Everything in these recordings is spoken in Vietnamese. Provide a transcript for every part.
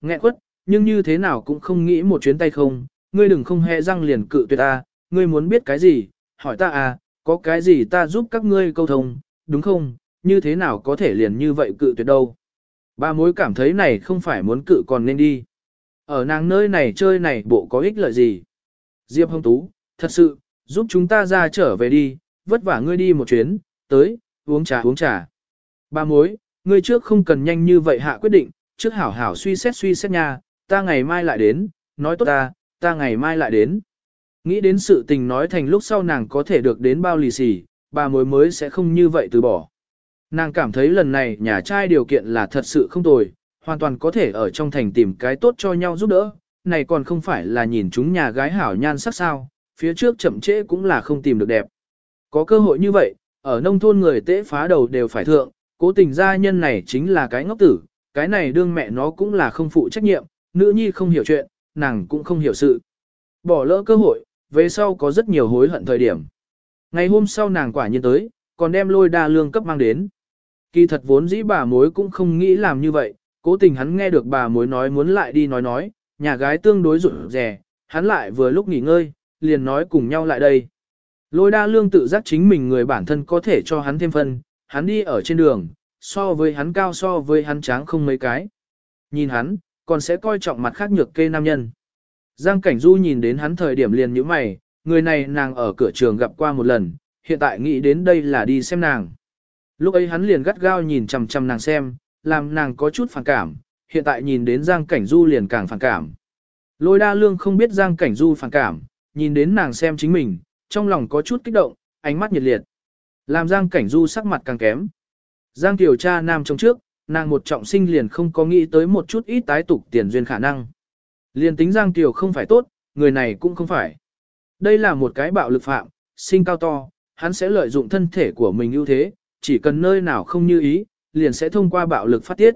Nghẹn quất, nhưng như thế nào cũng không nghĩ một chuyến tay không, ngươi đừng không hề răng liền cự tuyệt ta, ngươi muốn biết cái gì, hỏi ta à, có cái gì ta giúp các ngươi câu thông, đúng không, như thế nào có thể liền như vậy cự tuyệt đâu. Ba mối cảm thấy này không phải muốn cự còn nên đi. Ở nàng nơi này chơi này bộ có ích lợi gì. Diệp Hồng Tú, thật sự, giúp chúng ta ra trở về đi, vất vả ngươi đi một chuyến, tới, uống trà uống trà. Ba mối, ngươi trước không cần nhanh như vậy hạ quyết định, trước hảo hảo suy xét suy xét nha, ta ngày mai lại đến, nói tốt ta, ta ngày mai lại đến. Nghĩ đến sự tình nói thành lúc sau nàng có thể được đến bao lì xì, bà mối mới sẽ không như vậy từ bỏ. Nàng cảm thấy lần này nhà trai điều kiện là thật sự không tồi, hoàn toàn có thể ở trong thành tìm cái tốt cho nhau giúp đỡ, này còn không phải là nhìn chúng nhà gái hảo nhan sắc sao, phía trước chậm trễ cũng là không tìm được đẹp. Có cơ hội như vậy, ở nông thôn người tễ phá đầu đều phải thượng, cố tình gia nhân này chính là cái ngốc tử, cái này đương mẹ nó cũng là không phụ trách nhiệm, nữ nhi không hiểu chuyện, nàng cũng không hiểu sự. Bỏ lỡ cơ hội, về sau có rất nhiều hối hận thời điểm. Ngày hôm sau nàng quả nhiên tới, còn đem lôi đa lương cấp mang đến. Kỳ thật vốn dĩ bà mối cũng không nghĩ làm như vậy, cố tình hắn nghe được bà mối nói muốn lại đi nói nói, nhà gái tương đối rụt rè, hắn lại vừa lúc nghỉ ngơi, liền nói cùng nhau lại đây. Lôi đa lương tự giác chính mình người bản thân có thể cho hắn thêm phân, hắn đi ở trên đường, so với hắn cao so với hắn tráng không mấy cái. Nhìn hắn, còn sẽ coi trọng mặt khác nhược kê nam nhân. Giang Cảnh Du nhìn đến hắn thời điểm liền như mày, người này nàng ở cửa trường gặp qua một lần, hiện tại nghĩ đến đây là đi xem nàng. Lúc ấy hắn liền gắt gao nhìn chằm chằm nàng xem, làm nàng có chút phản cảm, hiện tại nhìn đến Giang Cảnh Du liền càng phản cảm. Lôi đa lương không biết Giang Cảnh Du phản cảm, nhìn đến nàng xem chính mình, trong lòng có chút kích động, ánh mắt nhiệt liệt. Làm Giang Cảnh Du sắc mặt càng kém. Giang Tiểu cha nam trong trước, nàng một trọng sinh liền không có nghĩ tới một chút ít tái tục tiền duyên khả năng. Liền tính Giang Tiểu không phải tốt, người này cũng không phải. Đây là một cái bạo lực phạm, sinh cao to, hắn sẽ lợi dụng thân thể của mình ưu thế, chỉ cần nơi nào không như ý, liền sẽ thông qua bạo lực phát tiết.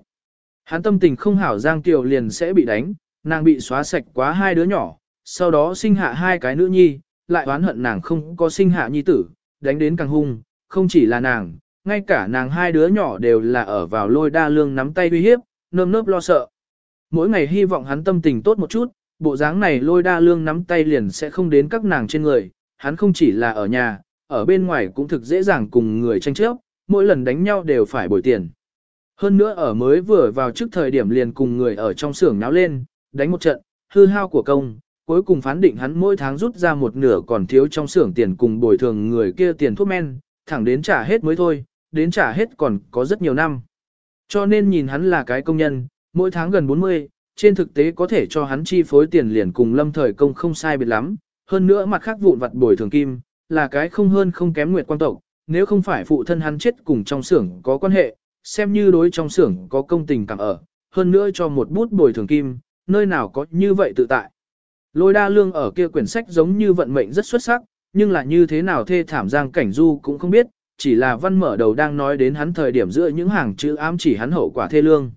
Hắn tâm tình không hảo Giang Tiểu liền sẽ bị đánh, nàng bị xóa sạch quá hai đứa nhỏ, sau đó sinh hạ hai cái nữ nhi, lại oán hận nàng không có sinh hạ nhi tử, đánh đến càng hung, không chỉ là nàng, ngay cả nàng hai đứa nhỏ đều là ở vào lôi đa lương nắm tay uy hiếp, nơm nớp lo sợ. Mỗi ngày hy vọng hắn tâm tình tốt một chút, bộ dáng này lôi đa lương nắm tay liền sẽ không đến các nàng trên người, hắn không chỉ là ở nhà, ở bên ngoài cũng thực dễ dàng cùng người tranh chấp, mỗi lần đánh nhau đều phải bồi tiền. Hơn nữa ở mới vừa vào trước thời điểm liền cùng người ở trong xưởng náo lên, đánh một trận, hư hao của công, cuối cùng phán định hắn mỗi tháng rút ra một nửa còn thiếu trong xưởng tiền cùng bồi thường người kia tiền thuốc men, thẳng đến trả hết mới thôi, đến trả hết còn có rất nhiều năm. Cho nên nhìn hắn là cái công nhân, mỗi tháng gần 40, trên thực tế có thể cho hắn chi phối tiền liền cùng lâm thời công không sai biệt lắm, hơn nữa mặt khác vụn vặt bồi thường kim, là cái không hơn không kém nguyệt quan tộc, nếu không phải phụ thân hắn chết cùng trong xưởng có quan hệ, xem như đối trong xưởng có công tình cảm ở, hơn nữa cho một bút bồi thường kim, nơi nào có như vậy tự tại. Lôi đa lương ở kia quyển sách giống như vận mệnh rất xuất sắc, nhưng là như thế nào thê thảm Giang Cảnh Du cũng không biết, chỉ là văn mở đầu đang nói đến hắn thời điểm giữa những hàng chữ ám chỉ hắn hậu quả thê lương.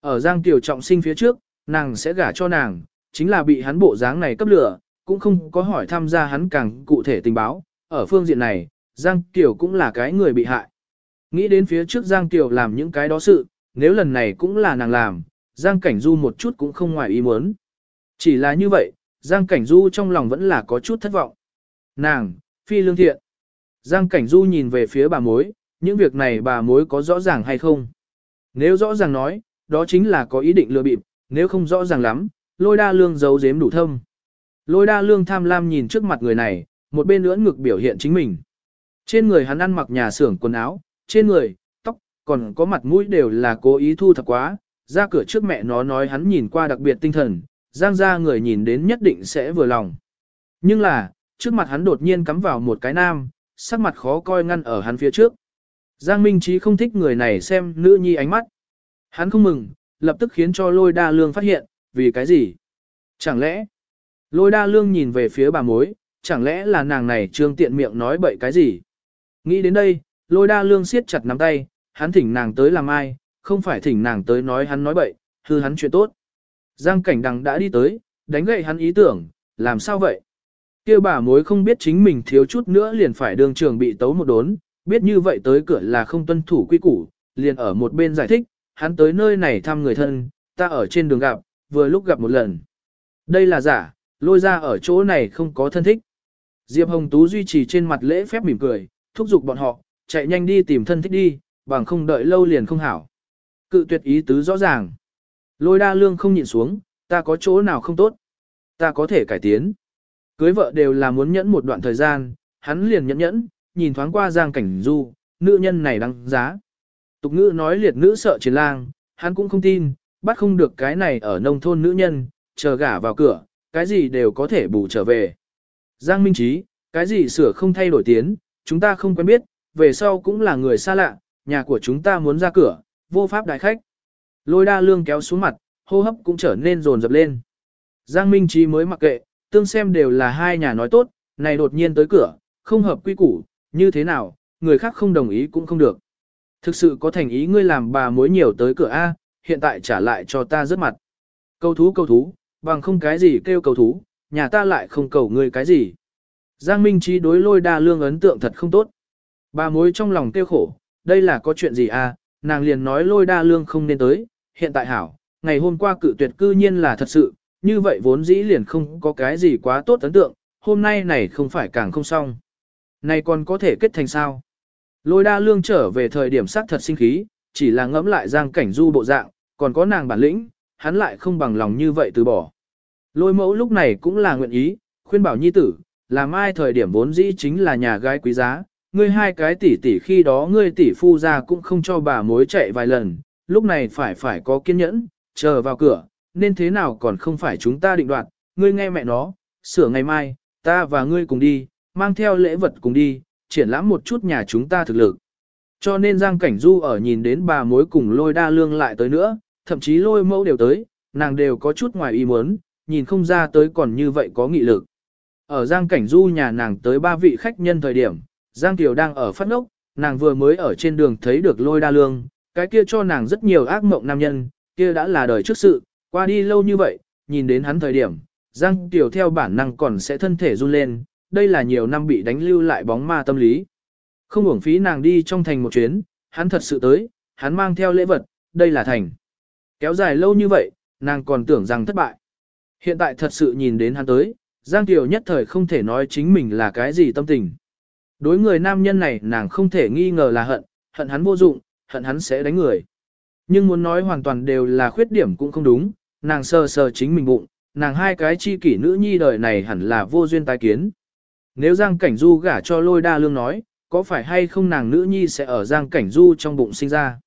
Ở Giang Tiểu trọng sinh phía trước, nàng sẽ gả cho nàng, chính là bị hắn bộ dáng này cấp lửa, cũng không có hỏi tham gia hắn càng cụ thể tình báo. Ở phương diện này, Giang Tiểu cũng là cái người bị hại. Nghĩ đến phía trước Giang Tiểu làm những cái đó sự, nếu lần này cũng là nàng làm, Giang Cảnh Du một chút cũng không ngoài ý muốn. Chỉ là như vậy, Giang Cảnh Du trong lòng vẫn là có chút thất vọng. Nàng, phi lương thiện. Giang Cảnh Du nhìn về phía bà mối, những việc này bà mối có rõ ràng hay không? Nếu rõ ràng nói, đó chính là có ý định lừa bịp, nếu không rõ ràng lắm, lôi đa lương giấu giếm đủ thâm. Lôi đa lương tham lam nhìn trước mặt người này, một bên nữa ngực biểu hiện chính mình. Trên người hắn ăn mặc nhà xưởng quần áo, trên người, tóc, còn có mặt mũi đều là cố ý thu thập quá, ra cửa trước mẹ nó nói hắn nhìn qua đặc biệt tinh thần, giang ra người nhìn đến nhất định sẽ vừa lòng. Nhưng là, trước mặt hắn đột nhiên cắm vào một cái nam, sắc mặt khó coi ngăn ở hắn phía trước. Giang Minh Trí không thích người này xem nữ nhi ánh mắt. Hắn không mừng, lập tức khiến cho lôi đa lương phát hiện, vì cái gì? Chẳng lẽ, lôi đa lương nhìn về phía bà mối, chẳng lẽ là nàng này trương tiện miệng nói bậy cái gì? Nghĩ đến đây, lôi đa lương siết chặt nắm tay, hắn thỉnh nàng tới làm ai, không phải thỉnh nàng tới nói hắn nói bậy, hư hắn chuyện tốt. Giang cảnh đằng đã đi tới, đánh gậy hắn ý tưởng, làm sao vậy? Kia bà mối không biết chính mình thiếu chút nữa liền phải đường trường bị tấu một đốn, biết như vậy tới cửa là không tuân thủ quy củ, liền ở một bên giải thích, hắn tới nơi này thăm người thân, ta ở trên đường gặp, vừa lúc gặp một lần. Đây là giả, lôi ra ở chỗ này không có thân thích. Diệp Hồng Tú duy trì trên mặt lễ phép mỉm cười, thúc giục bọn họ, chạy nhanh đi tìm thân thích đi, bằng không đợi lâu liền không hảo. Cự tuyệt ý tứ rõ ràng. Lôi đa lương không nhìn xuống, ta có chỗ nào không tốt. Ta có thể cải tiến. Cưới vợ đều là muốn nhẫn một đoạn thời gian, hắn liền nhẫn nhẫn, nhìn thoáng qua Giang Cảnh Du, nữ nhân này đáng giá. Tục ngữ nói liệt nữ sợ chiến lang, hắn cũng không tin, bắt không được cái này ở nông thôn nữ nhân, chờ gả vào cửa, cái gì đều có thể bù trở về. Giang Minh Trí, cái gì sửa không thay đổi tiến, chúng ta không quen biết, về sau cũng là người xa lạ, nhà của chúng ta muốn ra cửa, vô pháp đại khách. Lôi đa lương kéo xuống mặt, hô hấp cũng trở nên rồn rập lên. Giang Minh Trí mới mặc kệ, tương xem đều là hai nhà nói tốt, này đột nhiên tới cửa, không hợp quy củ, như thế nào, người khác không đồng ý cũng không được. Thực sự có thành ý ngươi làm bà mối nhiều tới cửa A, hiện tại trả lại cho ta rất mặt. Cầu thú cầu thú, bằng không cái gì kêu cầu thú, nhà ta lại không cầu ngươi cái gì. Giang Minh Trí đối lôi đa lương ấn tượng thật không tốt. Bà mối trong lòng kêu khổ, đây là có chuyện gì à, nàng liền nói lôi đa lương không nên tới, hiện tại hảo, ngày hôm qua cự tuyệt cư nhiên là thật sự, như vậy vốn dĩ liền không có cái gì quá tốt ấn tượng, hôm nay này không phải càng không xong. Này còn có thể kết thành sao? Lôi đa lương trở về thời điểm sắc thật sinh khí, chỉ là ngẫm lại giang cảnh du bộ dạng, còn có nàng bản lĩnh, hắn lại không bằng lòng như vậy từ bỏ. Lôi mẫu lúc này cũng là nguyện ý, khuyên bảo nhi tử, làm ai thời điểm vốn dĩ chính là nhà gái quý giá, ngươi hai cái tỷ tỷ khi đó ngươi tỷ phu ra cũng không cho bà mối chạy vài lần, lúc này phải phải có kiên nhẫn, chờ vào cửa, nên thế nào còn không phải chúng ta định đoạt, ngươi nghe mẹ nó, sửa ngày mai, ta và ngươi cùng đi, mang theo lễ vật cùng đi, triển lãm một chút nhà chúng ta thực lực. Cho nên Giang Cảnh Du ở nhìn đến bà mối cùng lôi đa lương lại tới nữa, thậm chí lôi mẫu đều tới, nàng đều có chút ngoài ý muốn, nhìn không ra tới còn như vậy có nghị lực. Ở Giang Cảnh Du nhà nàng tới ba vị khách nhân thời điểm, Giang Kiều đang ở phát ngốc, nàng vừa mới ở trên đường thấy được lôi đa lương, cái kia cho nàng rất nhiều ác mộng nam nhân, kia đã là đời trước sự, qua đi lâu như vậy, nhìn đến hắn thời điểm, Giang Kiều theo bản năng còn sẽ thân thể run lên, đây là nhiều năm bị đánh lưu lại bóng ma tâm lý. Không uổng phí nàng đi trong thành một chuyến, hắn thật sự tới, hắn mang theo lễ vật, đây là thành. Kéo dài lâu như vậy, nàng còn tưởng rằng thất bại. Hiện tại thật sự nhìn đến hắn tới, Giang Kiều nhất thời không thể nói chính mình là cái gì tâm tình. Đối người nam nhân này nàng không thể nghi ngờ là hận, hận hắn vô dụng, hận hắn sẽ đánh người. Nhưng muốn nói hoàn toàn đều là khuyết điểm cũng không đúng, nàng sờ sờ chính mình bụng, nàng hai cái chi kỷ nữ nhi đời này hẳn là vô duyên tái kiến. Nếu Giang Cảnh Du gả cho lôi đa lương nói, có phải hay không nàng nữ nhi sẽ ở Giang Cảnh Du trong bụng sinh ra.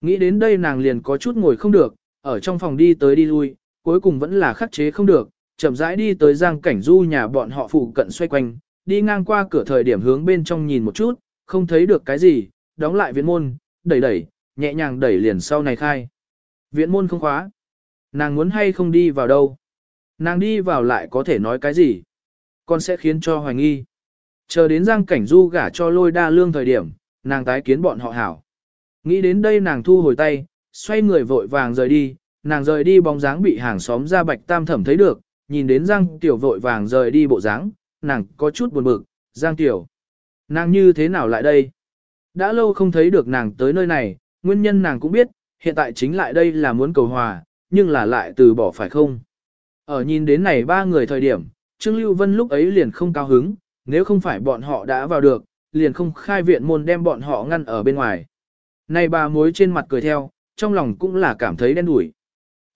Nghĩ đến đây nàng liền có chút ngồi không được, ở trong phòng đi tới đi lui, cuối cùng vẫn là khắc chế không được, chậm rãi đi tới Giang Cảnh Du nhà bọn họ phụ cận xoay quanh, đi ngang qua cửa thời điểm hướng bên trong nhìn một chút, không thấy được cái gì, đóng lại viện môn, đẩy đẩy, nhẹ nhàng đẩy liền sau này khai. Viện môn không khóa. Nàng muốn hay không đi vào đâu? Nàng đi vào lại có thể nói cái gì? Con sẽ khiến cho hoài nghi. Chờ đến Giang Cảnh Du gả cho lôi đa lương thời điểm, nàng tái kiến bọn họ hảo. Nghĩ đến đây nàng thu hồi tay, xoay người vội vàng rời đi, nàng rời đi bóng dáng bị hàng xóm ra bạch tam thẩm thấy được, nhìn đến Giang Tiểu vội vàng rời đi bộ dáng, nàng có chút buồn bực, Giang Tiểu. Nàng như thế nào lại đây? Đã lâu không thấy được nàng tới nơi này, nguyên nhân nàng cũng biết, hiện tại chính lại đây là muốn cầu hòa, nhưng là lại từ bỏ phải không? Ở nhìn đến này ba người thời điểm, Trương Lưu Vân lúc ấy liền không cao hứng, nếu không phải bọn họ đã vào được, liền không khai viện môn đem bọn họ ngăn ở bên ngoài. Này bà mối trên mặt cười theo, trong lòng cũng là cảm thấy đen đủi.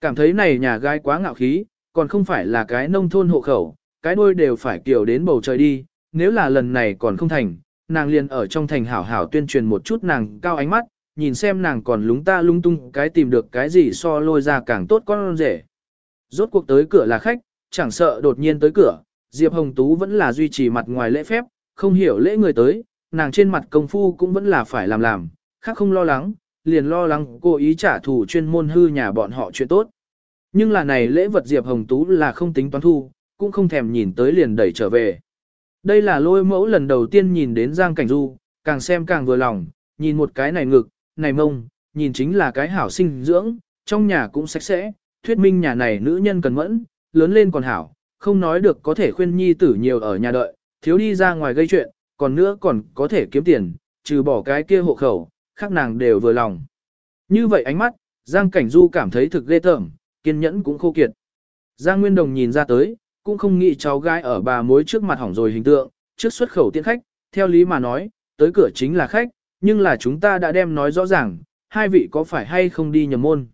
Cảm thấy này nhà gái quá ngạo khí, còn không phải là cái nông thôn hộ khẩu, cái đôi đều phải kiểu đến bầu trời đi, nếu là lần này còn không thành, nàng liền ở trong thành hảo hảo tuyên truyền một chút nàng cao ánh mắt, nhìn xem nàng còn lúng ta lung tung cái tìm được cái gì so lôi ra càng tốt con rể. Rốt cuộc tới cửa là khách, chẳng sợ đột nhiên tới cửa, Diệp Hồng Tú vẫn là duy trì mặt ngoài lễ phép, không hiểu lễ người tới, nàng trên mặt công phu cũng vẫn là phải làm làm, khác không lo lắng, liền lo lắng cô ý trả thù chuyên môn hư nhà bọn họ chuyện tốt. Nhưng là này lễ vật Diệp Hồng Tú là không tính toán thu, cũng không thèm nhìn tới liền đẩy trở về. Đây là lôi mẫu lần đầu tiên nhìn đến Giang Cảnh Du, càng xem càng vừa lòng, nhìn một cái này ngực, này mông, nhìn chính là cái hảo sinh dưỡng, trong nhà cũng sạch sẽ, thuyết minh nhà này nữ nhân cần mẫn, lớn lên còn hảo, không nói được có thể khuyên nhi tử nhiều ở nhà đợi, thiếu đi ra ngoài gây chuyện, còn nữa còn có thể kiếm tiền, trừ bỏ cái kia hộ khẩu, khác nàng đều vừa lòng. Như vậy ánh mắt, Giang Cảnh Du cảm thấy thực ghê tởm, kiên nhẫn cũng khô kiệt. Giang Nguyên Đồng nhìn ra tới, cũng không nghĩ cháu gái ở bà mối trước mặt hỏng rồi hình tượng, trước xuất khẩu tiễn khách, theo lý mà nói, tới cửa chính là khách, nhưng là chúng ta đã đem nói rõ ràng, hai vị có phải hay không đi nhầm môn.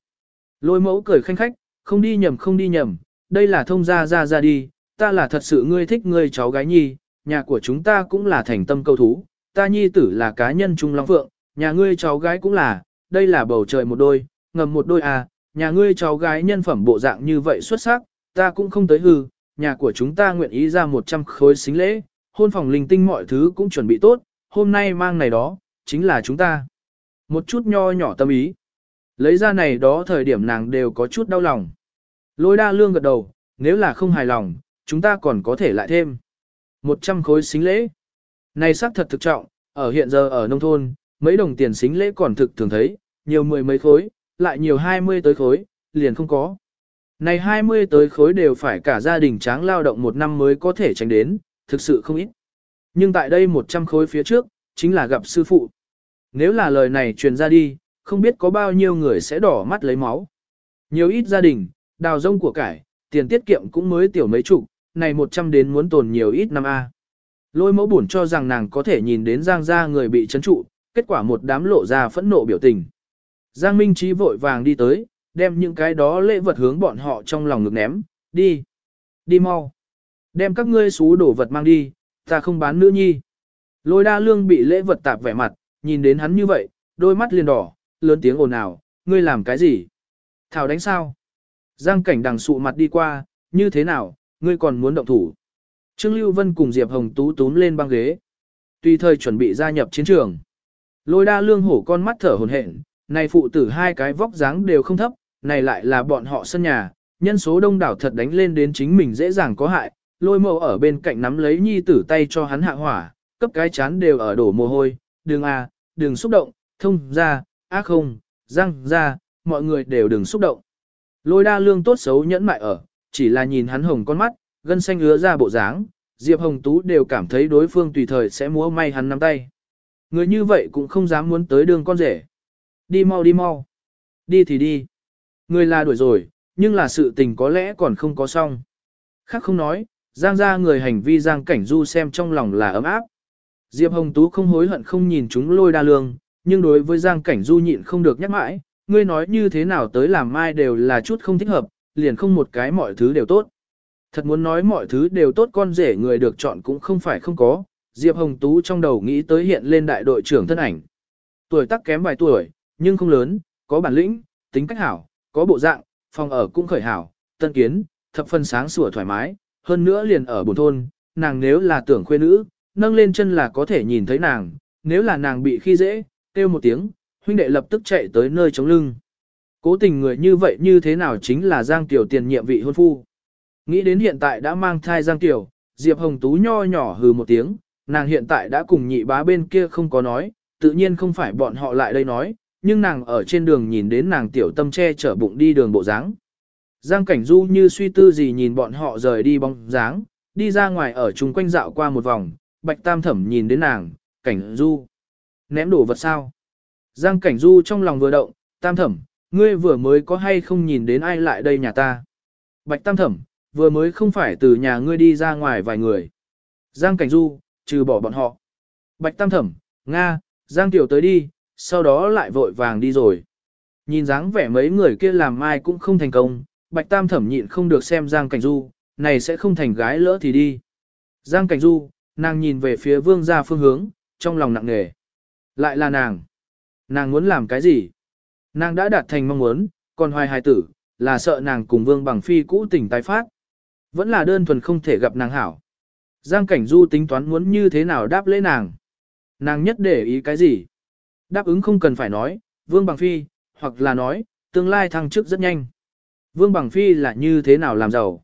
Lôi mẫu cười khanh khách, không đi nhầm không đi nhầm, đây là thông gia ra ra đi, ta là thật sự ngươi thích ngươi cháu gái nhi, nhà của chúng ta cũng là thành tâm cầu thú, ta nhi tử là cá nhân trung long phượng, nhà ngươi cháu gái cũng là, đây là bầu trời một đôi, ngầm một đôi à, nhà ngươi cháu gái nhân phẩm bộ dạng như vậy xuất sắc, ta cũng không tới hư, nhà của chúng ta nguyện ý ra 100 khối xính lễ, hôn phòng linh tinh mọi thứ cũng chuẩn bị tốt, hôm nay mang này đó, chính là chúng ta. Một chút nho nhỏ tâm ý. Lấy ra này đó thời điểm nàng đều có chút đau lòng. Lôi đa lương gật đầu, nếu là không hài lòng, chúng ta còn có thể lại thêm. 100 khối xính lễ. Này xác thật thực trọng, ở hiện giờ ở nông thôn, mấy đồng tiền xính lễ còn thực thường thấy, nhiều mười mấy khối, lại nhiều 20 tới khối, liền không có. Này 20 tới khối đều phải cả gia đình tráng lao động một năm mới có thể tránh đến, thực sự không ít. Nhưng tại đây 100 khối phía trước, chính là gặp sư phụ. Nếu là lời này truyền ra đi, không biết có bao nhiêu người sẽ đỏ mắt lấy máu. Nhiều ít gia đình, đào rông của cải, tiền tiết kiệm cũng mới tiểu mấy chục, này 100 đến muốn tồn nhiều ít năm A. Lôi mẫu buồn cho rằng nàng có thể nhìn đến Giang gia người bị chấn trụ, kết quả một đám lộ ra phẫn nộ biểu tình. Giang Minh Trí vội vàng đi tới, đem những cái đó lễ vật hướng bọn họ trong lòng ngực ném, đi, đi mau. Đem các ngươi xú đổ vật mang đi, ta không bán nữ nhi. Lôi đa lương bị lễ vật tạp vẻ mặt, nhìn đến hắn như vậy, đôi mắt liền đỏ, lớn tiếng ồn ào, ngươi làm cái gì? Thảo đánh sao? Giang cảnh đằng sụ mặt đi qua, như thế nào, ngươi còn muốn động thủ? Trương Lưu Vân cùng Diệp Hồng Tú túm lên băng ghế. Tùy thời chuẩn bị gia nhập chiến trường. Lôi đa lương hổ con mắt thở hồn hển, này phụ tử hai cái vóc dáng đều không thấp, này lại là bọn họ sân nhà, nhân số đông đảo thật đánh lên đến chính mình dễ dàng có hại, lôi mẫu ở bên cạnh nắm lấy nhi tử tay cho hắn hạ hỏa, cấp cái chán đều ở đổ mồ hôi, đừng à, đừng xúc động, thông ra, ác không, răng ra, mọi người đều đừng xúc động. Lôi đa lương tốt xấu nhẫn mại ở, chỉ là nhìn hắn hồng con mắt, gân xanh ứa ra bộ dáng, Diệp Hồng Tú đều cảm thấy đối phương tùy thời sẽ múa may hắn nắm tay. Người như vậy cũng không dám muốn tới đường con rể. Đi mau đi mau. Đi thì đi. Người là đuổi rồi, nhưng là sự tình có lẽ còn không có xong. Khác không nói, Giang ra người hành vi Giang Cảnh Du xem trong lòng là ấm áp. Diệp Hồng Tú không hối hận không nhìn chúng lôi đa lương, nhưng đối với Giang Cảnh Du nhịn không được nhắc mãi, ngươi nói như thế nào tới làm mai đều là chút không thích hợp, liền không một cái mọi thứ đều tốt. Thật muốn nói mọi thứ đều tốt con rể người được chọn cũng không phải không có, Diệp Hồng Tú trong đầu nghĩ tới hiện lên đại đội trưởng thân ảnh. Tuổi tác kém vài tuổi, nhưng không lớn, có bản lĩnh, tính cách hảo, có bộ dạng, phòng ở cũng khởi hảo, tân kiến, thập phân sáng sủa thoải mái, hơn nữa liền ở bồn thôn, nàng nếu là tưởng khuê nữ, nâng lên chân là có thể nhìn thấy nàng, nếu là nàng bị khi dễ, kêu một tiếng, huynh đệ lập tức chạy tới nơi chống lưng. Cố tình người như vậy như thế nào chính là Giang Tiểu tiền nhiệm vị hôn phu. Nghĩ đến hiện tại đã mang thai Giang Tiểu, Diệp Hồng Tú nho nhỏ hừ một tiếng, nàng hiện tại đã cùng nhị bá bên kia không có nói, tự nhiên không phải bọn họ lại đây nói, nhưng nàng ở trên đường nhìn đến nàng tiểu tâm che chở bụng đi đường bộ dáng. Giang Cảnh Du như suy tư gì nhìn bọn họ rời đi bóng dáng, đi ra ngoài ở chung quanh dạo qua một vòng, Bạch Tam Thẩm nhìn đến nàng, Cảnh Du. Ném đổ vật sao? Giang Cảnh Du trong lòng vừa động, Tam Thẩm, ngươi vừa mới có hay không nhìn đến ai lại đây nhà ta? Bạch Tam Thẩm, vừa mới không phải từ nhà ngươi đi ra ngoài vài người. Giang Cảnh Du, trừ bỏ bọn họ. Bạch Tam Thẩm, Nga, Giang Tiểu tới đi, sau đó lại vội vàng đi rồi. Nhìn dáng vẻ mấy người kia làm ai cũng không thành công, Bạch Tam Thẩm nhịn không được xem Giang Cảnh Du, này sẽ không thành gái lỡ thì đi. Giang Cảnh Du, nàng nhìn về phía vương gia phương hướng, trong lòng nặng nề. Lại là nàng. Nàng muốn làm cái gì? Nàng đã đạt thành mong muốn, còn hoài hài tử, là sợ nàng cùng vương bằng phi cũ tình tái phát. Vẫn là đơn thuần không thể gặp nàng hảo. Giang Cảnh Du tính toán muốn như thế nào đáp lễ nàng. Nàng nhất để ý cái gì? Đáp ứng không cần phải nói, Vương Bằng Phi, hoặc là nói, tương lai thăng chức rất nhanh. Vương Bằng Phi là như thế nào làm giàu?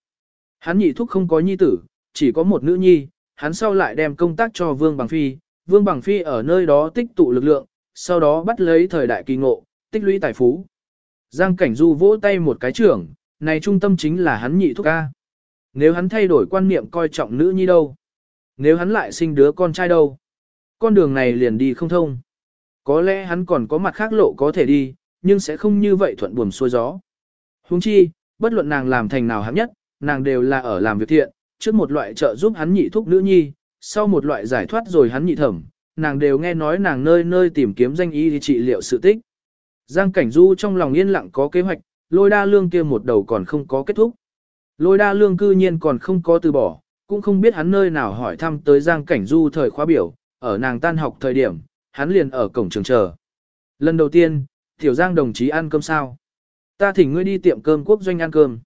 Hắn nhị thúc không có nhi tử, chỉ có một nữ nhi, hắn sau lại đem công tác cho Vương Bằng Phi. Vương Bằng Phi ở nơi đó tích tụ lực lượng, sau đó bắt lấy thời đại kỳ ngộ, tích lũy tài phú. Giang Cảnh Du vỗ tay một cái trưởng, này trung tâm chính là hắn nhị thúc ca. Nếu hắn thay đổi quan niệm coi trọng nữ nhi đâu? Nếu hắn lại sinh đứa con trai đâu? Con đường này liền đi không thông. Có lẽ hắn còn có mặt khác lộ có thể đi, nhưng sẽ không như vậy thuận buồm xuôi gió. Huống chi, bất luận nàng làm thành nào hạng nhất, nàng đều là ở làm việc thiện, trước một loại trợ giúp hắn nhị thúc nữ nhi, sau một loại giải thoát rồi hắn nhị thẩm, nàng đều nghe nói nàng nơi nơi tìm kiếm danh y trị liệu sự tích. Giang Cảnh Du trong lòng yên lặng có kế hoạch, lôi đa lương kia một đầu còn không có kết thúc. Lôi đa lương cư nhiên còn không có từ bỏ, cũng không biết hắn nơi nào hỏi thăm tới Giang Cảnh Du thời khóa biểu, ở nàng tan học thời điểm, hắn liền ở cổng trường chờ. Lần đầu tiên, Tiểu Giang đồng chí ăn cơm sao? Ta thỉnh ngươi đi tiệm cơm quốc doanh ăn cơm.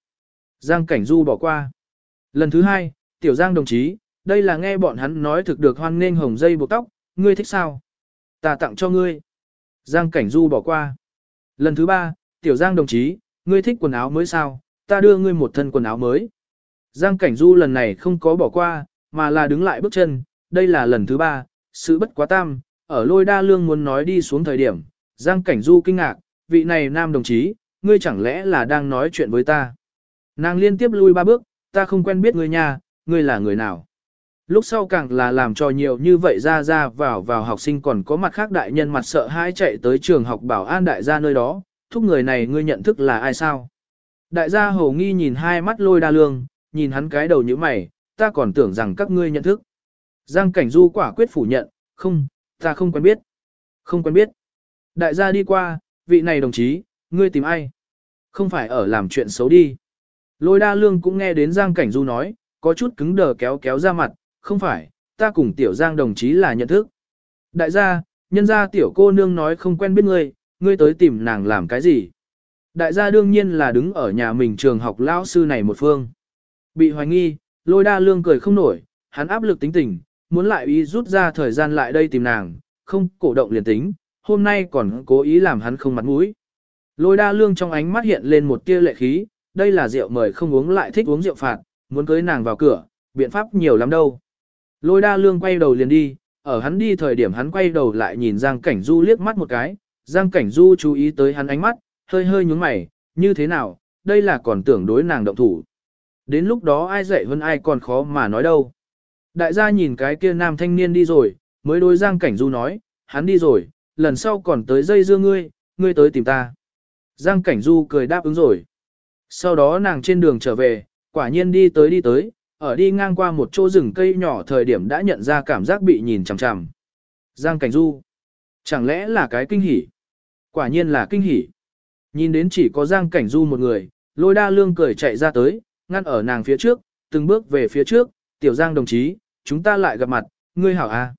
Giang Cảnh Du bỏ qua. Lần thứ hai, Tiểu Giang đồng chí, đây là nghe bọn hắn nói thực được hoan nghênh hồng dây buộc tóc, ngươi thích sao? Ta tặng cho ngươi. Giang Cảnh Du bỏ qua. Lần thứ ba, Tiểu Giang đồng chí, ngươi thích quần áo mới sao? Ta đưa ngươi một thân quần áo mới. Giang Cảnh Du lần này không có bỏ qua, mà là đứng lại bước chân, đây là lần thứ ba, sự bất quá tam, ở lôi đa lương muốn nói đi xuống thời điểm, Giang Cảnh Du kinh ngạc, vị này nam đồng chí, ngươi chẳng lẽ là đang nói chuyện với ta. Nàng liên tiếp lui ba bước, ta không quen biết ngươi nha, ngươi là người nào. Lúc sau càng là làm cho nhiều như vậy ra ra vào vào học sinh còn có mặt khác đại nhân mặt sợ hãi chạy tới trường học bảo an đại gia nơi đó, thúc người này ngươi nhận thức là ai sao. Đại gia hồ nghi nhìn hai mắt lôi đa lương, nhìn hắn cái đầu như mày, ta còn tưởng rằng các ngươi nhận thức. Giang cảnh du quả quyết phủ nhận, không, ta không quen biết. Không quen biết. Đại gia đi qua, vị này đồng chí, ngươi tìm ai? Không phải ở làm chuyện xấu đi. Lôi đa lương cũng nghe đến Giang Cảnh Du nói, có chút cứng đờ kéo kéo ra mặt, không phải, ta cùng tiểu Giang đồng chí là nhận thức. Đại gia, nhân gia tiểu cô nương nói không quen biết ngươi, ngươi tới tìm nàng làm cái gì? Đại gia đương nhiên là đứng ở nhà mình trường học lão sư này một phương. Bị hoài nghi, lôi đa lương cười không nổi, hắn áp lực tính tình, muốn lại ý rút ra thời gian lại đây tìm nàng, không cổ động liền tính, hôm nay còn cố ý làm hắn không mặt mũi. Lôi đa lương trong ánh mắt hiện lên một tia lệ khí, đây là rượu mời không uống lại thích uống rượu phạt, muốn cưới nàng vào cửa, biện pháp nhiều lắm đâu. Lôi đa lương quay đầu liền đi, ở hắn đi thời điểm hắn quay đầu lại nhìn Giang Cảnh Du liếc mắt một cái, Giang Cảnh Du chú ý tới hắn ánh mắt, hơi hơi nhúng mày, như thế nào, đây là còn tưởng đối nàng động thủ. Đến lúc đó ai dạy hơn ai còn khó mà nói đâu. Đại gia nhìn cái kia nam thanh niên đi rồi, mới đối Giang Cảnh Du nói, hắn đi rồi, lần sau còn tới dây dưa ngươi, ngươi tới tìm ta. Giang Cảnh Du cười đáp ứng rồi. Sau đó nàng trên đường trở về, quả nhiên đi tới đi tới, ở đi ngang qua một chỗ rừng cây nhỏ thời điểm đã nhận ra cảm giác bị nhìn chằm chằm. Giang Cảnh Du. Chẳng lẽ là cái kinh hỉ? Quả nhiên là kinh hỉ. Nhìn đến chỉ có Giang Cảnh Du một người, lôi đa lương cười chạy ra tới, ngăn ở nàng phía trước, từng bước về phía trước, tiểu Giang đồng chí, chúng ta lại gặp mặt, ngươi hảo à.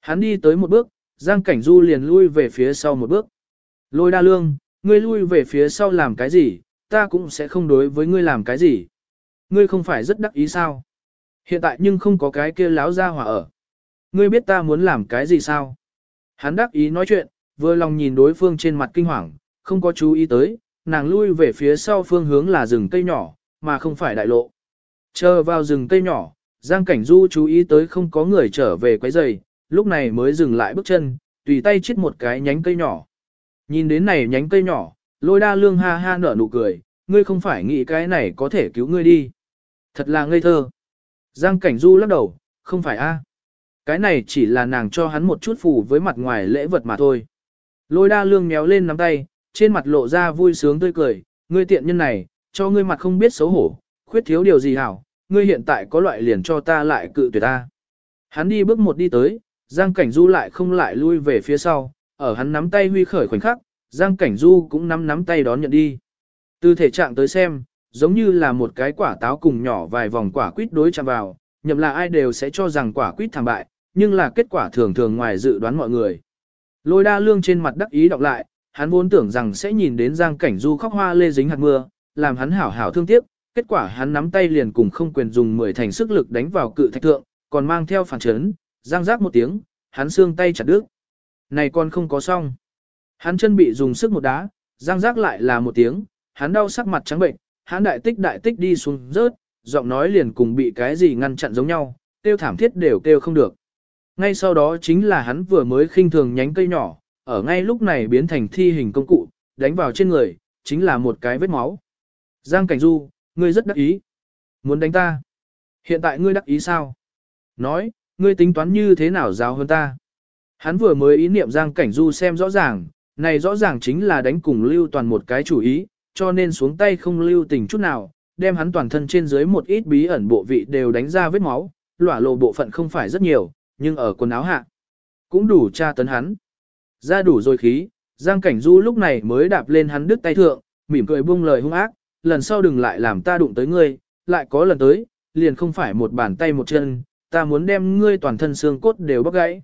Hắn đi tới một bước, Giang Cảnh Du liền lui về phía sau một bước. Lôi đa lương, ngươi lui về phía sau làm cái gì, ta cũng sẽ không đối với ngươi làm cái gì. Ngươi không phải rất đắc ý sao? Hiện tại nhưng không có cái kia láo ra hỏa ở. Ngươi biết ta muốn làm cái gì sao? Hắn đắc ý nói chuyện, vừa lòng nhìn đối phương trên mặt kinh hoàng, không có chú ý tới, nàng lui về phía sau phương hướng là rừng cây nhỏ, mà không phải đại lộ. Chờ vào rừng cây nhỏ, Giang Cảnh Du chú ý tới không có người trở về quấy giày, lúc này mới dừng lại bước chân, tùy tay chít một cái nhánh cây nhỏ. Nhìn đến này nhánh cây nhỏ, lôi đa lương ha ha nở nụ cười, ngươi không phải nghĩ cái này có thể cứu ngươi đi. Thật là ngây thơ. Giang Cảnh Du lắc đầu, không phải a, Cái này chỉ là nàng cho hắn một chút phù với mặt ngoài lễ vật mà thôi. Lôi đa lương méo lên nắm tay, trên mặt lộ ra vui sướng tươi cười, ngươi tiện nhân này, cho ngươi mặt không biết xấu hổ, khuyết thiếu điều gì hảo, ngươi hiện tại có loại liền cho ta lại cự tuyệt ta. Hắn đi bước một đi tới, Giang Cảnh Du lại không lại lui về phía sau, ở hắn nắm tay huy khởi khoảnh khắc, Giang Cảnh Du cũng nắm nắm tay đón nhận đi. Từ thể trạng tới xem, giống như là một cái quả táo cùng nhỏ vài vòng quả quýt đối chạm vào, nhậm là ai đều sẽ cho rằng quả quýt thảm bại, nhưng là kết quả thường thường ngoài dự đoán mọi người. Lôi đa lương trên mặt đắc ý đọc lại, hắn vốn tưởng rằng sẽ nhìn đến Giang Cảnh Du khóc hoa lê dính hạt mưa, làm hắn hảo hảo thương tiếc, kết quả hắn nắm tay liền cùng không quyền dùng mười thành sức lực đánh vào cự thạch thượng, còn mang theo phản chấn, giang giác một tiếng, hắn xương tay chặt đứt. Này còn không có xong. Hắn chân bị dùng sức một đá, giang giác lại là một tiếng, hắn đau sắc mặt trắng bệnh, hắn đại tích đại tích đi xuống rớt, giọng nói liền cùng bị cái gì ngăn chặn giống nhau, tiêu thảm thiết đều kêu không được. Ngay sau đó chính là hắn vừa mới khinh thường nhánh cây nhỏ, ở ngay lúc này biến thành thi hình công cụ, đánh vào trên người, chính là một cái vết máu. Giang Cảnh Du, ngươi rất đắc ý. Muốn đánh ta. Hiện tại ngươi đắc ý sao? Nói, ngươi tính toán như thế nào giáo hơn ta? Hắn vừa mới ý niệm Giang Cảnh Du xem rõ ràng, này rõ ràng chính là đánh cùng Lưu Toàn một cái chủ ý, cho nên xuống tay không lưu tình chút nào, đem hắn toàn thân trên dưới một ít bí ẩn bộ vị đều đánh ra vết máu, lỏa lộ bộ phận không phải rất nhiều, nhưng ở quần áo hạ, cũng đủ tra tấn hắn. Ra đủ rồi khí, Giang Cảnh Du lúc này mới đạp lên hắn đứt tay thượng, mỉm cười buông lời hung ác, lần sau đừng lại làm ta đụng tới ngươi, lại có lần tới, liền không phải một bàn tay một chân, ta muốn đem ngươi toàn thân xương cốt đều bóc gãy.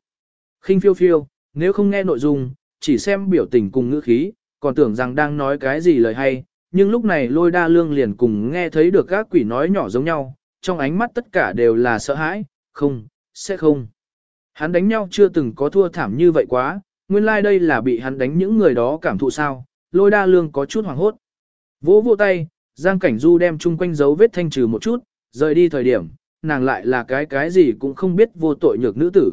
khinh phiêu phiêu, nếu không nghe nội dung, chỉ xem biểu tình cùng ngữ khí, còn tưởng rằng đang nói cái gì lời hay, nhưng lúc này lôi đa lương liền cùng nghe thấy được các quỷ nói nhỏ giống nhau, trong ánh mắt tất cả đều là sợ hãi, không, sẽ không. Hắn đánh nhau chưa từng có thua thảm như vậy quá, nguyên lai like đây là bị hắn đánh những người đó cảm thụ sao, lôi đa lương có chút hoảng hốt. Vỗ vỗ tay, Giang Cảnh Du đem chung quanh dấu vết thanh trừ một chút, rời đi thời điểm, nàng lại là cái cái gì cũng không biết vô tội nhược nữ tử.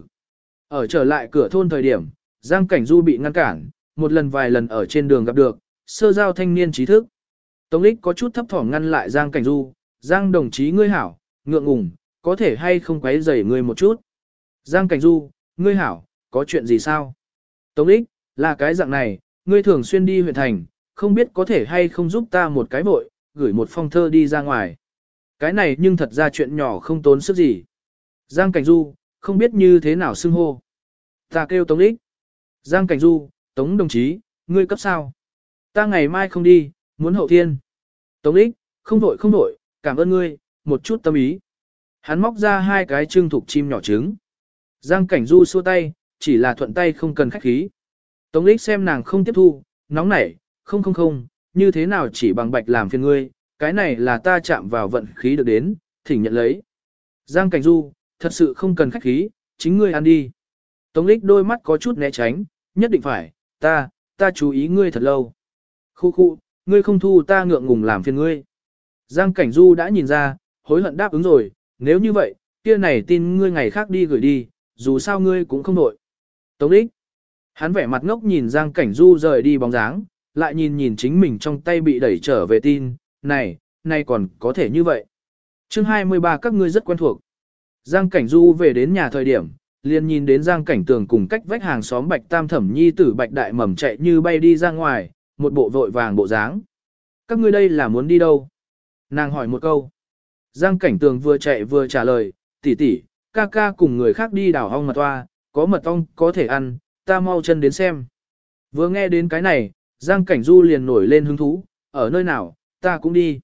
Ở trở lại cửa thôn thời điểm, Giang Cảnh Du bị ngăn cản, một lần vài lần ở trên đường gặp được, sơ giao thanh niên trí thức. Tống Lích có chút thấp thỏm ngăn lại Giang Cảnh Du, Giang đồng chí ngươi hảo, ngượng ngùng, có thể hay không quấy rầy ngươi một chút. Giang Cảnh Du, ngươi hảo, có chuyện gì sao? Tống Lích, là cái dạng này, ngươi thường xuyên đi huyện thành, không biết có thể hay không giúp ta một cái vội, gửi một phong thơ đi ra ngoài. Cái này nhưng thật ra chuyện nhỏ không tốn sức gì. Giang Cảnh Du, không biết như thế nào xưng hô. Ta kêu Tống Lích. Giang Cảnh Du, Tống đồng chí, ngươi cấp sao? Ta ngày mai không đi, muốn hậu thiên. Tống Lích, không vội không vội, cảm ơn ngươi, một chút tâm ý. Hắn móc ra hai cái trưng thục chim nhỏ trứng. Giang Cảnh Du xua tay, chỉ là thuận tay không cần khách khí. Tống Lích xem nàng không tiếp thu, nóng nảy, không không không, như thế nào chỉ bằng bạch làm phiền ngươi, cái này là ta chạm vào vận khí được đến, thỉnh nhận lấy. Giang Cảnh Du, thật sự không cần khách khí, chính ngươi ăn đi. Tống Lích đôi mắt có chút né tránh, nhất định phải, ta, ta chú ý ngươi thật lâu. Khu khu, ngươi không thu ta ngượng ngùng làm phiền ngươi. Giang Cảnh Du đã nhìn ra, hối hận đáp ứng rồi, nếu như vậy, kia này tin ngươi ngày khác đi gửi đi, dù sao ngươi cũng không nội. Tống đích hắn vẻ mặt ngốc nhìn Giang Cảnh Du rời đi bóng dáng, lại nhìn nhìn chính mình trong tay bị đẩy trở về tin, này, này còn có thể như vậy. chương 23 các ngươi rất quen thuộc. Giang Cảnh Du về đến nhà thời điểm, liền nhìn đến Giang Cảnh Tường cùng cách vách hàng xóm Bạch Tam Thẩm Nhi tử Bạch Đại Mầm chạy như bay đi ra ngoài, một bộ vội vàng bộ dáng. Các ngươi đây là muốn đi đâu? Nàng hỏi một câu. Giang Cảnh Tường vừa chạy vừa trả lời, tỷ tỷ, ca ca cùng người khác đi đảo ong mật toa, có mật ong có thể ăn, ta mau chân đến xem. Vừa nghe đến cái này, Giang Cảnh Du liền nổi lên hứng thú, ở nơi nào, ta cũng đi.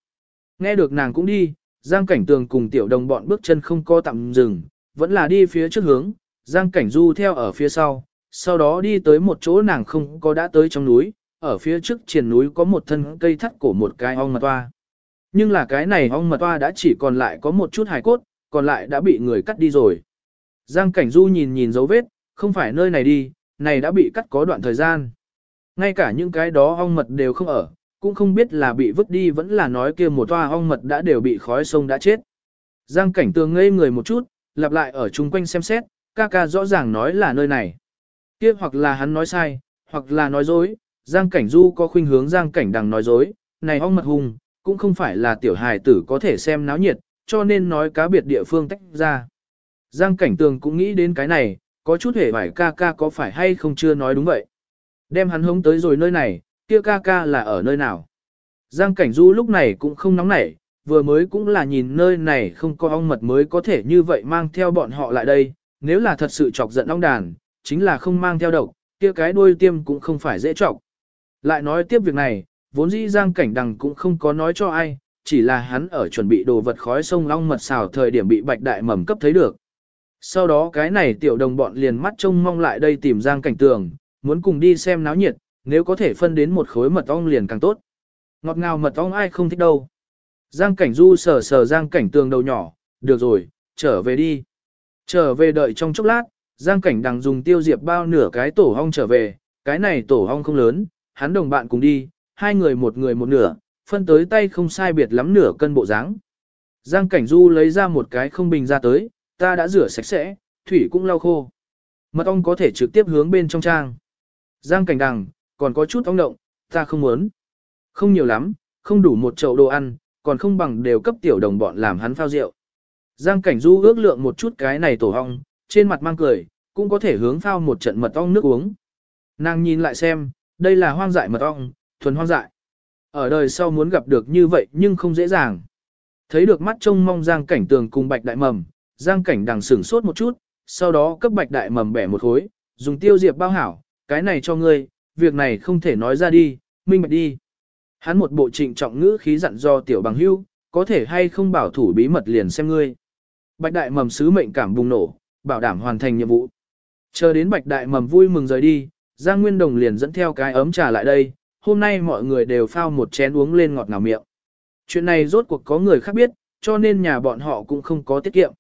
Nghe được nàng cũng đi, Giang Cảnh Tường cùng tiểu đồng bọn bước chân không co tạm dừng, vẫn là đi phía trước hướng, Giang Cảnh Du theo ở phía sau, sau đó đi tới một chỗ nàng không có đã tới trong núi, ở phía trước triển núi có một thân cây thắt cổ một cái ong mật toa. Nhưng là cái này ong mật toa đã chỉ còn lại có một chút hài cốt, còn lại đã bị người cắt đi rồi. Giang Cảnh Du nhìn nhìn dấu vết, không phải nơi này đi, này đã bị cắt có đoạn thời gian. Ngay cả những cái đó ong mật đều không ở, cũng không biết là bị vứt đi vẫn là nói kia một toa ong mật đã đều bị khói sông đã chết. Giang cảnh tường ngây người một chút, lặp lại ở chung quanh xem xét, ca ca rõ ràng nói là nơi này. Kia hoặc là hắn nói sai, hoặc là nói dối, Giang cảnh du có khuynh hướng Giang cảnh đằng nói dối, này ong mật hùng, cũng không phải là tiểu hài tử có thể xem náo nhiệt, cho nên nói cá biệt địa phương tách ra. Giang cảnh tường cũng nghĩ đến cái này, có chút hề phải ca ca có phải hay không chưa nói đúng vậy. Đem hắn hống tới rồi nơi này, kia ca ca là ở nơi nào. Giang Cảnh Du lúc này cũng không nóng nảy, vừa mới cũng là nhìn nơi này không có ong mật mới có thể như vậy mang theo bọn họ lại đây, nếu là thật sự chọc giận ong đàn, chính là không mang theo độc, kia cái đuôi tiêm cũng không phải dễ chọc. Lại nói tiếp việc này, vốn dĩ Giang Cảnh Đằng cũng không có nói cho ai, chỉ là hắn ở chuẩn bị đồ vật khói sông long mật xào thời điểm bị bạch đại mầm cấp thấy được. Sau đó cái này tiểu đồng bọn liền mắt trông mong lại đây tìm Giang Cảnh Tường, muốn cùng đi xem náo nhiệt, nếu có thể phân đến một khối mật ong liền càng tốt. Ngọt ngào mật ong ai không thích đâu. Giang cảnh du sờ sờ giang cảnh tường đầu nhỏ, được rồi, trở về đi. Trở về đợi trong chốc lát, giang cảnh đang dùng tiêu diệp bao nửa cái tổ hong trở về, cái này tổ hong không lớn, hắn đồng bạn cùng đi, hai người một người một nửa, phân tới tay không sai biệt lắm nửa cân bộ dáng. Giang cảnh du lấy ra một cái không bình ra tới, ta đã rửa sạch sẽ, thủy cũng lau khô. Mật ong có thể trực tiếp hướng bên trong trang. Giang cảnh đằng, còn có chút ong động, ta không muốn. Không nhiều lắm, không đủ một chậu đồ ăn, còn không bằng đều cấp tiểu đồng bọn làm hắn phao rượu. Giang cảnh du ước lượng một chút cái này tổ ong, trên mặt mang cười, cũng có thể hướng phao một trận mật ong nước uống. Nàng nhìn lại xem, đây là hoang dại mật ong, thuần hoang dại. Ở đời sau muốn gặp được như vậy nhưng không dễ dàng. Thấy được mắt trông mong Giang Cảnh Tường cùng Bạch Đại Mầm, Giang Cảnh đằng sửng sốt một chút, sau đó cấp Bạch Đại Mầm bẻ một khối, dùng tiêu diệp bao hảo, cái này cho ngươi, việc này không thể nói ra đi, minh bạch đi. Hắn một bộ trịnh trọng ngữ khí dặn do tiểu bằng hưu, có thể hay không bảo thủ bí mật liền xem ngươi. Bạch Đại Mầm sứ mệnh cảm bùng nổ, bảo đảm hoàn thành nhiệm vụ. Chờ đến Bạch Đại Mầm vui mừng rời đi, Giang Nguyên Đồng liền dẫn theo cái ấm trà lại đây, hôm nay mọi người đều phao một chén uống lên ngọt ngào miệng. Chuyện này rốt cuộc có người khác biết, cho nên nhà bọn họ cũng không có tiết kiệm.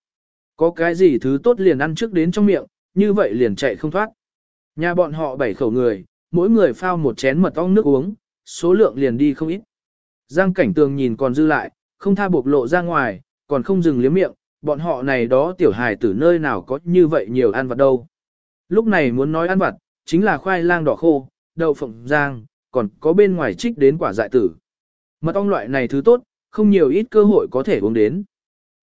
Có cái gì thứ tốt liền ăn trước đến trong miệng, như vậy liền chạy không thoát. Nhà bọn họ bảy khẩu người, mỗi người phao một chén mật ong nước uống, số lượng liền đi không ít. Giang cảnh tường nhìn còn dư lại, không tha bộc lộ ra ngoài, còn không dừng liếm miệng, bọn họ này đó tiểu hài tử nơi nào có như vậy nhiều ăn vặt đâu. Lúc này muốn nói ăn vặt, chính là khoai lang đỏ khô, đậu phộng giang, còn có bên ngoài trích đến quả dại tử. Mật ong loại này thứ tốt, không nhiều ít cơ hội có thể uống đến.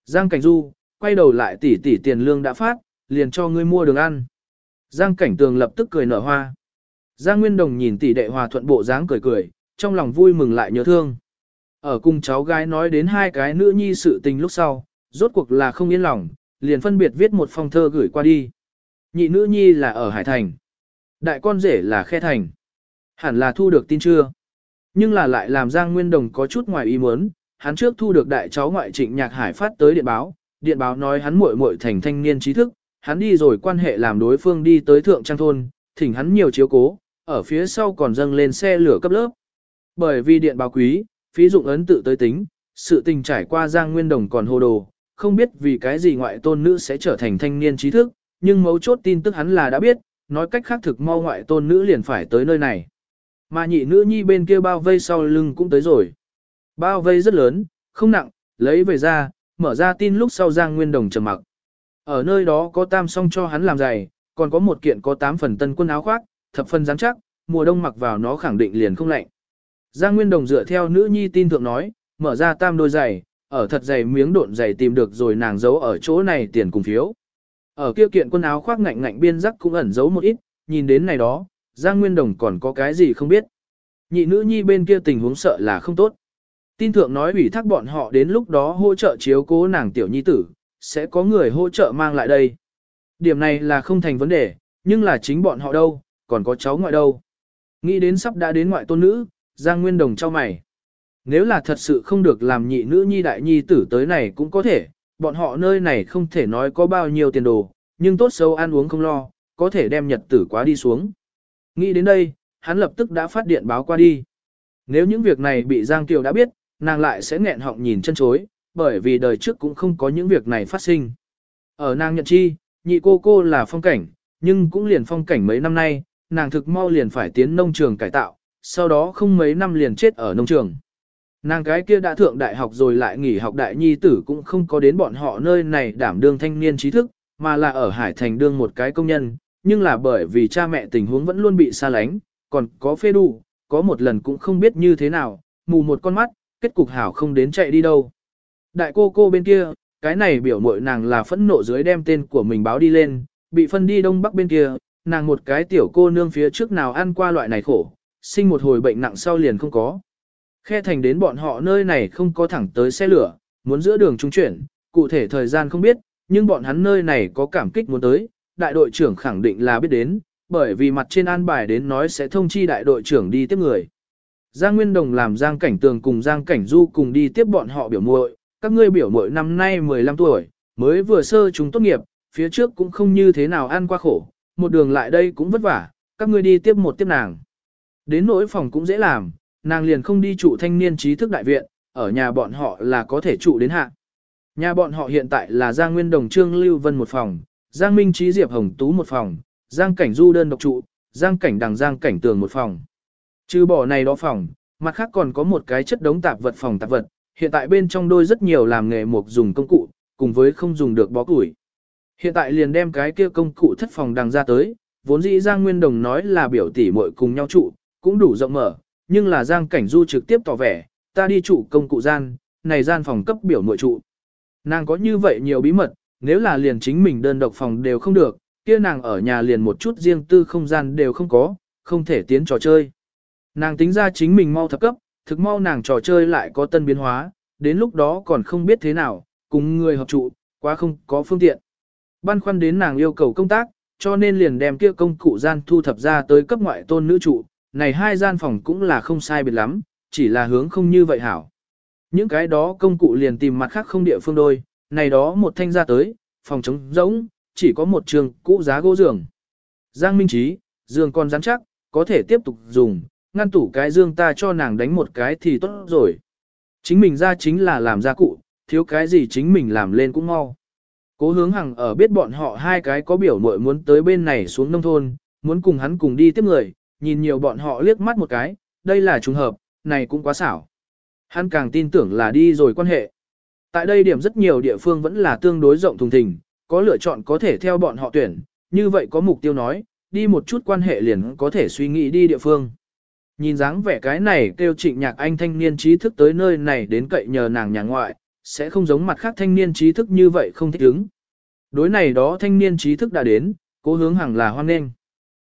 Giang Cảnh Du, quay đầu lại tỷ tỷ tiền lương đã phát, liền cho ngươi mua đường ăn. Giang Cảnh Tường lập tức cười nở hoa. Giang Nguyên Đồng nhìn tỷ đệ hòa thuận bộ dáng cười cười, trong lòng vui mừng lại nhớ thương. Ở cùng cháu gái nói đến hai cái nữ nhi sự tình lúc sau, rốt cuộc là không yên lòng, liền phân biệt viết một phong thơ gửi qua đi. Nhị nữ nhi là ở Hải Thành. Đại con rể là Khe Thành. Hẳn là thu được tin chưa. Nhưng là lại làm Giang Nguyên Đồng có chút ngoài ý muốn, hắn trước thu được đại cháu ngoại trịnh nhạc hải phát tới điện báo, điện báo nói hắn muội muội thành thanh niên trí thức, hắn đi rồi quan hệ làm đối phương đi tới thượng trang thôn, thỉnh hắn nhiều chiếu cố, ở phía sau còn dâng lên xe lửa cấp lớp. Bởi vì điện báo quý, phí dụng ấn tự tới tính, sự tình trải qua Giang Nguyên Đồng còn hồ đồ, không biết vì cái gì ngoại tôn nữ sẽ trở thành thanh niên trí thức, nhưng mấu chốt tin tức hắn là đã biết, nói cách khác thực mau ngoại tôn nữ liền phải tới nơi này. Mà nhị nữ nhi bên kia bao vây sau lưng cũng tới rồi. Bao vây rất lớn, không nặng, lấy về ra, mở ra tin lúc sau Giang Nguyên Đồng trầm mặc. Ở nơi đó có tam song cho hắn làm giày, còn có một kiện có 8 phần tân quân áo khoác, thập phần rắn chắc, mùa đông mặc vào nó khẳng định liền không lạnh. Giang Nguyên Đồng dựa theo nữ nhi tin thượng nói, mở ra tam đôi giày, ở thật dày miếng độn dày tìm được rồi nàng giấu ở chỗ này tiền cùng phiếu. Ở kia kiện quần áo khoác ngạnh ngạnh biên rắc cũng ẩn giấu một ít, nhìn đến này đó, Giang Nguyên Đồng còn có cái gì không biết. Nhị nữ nhi bên kia tình huống sợ là không tốt. Tin thượng nói ủy thác bọn họ đến lúc đó hỗ trợ chiếu cố nàng tiểu nhi tử, sẽ có người hỗ trợ mang lại đây. Điểm này là không thành vấn đề, nhưng là chính bọn họ đâu, còn có cháu ngoại đâu. Nghĩ đến sắp đã đến ngoại tôn nữ, Giang Nguyên Đồng cho mày. Nếu là thật sự không được làm nhị nữ nhi đại nhi tử tới này cũng có thể, bọn họ nơi này không thể nói có bao nhiêu tiền đồ, nhưng tốt xấu ăn uống không lo, có thể đem nhật tử quá đi xuống. Nghĩ đến đây, hắn lập tức đã phát điện báo qua đi. Nếu những việc này bị Giang Kiều đã biết, nàng lại sẽ nghẹn họng nhìn chân chối, bởi vì đời trước cũng không có những việc này phát sinh. Ở nàng nhận chi, nhị cô cô là phong cảnh, nhưng cũng liền phong cảnh mấy năm nay, nàng thực mau liền phải tiến nông trường cải tạo, sau đó không mấy năm liền chết ở nông trường. Nàng cái kia đã thượng đại học rồi lại nghỉ học đại nhi tử cũng không có đến bọn họ nơi này đảm đương thanh niên trí thức, mà là ở Hải Thành đương một cái công nhân, nhưng là bởi vì cha mẹ tình huống vẫn luôn bị xa lánh, còn có phê đủ, có một lần cũng không biết như thế nào, mù một con mắt, kết cục hảo không đến chạy đi đâu. Đại cô cô bên kia, cái này biểu mội nàng là phẫn nộ dưới đem tên của mình báo đi lên, bị phân đi đông bắc bên kia, nàng một cái tiểu cô nương phía trước nào ăn qua loại này khổ, sinh một hồi bệnh nặng sau liền không có. Khe thành đến bọn họ nơi này không có thẳng tới xe lửa, muốn giữa đường trung chuyển, cụ thể thời gian không biết, nhưng bọn hắn nơi này có cảm kích muốn tới, đại đội trưởng khẳng định là biết đến, bởi vì mặt trên an bài đến nói sẽ thông chi đại đội trưởng đi tiếp người. Giang Nguyên Đồng làm Giang Cảnh Tường cùng Giang Cảnh Du cùng đi tiếp bọn họ biểu muội, các ngươi biểu muội năm nay 15 tuổi, mới vừa sơ chúng tốt nghiệp, phía trước cũng không như thế nào ăn qua khổ, một đường lại đây cũng vất vả, các ngươi đi tiếp một tiếp nàng. Đến nỗi phòng cũng dễ làm, nàng liền không đi trụ thanh niên trí thức đại viện, ở nhà bọn họ là có thể trụ đến hạ. Nhà bọn họ hiện tại là Giang Nguyên Đồng Trương Lưu Vân một phòng, Giang Minh Trí Diệp Hồng Tú một phòng, Giang Cảnh Du đơn độc trụ, Giang Cảnh Đằng Giang Cảnh Tường một phòng. Trừ bỏ này đó phòng, mặt khác còn có một cái chất đống tạp vật phòng tạp vật, hiện tại bên trong đôi rất nhiều làm nghề mộc dùng công cụ, cùng với không dùng được bó củi. Hiện tại liền đem cái kia công cụ thất phòng đằng ra tới, vốn dĩ Giang Nguyên Đồng nói là biểu tỷ muội cùng nhau trụ, cũng đủ rộng mở, nhưng là Giang Cảnh Du trực tiếp tỏ vẻ, ta đi trụ công cụ gian, này gian phòng cấp biểu nội trụ. Nàng có như vậy nhiều bí mật, nếu là liền chính mình đơn độc phòng đều không được, kia nàng ở nhà liền một chút riêng tư không gian đều không có, không thể tiến trò chơi. Nàng tính ra chính mình mau thập cấp, thực mau nàng trò chơi lại có tân biến hóa, đến lúc đó còn không biết thế nào, cùng người hợp trụ, quá không có phương tiện. Băn khoăn đến nàng yêu cầu công tác, cho nên liền đem kia công cụ gian thu thập ra tới cấp ngoại tôn nữ trụ, này hai gian phòng cũng là không sai biệt lắm, chỉ là hướng không như vậy hảo. Những cái đó công cụ liền tìm mặt khác không địa phương đôi, này đó một thanh ra tới, phòng trống, rỗng, chỉ có một trường cũ giá gỗ giường. Giang Minh Trí, giường còn rắn chắc, có thể tiếp tục dùng, ngăn tủ cái dương ta cho nàng đánh một cái thì tốt rồi. Chính mình ra chính là làm gia cụ, thiếu cái gì chính mình làm lên cũng mau. Cố hướng hằng ở biết bọn họ hai cái có biểu mội muốn tới bên này xuống nông thôn, muốn cùng hắn cùng đi tiếp người, nhìn nhiều bọn họ liếc mắt một cái, đây là trùng hợp, này cũng quá xảo. Hắn càng tin tưởng là đi rồi quan hệ. Tại đây điểm rất nhiều địa phương vẫn là tương đối rộng thùng thình, có lựa chọn có thể theo bọn họ tuyển, như vậy có mục tiêu nói, đi một chút quan hệ liền có thể suy nghĩ đi địa phương. Nhìn dáng vẻ cái này kêu trịnh nhạc anh thanh niên trí thức tới nơi này đến cậy nhờ nàng nhà ngoại, sẽ không giống mặt khác thanh niên trí thức như vậy không thích ứng. Đối này đó thanh niên trí thức đã đến, cố hướng hàng là hoan nghênh.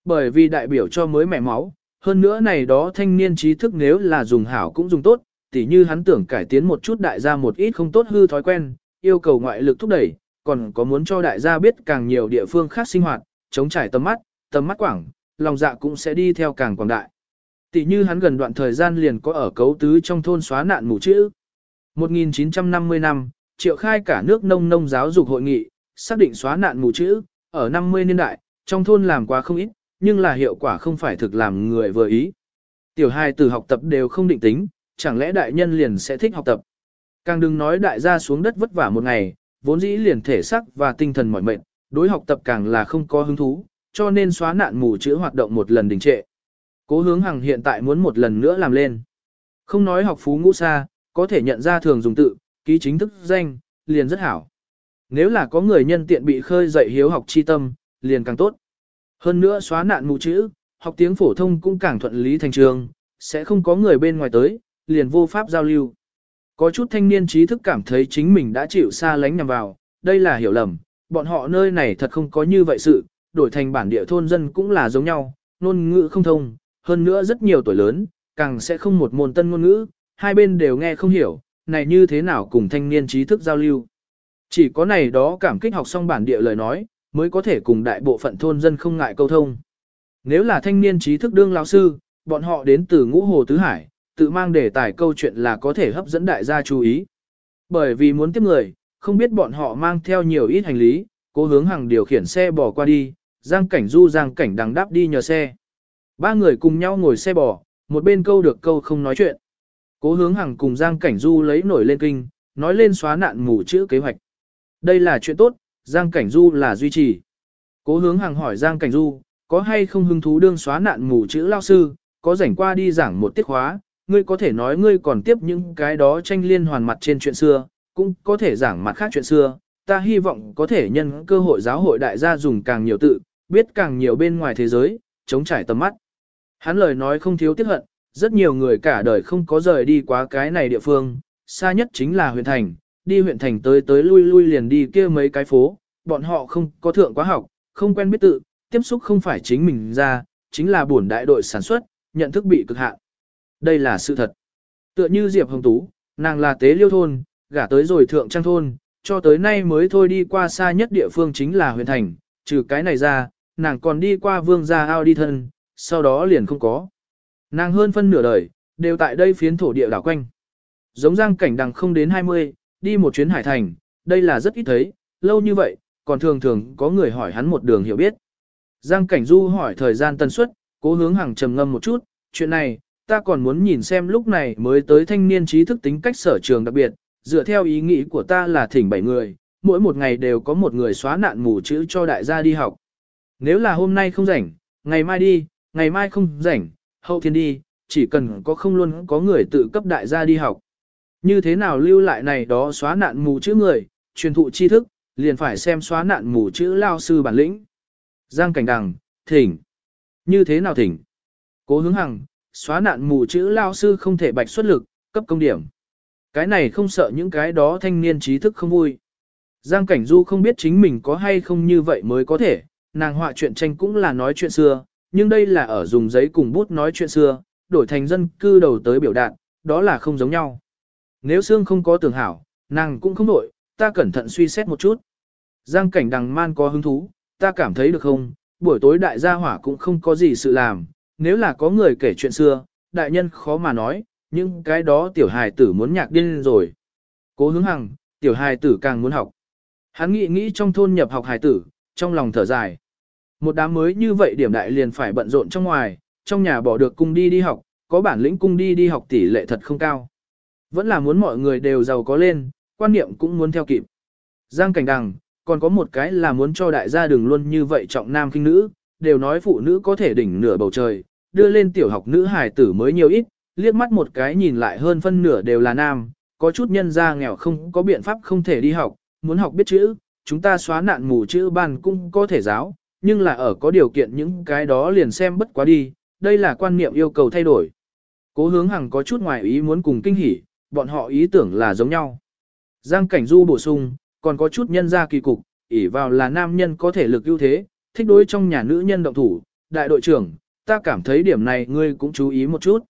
Bởi vì đại biểu cho mới mẻ máu, hơn nữa này đó thanh niên trí thức nếu là dùng hảo cũng dùng tốt, tỉ như hắn tưởng cải tiến một chút đại gia một ít không tốt hư thói quen, yêu cầu ngoại lực thúc đẩy, còn có muốn cho đại gia biết càng nhiều địa phương khác sinh hoạt, chống trải tầm mắt, tầm mắt quảng, lòng dạ cũng sẽ đi theo càng quảng đại. Tỷ như hắn gần đoạn thời gian liền có ở cấu tứ trong thôn xóa nạn mù chữ. 1950 năm, triệu khai cả nước nông nông giáo dục hội nghị, xác định xóa nạn mù chữ, ở 50 niên đại, trong thôn làm quá không ít, nhưng là hiệu quả không phải thực làm người vừa ý. Tiểu hai từ học tập đều không định tính, chẳng lẽ đại nhân liền sẽ thích học tập. Càng đừng nói đại gia xuống đất vất vả một ngày, vốn dĩ liền thể sắc và tinh thần mỏi mệt, đối học tập càng là không có hứng thú, cho nên xóa nạn mù chữ hoạt động một lần đình trệ. Cố hướng hằng hiện tại muốn một lần nữa làm lên. Không nói học phú ngũ xa, có thể nhận ra thường dùng tự, ký chính thức danh, liền rất hảo. Nếu là có người nhân tiện bị khơi dậy hiếu học chi tâm, liền càng tốt. Hơn nữa xóa nạn mù chữ, học tiếng phổ thông cũng càng thuận lý thành trường, sẽ không có người bên ngoài tới, liền vô pháp giao lưu. Có chút thanh niên trí thức cảm thấy chính mình đã chịu xa lánh nhằm vào, đây là hiểu lầm, bọn họ nơi này thật không có như vậy sự, đổi thành bản địa thôn dân cũng là giống nhau, ngôn ngữ không thông, hơn nữa rất nhiều tuổi lớn, càng sẽ không một môn tân ngôn ngữ, hai bên đều nghe không hiểu, này như thế nào cùng thanh niên trí thức giao lưu. Chỉ có này đó cảm kích học xong bản địa lời nói, mới có thể cùng đại bộ phận thôn dân không ngại câu thông. Nếu là thanh niên trí thức đương lão sư, bọn họ đến từ ngũ hồ tứ hải, tự mang đề tài câu chuyện là có thể hấp dẫn đại gia chú ý. Bởi vì muốn tiếp người, không biết bọn họ mang theo nhiều ít hành lý, cố hướng hàng điều khiển xe bỏ qua đi, giang cảnh du giang cảnh đằng đáp đi nhờ xe. Ba người cùng nhau ngồi xe bò, một bên câu được câu không nói chuyện. Cố hướng hàng cùng Giang Cảnh Du lấy nổi lên kinh, nói lên xóa nạn mù chữ kế hoạch. Đây là chuyện tốt, Giang Cảnh Du là duy trì. Cố hướng hàng hỏi Giang Cảnh Du, có hay không hứng thú đương xóa nạn mù chữ lao sư, có rảnh qua đi giảng một tiết khóa, ngươi có thể nói ngươi còn tiếp những cái đó tranh liên hoàn mặt trên chuyện xưa, cũng có thể giảng mặt khác chuyện xưa. Ta hy vọng có thể nhân cơ hội giáo hội đại gia dùng càng nhiều tự, biết càng nhiều bên ngoài thế giới, chống trải tầm mắt. Hắn lời nói không thiếu tiếc hận, rất nhiều người cả đời không có rời đi quá cái này địa phương, xa nhất chính là huyện thành, đi huyện thành tới tới lui lui liền đi kia mấy cái phố, bọn họ không có thượng quá học, không quen biết tự, tiếp xúc không phải chính mình ra, chính là buồn đại đội sản xuất, nhận thức bị cực hạn. Đây là sự thật. Tựa như Diệp Hồng Tú, nàng là tế liêu thôn, gả tới rồi thượng trang thôn, cho tới nay mới thôi đi qua xa nhất địa phương chính là huyện thành, trừ cái này ra, nàng còn đi qua vương gia ao đi thân, sau đó liền không có. Nàng hơn phân nửa đời, đều tại đây phiến thổ địa đảo quanh. Giống giang cảnh đằng không đến 20, đi một chuyến hải thành, đây là rất ít thấy, lâu như vậy, còn thường thường có người hỏi hắn một đường hiểu biết. Giang cảnh du hỏi thời gian tần suất, cố hướng hàng trầm ngâm một chút, chuyện này, ta còn muốn nhìn xem lúc này mới tới thanh niên trí thức tính cách sở trường đặc biệt, dựa theo ý nghĩ của ta là thỉnh bảy người, mỗi một ngày đều có một người xóa nạn mù chữ cho đại gia đi học. Nếu là hôm nay không rảnh, ngày mai đi, ngày mai không rảnh, hậu thiên đi, chỉ cần có không luôn có người tự cấp đại gia đi học. Như thế nào lưu lại này đó xóa nạn mù chữ người, truyền thụ tri thức, liền phải xem xóa nạn mù chữ lao sư bản lĩnh. Giang cảnh đằng, thỉnh. Như thế nào thỉnh? Cố hướng hằng, xóa nạn mù chữ lao sư không thể bạch xuất lực, cấp công điểm. Cái này không sợ những cái đó thanh niên trí thức không vui. Giang cảnh du không biết chính mình có hay không như vậy mới có thể, nàng họa chuyện tranh cũng là nói chuyện xưa, nhưng đây là ở dùng giấy cùng bút nói chuyện xưa, đổi thành dân cư đầu tới biểu đạt, đó là không giống nhau. Nếu xương không có tưởng hảo, nàng cũng không nổi, ta cẩn thận suy xét một chút. Giang cảnh đằng man có hứng thú, ta cảm thấy được không, buổi tối đại gia hỏa cũng không có gì sự làm, nếu là có người kể chuyện xưa, đại nhân khó mà nói, nhưng cái đó tiểu hài tử muốn nhạc điên rồi. Cố hướng hằng, tiểu hài tử càng muốn học. Hắn nghĩ nghĩ trong thôn nhập học hài tử, trong lòng thở dài. Một đám mới như vậy điểm đại liền phải bận rộn trong ngoài, trong nhà bỏ được cung đi đi học, có bản lĩnh cung đi đi học tỷ lệ thật không cao. Vẫn là muốn mọi người đều giàu có lên, quan niệm cũng muốn theo kịp. Giang cảnh đằng, còn có một cái là muốn cho đại gia đừng luôn như vậy trọng nam khinh nữ, đều nói phụ nữ có thể đỉnh nửa bầu trời, đưa lên tiểu học nữ hài tử mới nhiều ít, liếc mắt một cái nhìn lại hơn phân nửa đều là nam, có chút nhân gia nghèo không có biện pháp không thể đi học, muốn học biết chữ, chúng ta xóa nạn mù chữ bàn cũng có thể giáo, nhưng là ở có điều kiện những cái đó liền xem bất quá đi, đây là quan niệm yêu cầu thay đổi. Cố hướng hằng có chút ngoài ý muốn cùng kinh hỉ, bọn họ ý tưởng là giống nhau. Giang Cảnh Du bổ sung, còn có chút nhân gia kỳ cục, ỷ vào là nam nhân có thể lực ưu thế, thích đối trong nhà nữ nhân động thủ, đại đội trưởng, ta cảm thấy điểm này ngươi cũng chú ý một chút.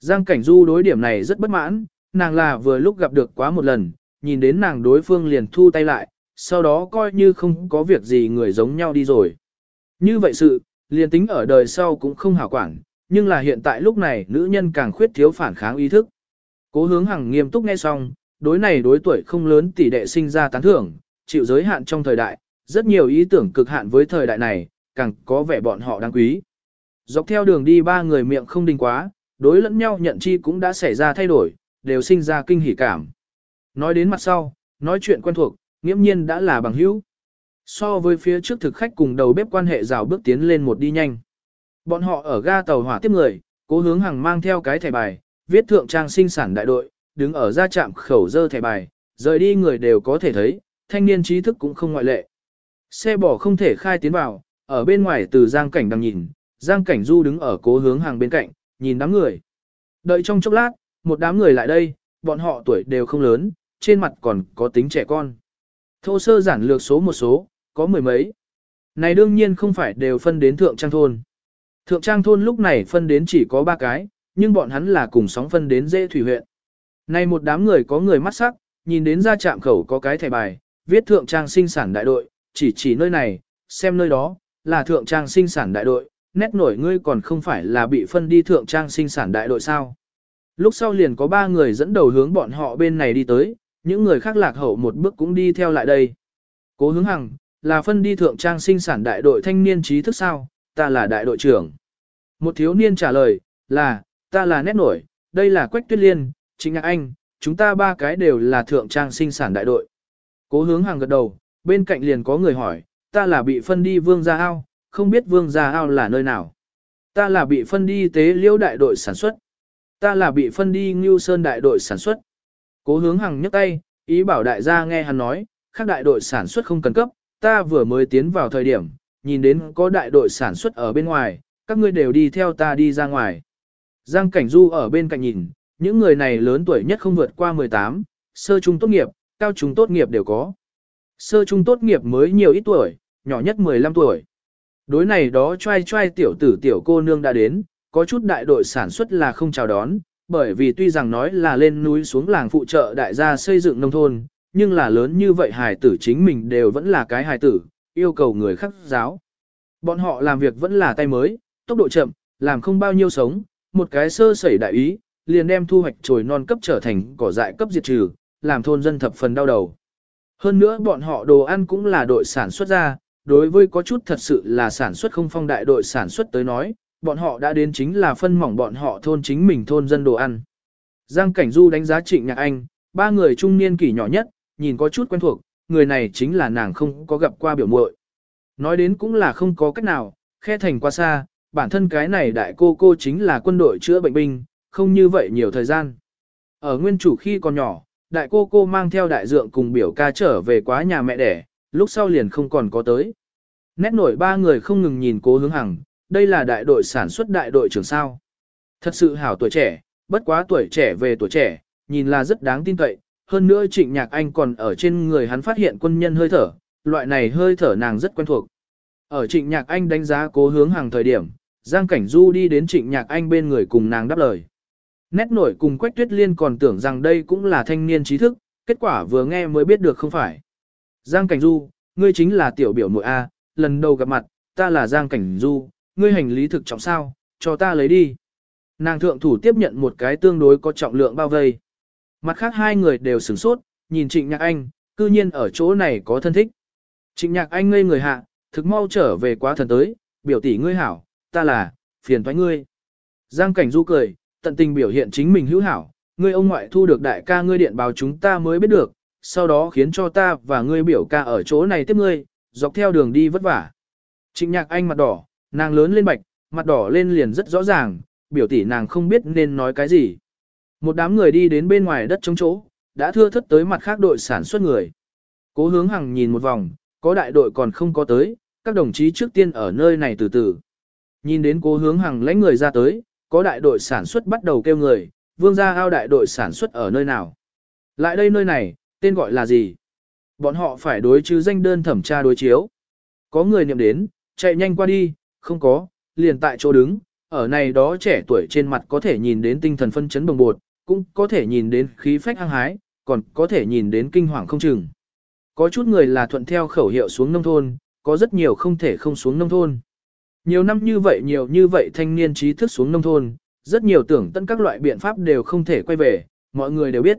Giang Cảnh Du đối điểm này rất bất mãn, nàng là vừa lúc gặp được quá một lần, nhìn đến nàng đối phương liền thu tay lại, sau đó coi như không có việc gì người giống nhau đi rồi. Như vậy sự, liền tính ở đời sau cũng không hảo quản, nhưng là hiện tại lúc này nữ nhân càng khuyết thiếu phản kháng ý thức. Cố hướng hằng nghiêm túc nghe xong, đối này đối tuổi không lớn tỷ đệ sinh ra tán thưởng, chịu giới hạn trong thời đại, rất nhiều ý tưởng cực hạn với thời đại này, càng có vẻ bọn họ đáng quý. Dọc theo đường đi ba người miệng không đình quá, đối lẫn nhau nhận chi cũng đã xảy ra thay đổi, đều sinh ra kinh hỉ cảm. Nói đến mặt sau, nói chuyện quen thuộc, nghiễm nhiên đã là bằng hữu. So với phía trước thực khách cùng đầu bếp quan hệ rào bước tiến lên một đi nhanh. Bọn họ ở ga tàu hỏa tiếp người, cố hướng hàng mang theo cái thẻ bài, viết thượng trang sinh sản đại đội, đứng ở ra trạm khẩu dơ thẻ bài, rời đi người đều có thể thấy, thanh niên trí thức cũng không ngoại lệ. Xe bỏ không thể khai tiến vào, ở bên ngoài từ giang cảnh đang nhìn, giang cảnh du đứng ở cố hướng hàng bên cạnh, nhìn đám người. Đợi trong chốc lát, một đám người lại đây, bọn họ tuổi đều không lớn, trên mặt còn có tính trẻ con. Thô sơ giản lược số một số, có mười mấy. Này đương nhiên không phải đều phân đến thượng trang thôn. Thượng trang thôn lúc này phân đến chỉ có ba cái, nhưng bọn hắn là cùng sóng phân đến dễ thủy huyện. Nay một đám người có người mắt sắc, nhìn đến ra trạm khẩu có cái thẻ bài, viết thượng trang sinh sản đại đội, chỉ chỉ nơi này, xem nơi đó, là thượng trang sinh sản đại đội, nét nổi ngươi còn không phải là bị phân đi thượng trang sinh sản đại đội sao. Lúc sau liền có ba người dẫn đầu hướng bọn họ bên này đi tới, những người khác lạc hậu một bước cũng đi theo lại đây. Cố hướng hằng, là phân đi thượng trang sinh sản đại đội thanh niên trí thức sao, ta là đại đội trưởng. Một thiếu niên trả lời, là, ta là nét nổi, đây là Quách Tuyết Liên, chính là anh, chúng ta ba cái đều là thượng trang sinh sản đại đội. Cố hướng hàng gật đầu, bên cạnh liền có người hỏi, ta là bị phân đi vương gia ao, không biết vương gia ao là nơi nào. Ta là bị phân đi tế liễu đại đội sản xuất. Ta là bị phân đi ngưu sơn đại đội sản xuất. Cố hướng hàng nhấc tay, ý bảo đại gia nghe hắn nói, khác đại đội sản xuất không cần cấp, ta vừa mới tiến vào thời điểm, nhìn đến có đại đội sản xuất ở bên ngoài, các ngươi đều đi theo ta đi ra ngoài. Giang Cảnh Du ở bên cạnh nhìn, những người này lớn tuổi nhất không vượt qua 18, sơ trung tốt nghiệp, cao trung tốt nghiệp đều có. Sơ trung tốt nghiệp mới nhiều ít tuổi, nhỏ nhất 15 tuổi. Đối này đó trai trai tiểu tử tiểu cô nương đã đến, có chút đại đội sản xuất là không chào đón, bởi vì tuy rằng nói là lên núi xuống làng phụ trợ đại gia xây dựng nông thôn, nhưng là lớn như vậy hài tử chính mình đều vẫn là cái hài tử, yêu cầu người khắc giáo. Bọn họ làm việc vẫn là tay mới, tốc độ chậm, làm không bao nhiêu sống, một cái sơ sẩy đại ý, liền đem thu hoạch trồi non cấp trở thành cỏ dại cấp diệt trừ, làm thôn dân thập phần đau đầu. Hơn nữa bọn họ đồ ăn cũng là đội sản xuất ra, đối với có chút thật sự là sản xuất không phong đại đội sản xuất tới nói, bọn họ đã đến chính là phân mỏng bọn họ thôn chính mình thôn dân đồ ăn. Giang Cảnh Du đánh giá Trịnh Nhạc Anh, ba người trung niên kỷ nhỏ nhất, nhìn có chút quen thuộc, người này chính là nàng không có gặp qua biểu muội. Nói đến cũng là không có cách nào, khe thành qua xa, bản thân cái này đại cô cô chính là quân đội chữa bệnh binh, không như vậy nhiều thời gian. Ở nguyên chủ khi còn nhỏ, đại cô cô mang theo đại dượng cùng biểu ca trở về quá nhà mẹ đẻ, lúc sau liền không còn có tới. Nét nổi ba người không ngừng nhìn cố hướng hằng, đây là đại đội sản xuất đại đội trưởng sao. Thật sự hảo tuổi trẻ, bất quá tuổi trẻ về tuổi trẻ, nhìn là rất đáng tin cậy. Hơn nữa trịnh nhạc anh còn ở trên người hắn phát hiện quân nhân hơi thở, loại này hơi thở nàng rất quen thuộc. Ở trịnh nhạc anh đánh giá cố hướng hàng thời điểm, Giang Cảnh Du đi đến trịnh nhạc anh bên người cùng nàng đáp lời. Nét nổi cùng Quách Tuyết Liên còn tưởng rằng đây cũng là thanh niên trí thức, kết quả vừa nghe mới biết được không phải. Giang Cảnh Du, ngươi chính là tiểu biểu nội A, lần đầu gặp mặt, ta là Giang Cảnh Du, ngươi hành lý thực trọng sao, cho ta lấy đi. Nàng thượng thủ tiếp nhận một cái tương đối có trọng lượng bao vây. Mặt khác hai người đều sửng sốt, nhìn Trịnh Nhạc Anh, cư nhiên ở chỗ này có thân thích. Trịnh Nhạc Anh ngây người hạ, thực mau trở về quá thần tới, biểu tỷ ngươi hảo, ta là, phiền thoái ngươi. Giang Cảnh Du cười, tận tình biểu hiện chính mình hữu hảo, ngươi ông ngoại thu được đại ca ngươi điện báo chúng ta mới biết được, sau đó khiến cho ta và ngươi biểu ca ở chỗ này tiếp ngươi, dọc theo đường đi vất vả. Trịnh nhạc anh mặt đỏ, nàng lớn lên bạch, mặt đỏ lên liền rất rõ ràng, biểu tỷ nàng không biết nên nói cái gì. Một đám người đi đến bên ngoài đất trống chỗ, đã thưa thất tới mặt khác đội sản xuất người. Cố hướng hằng nhìn một vòng, có đại đội còn không có tới, các đồng chí trước tiên ở nơi này từ từ. Nhìn đến cố hướng hằng lãnh người ra tới, có đại đội sản xuất bắt đầu kêu người, vương gia ao đại đội sản xuất ở nơi nào. Lại đây nơi này, tên gọi là gì? Bọn họ phải đối chứ danh đơn thẩm tra đối chiếu. Có người niệm đến, chạy nhanh qua đi, không có, liền tại chỗ đứng, ở này đó trẻ tuổi trên mặt có thể nhìn đến tinh thần phân chấn bồng bột, cũng có thể nhìn đến khí phách hăng hái, còn có thể nhìn đến kinh hoàng không chừng. Có chút người là thuận theo khẩu hiệu xuống nông thôn, có rất nhiều không thể không xuống nông thôn. Nhiều năm như vậy nhiều như vậy thanh niên trí thức xuống nông thôn, rất nhiều tưởng tận các loại biện pháp đều không thể quay về, mọi người đều biết.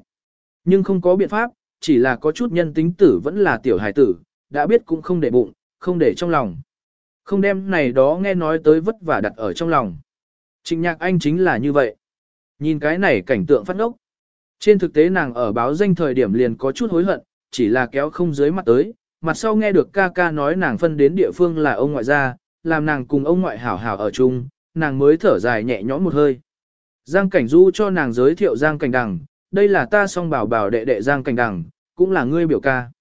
Nhưng không có biện pháp, chỉ là có chút nhân tính tử vẫn là tiểu hài tử, đã biết cũng không để bụng, không để trong lòng. Không đem này đó nghe nói tới vất vả đặt ở trong lòng. Trịnh nhạc anh chính là như vậy. Nhìn cái này cảnh tượng phát ốc. Trên thực tế nàng ở báo danh thời điểm liền có chút hối hận, chỉ là kéo không dưới mặt tới, mặt sau nghe được ca ca nói nàng phân đến địa phương là ông ngoại gia, làm nàng cùng ông ngoại hảo hảo ở chung, nàng mới thở dài nhẹ nhõm một hơi. Giang Cảnh Du cho nàng giới thiệu Giang Cảnh Đằng, đây là ta song bảo bảo đệ đệ Giang Cảnh Đằng, cũng là ngươi biểu ca.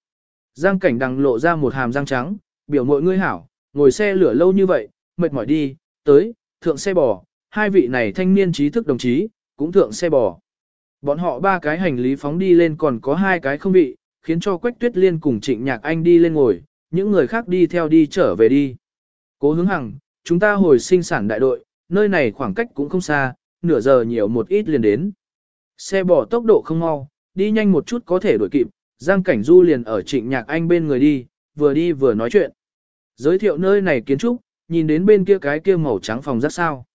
Giang Cảnh Đằng lộ ra một hàm răng trắng, biểu mội ngươi hảo, ngồi xe lửa lâu như vậy, mệt mỏi đi, tới, thượng xe bò, hai vị này thanh niên trí thức đồng chí, cũng thượng xe bò. Bọn họ ba cái hành lý phóng đi lên còn có hai cái không vị, khiến cho Quách Tuyết Liên cùng Trịnh Nhạc Anh đi lên ngồi, những người khác đi theo đi trở về đi. Cố hướng hằng, chúng ta hồi sinh sản đại đội, nơi này khoảng cách cũng không xa, nửa giờ nhiều một ít liền đến. Xe bò tốc độ không mau, đi nhanh một chút có thể đuổi kịp, Giang Cảnh Du liền ở Trịnh Nhạc Anh bên người đi, vừa đi vừa nói chuyện. Giới thiệu nơi này kiến trúc, nhìn đến bên kia cái kia màu trắng phòng rất sao.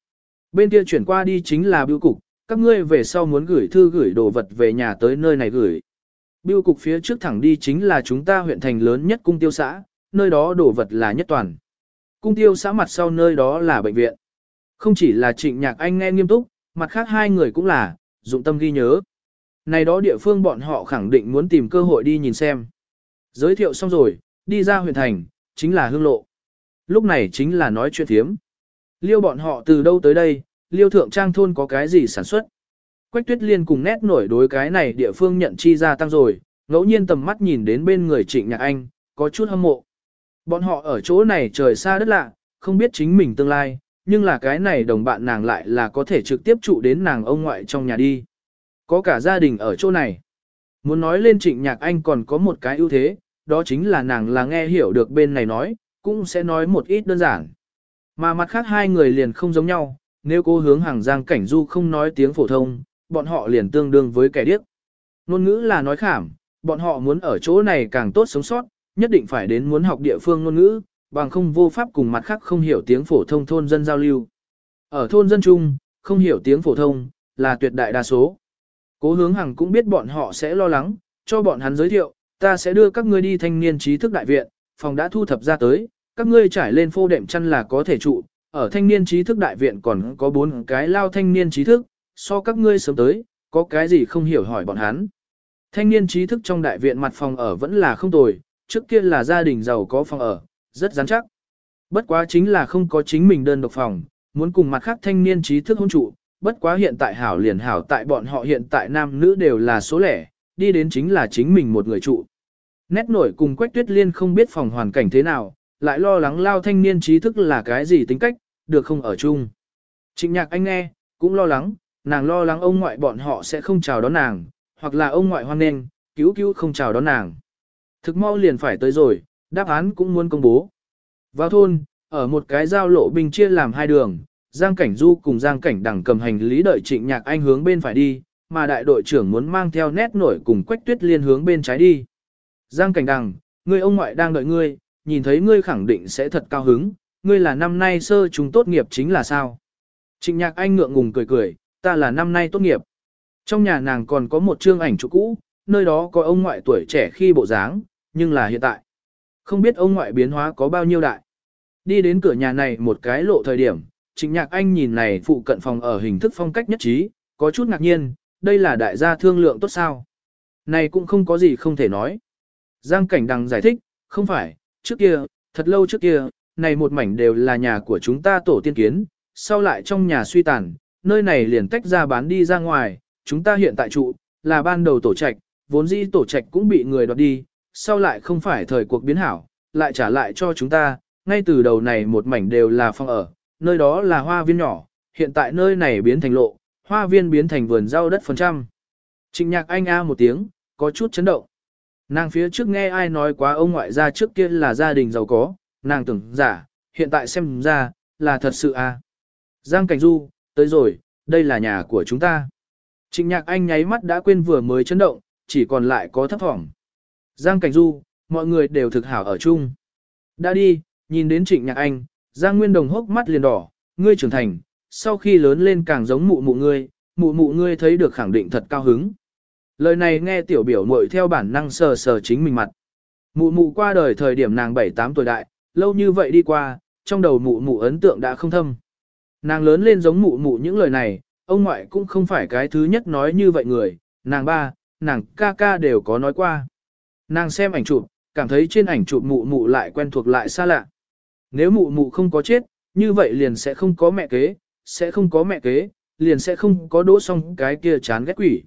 Bên kia chuyển qua đi chính là Biêu cục, các ngươi về sau muốn gửi thư gửi đồ vật về nhà tới nơi này gửi biêu cục phía trước thẳng đi chính là chúng ta huyện thành lớn nhất cung tiêu xã, nơi đó đồ vật là nhất toàn. Cung tiêu xã mặt sau nơi đó là bệnh viện. Không chỉ là trịnh nhạc anh nghe nghiêm túc, mặt khác hai người cũng là, dụng tâm ghi nhớ. Này đó địa phương bọn họ khẳng định muốn tìm cơ hội đi nhìn xem. Giới thiệu xong rồi, đi ra huyện thành, chính là hương lộ. Lúc này chính là nói chuyện thiếm. Liêu bọn họ từ đâu tới đây, liêu thượng trang thôn có cái gì sản xuất. Quách tuyết liên cùng nét nổi đối cái này địa phương nhận chi ra tăng rồi, ngẫu nhiên tầm mắt nhìn đến bên người trịnh nhạc anh, có chút hâm mộ. Bọn họ ở chỗ này trời xa đất lạ, không biết chính mình tương lai, nhưng là cái này đồng bạn nàng lại là có thể trực tiếp trụ đến nàng ông ngoại trong nhà đi. Có cả gia đình ở chỗ này. Muốn nói lên trịnh nhạc anh còn có một cái ưu thế, đó chính là nàng là nghe hiểu được bên này nói, cũng sẽ nói một ít đơn giản. Mà mặt khác hai người liền không giống nhau, nếu cô hướng hàng giang cảnh du không nói tiếng phổ thông, bọn họ liền tương đương với kẻ điếc. Nôn ngữ là nói khảm, bọn họ muốn ở chỗ này càng tốt sống sót, nhất định phải đến muốn học địa phương ngôn ngữ, bằng không vô pháp cùng mặt khác không hiểu tiếng phổ thông thôn dân giao lưu. Ở thôn dân chung, không hiểu tiếng phổ thông, là tuyệt đại đa số. Cố hướng hằng cũng biết bọn họ sẽ lo lắng, cho bọn hắn giới thiệu, ta sẽ đưa các ngươi đi thanh niên trí thức đại viện, phòng đã thu thập ra tới, các ngươi trải lên phô đệm chăn là có thể trụ, ở thanh niên trí thức đại viện còn có bốn cái lao thanh niên trí thức, so các ngươi sớm tới, có cái gì không hiểu hỏi bọn hắn. Thanh niên trí thức trong đại viện mặt phòng ở vẫn là không tồi, trước kia là gia đình giàu có phòng ở, rất rắn chắc. Bất quá chính là không có chính mình đơn độc phòng, muốn cùng mặt khác thanh niên trí thức hôn trụ, bất quá hiện tại hảo liền hảo tại bọn họ hiện tại nam nữ đều là số lẻ, đi đến chính là chính mình một người trụ. Nét nổi cùng Quách Tuyết Liên không biết phòng hoàn cảnh thế nào, lại lo lắng lao thanh niên trí thức là cái gì tính cách, được không ở chung. Trịnh nhạc anh nghe, cũng lo lắng, nàng lo lắng ông ngoại bọn họ sẽ không chào đón nàng, hoặc là ông ngoại hoan nghênh, cứu cứu không chào đón nàng. Thực mau liền phải tới rồi, đáp án cũng muốn công bố. Vào thôn, ở một cái giao lộ bình chia làm hai đường, Giang Cảnh Du cùng Giang Cảnh Đằng cầm hành lý đợi Trịnh Nhạc Anh hướng bên phải đi, mà đại đội trưởng muốn mang theo nét nổi cùng Quách Tuyết Liên hướng bên trái đi. Giang Cảnh Đằng, ngươi ông ngoại đang đợi ngươi, nhìn thấy ngươi khẳng định sẽ thật cao hứng, ngươi là năm nay sơ chúng tốt nghiệp chính là sao? Trịnh Nhạc Anh ngượng ngùng cười cười, ta là năm nay tốt nghiệp. Trong nhà nàng còn có một chương ảnh chụp cũ, nơi đó có ông ngoại tuổi trẻ khi bộ dáng, nhưng là hiện tại. Không biết ông ngoại biến hóa có bao nhiêu đại. Đi đến cửa nhà này một cái lộ thời điểm, Trịnh Nhạc Anh nhìn này phụ cận phòng ở hình thức phong cách nhất trí, có chút ngạc nhiên, đây là đại gia thương lượng tốt sao. Này cũng không có gì không thể nói. Giang Cảnh Đằng giải thích, không phải, trước kia, thật lâu trước kia, này một mảnh đều là nhà của chúng ta tổ tiên kiến, sau lại trong nhà suy tàn, nơi này liền tách ra bán đi ra ngoài, chúng ta hiện tại trụ, là ban đầu tổ trạch, vốn dĩ tổ trạch cũng bị người đoạt đi, sau lại không phải thời cuộc biến hảo, lại trả lại cho chúng ta, ngay từ đầu này một mảnh đều là phòng ở, nơi đó là hoa viên nhỏ, hiện tại nơi này biến thành lộ, hoa viên biến thành vườn rau đất phần trăm. Trịnh nhạc anh a một tiếng, có chút chấn động. Nàng phía trước nghe ai nói quá ông ngoại gia trước kia là gia đình giàu có, nàng tưởng giả, hiện tại xem ra, là thật sự a. Giang Cảnh Du, tới rồi, đây là nhà của chúng ta. Trịnh nhạc anh nháy mắt đã quên vừa mới chấn động, chỉ còn lại có thấp thỏm. Giang Cảnh Du, mọi người đều thực hảo ở chung. Đã đi, nhìn đến trịnh nhạc anh, Giang Nguyên Đồng hốc mắt liền đỏ, ngươi trưởng thành, sau khi lớn lên càng giống mụ mụ ngươi, mụ mụ ngươi thấy được khẳng định thật cao hứng. Lời này nghe tiểu biểu muội theo bản năng sờ sờ chính mình mặt. Mụ mụ qua đời thời điểm nàng 7-8 tuổi đại, lâu như vậy đi qua, trong đầu mụ mụ ấn tượng đã không thâm. Nàng lớn lên giống mụ mụ những lời này, ông ngoại cũng không phải cái thứ nhất nói như vậy người, nàng ba, nàng ca ca đều có nói qua. Nàng xem ảnh chụp, cảm thấy trên ảnh chụp mụ mụ lại quen thuộc lại xa lạ. Nếu mụ mụ không có chết, như vậy liền sẽ không có mẹ kế, sẽ không có mẹ kế, liền sẽ không có đỗ xong cái kia chán ghét quỷ.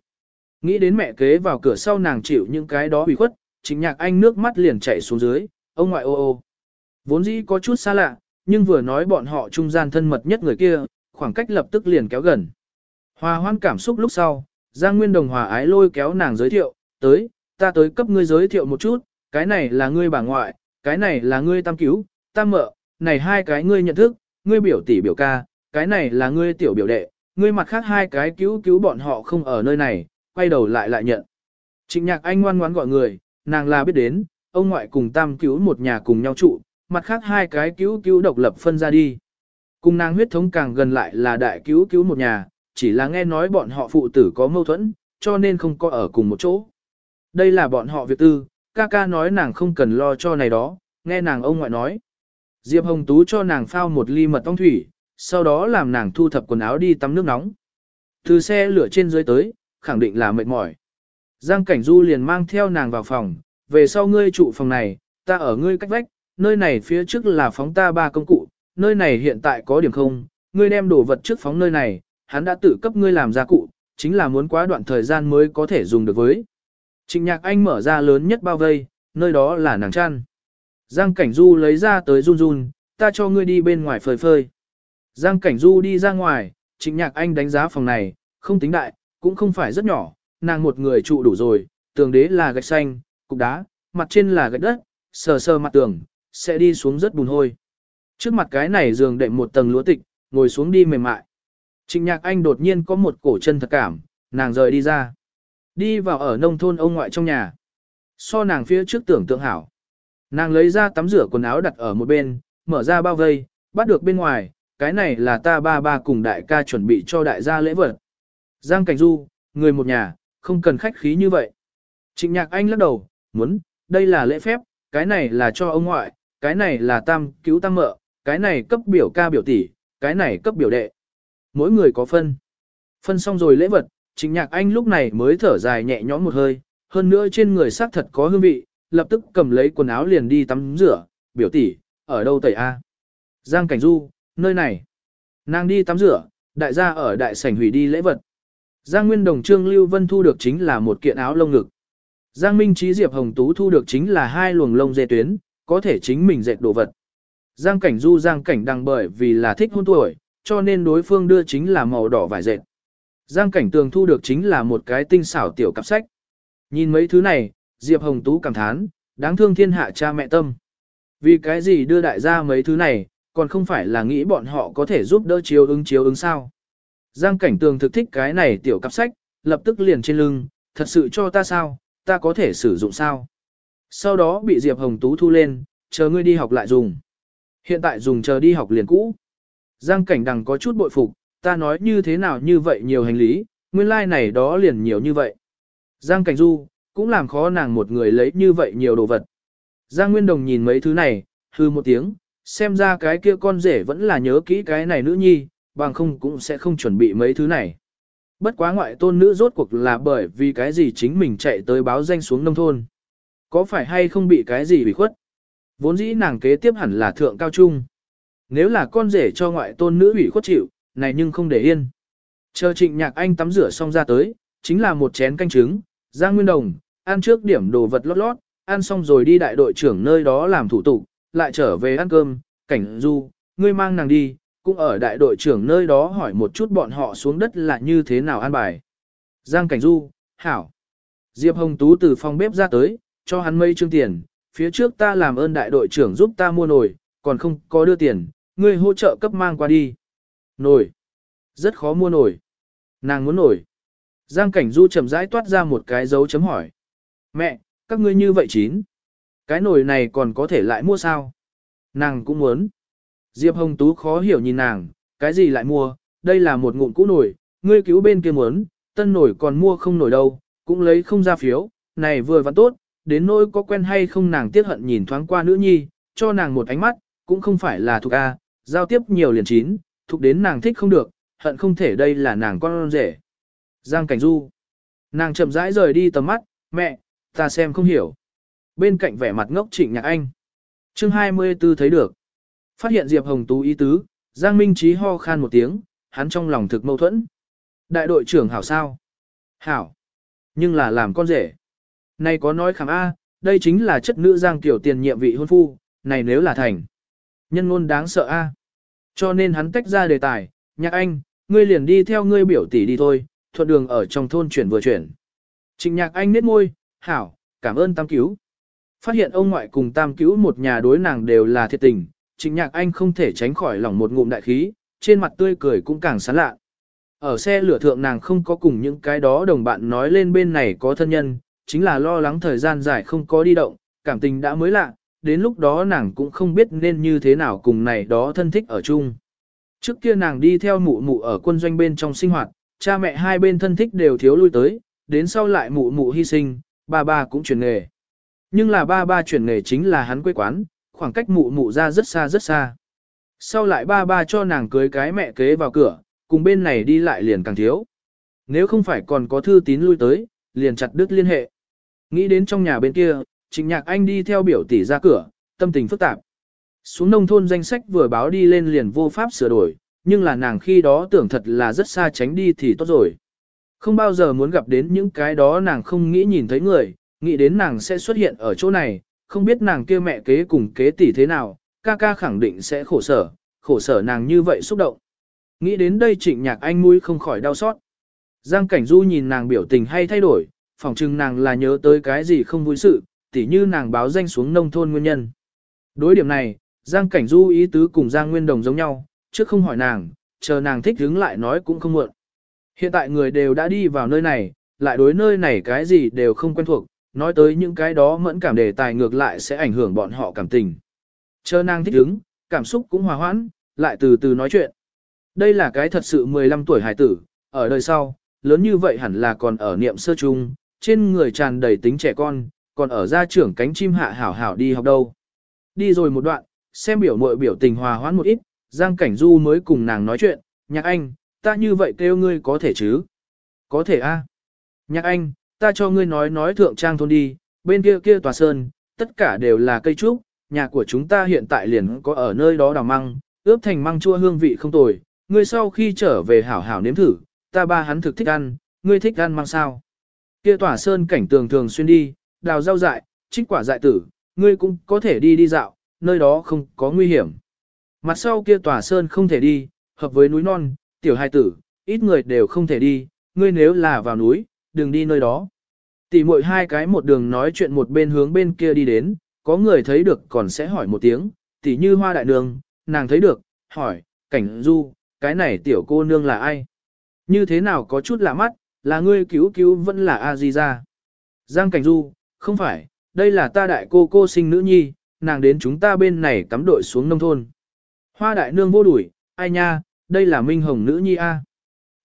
Nghĩ đến mẹ kế vào cửa sau nàng chịu những cái đó ủy khuất, chính nhạc anh nước mắt liền chảy xuống dưới, ông ngoại ô ô. Vốn dĩ có chút xa lạ, nhưng vừa nói bọn họ trung gian thân mật nhất người kia, khoảng cách lập tức liền kéo gần. Hòa hoan cảm xúc lúc sau, Giang Nguyên Đồng hòa ái lôi kéo nàng giới thiệu, tới, ta tới cấp ngươi giới thiệu một chút, cái này là ngươi bà ngoại, cái này là ngươi tam cứu, tam mợ, này hai cái ngươi nhận thức, ngươi biểu tỷ biểu ca, cái này là ngươi tiểu biểu đệ, ngươi mặt khác hai cái cứu cứu bọn họ không ở nơi này, quay đầu lại lại nhận. Trịnh nhạc anh ngoan ngoãn gọi người, nàng là biết đến, ông ngoại cùng tam cứu một nhà cùng nhau trụ, mặt khác hai cái cứu cứu độc lập phân ra đi. Cùng nàng huyết thống càng gần lại là đại cứu cứu một nhà, chỉ là nghe nói bọn họ phụ tử có mâu thuẫn, cho nên không có ở cùng một chỗ. Đây là bọn họ việc tư, ca ca nói nàng không cần lo cho này đó, nghe nàng ông ngoại nói. Diệp Hồng Tú cho nàng phao một ly mật ong thủy, sau đó làm nàng thu thập quần áo đi tắm nước nóng. Từ xe lửa trên dưới tới, khẳng định là mệt mỏi. Giang Cảnh Du liền mang theo nàng vào phòng, về sau ngươi trụ phòng này, ta ở ngươi cách vách, nơi này phía trước là phóng ta ba công cụ, nơi này hiện tại có điểm không, ngươi đem đồ vật trước phóng nơi này, hắn đã tự cấp ngươi làm gia cụ, chính là muốn quá đoạn thời gian mới có thể dùng được với. Trịnh nhạc anh mở ra lớn nhất bao vây, nơi đó là nàng chăn. Giang Cảnh Du lấy ra tới run run, ta cho ngươi đi bên ngoài phơi phơi. Giang Cảnh Du đi ra ngoài, trịnh nhạc anh đánh giá phòng này, không tính đại, cũng không phải rất nhỏ, nàng một người trụ đủ rồi, tường đế là gạch xanh, cục đá, mặt trên là gạch đất, sờ sờ mặt tường, sẽ đi xuống rất bùn hôi. Trước mặt cái này giường đệm một tầng lúa tịch, ngồi xuống đi mềm mại. Trịnh nhạc anh đột nhiên có một cổ chân thật cảm, nàng rời đi ra. Đi vào ở nông thôn ông ngoại trong nhà. So nàng phía trước tưởng tượng hảo. Nàng lấy ra tắm rửa quần áo đặt ở một bên, mở ra bao vây, bắt được bên ngoài, cái này là ta ba ba cùng đại ca chuẩn bị cho đại gia lễ vật. Giang Cảnh Du, người một nhà, không cần khách khí như vậy. Trịnh nhạc anh lắc đầu, muốn, đây là lễ phép, cái này là cho ông ngoại, cái này là tam cứu tam mợ, cái này cấp biểu ca biểu tỷ, cái này cấp biểu đệ. Mỗi người có phân. Phân xong rồi lễ vật, trịnh nhạc anh lúc này mới thở dài nhẹ nhõm một hơi, hơn nữa trên người xác thật có hương vị, lập tức cầm lấy quần áo liền đi tắm rửa, biểu tỷ, ở đâu tẩy A. Giang Cảnh Du, nơi này. Nàng đi tắm rửa, đại gia ở đại sảnh hủy đi lễ vật. Giang Nguyên Đồng Trương Lưu Vân thu được chính là một kiện áo lông ngực. Giang Minh Trí Diệp Hồng Tú thu được chính là hai luồng lông dê tuyến, có thể chính mình dệt đồ vật. Giang Cảnh Du Giang Cảnh đăng bởi vì là thích hôn tuổi, cho nên đối phương đưa chính là màu đỏ vải dệt. Giang Cảnh Tường thu được chính là một cái tinh xảo tiểu cặp sách. Nhìn mấy thứ này, Diệp Hồng Tú cảm thán, đáng thương thiên hạ cha mẹ tâm. Vì cái gì đưa đại gia mấy thứ này, còn không phải là nghĩ bọn họ có thể giúp đỡ chiếu ứng chiếu ứng sao. Giang cảnh tường thực thích cái này tiểu cặp sách, lập tức liền trên lưng, thật sự cho ta sao, ta có thể sử dụng sao. Sau đó bị Diệp Hồng Tú thu lên, chờ ngươi đi học lại dùng. Hiện tại dùng chờ đi học liền cũ. Giang cảnh đằng có chút bội phục, ta nói như thế nào như vậy nhiều hành lý, nguyên lai like này đó liền nhiều như vậy. Giang cảnh du, cũng làm khó nàng một người lấy như vậy nhiều đồ vật. Giang Nguyên Đồng nhìn mấy thứ này, hư một tiếng, xem ra cái kia con rể vẫn là nhớ kỹ cái này nữ nhi, bằng không cũng sẽ không chuẩn bị mấy thứ này. Bất quá ngoại tôn nữ rốt cuộc là bởi vì cái gì chính mình chạy tới báo danh xuống nông thôn. Có phải hay không bị cái gì bị khuất? Vốn dĩ nàng kế tiếp hẳn là thượng cao trung. Nếu là con rể cho ngoại tôn nữ bị khuất chịu, này nhưng không để yên. Chờ trịnh nhạc anh tắm rửa xong ra tới, chính là một chén canh trứng, Giang Nguyên Đồng, ăn trước điểm đồ vật lót lót, ăn xong rồi đi đại đội trưởng nơi đó làm thủ tục, lại trở về ăn cơm, cảnh du, ngươi mang nàng đi, cũng ở đại đội trưởng nơi đó hỏi một chút bọn họ xuống đất là như thế nào ăn bài. Giang cảnh du, hảo. Diệp Hồng Tú từ phòng bếp ra tới, cho hắn mấy trương tiền, phía trước ta làm ơn đại đội trưởng giúp ta mua nồi, còn không có đưa tiền, ngươi hỗ trợ cấp mang qua đi. Nồi. Rất khó mua nồi. Nàng muốn nồi. Giang cảnh du chậm rãi toát ra một cái dấu chấm hỏi. Mẹ, các ngươi như vậy chín. Cái nồi này còn có thể lại mua sao? Nàng cũng muốn. Diệp Hồng Tú khó hiểu nhìn nàng, cái gì lại mua, đây là một ngụm cũ nồi, ngươi cứu bên kia muốn, tân nồi còn mua không nổi đâu, cũng lấy không ra phiếu, này vừa vặn tốt, đến nỗi có quen hay không nàng tiếc hận nhìn thoáng qua nữ nhi, cho nàng một ánh mắt, cũng không phải là thuộc A, giao tiếp nhiều liền chín, thuộc đến nàng thích không được, hận không thể đây là nàng con rể. Giang Cảnh Du. Nàng chậm rãi rời đi tầm mắt, mẹ, ta xem không hiểu. Bên cạnh vẻ mặt ngốc trịnh nhạc anh. chương 24 thấy được. Phát hiện Diệp Hồng Tú ý tứ, Giang Minh Trí ho khan một tiếng, hắn trong lòng thực mâu thuẫn. Đại đội trưởng hảo sao? Hảo. Nhưng là làm con rể. Này có nói khẳng A, đây chính là chất nữ Giang Tiểu tiền nhiệm vị hôn phu, này nếu là thành. Nhân ngôn đáng sợ A. Cho nên hắn tách ra đề tài, nhạc anh, ngươi liền đi theo ngươi biểu tỷ đi thôi, thuận đường ở trong thôn chuyển vừa chuyển. Trịnh nhạc anh nết môi, hảo, cảm ơn tam cứu. Phát hiện ông ngoại cùng tam cứu một nhà đối nàng đều là thiệt tình, trịnh nhạc anh không thể tránh khỏi lòng một ngụm đại khí, trên mặt tươi cười cũng càng sán lạ. Ở xe lửa thượng nàng không có cùng những cái đó đồng bạn nói lên bên này có thân nhân, chính là lo lắng thời gian dài không có đi động, cảm tình đã mới lạ, đến lúc đó nàng cũng không biết nên như thế nào cùng này đó thân thích ở chung. Trước kia nàng đi theo mụ mụ ở quân doanh bên trong sinh hoạt, cha mẹ hai bên thân thích đều thiếu lui tới, đến sau lại mụ mụ hy sinh, ba ba cũng chuyển nghề. Nhưng là ba ba chuyển nghề chính là hắn quê quán, khoảng cách mụ mụ ra rất xa rất xa. Sau lại ba ba cho nàng cưới cái mẹ kế vào cửa, cùng bên này đi lại liền càng thiếu. Nếu không phải còn có thư tín lui tới, liền chặt đứt liên hệ. Nghĩ đến trong nhà bên kia, trịnh nhạc anh đi theo biểu tỷ ra cửa, tâm tình phức tạp. Xuống nông thôn danh sách vừa báo đi lên liền vô pháp sửa đổi, nhưng là nàng khi đó tưởng thật là rất xa tránh đi thì tốt rồi. Không bao giờ muốn gặp đến những cái đó nàng không nghĩ nhìn thấy người, nghĩ đến nàng sẽ xuất hiện ở chỗ này, không biết nàng kia mẹ kế cùng kế tỷ thế nào, ca ca khẳng định sẽ khổ sở, khổ sở nàng như vậy xúc động. Nghĩ đến đây trịnh nhạc anh mũi không khỏi đau xót. Giang Cảnh Du nhìn nàng biểu tình hay thay đổi, phỏng chừng nàng là nhớ tới cái gì không vui sự, tỉ như nàng báo danh xuống nông thôn nguyên nhân. Đối điểm này, Giang Cảnh Du ý tứ cùng Giang Nguyên Đồng giống nhau, trước không hỏi nàng, chờ nàng thích đứng lại nói cũng không muộn. Hiện tại người đều đã đi vào nơi này, lại đối nơi này cái gì đều không quen thuộc, nói tới những cái đó mẫn cảm đề tài ngược lại sẽ ảnh hưởng bọn họ cảm tình. Chờ nàng thích đứng, cảm xúc cũng hòa hoãn, lại từ từ nói chuyện. Đây là cái thật sự 15 tuổi hải tử, ở đời sau, lớn như vậy hẳn là còn ở niệm sơ chung, trên người tràn đầy tính trẻ con, còn ở gia trưởng cánh chim hạ hảo hảo đi học đâu. Đi rồi một đoạn, xem biểu mội biểu tình hòa hoãn một ít, Giang Cảnh Du mới cùng nàng nói chuyện, nhạc anh, ta như vậy kêu ngươi có thể chứ? Có thể a. Nhạc anh, ta cho ngươi nói nói thượng trang thôn đi, bên kia kia tòa sơn, tất cả đều là cây trúc, nhà của chúng ta hiện tại liền có ở nơi đó đào măng, ướp thành măng chua hương vị không tồi, ngươi sau khi trở về hảo hảo nếm thử, ta ba hắn thực thích ăn, ngươi thích ăn măng sao? Kia tỏa sơn cảnh tường thường xuyên đi, đào rau dại, trích quả dại tử, ngươi cũng có thể đi đi dạo, nơi đó không có nguy hiểm. Mặt sau kia tòa sơn không thể đi, hợp với núi non, tiểu hai tử, ít người đều không thể đi, ngươi nếu là vào núi, đừng đi nơi đó. Tỷ muội hai cái một đường nói chuyện một bên hướng bên kia đi đến, có người thấy được còn sẽ hỏi một tiếng, tỷ như hoa đại nương, nàng thấy được, hỏi, cảnh du, cái này tiểu cô nương là ai? Như thế nào có chút lạ mắt, là ngươi cứu cứu vẫn là A Di ra. Giang cảnh du, không phải, đây là ta đại cô cô sinh nữ nhi, nàng đến chúng ta bên này cắm đội xuống nông thôn. Hoa đại nương vô đuổi, ai nha, đây là Minh Hồng nữ nhi A.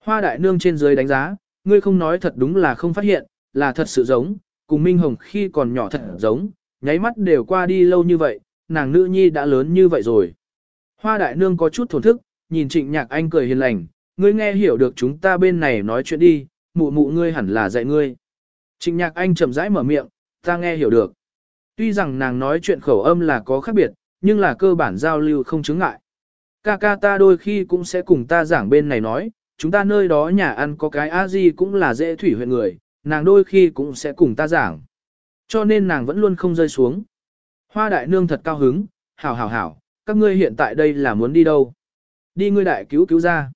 Hoa đại nương trên dưới đánh giá, ngươi không nói thật đúng là không phát hiện, là thật sự giống, cùng Minh Hồng khi còn nhỏ thật giống, nháy mắt đều qua đi lâu như vậy, nàng nữ nhi đã lớn như vậy rồi. Hoa đại nương có chút thổn thức, nhìn trịnh nhạc anh cười hiền lành, ngươi nghe hiểu được chúng ta bên này nói chuyện đi, mụ mụ ngươi hẳn là dạy ngươi. Trịnh nhạc anh chậm rãi mở miệng, ta nghe hiểu được. Tuy rằng nàng nói chuyện khẩu âm là có khác biệt, nhưng là cơ bản giao lưu không chứng ngại. Ca ca ta đôi khi cũng sẽ cùng ta giảng bên này nói, chúng ta nơi đó nhà ăn có cái a di cũng là dễ thủy huyện người, nàng đôi khi cũng sẽ cùng ta giảng. Cho nên nàng vẫn luôn không rơi xuống. Hoa đại nương thật cao hứng, hảo hảo hảo, các ngươi hiện tại đây là muốn đi đâu? Đi ngươi đại cứu cứu ra.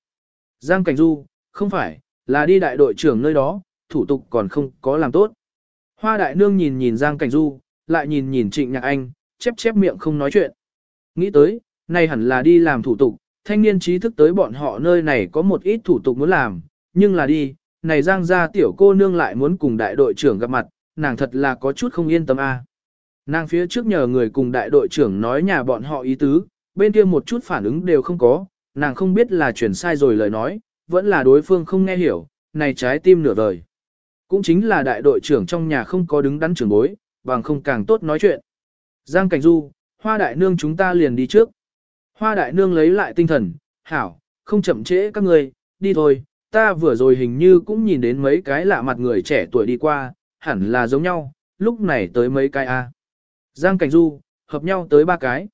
Giang Cảnh Du, không phải, là đi đại đội trưởng nơi đó, thủ tục còn không có làm tốt. Hoa đại nương nhìn nhìn Giang Cảnh Du, lại nhìn nhìn Trịnh Nhạc Anh, chép chép miệng không nói chuyện. Nghĩ tới, này hẳn là đi làm thủ tục, thanh niên trí thức tới bọn họ nơi này có một ít thủ tục muốn làm, nhưng là đi, này Giang gia tiểu cô nương lại muốn cùng đại đội trưởng gặp mặt, nàng thật là có chút không yên tâm a. Nàng phía trước nhờ người cùng đại đội trưởng nói nhà bọn họ ý tứ, bên kia một chút phản ứng đều không có, nàng không biết là chuyển sai rồi lời nói, vẫn là đối phương không nghe hiểu, này trái tim nửa đời. Cũng chính là đại đội trưởng trong nhà không có đứng đắn trưởng bối, bằng không càng tốt nói chuyện. Giang Cảnh Du, Hoa Đại Nương chúng ta liền đi trước. Hoa Đại Nương lấy lại tinh thần, hảo, không chậm trễ các người, đi thôi, ta vừa rồi hình như cũng nhìn đến mấy cái lạ mặt người trẻ tuổi đi qua, hẳn là giống nhau, lúc này tới mấy cái A. Giang Cảnh Du, hợp nhau tới ba cái.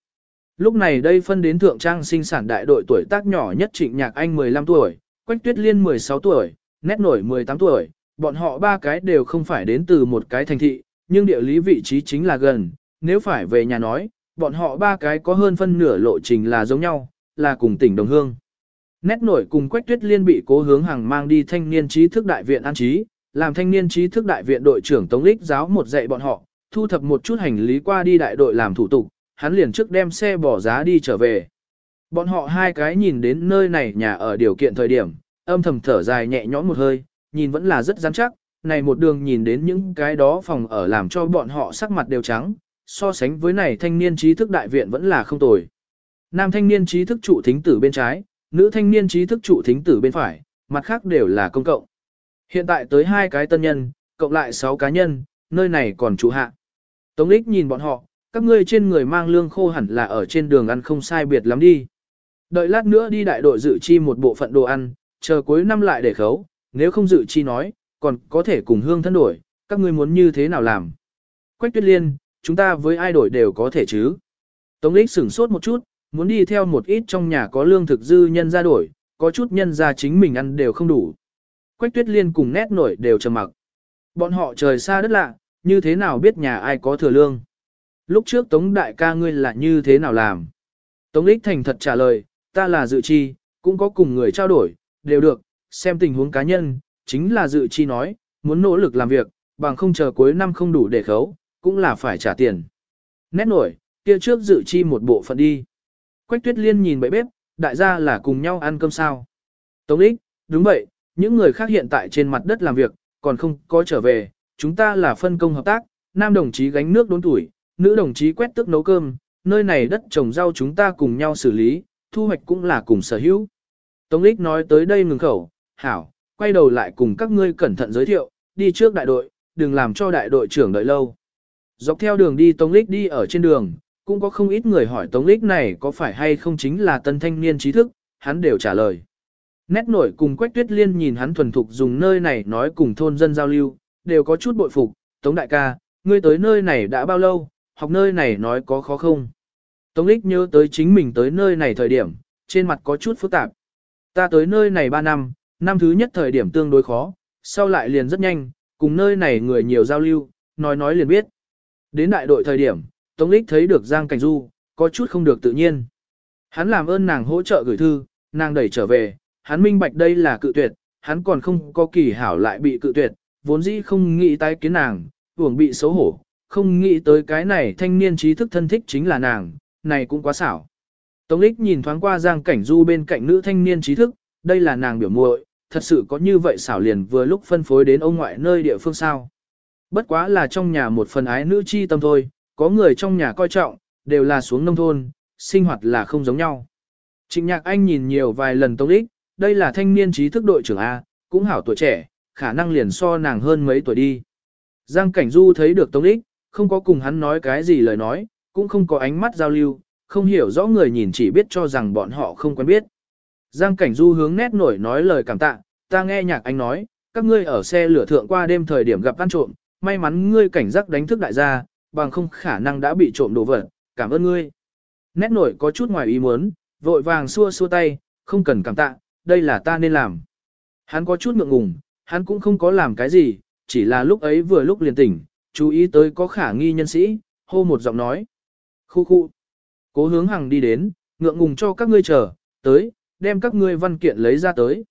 Lúc này đây phân đến thượng trang sinh sản đại đội tuổi tác nhỏ nhất trịnh nhạc anh 15 tuổi, Quách Tuyết Liên 16 tuổi, Nét Nổi 18 tuổi, bọn họ ba cái đều không phải đến từ một cái thành thị, nhưng địa lý vị trí chính là gần, nếu phải về nhà nói, bọn họ ba cái có hơn phân nửa lộ trình là giống nhau, là cùng tỉnh Đồng Hương. Nét Nổi cùng Quách Tuyết Liên bị cố hướng hàng mang đi thanh niên trí thức đại viện an trí, làm thanh niên trí thức đại viện đội trưởng Tống Lích giáo một dạy bọn họ, thu thập một chút hành lý qua đi đại đội làm thủ tục, hắn liền trước đem xe bỏ giá đi trở về. Bọn họ hai cái nhìn đến nơi này nhà ở điều kiện thời điểm, âm thầm thở dài nhẹ nhõm một hơi, nhìn vẫn là rất rắn chắc, này một đường nhìn đến những cái đó phòng ở làm cho bọn họ sắc mặt đều trắng, so sánh với này thanh niên trí thức đại viện vẫn là không tồi. Nam thanh niên trí thức trụ thính tử bên trái, nữ thanh niên trí thức trụ thính tử bên phải, mặt khác đều là công cộng. Hiện tại tới hai cái tân nhân, cộng lại sáu cá nhân, nơi này còn trụ hạ. Tống lích nhìn bọn họ, các ngươi trên người mang lương khô hẳn là ở trên đường ăn không sai biệt lắm đi. Đợi lát nữa đi đại đội dự chi một bộ phận đồ ăn, chờ cuối năm lại để khấu, nếu không dự chi nói, còn có thể cùng hương thân đổi, các ngươi muốn như thế nào làm. Quách tuyết liên, chúng ta với ai đổi đều có thể chứ. Tống lích sửng sốt một chút, muốn đi theo một ít trong nhà có lương thực dư nhân ra đổi, có chút nhân ra chính mình ăn đều không đủ. Quách tuyết liên cùng nét nổi đều trầm mặc. Bọn họ trời xa đất lạ, như thế nào biết nhà ai có thừa lương. Lúc trước Tống đại ca ngươi là như thế nào làm? Tống Lích thành thật trả lời, ta là dự chi, cũng có cùng người trao đổi, đều được, xem tình huống cá nhân, chính là dự chi nói, muốn nỗ lực làm việc, bằng không chờ cuối năm không đủ để khấu, cũng là phải trả tiền. Nét nổi, kia trước dự chi một bộ phận đi. Quách tuyết liên nhìn bậy bếp, đại gia là cùng nhau ăn cơm sao. Tống Ích, đúng vậy, những người khác hiện tại trên mặt đất làm việc, còn không có trở về, chúng ta là phân công hợp tác, nam đồng chí gánh nước đốn tuổi, nữ đồng chí quét tước nấu cơm, nơi này đất trồng rau chúng ta cùng nhau xử lý, thu hoạch cũng là cùng sở hữu. Tống Lích nói tới đây ngừng khẩu, hảo, quay đầu lại cùng các ngươi cẩn thận giới thiệu, đi trước đại đội, đừng làm cho đại đội trưởng đợi lâu. Dọc theo đường đi Tống Lích đi ở trên đường, cũng có không ít người hỏi Tống Lích này có phải hay không chính là tân thanh niên trí thức, hắn đều trả lời. Nét nổi cùng Quách Tuyết Liên nhìn hắn thuần thục dùng nơi này nói cùng thôn dân giao lưu, đều có chút bội phục, Tống đại ca, ngươi tới nơi này đã bao lâu, học nơi này nói có khó không. Tống Lích nhớ tới chính mình tới nơi này thời điểm, trên mặt có chút phức tạp. Ta tới nơi này 3 năm, năm thứ nhất thời điểm tương đối khó, sau lại liền rất nhanh, cùng nơi này người nhiều giao lưu, nói nói liền biết. Đến đại đội thời điểm, Tống Lích thấy được Giang Cảnh Du, có chút không được tự nhiên. Hắn làm ơn nàng hỗ trợ gửi thư, nàng đẩy trở về, hắn minh bạch đây là cự tuyệt, hắn còn không có kỳ hảo lại bị cự tuyệt, vốn dĩ không nghĩ tái kiến nàng, uổng bị xấu hổ, không nghĩ tới cái này thanh niên trí thức thân thích chính là nàng, này cũng quá xảo. Tống Lích nhìn thoáng qua Giang Cảnh Du bên cạnh nữ thanh niên trí thức, đây là nàng biểu muội, thật sự có như vậy xảo liền vừa lúc phân phối đến ông ngoại nơi địa phương sao. Bất quá là trong nhà một phần ái nữ chi tâm thôi, có người trong nhà coi trọng, đều là xuống nông thôn, sinh hoạt là không giống nhau. Trịnh Nhạc Anh nhìn nhiều vài lần Tống Lích, đây là thanh niên trí thức đội trưởng A, cũng hảo tuổi trẻ, khả năng liền so nàng hơn mấy tuổi đi. Giang Cảnh Du thấy được Tống Lích, không có cùng hắn nói cái gì lời nói, cũng không có ánh mắt giao lưu, không hiểu rõ người nhìn chỉ biết cho rằng bọn họ không quen biết. Giang Cảnh Du hướng nét nổi nói lời cảm tạ, ta nghe nhạc anh nói, các ngươi ở xe lửa thượng qua đêm thời điểm gặp ăn trộm, may mắn ngươi cảnh giác đánh thức đại gia, bằng không khả năng đã bị trộm đồ vật, cảm ơn ngươi. Nét nổi có chút ngoài ý muốn, vội vàng xua xua tay, không cần cảm tạ, đây là ta nên làm. Hắn có chút ngượng ngùng, hắn cũng không có làm cái gì, chỉ là lúc ấy vừa lúc liền tỉnh, chú ý tới có khả nghi nhân sĩ, hô một giọng nói. Khu khu. Cố hướng hằng đi đến, ngượng ngùng cho các ngươi chờ, tới, đem các ngươi văn kiện lấy ra tới.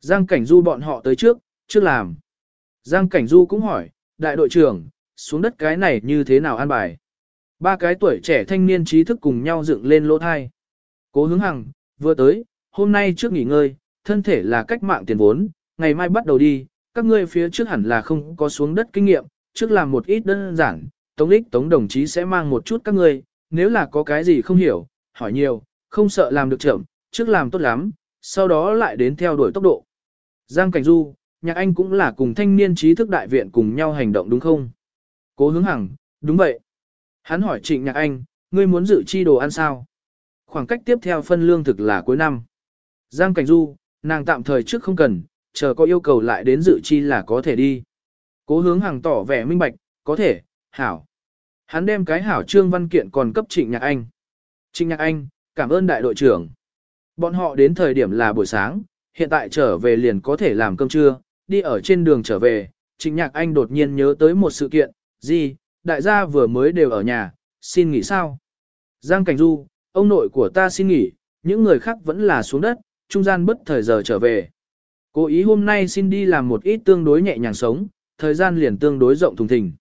Giang Cảnh Du bọn họ tới trước, trước làm. Giang Cảnh Du cũng hỏi, đại đội trưởng, xuống đất cái này như thế nào an bài? Ba cái tuổi trẻ thanh niên trí thức cùng nhau dựng lên lỗ thai. Cố hướng hằng, vừa tới, hôm nay trước nghỉ ngơi, thân thể là cách mạng tiền vốn, ngày mai bắt đầu đi, các ngươi phía trước hẳn là không có xuống đất kinh nghiệm, trước làm một ít đơn giản, Tống Lích Tống đồng chí sẽ mang một chút các ngươi, nếu là có cái gì không hiểu, hỏi nhiều, không sợ làm được chậm, trước làm tốt lắm, sau đó lại đến theo đuổi tốc độ. Giang Cảnh Du, nhạc anh cũng là cùng thanh niên trí thức đại viện cùng nhau hành động đúng không? Cố hướng hằng, đúng vậy. Hắn hỏi trịnh nhạc anh, ngươi muốn dự chi đồ ăn sao? Khoảng cách tiếp theo phân lương thực là cuối năm. Giang Cảnh Du, nàng tạm thời trước không cần, chờ có yêu cầu lại đến dự chi là có thể đi. Cố hướng hàng tỏ vẻ minh bạch, có thể, hảo. Hắn đem cái hảo trương văn kiện còn cấp trịnh nhạc anh. Trịnh nhạc anh, cảm ơn đại đội trưởng. Bọn họ đến thời điểm là buổi sáng, hiện tại trở về liền có thể làm cơm trưa, đi ở trên đường trở về, trịnh nhạc anh đột nhiên nhớ tới một sự kiện, gì, đại gia vừa mới đều ở nhà, xin nghỉ sao? Giang Cảnh Du, ông nội của ta xin nghỉ, những người khác vẫn là xuống đất, trung gian bất thời giờ trở về. Cố ý hôm nay xin đi làm một ít tương đối nhẹ nhàng sống, thời gian liền tương đối rộng thùng thình.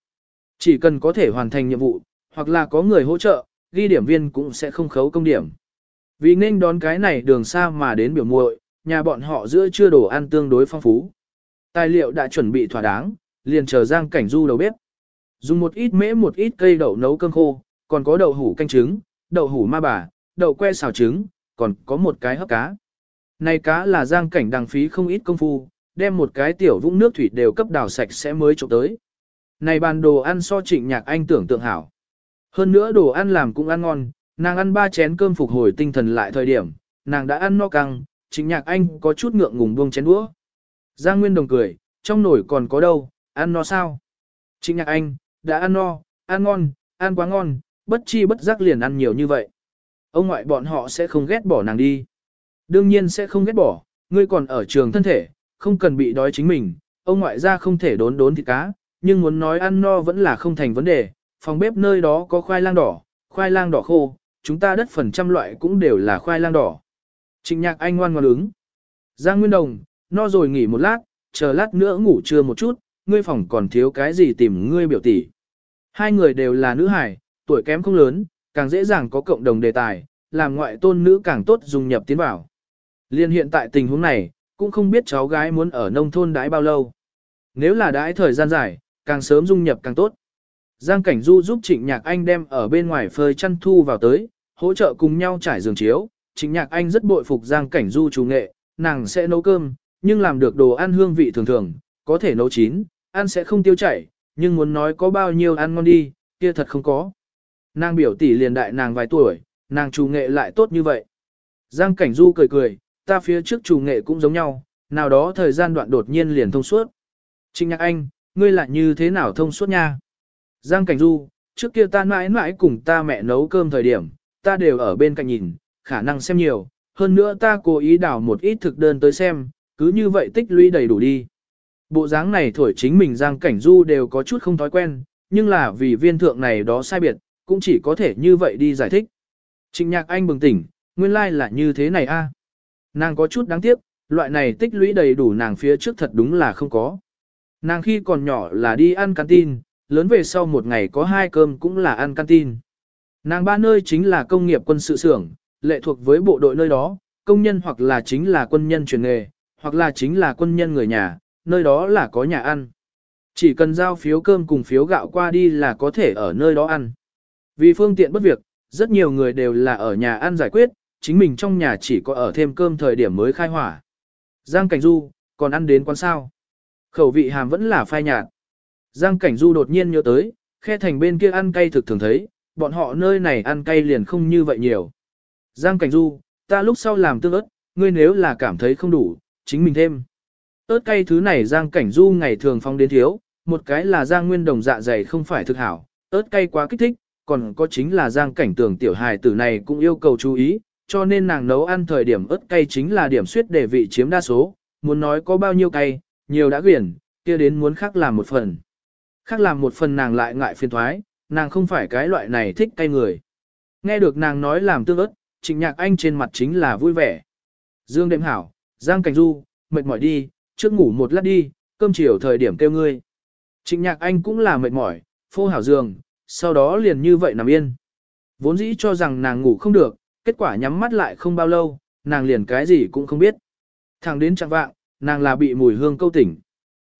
Chỉ cần có thể hoàn thành nhiệm vụ, hoặc là có người hỗ trợ, ghi điểm viên cũng sẽ không khấu công điểm. Vì nên đón cái này đường xa mà đến biểu muội, nhà bọn họ giữa chưa đồ ăn tương đối phong phú. Tài liệu đã chuẩn bị thỏa đáng, liền chờ Giang Cảnh Du đầu bếp. Dùng một ít mễ một ít cây đậu nấu cơm khô, còn có đậu hủ canh trứng, đậu hủ ma bà, đậu que xào trứng, còn có một cái hấp cá. Này cá là Giang Cảnh đằng phí không ít công phu, đem một cái tiểu vũng nước thủy đều cấp đào sạch sẽ mới trộm tới. Này bàn đồ ăn so trịnh nhạc anh tưởng tượng hảo. Hơn nữa đồ ăn làm cũng ăn ngon, nàng ăn ba chén cơm phục hồi tinh thần lại thời điểm, nàng đã ăn no căng, trịnh nhạc anh có chút ngượng ngùng buông chén đũa. Giang Nguyên Đồng cười, trong nổi còn có đâu, ăn no sao? Trịnh nhạc anh, đã ăn no, ăn ngon, ăn quá ngon, bất chi bất giác liền ăn nhiều như vậy. Ông ngoại bọn họ sẽ không ghét bỏ nàng đi. Đương nhiên sẽ không ghét bỏ, ngươi còn ở trường thân thể, không cần bị đói chính mình, ông ngoại ra không thể đốn đốn thịt cá, nhưng muốn nói ăn no vẫn là không thành vấn đề, phòng bếp nơi đó có khoai lang đỏ, khoai lang đỏ khô, chúng ta đất phần trăm loại cũng đều là khoai lang đỏ. Trịnh nhạc anh ngoan ngoan ứng. Giang Nguyên Đồng, no rồi nghỉ một lát, chờ lát nữa ngủ trưa một chút, ngươi phòng còn thiếu cái gì tìm ngươi biểu tỷ. Hai người đều là nữ hải, tuổi kém không lớn, càng dễ dàng có cộng đồng đề tài, làm ngoại tôn nữ càng tốt dùng nhập tiến vào. Liên hiện tại tình huống này, cũng không biết cháu gái muốn ở nông thôn đãi bao lâu. Nếu là đãi thời gian dài, càng sớm dung nhập càng tốt. Giang Cảnh Du giúp Trịnh Nhạc Anh đem ở bên ngoài phơi chăn thu vào tới, hỗ trợ cùng nhau trải giường chiếu. Trịnh Nhạc Anh rất bội phục Giang Cảnh Du chủ nghệ, nàng sẽ nấu cơm, nhưng làm được đồ ăn hương vị thường thường, có thể nấu chín, ăn sẽ không tiêu chảy, nhưng muốn nói có bao nhiêu ăn ngon đi, kia thật không có. Nàng biểu tỷ liền đại nàng vài tuổi, nàng chủ nghệ lại tốt như vậy. Giang Cảnh Du cười cười, ta phía trước chủ nghệ cũng giống nhau, nào đó thời gian đoạn đột nhiên liền thông suốt. Trịnh Nhạc Anh, ngươi lại như thế nào thông suốt nha? Giang Cảnh Du, trước kia ta mãi mãi cùng ta mẹ nấu cơm thời điểm, ta đều ở bên cạnh nhìn, khả năng xem nhiều, hơn nữa ta cố ý đảo một ít thực đơn tới xem, cứ như vậy tích lũy đầy đủ đi. Bộ dáng này thổi chính mình Giang Cảnh Du đều có chút không thói quen, nhưng là vì viên thượng này đó sai biệt, cũng chỉ có thể như vậy đi giải thích. Trịnh nhạc anh bừng tỉnh, nguyên lai like là như thế này a. Nàng có chút đáng tiếc, loại này tích lũy đầy đủ nàng phía trước thật đúng là không có. Nàng khi còn nhỏ là đi ăn canteen, lớn về sau một ngày có hai cơm cũng là ăn canteen. Nàng ba nơi chính là công nghiệp quân sự xưởng, lệ thuộc với bộ đội nơi đó, công nhân hoặc là chính là quân nhân truyền nghề, hoặc là chính là quân nhân người nhà, nơi đó là có nhà ăn. Chỉ cần giao phiếu cơm cùng phiếu gạo qua đi là có thể ở nơi đó ăn. Vì phương tiện bất việc, rất nhiều người đều là ở nhà ăn giải quyết, chính mình trong nhà chỉ có ở thêm cơm thời điểm mới khai hỏa. Giang Cảnh Du, còn ăn đến quán sao? Khẩu vị hàm vẫn là phai nhạt. Giang Cảnh Du đột nhiên nhớ tới, khe thành bên kia ăn cay thực thường thấy, bọn họ nơi này ăn cay liền không như vậy nhiều. Giang Cảnh Du, ta lúc sau làm tương ớt, ngươi nếu là cảm thấy không đủ, chính mình thêm. ớt cay thứ này Giang Cảnh Du ngày thường phong đến thiếu, một cái là Giang Nguyên Đồng dạ dày không phải thực hảo, ớt cay quá kích thích, còn có chính là Giang Cảnh tường tiểu hài tử này cũng yêu cầu chú ý, cho nên nàng nấu ăn thời điểm ớt cay chính là điểm suyết để vị chiếm đa số, muốn nói có bao nhiêu cay, nhiều đã quyển, kia đến muốn khác làm một phần. Khác làm một phần nàng lại ngại phiền thoái, nàng không phải cái loại này thích cay người. Nghe được nàng nói làm tương ớt, trịnh nhạc anh trên mặt chính là vui vẻ. Dương đêm hảo, Giang Cảnh Du, mệt mỏi đi, trước ngủ một lát đi, cơm chiều thời điểm kêu ngươi. Trịnh nhạc anh cũng là mệt mỏi, phô hảo giường, sau đó liền như vậy nằm yên. Vốn dĩ cho rằng nàng ngủ không được, kết quả nhắm mắt lại không bao lâu, nàng liền cái gì cũng không biết. Thẳng đến chẳng vạng, nàng là bị mùi hương câu tỉnh.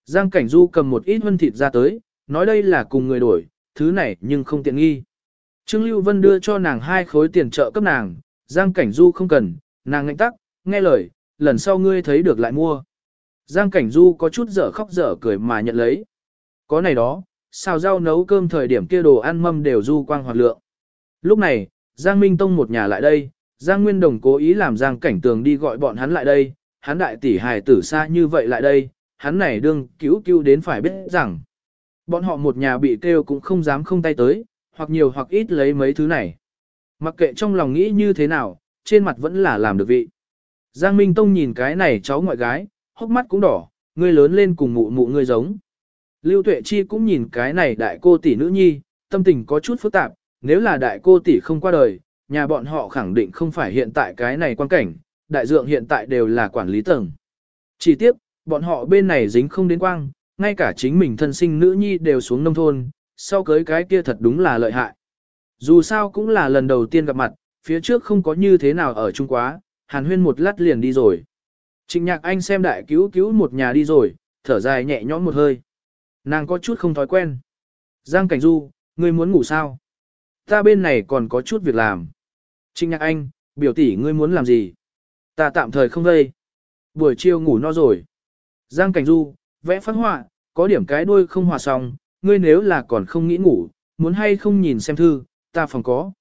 Giang Cảnh Du cầm một ít hân thịt ra tới, nói đây là cùng người đổi, thứ này nhưng không tiện nghi. Trương Lưu Vân đưa cho nàng hai khối tiền trợ cấp nàng, Giang Cảnh Du không cần, nàng ngạnh tắc, nghe lời, lần sau ngươi thấy được lại mua. Giang Cảnh Du có chút dở khóc dở cười mà nhận lấy. Có này đó, xào rau nấu cơm thời điểm kia đồ ăn mâm đều du quang hoạt lượng. Lúc này, Giang Minh Tông một nhà lại đây, Giang Nguyên Đồng cố ý làm Giang Cảnh Tường đi gọi bọn hắn lại đây, hắn đại tỷ hài tử xa như vậy lại đây, hắn này đương cứu cứu đến phải biết rằng. Bọn họ một nhà bị kêu cũng không dám không tay tới, hoặc nhiều hoặc ít lấy mấy thứ này. Mặc kệ trong lòng nghĩ như thế nào, trên mặt vẫn là làm được vị. Giang Minh Tông nhìn cái này cháu ngoại gái, hốc mắt cũng đỏ, ngươi lớn lên cùng mụ mụ ngươi giống. Lưu Tuệ Chi cũng nhìn cái này đại cô tỷ nữ nhi, tâm tình có chút phức tạp, nếu là đại cô tỷ không qua đời, nhà bọn họ khẳng định không phải hiện tại cái này quan cảnh, đại dượng hiện tại đều là quản lý tầng. Chỉ tiếp, bọn họ bên này dính không đến quang, ngay cả chính mình thân sinh nữ nhi đều xuống nông thôn, sau cưới cái kia thật đúng là lợi hại. Dù sao cũng là lần đầu tiên gặp mặt, phía trước không có như thế nào ở Trung Quá, hàn huyên một lát liền đi rồi. Trịnh nhạc anh xem đại cứu cứu một nhà đi rồi, thở dài nhẹ nhõm một hơi. Nàng có chút không thói quen. Giang Cảnh Du, ngươi muốn ngủ sao? Ta bên này còn có chút việc làm. Trịnh nhạc anh, biểu tỷ ngươi muốn làm gì? Ta tạm thời không gây. Buổi chiều ngủ no rồi. Giang Cảnh Du, vẽ phát họa, có điểm cái đuôi không hòa xong, ngươi nếu là còn không nghĩ ngủ, muốn hay không nhìn xem thư, ta phòng có.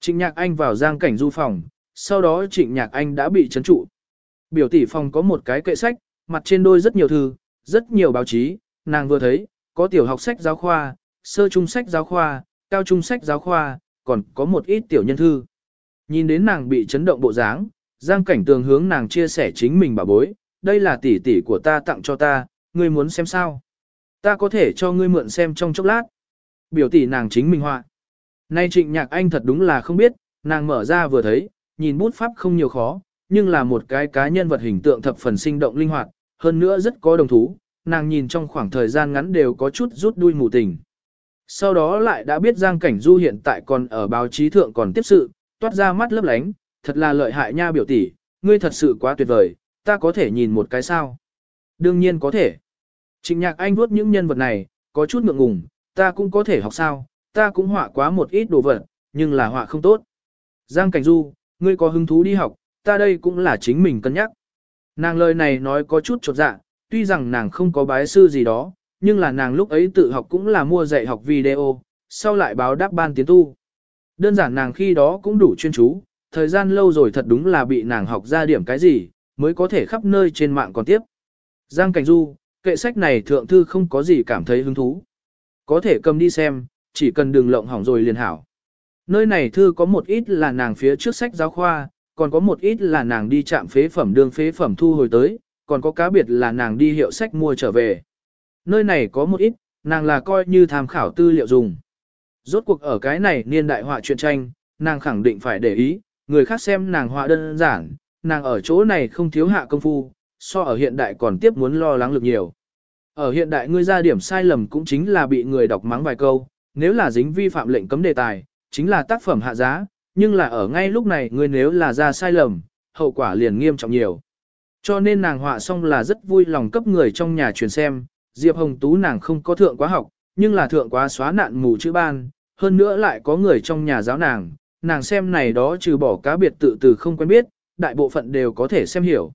Trịnh Nhạc Anh vào Giang Cảnh Du phòng, sau đó Trịnh Nhạc Anh đã bị chấn trụ. Biểu tỷ phòng có một cái kệ sách, mặt trên đôi rất nhiều thư, rất nhiều báo chí, nàng vừa thấy, có tiểu học sách giáo khoa, sơ trung sách giáo khoa, cao trung sách giáo khoa, còn có một ít tiểu nhân thư. Nhìn đến nàng bị chấn động bộ dáng, Giang Cảnh Tường hướng nàng chia sẻ chính mình bà bối, đây là tỷ tỷ của ta tặng cho ta, ngươi muốn xem sao? Ta có thể cho ngươi mượn xem trong chốc lát. Biểu tỷ nàng chính mình họa. Nay trịnh nhạc anh thật đúng là không biết, nàng mở ra vừa thấy, nhìn bút pháp không nhiều khó, nhưng là một cái cá nhân vật hình tượng thập phần sinh động linh hoạt, hơn nữa rất có đồng thú, nàng nhìn trong khoảng thời gian ngắn đều có chút rút đuôi mù tình. Sau đó lại đã biết Giang Cảnh Du hiện tại còn ở báo chí thượng còn tiếp sự, toát ra mắt lấp lánh, thật là lợi hại nha biểu tỷ, ngươi thật sự quá tuyệt vời, ta có thể nhìn một cái sao? Đương nhiên có thể. Trịnh nhạc anh vuốt những nhân vật này, có chút ngượng ngùng, ta cũng có thể học sao, ta cũng họa quá một ít đồ vật, nhưng là họa không tốt. Giang Cảnh Du, ngươi có hứng thú đi học, ta đây cũng là chính mình cân nhắc. Nàng lời này nói có chút chột dạ, tuy rằng nàng không có bái sư gì đó, nhưng là nàng lúc ấy tự học cũng là mua dạy học video, sau lại báo đáp ban tiến tu. Đơn giản nàng khi đó cũng đủ chuyên chú, thời gian lâu rồi thật đúng là bị nàng học ra điểm cái gì, mới có thể khắp nơi trên mạng còn tiếp. Giang Cảnh Du, kệ sách này thượng thư không có gì cảm thấy hứng thú. Có thể cầm đi xem, chỉ cần đừng lộng hỏng rồi liền hảo. Nơi này thư có một ít là nàng phía trước sách giáo khoa, còn có một ít là nàng đi chạm phế phẩm đường phế phẩm thu hồi tới, còn có cá biệt là nàng đi hiệu sách mua trở về. Nơi này có một ít, nàng là coi như tham khảo tư liệu dùng. Rốt cuộc ở cái này niên đại họa truyện tranh, nàng khẳng định phải để ý, người khác xem nàng họa đơn giản, nàng ở chỗ này không thiếu hạ công phu, so ở hiện đại còn tiếp muốn lo lắng lực nhiều. Ở hiện đại ngươi ra điểm sai lầm cũng chính là bị người đọc mắng vài câu, nếu là dính vi phạm lệnh cấm đề tài, chính là tác phẩm hạ giá, nhưng là ở ngay lúc này ngươi nếu là ra sai lầm, hậu quả liền nghiêm trọng nhiều. Cho nên nàng họa xong là rất vui lòng cấp người trong nhà truyền xem, Diệp Hồng Tú nàng không có thượng quá học, nhưng là thượng quá xóa nạn mù chữ ban, hơn nữa lại có người trong nhà giáo nàng, nàng xem này đó trừ bỏ cá biệt tự từ không quen biết, đại bộ phận đều có thể xem hiểu.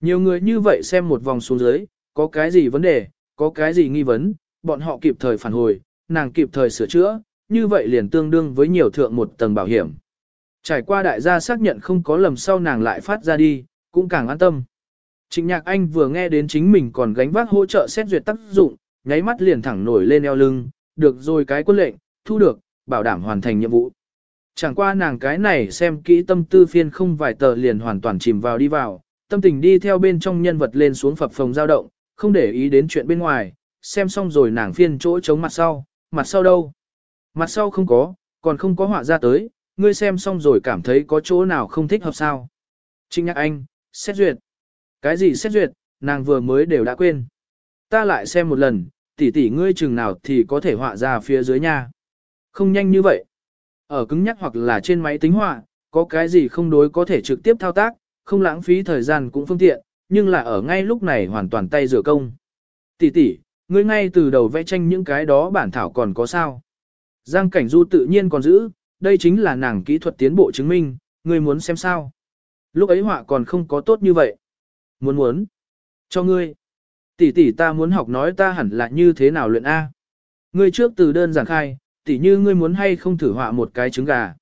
Nhiều người như vậy xem một vòng xuống dưới, có cái gì vấn đề, có cái gì nghi vấn, bọn họ kịp thời phản hồi, nàng kịp thời sửa chữa, như vậy liền tương đương với nhiều thượng một tầng bảo hiểm. Trải qua đại gia xác nhận không có lầm sau nàng lại phát ra đi, cũng càng an tâm. Trịnh Nhạc Anh vừa nghe đến chính mình còn gánh vác hỗ trợ xét duyệt tác dụng, nháy mắt liền thẳng nổi lên eo lưng, được rồi cái quân lệnh, thu được, bảo đảm hoàn thành nhiệm vụ. Chẳng qua nàng cái này xem kỹ tâm tư phiên không vài tờ liền hoàn toàn chìm vào đi vào, tâm tình đi theo bên trong nhân vật lên xuống phập phồng dao động, không để ý đến chuyện bên ngoài, xem xong rồi nàng phiên chỗ chống mặt sau, mặt sau đâu? Mặt sau không có, còn không có họa ra tới, ngươi xem xong rồi cảm thấy có chỗ nào không thích hợp sao. Trinh nhắc anh, xét duyệt. Cái gì xét duyệt, nàng vừa mới đều đã quên. Ta lại xem một lần, tỷ tỷ ngươi chừng nào thì có thể họa ra phía dưới nha. Không nhanh như vậy. Ở cứng nhắc hoặc là trên máy tính họa, có cái gì không đối có thể trực tiếp thao tác, không lãng phí thời gian cũng phương tiện, nhưng là ở ngay lúc này hoàn toàn tay rửa công. Tỷ tỷ, ngươi ngay từ đầu vẽ tranh những cái đó bản thảo còn có sao? Giang Cảnh Du tự nhiên còn giữ, đây chính là nàng kỹ thuật tiến bộ chứng minh, ngươi muốn xem sao? Lúc ấy họa còn không có tốt như vậy. Muốn muốn. Cho ngươi. Tỷ tỷ ta muốn học nói ta hẳn là như thế nào luyện A. Ngươi trước từ đơn giản khai, Tỉ như ngươi muốn hay không thử họa một cái trứng gà.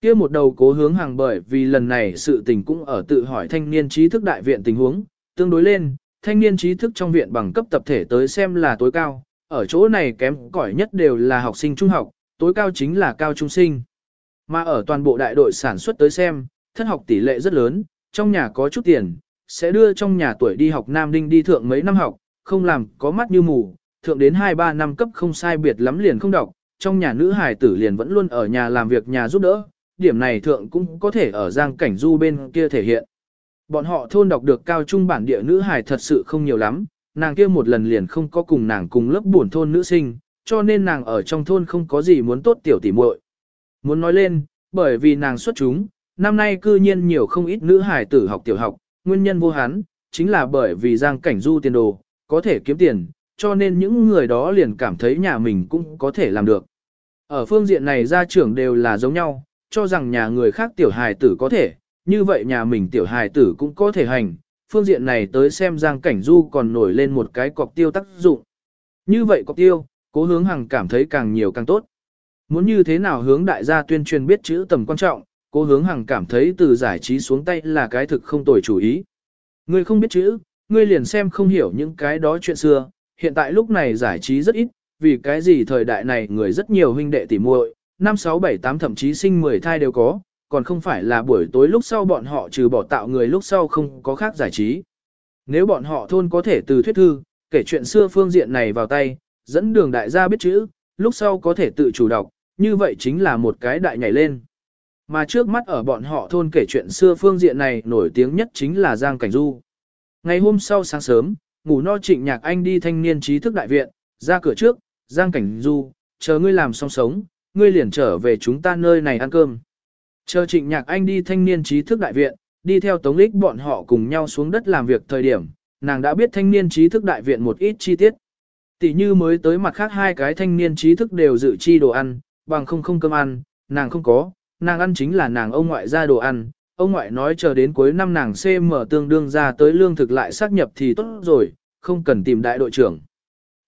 kia một đầu cố hướng hàng bởi vì lần này sự tình cũng ở tự hỏi thanh niên trí thức đại viện tình huống, tương đối lên, thanh niên trí thức trong viện bằng cấp tập thể tới xem là tối cao, ở chỗ này kém cỏi nhất đều là học sinh trung học, tối cao chính là cao trung sinh. Mà ở toàn bộ đại đội sản xuất tới xem, thân học tỷ lệ rất lớn, trong nhà có chút tiền, sẽ đưa trong nhà tuổi đi học Nam Đinh đi thượng mấy năm học, không làm có mắt như mù, thượng đến 2-3 năm cấp không sai biệt lắm liền không đọc, trong nhà nữ hài tử liền vẫn luôn ở nhà làm việc nhà giúp đỡ, điểm này thượng cũng có thể ở giang cảnh du bên kia thể hiện. Bọn họ thôn đọc được cao trung bản địa nữ hài thật sự không nhiều lắm, nàng kia một lần liền không có cùng nàng cùng lớp buồn thôn nữ sinh, cho nên nàng ở trong thôn không có gì muốn tốt tiểu tỉ muội. Muốn nói lên, bởi vì nàng xuất chúng, năm nay cư nhiên nhiều không ít nữ hài tử học tiểu học, nguyên nhân vô hán, chính là bởi vì giang cảnh du tiền đồ, có thể kiếm tiền, cho nên những người đó liền cảm thấy nhà mình cũng có thể làm được. Ở phương diện này gia trưởng đều là giống nhau, cho rằng nhà người khác tiểu hài tử có thể, như vậy nhà mình tiểu hài tử cũng có thể hành. Phương diện này tới xem Giang Cảnh Du còn nổi lên một cái cọc tiêu tác dụng. Như vậy cọc tiêu, cố hướng hằng cảm thấy càng nhiều càng tốt. Muốn như thế nào hướng đại gia tuyên truyền biết chữ tầm quan trọng, cố hướng hằng cảm thấy từ giải trí xuống tay là cái thực không tồi chủ ý. Ngươi không biết chữ, ngươi liền xem không hiểu những cái đó chuyện xưa, hiện tại lúc này giải trí rất ít, vì cái gì thời đại này người rất nhiều huynh đệ tỉ muội, năm sáu bảy tám thậm chí sinh 10 thai đều có, còn không phải là buổi tối lúc sau bọn họ trừ bỏ tạo người lúc sau không có khác giải trí. Nếu bọn họ thôn có thể từ thuyết thư, kể chuyện xưa phương diện này vào tay, dẫn đường đại gia biết chữ, lúc sau có thể tự chủ đọc, như vậy chính là một cái đại nhảy lên. Mà trước mắt ở bọn họ thôn kể chuyện xưa phương diện này nổi tiếng nhất chính là Giang Cảnh Du. Ngày hôm sau sáng sớm, ngủ no trịnh nhạc anh đi thanh niên trí thức đại viện, ra cửa trước, Giang Cảnh Du, chờ ngươi làm xong sống, ngươi liền trở về chúng ta nơi này ăn cơm. Chờ trịnh nhạc anh đi thanh niên trí thức đại viện, đi theo tống lích bọn họ cùng nhau xuống đất làm việc thời điểm, nàng đã biết thanh niên trí thức đại viện một ít chi tiết. Tỷ như mới tới mặt khác hai cái thanh niên trí thức đều dự chi đồ ăn, bằng không không cơm ăn, nàng không có, nàng ăn chính là nàng ông ngoại ra đồ ăn. Ông ngoại nói chờ đến cuối năm nàng CM tương đương ra tới lương thực lại xác nhập thì tốt rồi, không cần tìm đại đội trưởng.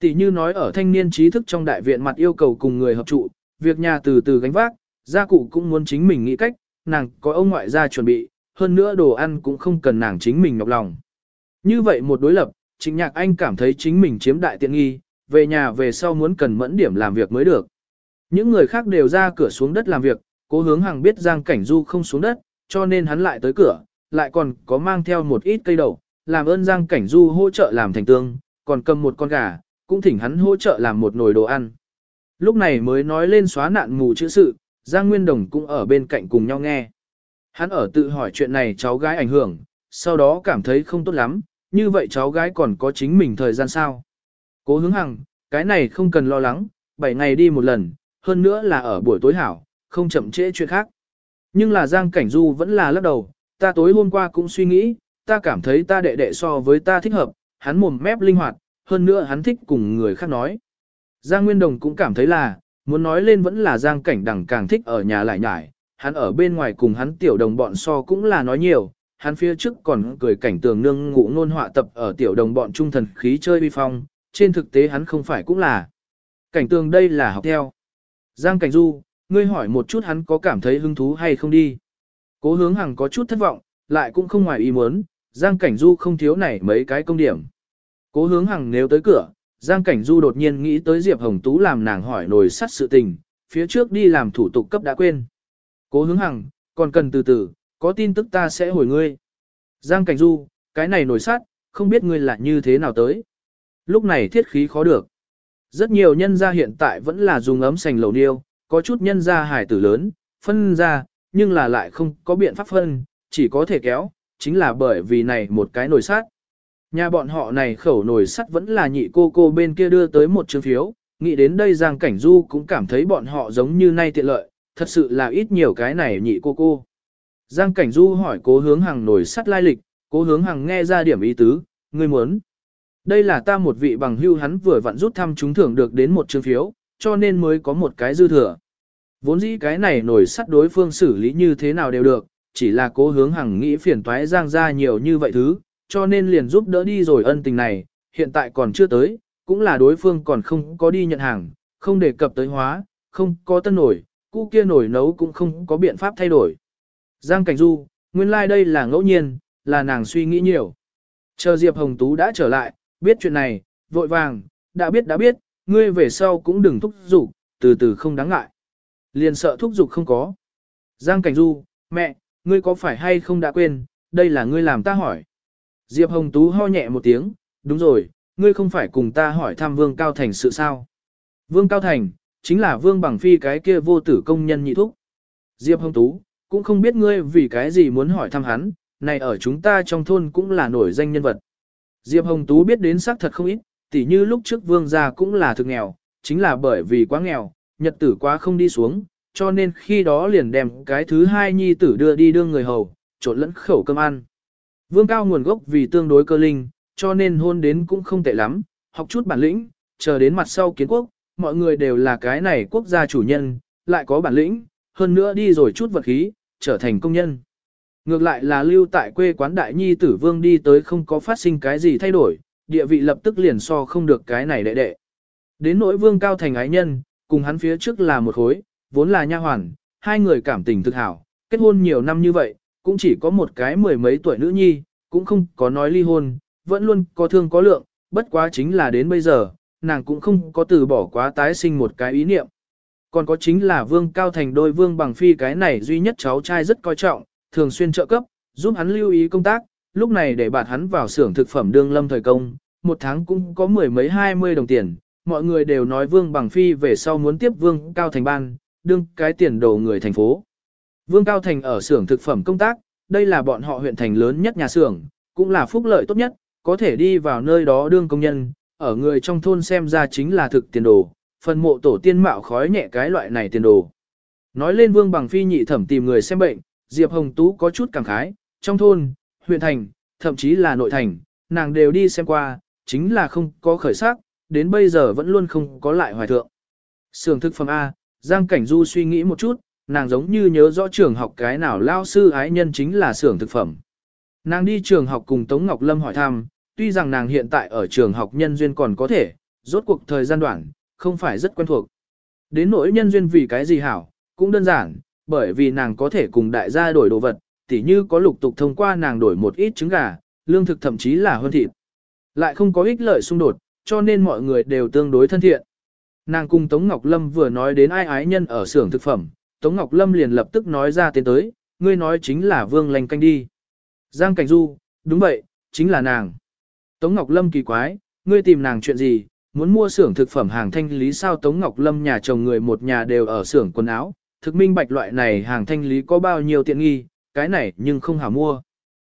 Tỷ như nói ở thanh niên trí thức trong đại viện mặt yêu cầu cùng người hợp trụ, việc nhà từ từ gánh vác, gia cụ cũng muốn chính mình nghĩ cách, nàng có ông ngoại ra chuẩn bị, hơn nữa đồ ăn cũng không cần nàng chính mình nhọc lòng. Như vậy một đối lập, Trịnh Nhạc Anh cảm thấy chính mình chiếm đại tiện nghi, về nhà về sau muốn cần mẫn điểm làm việc mới được. Những người khác đều ra cửa xuống đất làm việc, cố hướng hàng biết Giang Cảnh Du không xuống đất, cho nên hắn lại tới cửa, lại còn có mang theo một ít cây đậu, làm ơn Giang Cảnh Du hỗ trợ làm thành tương, còn cầm một con gà, cũng thỉnh hắn hỗ trợ làm một nồi đồ ăn. Lúc này mới nói lên xóa nạn mù chữ sự, Giang Nguyên Đồng cũng ở bên cạnh cùng nhau nghe. Hắn ở tự hỏi chuyện này cháu gái ảnh hưởng, sau đó cảm thấy không tốt lắm, như vậy cháu gái còn có chính mình thời gian sao. Cố hướng hằng, cái này không cần lo lắng, 7 ngày đi một lần, hơn nữa là ở buổi tối hảo, không chậm trễ chuyện khác. Nhưng là Giang Cảnh Du vẫn là lắc đầu, ta tối hôm qua cũng suy nghĩ, ta cảm thấy ta đệ đệ so với ta thích hợp, hắn mồm mép linh hoạt, hơn nữa hắn thích cùng người khác nói. Giang Nguyên Đồng cũng cảm thấy là, muốn nói lên vẫn là Giang Cảnh Đằng càng thích ở nhà lại nhải, hắn ở bên ngoài cùng hắn tiểu đồng bọn so cũng là nói nhiều, hắn phía trước còn cười cảnh tường nương ngụ ngôn họa tập ở tiểu đồng bọn trung thần khí chơi bi phong, trên thực tế hắn không phải cũng là. Cảnh tường đây là học theo. Giang Cảnh Du, ngươi hỏi một chút hắn có cảm thấy hứng thú hay không đi. Cố hướng hằng có chút thất vọng, lại cũng không ngoài ý muốn, Giang Cảnh Du không thiếu này mấy cái công điểm. Cố hướng hằng nếu tới cửa, Giang Cảnh Du đột nhiên nghĩ tới Diệp Hồng Tú làm nàng hỏi nồi sắt sự tình, phía trước đi làm thủ tục cấp đã quên. Cố hướng hằng, còn cần từ từ, có tin tức ta sẽ hồi ngươi. Giang Cảnh Du, cái này nổi sát, không biết ngươi là như thế nào tới. Lúc này thiết khí khó được. Rất nhiều nhân gia hiện tại vẫn là dùng ấm sành lầu niêu, có chút nhân gia hải tử lớn, phân ra, nhưng là lại không có biện pháp phân, chỉ có thể kéo, chính là bởi vì này một cái nồi sắt. Nhà bọn họ này khẩu nồi sắt vẫn là nhị cô cô bên kia đưa tới một chương phiếu, nghĩ đến đây Giang Cảnh Du cũng cảm thấy bọn họ giống như nay tiện lợi, thật sự là ít nhiều cái này nhị cô cô. Giang Cảnh Du hỏi cố hướng hàng nổi sắt lai lịch, cố hướng hàng nghe ra điểm ý tứ, ngươi muốn. Đây là ta một vị bằng hưu hắn vừa vặn rút thăm trúng thưởng được đến một chương phiếu, cho nên mới có một cái dư thừa. Vốn dĩ cái này nổi sắt đối phương xử lý như thế nào đều được, chỉ là cố hướng hàng nghĩ phiền toái Giang ra nhiều như vậy thứ, cho nên liền giúp đỡ đi rồi ân tình này, hiện tại còn chưa tới, cũng là đối phương còn không có đi nhận hàng, không đề cập tới hóa, không có tân nổi, cũ kia nổi nấu cũng không có biện pháp thay đổi. Giang Cảnh Du, nguyên lai like đây là ngẫu nhiên, là nàng suy nghĩ nhiều. Chờ Diệp Hồng Tú đã trở lại, biết chuyện này, vội vàng, đã biết đã biết, ngươi về sau cũng đừng thúc giục, từ từ không đáng ngại. Liền sợ thúc giục không có. Giang Cảnh Du, mẹ, ngươi có phải hay không đã quên, đây là ngươi làm ta hỏi. Diệp Hồng Tú ho nhẹ một tiếng, đúng rồi, ngươi không phải cùng ta hỏi thăm Vương Cao Thành sự sao. Vương Cao Thành, chính là Vương Bằng Phi cái kia vô tử công nhân nhị thúc. Diệp Hồng Tú, cũng không biết ngươi vì cái gì muốn hỏi thăm hắn, này ở chúng ta trong thôn cũng là nổi danh nhân vật. Diệp Hồng Tú biết đến xác thật không ít, tỉ như lúc trước vương gia cũng là thực nghèo, chính là bởi vì quá nghèo, nhật tử quá không đi xuống, cho nên khi đó liền đem cái thứ hai nhi tử đưa đi đương người hầu, trộn lẫn khẩu cơm ăn. Vương cao nguồn gốc vì tương đối cơ linh, cho nên hôn đến cũng không tệ lắm, học chút bản lĩnh, chờ đến mặt sau kiến quốc, mọi người đều là cái này quốc gia chủ nhân, lại có bản lĩnh, hơn nữa đi rồi chút vật khí, trở thành công nhân. Ngược lại là lưu tại quê quán đại nhi tử vương đi tới không có phát sinh cái gì thay đổi, địa vị lập tức liền so không được cái này đệ đệ. Đến nỗi vương cao thành ái nhân, cùng hắn phía trước là một khối, vốn là nha hoàn, hai người cảm tình thực hảo, kết hôn nhiều năm như vậy, cũng chỉ có một cái mười mấy tuổi nữ nhi, cũng không có nói ly hôn, vẫn luôn có thương có lượng, bất quá chính là đến bây giờ, nàng cũng không có từ bỏ quá tái sinh một cái ý niệm. Còn có chính là Vương Cao Thành đôi Vương Bằng Phi cái này duy nhất cháu trai rất coi trọng, thường xuyên trợ cấp, giúp hắn lưu ý công tác, lúc này để bạt hắn vào xưởng thực phẩm đương lâm thời công, một tháng cũng có mười mấy hai mươi đồng tiền, mọi người đều nói Vương Bằng Phi về sau muốn tiếp Vương Cao Thành ban, đương cái tiền đồ người thành phố. Vương Cao Thành ở xưởng thực phẩm công tác, đây là bọn họ huyện thành lớn nhất nhà xưởng, cũng là phúc lợi tốt nhất, có thể đi vào nơi đó đương công nhân, ở người trong thôn xem ra chính là thực tiền đồ, phần mộ tổ tiên mạo khói nhẹ cái loại này tiền đồ. Nói lên Vương Bằng Phi nhị thẩm tìm người xem bệnh, Diệp Hồng Tú có chút cảm khái, trong thôn, huyện thành, thậm chí là nội thành, nàng đều đi xem qua, chính là không có khởi sắc, đến bây giờ vẫn luôn không có lại hoài thượng. Sưởng thực phẩm A, Giang Cảnh Du suy nghĩ một chút, nàng giống như nhớ rõ trường học cái nào lao sư ái nhân chính là xưởng thực phẩm. Nàng đi trường học cùng Tống Ngọc Lâm hỏi thăm, tuy rằng nàng hiện tại ở trường học nhân duyên còn có thể, rốt cuộc thời gian đoạn, không phải rất quen thuộc. Đến nỗi nhân duyên vì cái gì hảo, cũng đơn giản, bởi vì nàng có thể cùng đại gia đổi đồ vật, tỉ như có lục tục thông qua nàng đổi một ít trứng gà, lương thực thậm chí là hơn thịt. Lại không có ích lợi xung đột, cho nên mọi người đều tương đối thân thiện. Nàng cùng Tống Ngọc Lâm vừa nói đến ai ái nhân ở xưởng thực phẩm, Tống Ngọc Lâm liền lập tức nói ra tên tới, ngươi nói chính là Vương Lành Canh đi. Giang Cảnh Du, đúng vậy, chính là nàng. Tống Ngọc Lâm kỳ quái, ngươi tìm nàng chuyện gì, muốn mua xưởng thực phẩm hàng thanh lý sao Tống Ngọc Lâm nhà chồng người một nhà đều ở xưởng quần áo, thực minh bạch loại này hàng thanh lý có bao nhiêu tiện nghi, cái này nhưng không hảo mua.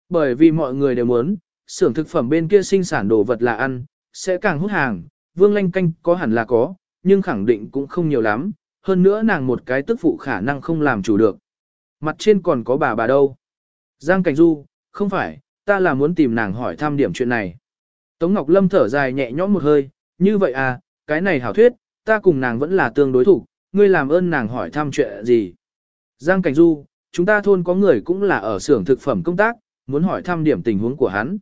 Bởi vì mọi người đều muốn, xưởng thực phẩm bên kia sinh sản đồ vật là ăn, sẽ càng hút hàng, vương lanh canh có hẳn là có, nhưng khẳng định cũng không nhiều lắm, hơn nữa nàng một cái tức phụ khả năng không làm chủ được. Mặt trên còn có bà bà đâu. Giang Cảnh Du, không phải, ta là muốn tìm nàng hỏi thăm điểm chuyện này. Tống Ngọc Lâm thở dài nhẹ nhõm một hơi, như vậy à, cái này hảo thuyết, ta cùng nàng vẫn là tương đối thủ, ngươi làm ơn nàng hỏi thăm chuyện gì. Giang Cảnh Du, chúng ta thôn có người cũng là ở xưởng thực phẩm công tác, muốn hỏi thăm điểm tình huống của hắn.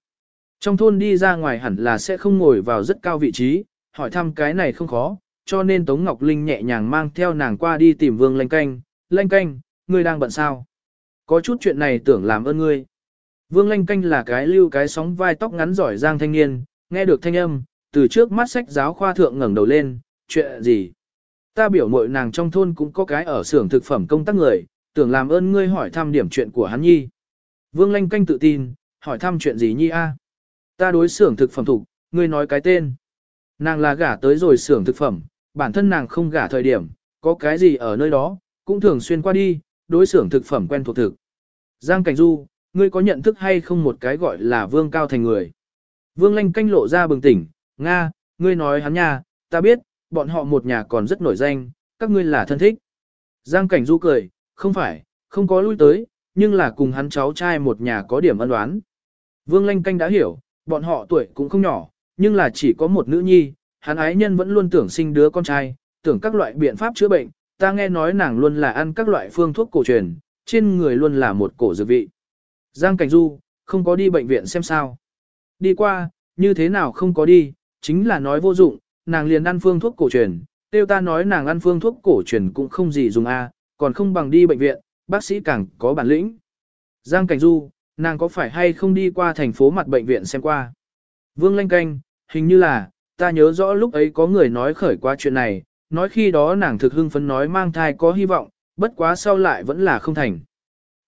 Trong thôn đi ra ngoài hẳn là sẽ không ngồi vào rất cao vị trí, hỏi thăm cái này không khó, cho nên Tống Ngọc Linh nhẹ nhàng mang theo nàng qua đi tìm Vương Lanh Canh. Lanh Canh, ngươi đang bận sao? Có chút chuyện này tưởng làm ơn ngươi. Vương Lanh Canh là cái lưu cái sóng vai tóc ngắn giỏi giang thanh niên, nghe được thanh âm, từ trước mắt sách giáo khoa thượng ngẩng đầu lên, chuyện gì? Ta biểu mội nàng trong thôn cũng có cái ở xưởng thực phẩm công tác người, tưởng làm ơn ngươi hỏi thăm điểm chuyện của hắn nhi. Vương Lanh Canh tự tin, hỏi thăm chuyện gì nhi a? Ta đối xưởng thực phẩm thủ, ngươi nói cái tên. Nàng là gả tới rồi xưởng thực phẩm, bản thân nàng không gả thời điểm, có cái gì ở nơi đó, cũng thường xuyên qua đi, đối xưởng thực phẩm quen thuộc thực. Giang Cảnh Du, ngươi có nhận thức hay không một cái gọi là Vương Cao Thành người? Vương Lanh canh lộ ra bừng tỉnh, Nga, ngươi nói hắn nha, ta biết, bọn họ một nhà còn rất nổi danh, các ngươi là thân thích. Giang Cảnh Du cười, không phải, không có lui tới, nhưng là cùng hắn cháu trai một nhà có điểm ân đoán. Vương Lanh canh đã hiểu, bọn họ tuổi cũng không nhỏ, nhưng là chỉ có một nữ nhi, hắn ái nhân vẫn luôn tưởng sinh đứa con trai, tưởng các loại biện pháp chữa bệnh, ta nghe nói nàng luôn là ăn các loại phương thuốc cổ truyền, trên người luôn là một cổ dược vị. Giang Cảnh Du, không có đi bệnh viện xem sao. Đi qua, như thế nào không có đi, chính là nói vô dụng, nàng liền ăn phương thuốc cổ truyền, tiêu ta nói nàng ăn phương thuốc cổ truyền cũng không gì dùng a, còn không bằng đi bệnh viện, bác sĩ càng có bản lĩnh. Giang Cảnh Du, nàng có phải hay không đi qua thành phố mặt bệnh viện xem qua? Vương Lanh Canh, hình như là, ta nhớ rõ lúc ấy có người nói khởi qua chuyện này, nói khi đó nàng thực hưng phấn nói mang thai có hy vọng, bất quá sau lại vẫn là không thành.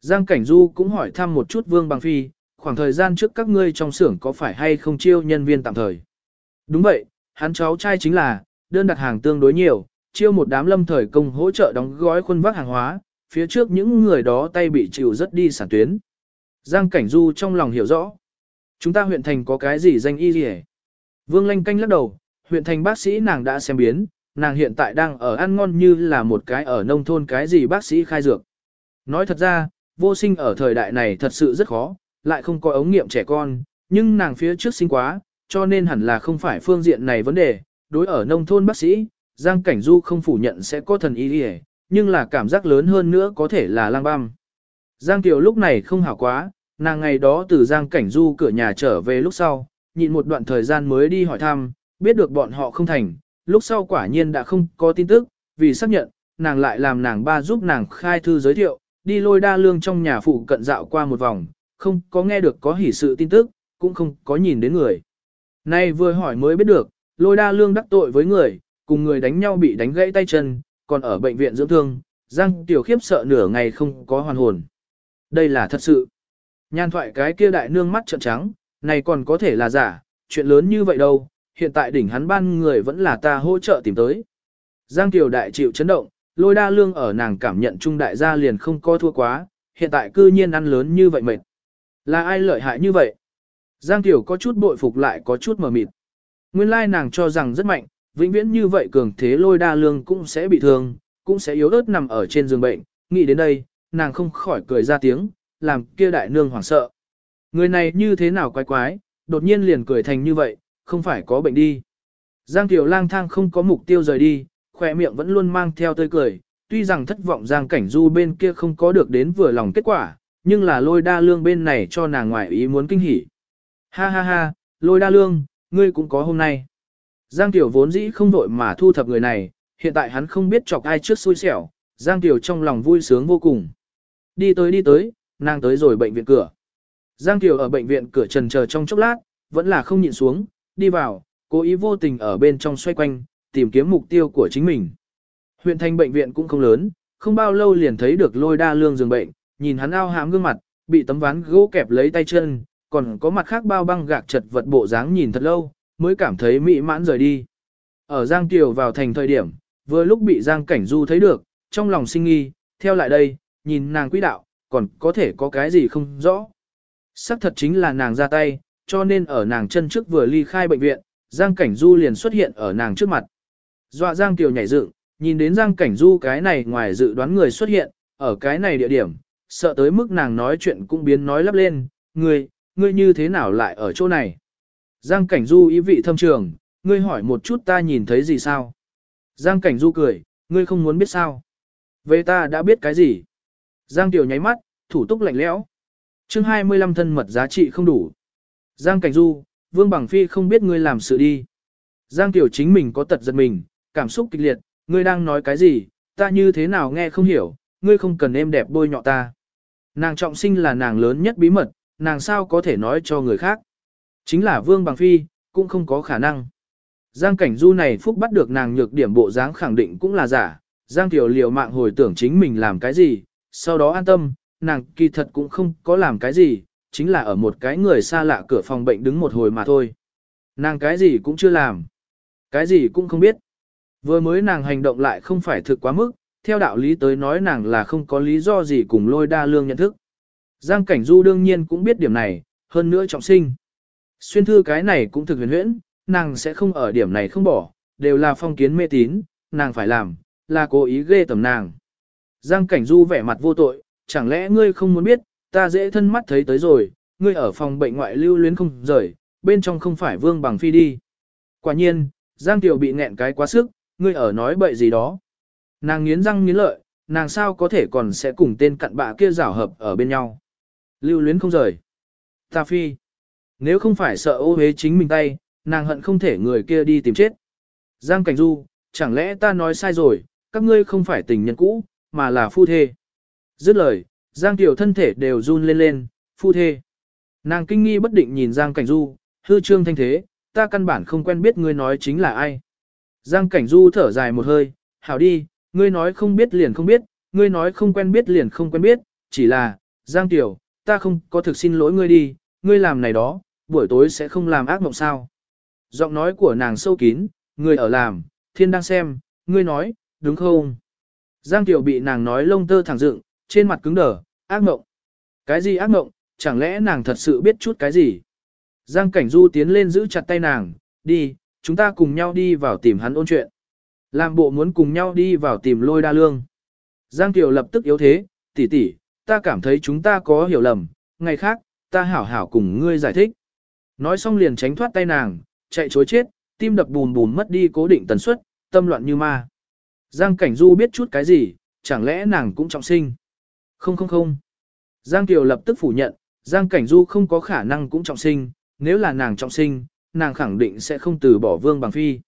Giang Cảnh Du cũng hỏi thăm một chút Vương Bằng Phi, khoảng thời gian trước các ngươi trong xưởng có phải hay không chiêu nhân viên tạm thời. Đúng vậy, hắn cháu trai chính là, đơn đặt hàng tương đối nhiều, chiêu một đám lâm thời công hỗ trợ đóng gói khuôn vác hàng hóa, phía trước những người đó tay bị chịu rất đi sản tuyến. Giang Cảnh Du trong lòng hiểu rõ. Chúng ta huyện thành có cái gì danh y gì Vương Lanh canh lắc đầu, huyện thành bác sĩ nàng đã xem biến, nàng hiện tại đang ở ăn ngon như là một cái ở nông thôn cái gì bác sĩ khai dược. Nói thật ra, vô sinh ở thời đại này thật sự rất khó, lại không có ống nghiệm trẻ con, nhưng nàng phía trước sinh quá, cho nên hẳn là không phải phương diện này vấn đề, đối ở nông thôn bác sĩ, Giang Cảnh Du không phủ nhận sẽ có thần y đi nhưng là cảm giác lớn hơn nữa có thể là lang băm. Giang Kiều lúc này không hảo quá, nàng ngày đó từ Giang Cảnh Du cửa nhà trở về lúc sau, nhịn một đoạn thời gian mới đi hỏi thăm, biết được bọn họ không thành, lúc sau quả nhiên đã không có tin tức, vì xác nhận, nàng lại làm nàng ba giúp nàng khai thư giới thiệu, đi lôi đa lương trong nhà phụ cận dạo qua một vòng, không có nghe được có hỉ sự tin tức, cũng không có nhìn đến người. Nay vừa hỏi mới biết được, lôi đa lương đắc tội với người, cùng người đánh nhau bị đánh gãy tay chân, còn ở bệnh viện dưỡng thương, Giang Tiểu khiếp sợ nửa ngày không có hoàn hồn. Đây là thật sự. Nhan thoại cái kia đại nương mắt trợn trắng, này còn có thể là giả, chuyện lớn như vậy đâu, hiện tại đỉnh hắn ban người vẫn là ta hỗ trợ tìm tới. Giang Tiểu đại chịu chấn động, lôi đa lương ở nàng cảm nhận trung đại gia liền không có thua quá, hiện tại cư nhiên ăn lớn như vậy mệt. Là ai lợi hại như vậy? Giang Tiểu có chút bội phục lại có chút mờ mịt. Nguyên lai nàng cho rằng rất mạnh, vĩnh viễn như vậy cường thế lôi đa lương cũng sẽ bị thương, cũng sẽ yếu ớt nằm ở trên giường bệnh. Nghĩ đến đây, nàng không khỏi cười ra tiếng, làm kia đại nương hoảng sợ. Người này như thế nào quái quái, đột nhiên liền cười thành như vậy, không phải có bệnh đi. Giang Tiểu lang thang không có mục tiêu rời đi, khỏe miệng vẫn luôn mang theo tươi cười, tuy rằng thất vọng Giang Cảnh Du bên kia không có được đến vừa lòng kết quả, nhưng là lôi đa lương bên này cho nàng ngoại ý muốn kinh hỉ. Ha ha ha, lôi đa lương, ngươi cũng có hôm nay. Giang Tiểu vốn dĩ không vội mà thu thập người này, hiện tại hắn không biết chọc ai trước xui xẻo, Giang Tiểu trong lòng vui sướng vô cùng. Đi tới đi tới, nàng tới rồi bệnh viện cửa. Giang Tiểu ở bệnh viện cửa trần chờ trong chốc lát, vẫn là không nhịn xuống, đi vào, cố ý vô tình ở bên trong xoay quanh, tìm kiếm mục tiêu của chính mình. Huyện thành bệnh viện cũng không lớn, không bao lâu liền thấy được lôi đa lương giường bệnh, nhìn hắn ao hám gương mặt, bị tấm ván gỗ kẹp lấy tay chân, còn có mặt khác bao băng gạc chật vật bộ dáng nhìn thật lâu, mới cảm thấy mỹ mãn rời đi. Ở Giang Kiều vào thành thời điểm, vừa lúc bị Giang Cảnh Du thấy được, trong lòng sinh nghi, theo lại đây, nhìn nàng quỹ đạo, còn có thể có cái gì không rõ. Sắc thật chính là nàng ra tay, cho nên ở nàng chân trước vừa ly khai bệnh viện, Giang Cảnh Du liền xuất hiện ở nàng trước mặt. Dọa Giang Kiều nhảy dựng, nhìn đến Giang Cảnh Du cái này ngoài dự đoán người xuất hiện, ở cái này địa điểm, sợ tới mức nàng nói chuyện cũng biến nói lắp lên, ngươi, ngươi như thế nào lại ở chỗ này? Giang Cảnh Du ý vị thâm trường, ngươi hỏi một chút ta nhìn thấy gì sao? Giang Cảnh Du cười, ngươi không muốn biết sao? Về ta đã biết cái gì? Giang Tiểu nháy mắt, thủ túc lạnh lẽo. chương 25 thân mật giá trị không đủ. Giang Cảnh Du, Vương Bằng Phi không biết ngươi làm sự đi. Giang Tiểu chính mình có tật giật mình, cảm xúc kịch liệt, ngươi đang nói cái gì, ta như thế nào nghe không hiểu, ngươi không cần em đẹp bôi nhọ ta. Nàng trọng sinh là nàng lớn nhất bí mật, nàng sao có thể nói cho người khác. Chính là Vương Bằng Phi, cũng không có khả năng. Giang cảnh du này phúc bắt được nàng nhược điểm bộ dáng khẳng định cũng là giả. Giang Tiểu liều mạng hồi tưởng chính mình làm cái gì, sau đó an tâm, nàng kỳ thật cũng không có làm cái gì, chính là ở một cái người xa lạ cửa phòng bệnh đứng một hồi mà thôi. Nàng cái gì cũng chưa làm, cái gì cũng không biết. Vừa mới nàng hành động lại không phải thực quá mức, theo đạo lý tới nói nàng là không có lý do gì cùng lôi đa lương nhận thức. Giang Cảnh Du đương nhiên cũng biết điểm này, hơn nữa trọng sinh. Xuyên thư cái này cũng thực huyền huyễn, nàng sẽ không ở điểm này không bỏ, đều là phong kiến mê tín, nàng phải làm, là cố ý ghê tầm nàng. Giang Cảnh Du vẻ mặt vô tội, chẳng lẽ ngươi không muốn biết, ta dễ thân mắt thấy tới rồi, ngươi ở phòng bệnh ngoại lưu luyến không rời, bên trong không phải vương bằng phi đi. Quả nhiên, Giang Tiểu bị nghẹn cái quá sức, ngươi ở nói bậy gì đó. Nàng nghiến răng nghiến lợi, nàng sao có thể còn sẽ cùng tên cặn bạ kia rảo hợp ở bên nhau. Lưu luyến không rời. Ta phi. Nếu không phải sợ ô hế chính mình tay, nàng hận không thể người kia đi tìm chết. Giang Cảnh Du, chẳng lẽ ta nói sai rồi, các ngươi không phải tình nhân cũ, mà là phu thê. Dứt lời, Giang Tiểu thân thể đều run lên lên, phu thê. Nàng kinh nghi bất định nhìn Giang Cảnh Du, hư trương thanh thế, ta căn bản không quen biết ngươi nói chính là ai. Giang Cảnh Du thở dài một hơi, hảo đi, ngươi nói không biết liền không biết, ngươi nói không quen biết liền không quen biết, chỉ là, Giang Tiểu, ta không có thực xin lỗi ngươi đi, ngươi làm này đó, buổi tối sẽ không làm ác mộng sao. Giọng nói của nàng sâu kín, người ở làm, thiên đang xem, ngươi nói, đúng không? Giang Tiểu bị nàng nói lông tơ thẳng dựng, trên mặt cứng đờ, ác mộng. Cái gì ác mộng, chẳng lẽ nàng thật sự biết chút cái gì? Giang Cảnh Du tiến lên giữ chặt tay nàng, đi, chúng ta cùng nhau đi vào tìm hắn ôn chuyện. Làm bộ muốn cùng nhau đi vào tìm lôi đa lương. Giang Tiểu lập tức yếu thế, tỷ tỷ, ta cảm thấy chúng ta có hiểu lầm, ngày khác, ta hảo hảo cùng ngươi giải thích. Nói xong liền tránh thoát tay nàng, chạy chối chết, tim đập bùm bùm mất đi cố định tần suất, tâm loạn như ma. Giang Cảnh Du biết chút cái gì, chẳng lẽ nàng cũng trọng sinh? Không không không. Giang Kiều lập tức phủ nhận, Giang Cảnh Du không có khả năng cũng trọng sinh, nếu là nàng trọng sinh, nàng khẳng định sẽ không từ bỏ vương bằng phi.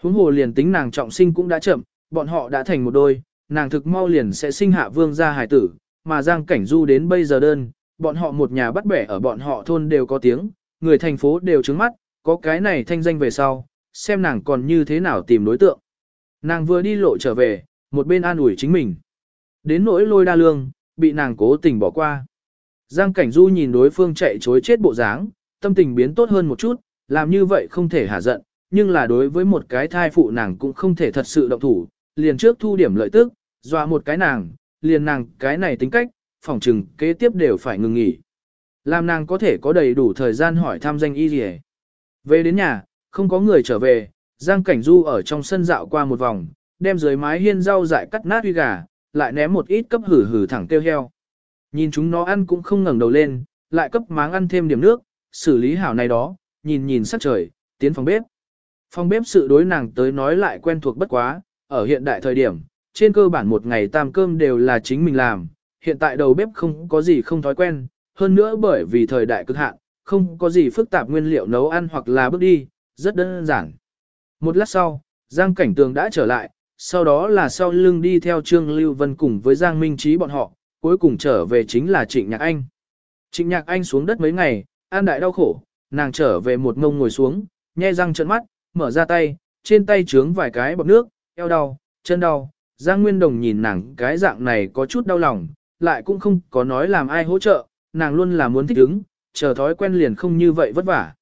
Huống hồ liền tính nàng trọng sinh cũng đã chậm, bọn họ đã thành một đôi, nàng thực mau liền sẽ sinh hạ vương gia hài tử, mà Giang Cảnh Du đến bây giờ đơn, bọn họ một nhà bắt bẻ ở bọn họ thôn đều có tiếng, người thành phố đều trứng mắt, có cái này thanh danh về sau, xem nàng còn như thế nào tìm đối tượng. Nàng vừa đi lộ trở về, một bên an ủi chính mình. Đến nỗi lôi đa lương, bị nàng cố tình bỏ qua. Giang Cảnh Du nhìn đối phương chạy chối chết bộ dáng, tâm tình biến tốt hơn một chút, làm như vậy không thể hả giận, nhưng là đối với một cái thai phụ nàng cũng không thể thật sự động thủ, liền trước thu điểm lợi tức, dọa một cái nàng, liền nàng cái này tính cách, phòng trừng kế tiếp đều phải ngừng nghỉ. Làm nàng có thể có đầy đủ thời gian hỏi thăm danh y gì Về đến nhà, không có người trở về, Giang Cảnh Du ở trong sân dạo qua một vòng, đem dưới mái hiên rau dại cắt nát uy gà, lại ném một ít cấp hử hử thẳng tiêu heo. Nhìn chúng nó ăn cũng không ngẩng đầu lên, lại cấp máng ăn thêm điểm nước, xử lý hảo này đó, nhìn nhìn sắc trời, tiến phòng bếp. Phòng bếp sự đối nàng tới nói lại quen thuộc bất quá, ở hiện đại thời điểm, trên cơ bản một ngày tam cơm đều là chính mình làm, hiện tại đầu bếp không có gì không thói quen, hơn nữa bởi vì thời đại cực hạn, không có gì phức tạp nguyên liệu nấu ăn hoặc là bước đi, rất đơn giản. Một lát sau, Giang Cảnh Tường đã trở lại, sau đó là sau lưng đi theo Trương Lưu Vân cùng với Giang Minh Trí bọn họ, cuối cùng trở về chính là Trịnh Nhạc Anh. Trịnh Nhạc Anh xuống đất mấy ngày, an đại đau khổ, nàng trở về một ngông ngồi xuống, nhe răng trợn mắt, mở ra tay, trên tay trướng vài cái bọt nước, eo đau, chân đau. Giang Nguyên Đồng nhìn nàng cái dạng này có chút đau lòng, lại cũng không có nói làm ai hỗ trợ, nàng luôn là muốn thích ứng, chờ thói quen liền không như vậy vất vả.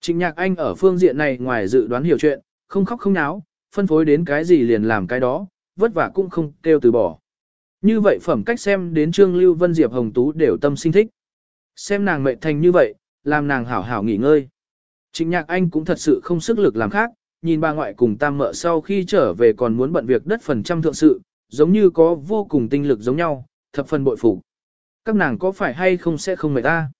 Trịnh Nhạc Anh ở phương diện này ngoài dự đoán hiểu chuyện, không khóc không náo, phân phối đến cái gì liền làm cái đó, vất vả cũng không kêu từ bỏ. Như vậy phẩm cách xem đến Trương Lưu Vân Diệp Hồng Tú đều tâm sinh thích. Xem nàng mệnh thành như vậy, làm nàng hảo hảo nghỉ ngơi. Trịnh nhạc anh cũng thật sự không sức lực làm khác, nhìn bà ngoại cùng tam mợ sau khi trở về còn muốn bận việc đất phần trăm thượng sự, giống như có vô cùng tinh lực giống nhau, thập phần bội phục. Các nàng có phải hay không sẽ không mời ta?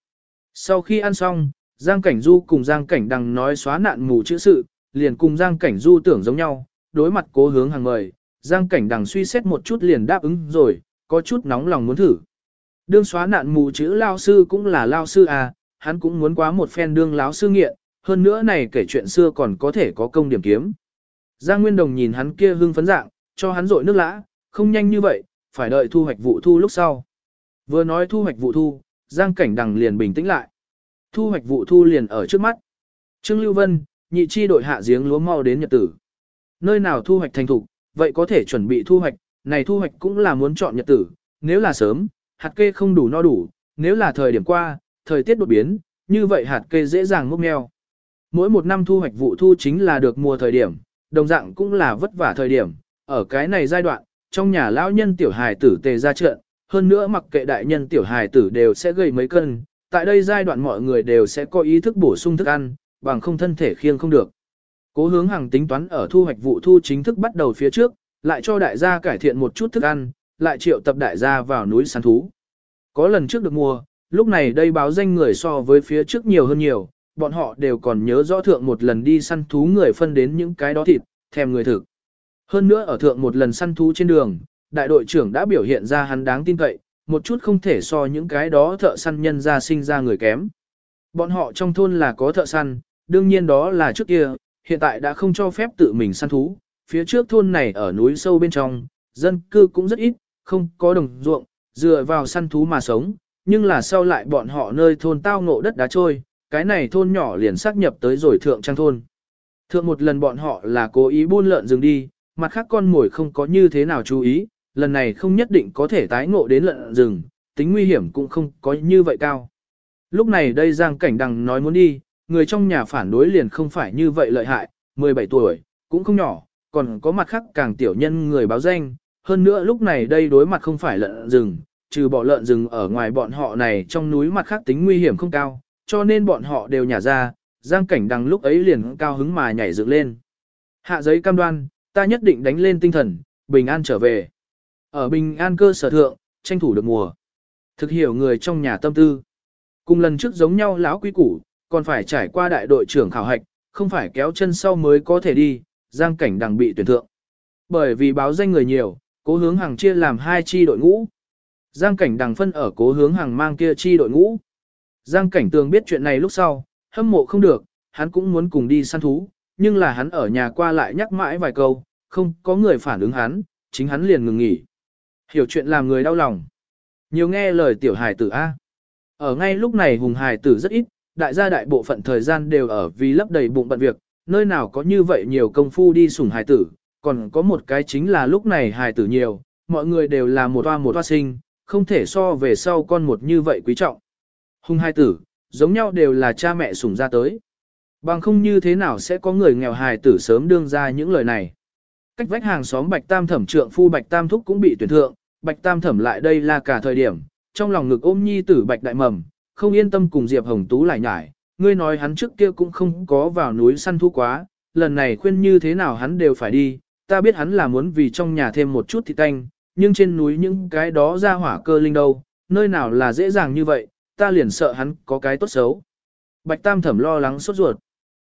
Sau khi ăn xong, Giang Cảnh Du cùng Giang Cảnh Đằng nói xóa nạn mù chữ sự, liền cùng Giang Cảnh Du tưởng giống nhau, đối mặt cố hướng hàng mời, Giang Cảnh Đằng suy xét một chút liền đáp ứng rồi, có chút nóng lòng muốn thử. Đương xóa nạn mù chữ lao sư cũng là lao sư à, hắn cũng muốn quá một phen đương láo sư nghiện, hơn nữa này kể chuyện xưa còn có thể có công điểm kiếm. Giang Nguyên Đồng nhìn hắn kia hưng phấn dạng, cho hắn rội nước lã, không nhanh như vậy, phải đợi thu hoạch vụ thu lúc sau. Vừa nói thu hoạch vụ thu, Giang Cảnh Đằng liền bình tĩnh lại. Thu hoạch vụ thu liền ở trước mắt. Trương Lưu Vân, nhị chi đội hạ giếng lúa mau đến nhật tử. Nơi nào thu hoạch thành thục, vậy có thể chuẩn bị thu hoạch, này thu hoạch cũng là muốn chọn nhật tử, nếu là sớm, hạt kê không đủ no đủ, nếu là thời điểm qua, thời tiết đột biến, như vậy hạt kê dễ dàng mốc meo. Mỗi một năm thu hoạch vụ thu chính là được mùa thời điểm, đồng dạng cũng là vất vả thời điểm, ở cái này giai đoạn, trong nhà lão nhân tiểu hài tử tề ra trận, hơn nữa mặc kệ đại nhân tiểu hài tử đều sẽ gây mấy cân, tại đây giai đoạn mọi người đều sẽ có ý thức bổ sung thức ăn, bằng không thân thể khiêng không được. Cố hướng hàng tính toán ở thu hoạch vụ thu chính thức bắt đầu phía trước, lại cho đại gia cải thiện một chút thức ăn, lại triệu tập đại gia vào núi săn thú. Có lần trước được mua lúc này đây báo danh người so với phía trước nhiều hơn nhiều, bọn họ đều còn nhớ rõ thượng một lần đi săn thú người phân đến những cái đó thịt, thèm người thực. Hơn nữa ở thượng một lần săn thú trên đường, đại đội trưởng đã biểu hiện ra hắn đáng tin cậy, một chút không thể so những cái đó thợ săn nhân ra sinh ra người kém. Bọn họ trong thôn là có thợ săn, đương nhiên đó là trước kia, hiện tại đã không cho phép tự mình săn thú. Phía trước thôn này ở núi sâu bên trong, dân cư cũng rất ít, không có đồng ruộng, dựa vào săn thú mà sống, nhưng là sau lại bọn họ nơi thôn tao ngộ đất đá trôi, cái này thôn nhỏ liền xác nhập tới rồi thượng trang thôn. Thượng một lần bọn họ là cố ý buôn lợn rừng đi, mặt khác con mồi không có như thế nào chú ý, lần này không nhất định có thể tái ngộ đến lợn rừng, tính nguy hiểm cũng không có như vậy cao. Lúc này đây Giang Cảnh Đằng nói muốn đi, người trong nhà phản đối liền không phải như vậy lợi hại, 17 tuổi, cũng không nhỏ, còn có mặt khác càng tiểu nhân người báo danh, hơn nữa lúc này đây đối mặt không phải lợn rừng, trừ bỏ lợn rừng ở ngoài bọn họ này trong núi mặt khác tính nguy hiểm không cao, cho nên bọn họ đều nhả ra, Giang Cảnh Đằng lúc ấy liền cao hứng mà nhảy dựng lên. Hạ giấy cam đoan, ta nhất định đánh lên tinh thần, bình an trở về. Ở bình an cơ sở thượng, tranh thủ được mùa. Thực hiểu người trong nhà tâm tư. Cùng lần trước giống nhau lão quý củ, còn phải trải qua đại đội trưởng khảo hạch, không phải kéo chân sau mới có thể đi, giang cảnh đằng bị tuyển thượng. Bởi vì báo danh người nhiều, cố hướng hàng chia làm hai chi đội ngũ. Giang cảnh đằng phân ở cố hướng hàng mang kia chi đội ngũ. Giang cảnh tường biết chuyện này lúc sau, hâm mộ không được, hắn cũng muốn cùng đi săn thú, nhưng là hắn ở nhà qua lại nhắc mãi vài câu, không có người phản ứng hắn, chính hắn liền ngừng nghỉ. Hiểu chuyện làm người đau lòng. Nhiều nghe lời tiểu hài tử A. Ở ngay lúc này hùng hài tử rất ít, đại gia đại bộ phận thời gian đều ở vì lấp đầy bụng bận việc, nơi nào có như vậy nhiều công phu đi sủng hài tử, còn có một cái chính là lúc này hài tử nhiều, mọi người đều là một toa một toa sinh, không thể so về sau con một như vậy quý trọng. Hùng hài tử, giống nhau đều là cha mẹ sủng ra tới. Bằng không như thế nào sẽ có người nghèo hài tử sớm đương ra những lời này. Cách vách hàng xóm Bạch Tam Thẩm trượng phu Bạch Tam Thúc cũng bị tuyển thượng, Bạch Tam Thẩm lại đây là cả thời điểm, trong lòng ngực ôm nhi tử Bạch Đại Mầm, không yên tâm cùng Diệp Hồng Tú lại nhải, ngươi nói hắn trước kia cũng không có vào núi săn thú quá, lần này khuyên như thế nào hắn đều phải đi, ta biết hắn là muốn vì trong nhà thêm một chút thịt canh, nhưng trên núi những cái đó ra hỏa cơ linh đâu, nơi nào là dễ dàng như vậy, ta liền sợ hắn có cái tốt xấu. Bạch Tam Thẩm lo lắng sốt ruột.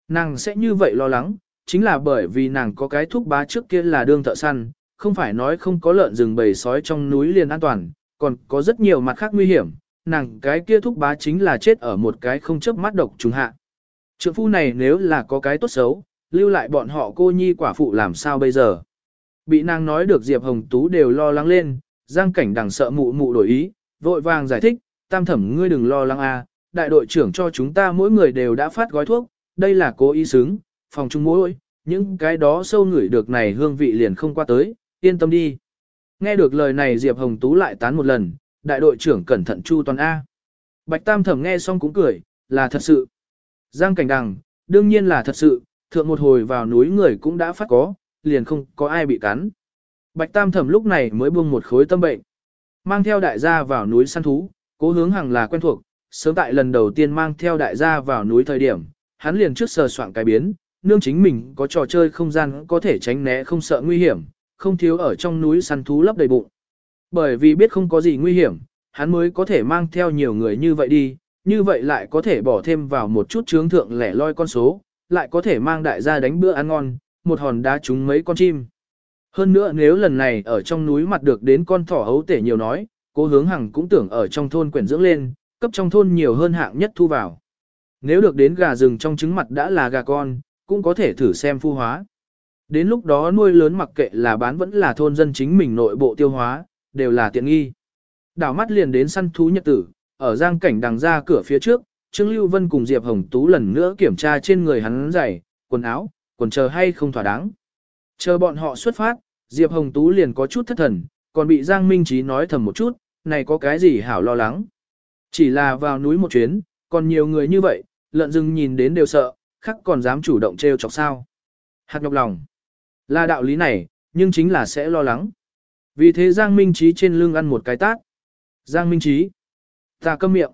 Nàng sẽ như vậy lo lắng, chính là bởi vì nàng có cái thuốc bá trước kia là đương thợ săn, không phải nói không có lợn rừng bầy sói trong núi liền an toàn, còn có rất nhiều mặt khác nguy hiểm, nàng cái kia thúc bá chính là chết ở một cái không chấp mắt độc trùng hạ. Trượng phu này nếu là có cái tốt xấu, lưu lại bọn họ cô nhi quả phụ làm sao bây giờ. Bị nàng nói được Diệp Hồng Tú đều lo lắng lên, giang cảnh đằng sợ mụ mụ đổi ý, vội vàng giải thích, tam thẩm ngươi đừng lo lắng a, đại đội trưởng cho chúng ta mỗi người đều đã phát gói thuốc, đây là cố ý xứng, phòng trung mỗi, những cái đó sâu ngửi được này hương vị liền không qua tới, yên tâm đi. Nghe được lời này Diệp Hồng Tú lại tán một lần, đại đội trưởng cẩn thận chu toàn A. Bạch Tam Thẩm nghe xong cũng cười, là thật sự. Giang Cảnh Đằng, đương nhiên là thật sự, thượng một hồi vào núi người cũng đã phát có, liền không có ai bị cắn. Bạch Tam Thẩm lúc này mới buông một khối tâm bệnh. Mang theo đại gia vào núi săn thú, cố hướng hàng là quen thuộc, sớm tại lần đầu tiên mang theo đại gia vào núi thời điểm, hắn liền trước sờ soạn cái biến, nương chính mình có trò chơi không gian có thể tránh né không sợ nguy hiểm, không thiếu ở trong núi săn thú lấp đầy bụng. Bởi vì biết không có gì nguy hiểm, hắn mới có thể mang theo nhiều người như vậy đi, như vậy lại có thể bỏ thêm vào một chút chướng thượng lẻ loi con số, lại có thể mang đại gia đánh bữa ăn ngon, một hòn đá trúng mấy con chim. Hơn nữa nếu lần này ở trong núi mặt được đến con thỏ ấu tể nhiều nói, cố hướng hằng cũng tưởng ở trong thôn quyển dưỡng lên, cấp trong thôn nhiều hơn hạng nhất thu vào. Nếu được đến gà rừng trong trứng mặt đã là gà con, cũng có thể thử xem phu hóa. Đến lúc đó nuôi lớn mặc kệ là bán vẫn là thôn dân chính mình nội bộ tiêu hóa, đều là tiện nghi. Đảo mắt liền đến săn thú nhật tử, ở giang cảnh đằng ra cửa phía trước, Trương Lưu Vân cùng Diệp Hồng Tú lần nữa kiểm tra trên người hắn giày, quần áo, quần chờ hay không thỏa đáng. Chờ bọn họ xuất phát, Diệp Hồng Tú liền có chút thất thần, còn bị Giang Minh Trí nói thầm một chút, này có cái gì hảo lo lắng. Chỉ là vào núi một chuyến, còn nhiều người như vậy, lợn rừng nhìn đến đều sợ, khắc còn dám chủ động trêu chọc sao. Hạt nhọc lòng. Là đạo lý này, nhưng chính là sẽ lo lắng. Vì thế Giang Minh Trí trên lưng ăn một cái tát. Giang Minh Trí. Ta câm miệng.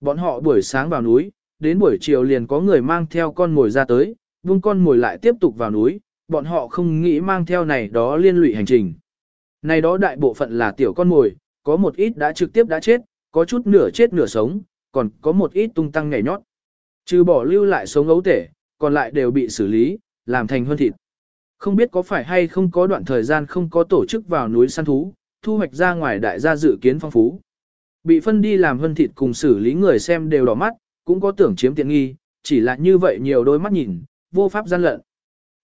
Bọn họ buổi sáng vào núi, đến buổi chiều liền có người mang theo con ngồi ra tới, vung con ngồi lại tiếp tục vào núi, bọn họ không nghĩ mang theo này đó liên lụy hành trình. Này đó đại bộ phận là tiểu con mồi, có một ít đã trực tiếp đã chết, có chút nửa chết nửa sống, còn có một ít tung tăng nhảy nhót. Trừ bỏ lưu lại sống ấu tể, còn lại đều bị xử lý, làm thành hơn thịt. Không biết có phải hay không có đoạn thời gian không có tổ chức vào núi săn thú, thu hoạch ra ngoài đại gia dự kiến phong phú. Bị phân đi làm hân thịt cùng xử lý người xem đều đỏ mắt, cũng có tưởng chiếm tiện nghi, chỉ là như vậy nhiều đôi mắt nhìn, vô pháp gian lận.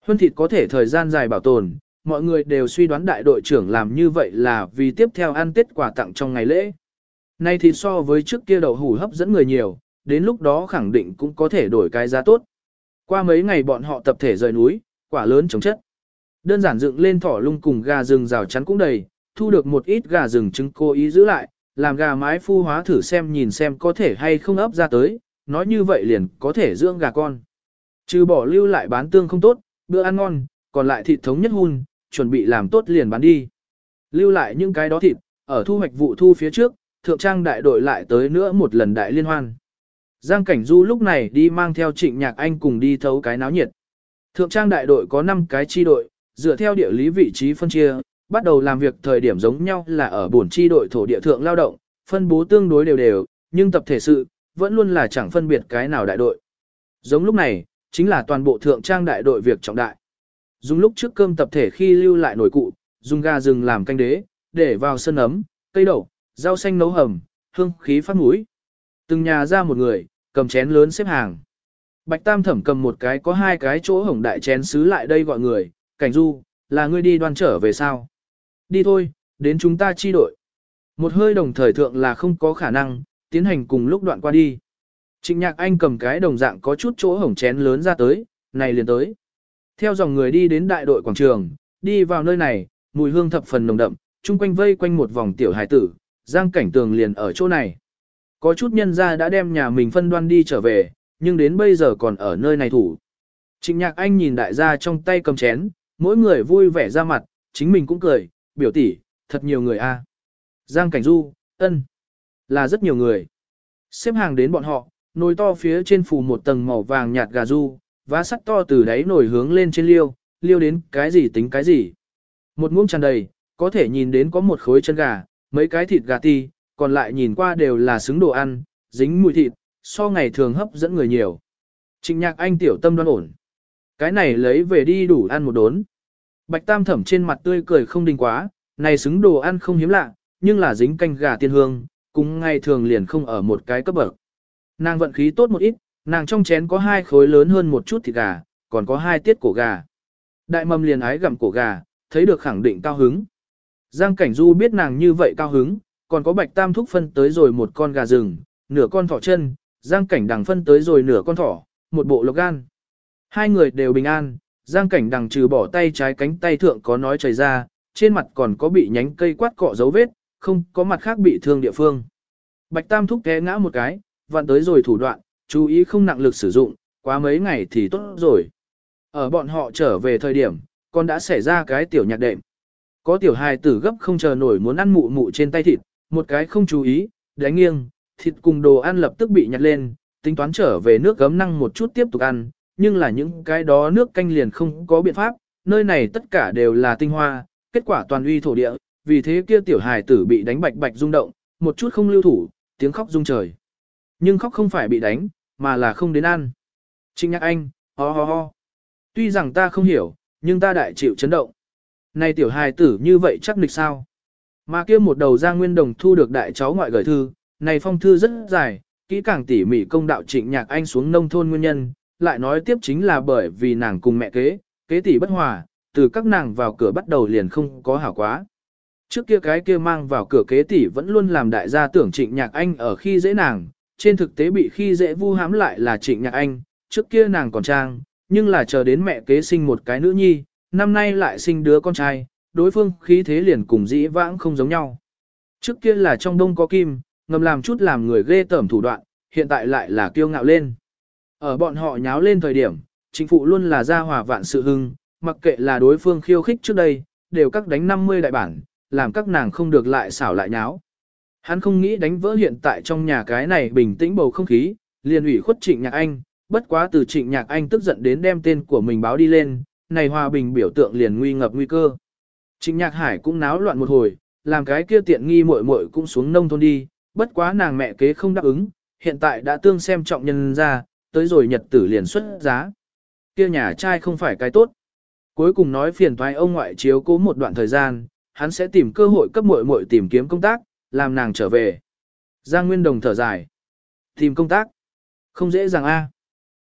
Hân thịt có thể thời gian dài bảo tồn, mọi người đều suy đoán đại đội trưởng làm như vậy là vì tiếp theo ăn tết quà tặng trong ngày lễ. Nay thì so với trước kia đậu hủ hấp dẫn người nhiều, đến lúc đó khẳng định cũng có thể đổi cái giá tốt. Qua mấy ngày bọn họ tập thể rời núi, quả lớn chống chất. Đơn giản dựng lên thỏ lung cùng gà rừng rào chắn cũng đầy, thu được một ít gà rừng trứng cô ý giữ lại, làm gà mái phu hóa thử xem nhìn xem có thể hay không ấp ra tới, nói như vậy liền có thể dưỡng gà con. Trừ bỏ lưu lại bán tương không tốt, bữa ăn ngon, còn lại thịt thống nhất hun, chuẩn bị làm tốt liền bán đi. Lưu lại những cái đó thịt, ở thu hoạch vụ thu phía trước, thượng trang đại đội lại tới nữa một lần đại liên hoan. Giang Cảnh Du lúc này đi mang theo trịnh nhạc anh cùng đi thấu cái náo nhiệt. Thượng trang đại đội có 5 cái chi đội, dựa theo địa lý vị trí phân chia, bắt đầu làm việc thời điểm giống nhau là ở bổn chi đội thổ địa thượng lao động, phân bố tương đối đều đều, nhưng tập thể sự, vẫn luôn là chẳng phân biệt cái nào đại đội. Giống lúc này, chính là toàn bộ thượng trang đại đội việc trọng đại. Dùng lúc trước cơm tập thể khi lưu lại nồi cụ, dùng gà rừng làm canh đế, để vào sân ấm, cây đậu, rau xanh nấu hầm, hương khí phát mũi. Từng nhà ra một người, cầm chén lớn xếp hàng. Bạch Tam Thẩm cầm một cái có hai cái chỗ hổng đại chén xứ lại đây gọi người, cảnh du, là ngươi đi đoan trở về sao? Đi thôi, đến chúng ta chi đội. Một hơi đồng thời thượng là không có khả năng, tiến hành cùng lúc đoạn qua đi. Trịnh nhạc anh cầm cái đồng dạng có chút chỗ hổng chén lớn ra tới, này liền tới. Theo dòng người đi đến đại đội quảng trường, đi vào nơi này, mùi hương thập phần nồng đậm, chung quanh vây quanh một vòng tiểu hải tử, giang cảnh tường liền ở chỗ này. Có chút nhân gia đã đem nhà mình phân đoan đi trở về, nhưng đến bây giờ còn ở nơi này thủ. Trịnh nhạc anh nhìn đại gia trong tay cầm chén, mỗi người vui vẻ ra mặt, chính mình cũng cười, biểu tỷ, thật nhiều người a. Giang cảnh du, ân, là rất nhiều người. Xếp hàng đến bọn họ, nồi to phía trên phủ một tầng màu vàng nhạt gà du, vá sắt to từ đáy nồi hướng lên trên liêu, liêu đến cái gì tính cái gì. Một muỗng tràn đầy, có thể nhìn đến có một khối chân gà, mấy cái thịt gà ti, còn lại nhìn qua đều là xứng đồ ăn, dính mùi thịt, so ngày thường hấp dẫn người nhiều. Trịnh nhạc anh tiểu tâm đoan ổn. Cái này lấy về đi đủ ăn một đốn. Bạch tam thẩm trên mặt tươi cười không đình quá, này xứng đồ ăn không hiếm lạ, nhưng là dính canh gà tiên hương, cũng ngày thường liền không ở một cái cấp bậc. Nàng vận khí tốt một ít, nàng trong chén có hai khối lớn hơn một chút thịt gà, còn có hai tiết cổ gà. Đại mầm liền ái gặm cổ gà, thấy được khẳng định cao hứng. Giang Cảnh Du biết nàng như vậy cao hứng, còn có bạch tam thúc phân tới rồi một con gà rừng, nửa con thỏ chân, Giang Cảnh đằng phân tới rồi nửa con thỏ, một bộ lộc gan. Hai người đều bình an, Giang Cảnh đằng trừ bỏ tay trái cánh tay thượng có nói chảy ra, trên mặt còn có bị nhánh cây quát cọ dấu vết, không có mặt khác bị thương địa phương. Bạch Tam thúc té ngã một cái, vặn tới rồi thủ đoạn, chú ý không nặng lực sử dụng, quá mấy ngày thì tốt rồi. Ở bọn họ trở về thời điểm, còn đã xảy ra cái tiểu nhạc đệm. Có tiểu hài tử gấp không chờ nổi muốn ăn mụ mụ trên tay thịt, một cái không chú ý, đánh nghiêng, thịt cùng đồ ăn lập tức bị nhặt lên, tính toán trở về nước gấm năng một chút tiếp tục ăn, nhưng là những cái đó nước canh liền không có biện pháp, nơi này tất cả đều là tinh hoa, kết quả toàn uy thổ địa, vì thế kia tiểu hài tử bị đánh bạch bạch rung động, một chút không lưu thủ, tiếng khóc rung trời. Nhưng khóc không phải bị đánh, mà là không đến ăn. Trịnh nhạc anh, ho ho ho. Tuy rằng ta không hiểu, nhưng ta đại chịu chấn động. Này tiểu hài tử như vậy chắc nịch sao? Mà kia một đầu Giang Nguyên Đồng thu được đại cháu ngoại gửi thư, này phong thư rất dài, kỹ càng tỉ mỉ công đạo trịnh nhạc anh xuống nông thôn nguyên nhân, lại nói tiếp chính là bởi vì nàng cùng mẹ kế, kế tỷ bất hòa, từ các nàng vào cửa bắt đầu liền không có hảo quá. Trước kia cái kia mang vào cửa kế tỷ vẫn luôn làm đại gia tưởng trịnh nhạc anh ở khi dễ nàng, trên thực tế bị khi dễ vu hãm lại là trịnh nhạc anh, trước kia nàng còn trang, nhưng là chờ đến mẹ kế sinh một cái nữ nhi, năm nay lại sinh đứa con trai, đối phương khí thế liền cùng dĩ vãng không giống nhau. Trước kia là trong đông có kim, ngầm làm chút làm người ghê tởm thủ đoạn, hiện tại lại là kiêu ngạo lên. Ở bọn họ nháo lên thời điểm, chính phụ luôn là gia hòa vạn sự hưng, mặc kệ là đối phương khiêu khích trước đây, đều các đánh 50 đại bản, làm các nàng không được lại xảo lại nháo. Hắn không nghĩ đánh vỡ hiện tại trong nhà cái này bình tĩnh bầu không khí, liền ủy khuất trịnh nhạc anh, bất quá từ trịnh nhạc anh tức giận đến đem tên của mình báo đi lên, này hòa bình biểu tượng liền nguy ngập nguy cơ. Trịnh nhạc hải cũng náo loạn một hồi, làm cái kia tiện nghi muội muội cũng xuống nông thôn đi, bất quá nàng mẹ kế không đáp ứng, hiện tại đã tương xem trọng nhân ra, tới rồi nhật tử liền xuất giá. Kia nhà trai không phải cái tốt. Cuối cùng nói phiền thoái ông ngoại chiếu cố một đoạn thời gian, hắn sẽ tìm cơ hội cấp muội muội tìm kiếm công tác, làm nàng trở về. Giang Nguyên Đồng thở dài. Tìm công tác. Không dễ dàng a.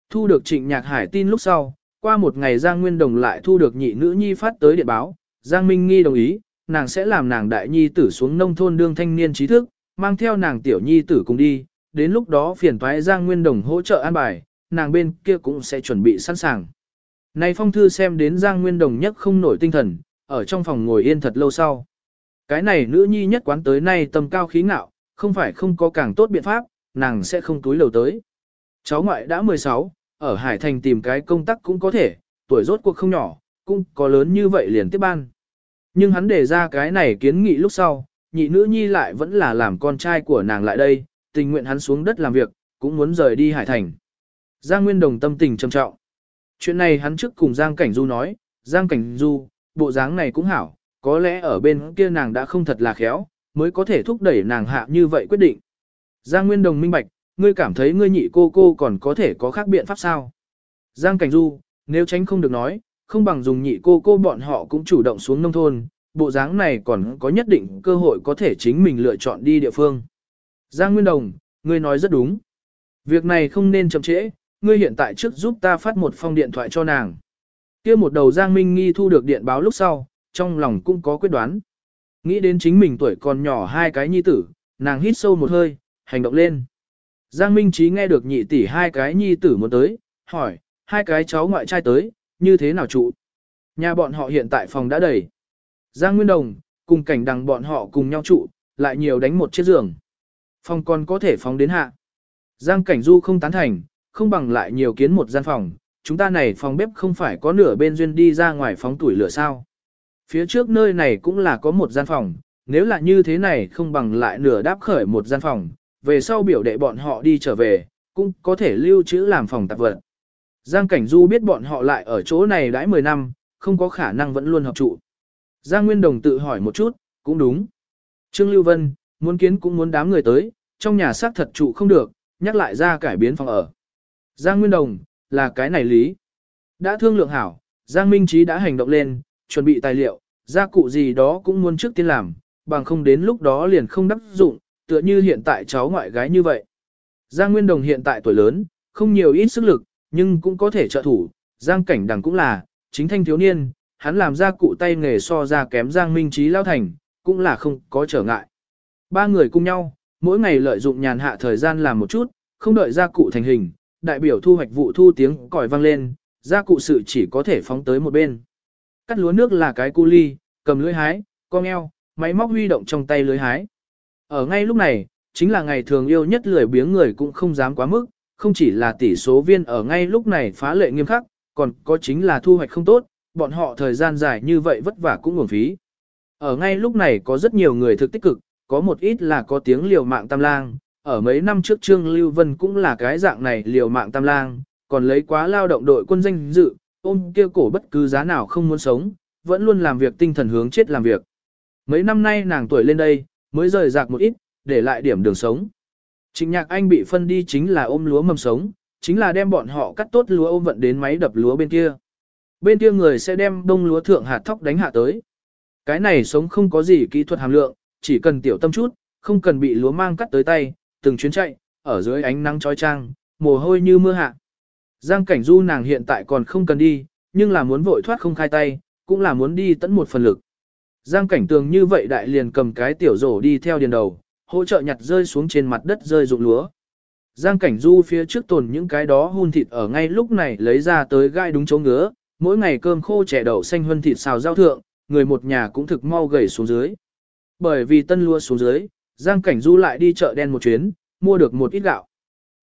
Thu được trịnh nhạc hải tin lúc sau, qua một ngày Giang Nguyên Đồng lại thu được nhị nữ nhi phát tới điện báo, Giang Minh Nghi đồng ý, nàng sẽ làm nàng đại nhi tử xuống nông thôn đương thanh niên trí thức, mang theo nàng tiểu nhi tử cùng đi, đến lúc đó phiền toái Giang Nguyên Đồng hỗ trợ an bài, nàng bên kia cũng sẽ chuẩn bị sẵn sàng. Này phong thư xem đến Giang Nguyên Đồng nhất không nổi tinh thần, ở trong phòng ngồi yên thật lâu sau. Cái này nữ nhi nhất quán tới nay tầm cao khí ngạo, không phải không có càng tốt biện pháp, nàng sẽ không túi lầu tới. Cháu ngoại đã 16, ở Hải Thành tìm cái công tác cũng có thể, tuổi rốt cuộc không nhỏ, cũng có lớn như vậy liền tiếp ban. Nhưng hắn đề ra cái này kiến nghị lúc sau, nhị nữ nhi lại vẫn là làm con trai của nàng lại đây, tình nguyện hắn xuống đất làm việc, cũng muốn rời đi Hải Thành. Giang Nguyên Đồng tâm tình trầm trọng. Chuyện này hắn trước cùng Giang Cảnh Du nói, Giang Cảnh Du, bộ dáng này cũng hảo, có lẽ ở bên kia nàng đã không thật là khéo, mới có thể thúc đẩy nàng hạ như vậy quyết định. Giang Nguyên Đồng minh bạch, ngươi cảm thấy ngươi nhị cô cô còn có thể có khác biện pháp sao? Giang Cảnh Du, nếu tránh không được nói, không bằng dùng nhị cô cô bọn họ cũng chủ động xuống nông thôn, bộ dáng này còn có nhất định cơ hội có thể chính mình lựa chọn đi địa phương. Giang Nguyên Đồng, ngươi nói rất đúng. Việc này không nên chậm trễ, ngươi hiện tại trước giúp ta phát một phong điện thoại cho nàng. kia một đầu Giang Minh Nghi thu được điện báo lúc sau, trong lòng cũng có quyết đoán. Nghĩ đến chính mình tuổi còn nhỏ hai cái nhi tử, nàng hít sâu một hơi, hành động lên. Giang Minh Trí nghe được nhị tỷ hai cái nhi tử muốn tới, hỏi, hai cái cháu ngoại trai tới, như thế nào trụ? Nhà bọn họ hiện tại phòng đã đầy. Giang Nguyên Đồng, cùng cảnh đằng bọn họ cùng nhau trụ, lại nhiều đánh một chiếc giường. Phòng còn có thể phóng đến hạ. Giang Cảnh Du không tán thành, không bằng lại nhiều kiến một gian phòng, chúng ta này phòng bếp không phải có nửa bên duyên đi ra ngoài phóng tuổi lửa sao. Phía trước nơi này cũng là có một gian phòng, nếu là như thế này không bằng lại nửa đáp khởi một gian phòng, về sau biểu đệ bọn họ đi trở về, cũng có thể lưu trữ làm phòng tạp vật. Giang Cảnh Du biết bọn họ lại ở chỗ này đãi 10 năm, không có khả năng vẫn luôn hợp trụ. Giang Nguyên Đồng tự hỏi một chút, cũng đúng. Trương Lưu Vân, muốn kiến cũng muốn đám người tới, trong nhà xác thật trụ không được, nhắc lại ra cải biến phòng ở. Giang Nguyên Đồng, là cái này lý. Đã thương lượng hảo, Giang Minh Trí đã hành động lên, chuẩn bị tài liệu, gia cụ gì đó cũng muốn trước tiên làm, bằng không đến lúc đó liền không đắc dụng, tựa như hiện tại cháu ngoại gái như vậy. Giang Nguyên Đồng hiện tại tuổi lớn, không nhiều ít sức lực, nhưng cũng có thể trợ thủ, Giang Cảnh Đằng cũng là, chính thanh thiếu niên, hắn làm gia cụ tay nghề so ra kém Giang Minh Trí lao thành, cũng là không có trở ngại. Ba người cùng nhau, mỗi ngày lợi dụng nhàn hạ thời gian làm một chút, không đợi gia cụ thành hình, đại biểu thu hoạch vụ thu tiếng còi vang lên, gia cụ sự chỉ có thể phóng tới một bên. Cắt lúa nước là cái cu ly, cầm lưới hái, con eo, máy móc huy động trong tay lưới hái. Ở ngay lúc này, chính là ngày thường yêu nhất lười biếng người cũng không dám quá mức, không chỉ là tỷ số viên ở ngay lúc này phá lệ nghiêm khắc, còn có chính là thu hoạch không tốt, bọn họ thời gian dài như vậy vất vả cũng nguồn phí. Ở ngay lúc này có rất nhiều người thực tích cực, có một ít là có tiếng liều mạng tam lang, ở mấy năm trước Trương Lưu Vân cũng là cái dạng này liều mạng tam lang, còn lấy quá lao động đội quân danh dự, ôm kia cổ bất cứ giá nào không muốn sống, vẫn luôn làm việc tinh thần hướng chết làm việc. Mấy năm nay nàng tuổi lên đây, mới rời rạc một ít, để lại điểm đường sống. Trịnh nhạc anh bị phân đi chính là ôm lúa mầm sống, chính là đem bọn họ cắt tốt lúa ôm vận đến máy đập lúa bên kia. Bên kia người sẽ đem đông lúa thượng hạt thóc đánh hạ tới. Cái này sống không có gì kỹ thuật hàm lượng, chỉ cần tiểu tâm chút, không cần bị lúa mang cắt tới tay, từng chuyến chạy, ở dưới ánh nắng chói chang, mồ hôi như mưa hạ. Giang cảnh du nàng hiện tại còn không cần đi, nhưng là muốn vội thoát không khai tay, cũng là muốn đi tận một phần lực. Giang cảnh tường như vậy đại liền cầm cái tiểu rổ đi theo điền đầu, hỗ trợ nhặt rơi xuống trên mặt đất rơi rụng lúa. Giang cảnh du phía trước tồn những cái đó hun thịt ở ngay lúc này lấy ra tới gai đúng chỗ ngứa, mỗi ngày cơm khô chẻ đậu xanh hơn thịt xào rau thượng, người một nhà cũng thực mau gầy xuống dưới. Bởi vì tân lúa xuống dưới, Giang cảnh du lại đi chợ đen một chuyến, mua được một ít gạo.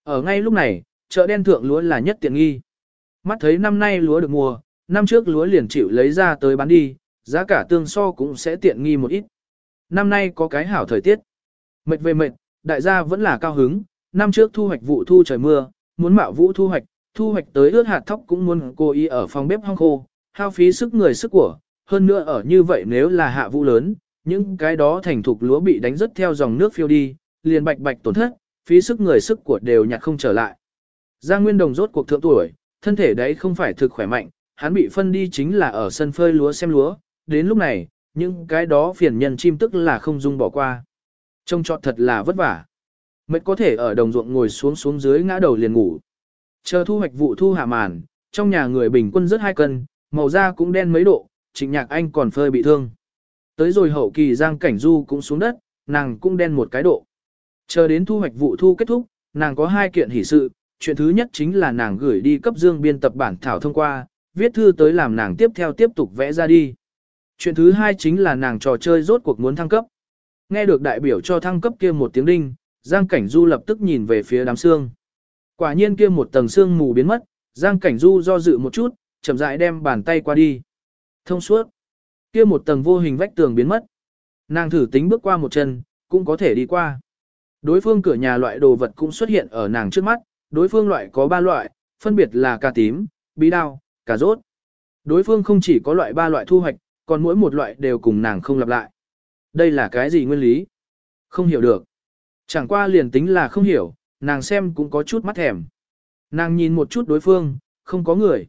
Ở ngay lúc này, chợ đen thượng lúa là nhất tiện nghi. Mắt thấy năm nay lúa được mùa, năm trước lúa liền chịu lấy ra tới bán đi, giá cả tương so cũng sẽ tiện nghi một ít. Năm nay có cái hảo thời tiết. Mệt về mệt, đại gia vẫn là cao hứng, năm trước thu hoạch vụ thu trời mưa, muốn mạo vũ thu hoạch, thu hoạch tới ướt hạt thóc cũng muốn cố ý ở phòng bếp hong khô, hao phí sức người sức của, hơn nữa ở như vậy nếu là hạ vũ lớn, những cái đó thành thục lúa bị đánh rất theo dòng nước phiêu đi, liền bạch bạch tổn thất, phí sức người sức của đều nhặt không trở lại. Giang Nguyên Đồng rốt cuộc thượng tuổi, thân thể đấy không phải thực khỏe mạnh, hắn bị phân đi chính là ở sân phơi lúa xem lúa, đến lúc này, những cái đó phiền nhân chim tức là không dung bỏ qua. Trông trọt thật là vất vả. Mệt có thể ở đồng ruộng ngồi xuống xuống dưới ngã đầu liền ngủ. Chờ thu hoạch vụ thu hạ màn, trong nhà người bình quân rất hai cân, màu da cũng đen mấy độ, trịnh nhạc anh còn phơi bị thương. Tới rồi hậu kỳ giang cảnh du cũng xuống đất, nàng cũng đen một cái độ. Chờ đến thu hoạch vụ thu kết thúc, nàng có hai kiện hỷ sự, chuyện thứ nhất chính là nàng gửi đi cấp dương biên tập bản thảo thông qua, viết thư tới làm nàng tiếp theo tiếp tục vẽ ra đi. Chuyện thứ hai chính là nàng trò chơi rốt cuộc muốn thăng cấp. Nghe được đại biểu cho thăng cấp kia một tiếng đinh, Giang Cảnh Du lập tức nhìn về phía đám xương. Quả nhiên kia một tầng xương mù biến mất, Giang Cảnh Du do dự một chút, chậm rãi đem bàn tay qua đi. Thông suốt. Kia một tầng vô hình vách tường biến mất. Nàng thử tính bước qua một chân, cũng có thể đi qua. Đối phương cửa nhà loại đồ vật cũng xuất hiện ở nàng trước mắt, đối phương loại có ba loại, phân biệt là cà tím, bí đao, cà rốt. Đối phương không chỉ có loại ba loại thu hoạch, còn mỗi một loại đều cùng nàng không lặp lại. Đây là cái gì nguyên lý? Không hiểu được. Chẳng qua liền tính là không hiểu, nàng xem cũng có chút mắt thèm. Nàng nhìn một chút đối phương, không có người.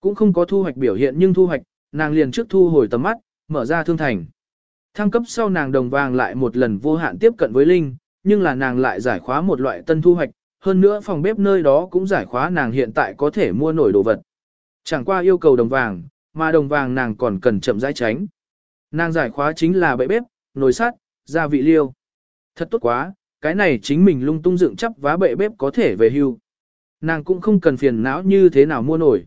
Cũng không có thu hoạch biểu hiện nhưng thu hoạch, nàng liền trước thu hồi tầm mắt, mở ra thương thành. Thăng cấp sau nàng đồng vàng lại một lần vô hạn tiếp cận với Linh, nhưng là nàng lại giải khóa một loại tân thu hoạch, hơn nữa phòng bếp nơi đó cũng giải khóa nàng hiện tại có thể mua nổi đồ vật. Chẳng qua yêu cầu đồng vàng, mà đồng vàng nàng còn cần chậm rãi tránh. Nàng giải khóa chính là bệ bếp, nồi sắt, gia vị liêu. Thật tốt quá, cái này chính mình lung tung dựng chắp vá bệ bếp có thể về hưu. Nàng cũng không cần phiền não như thế nào mua nổi.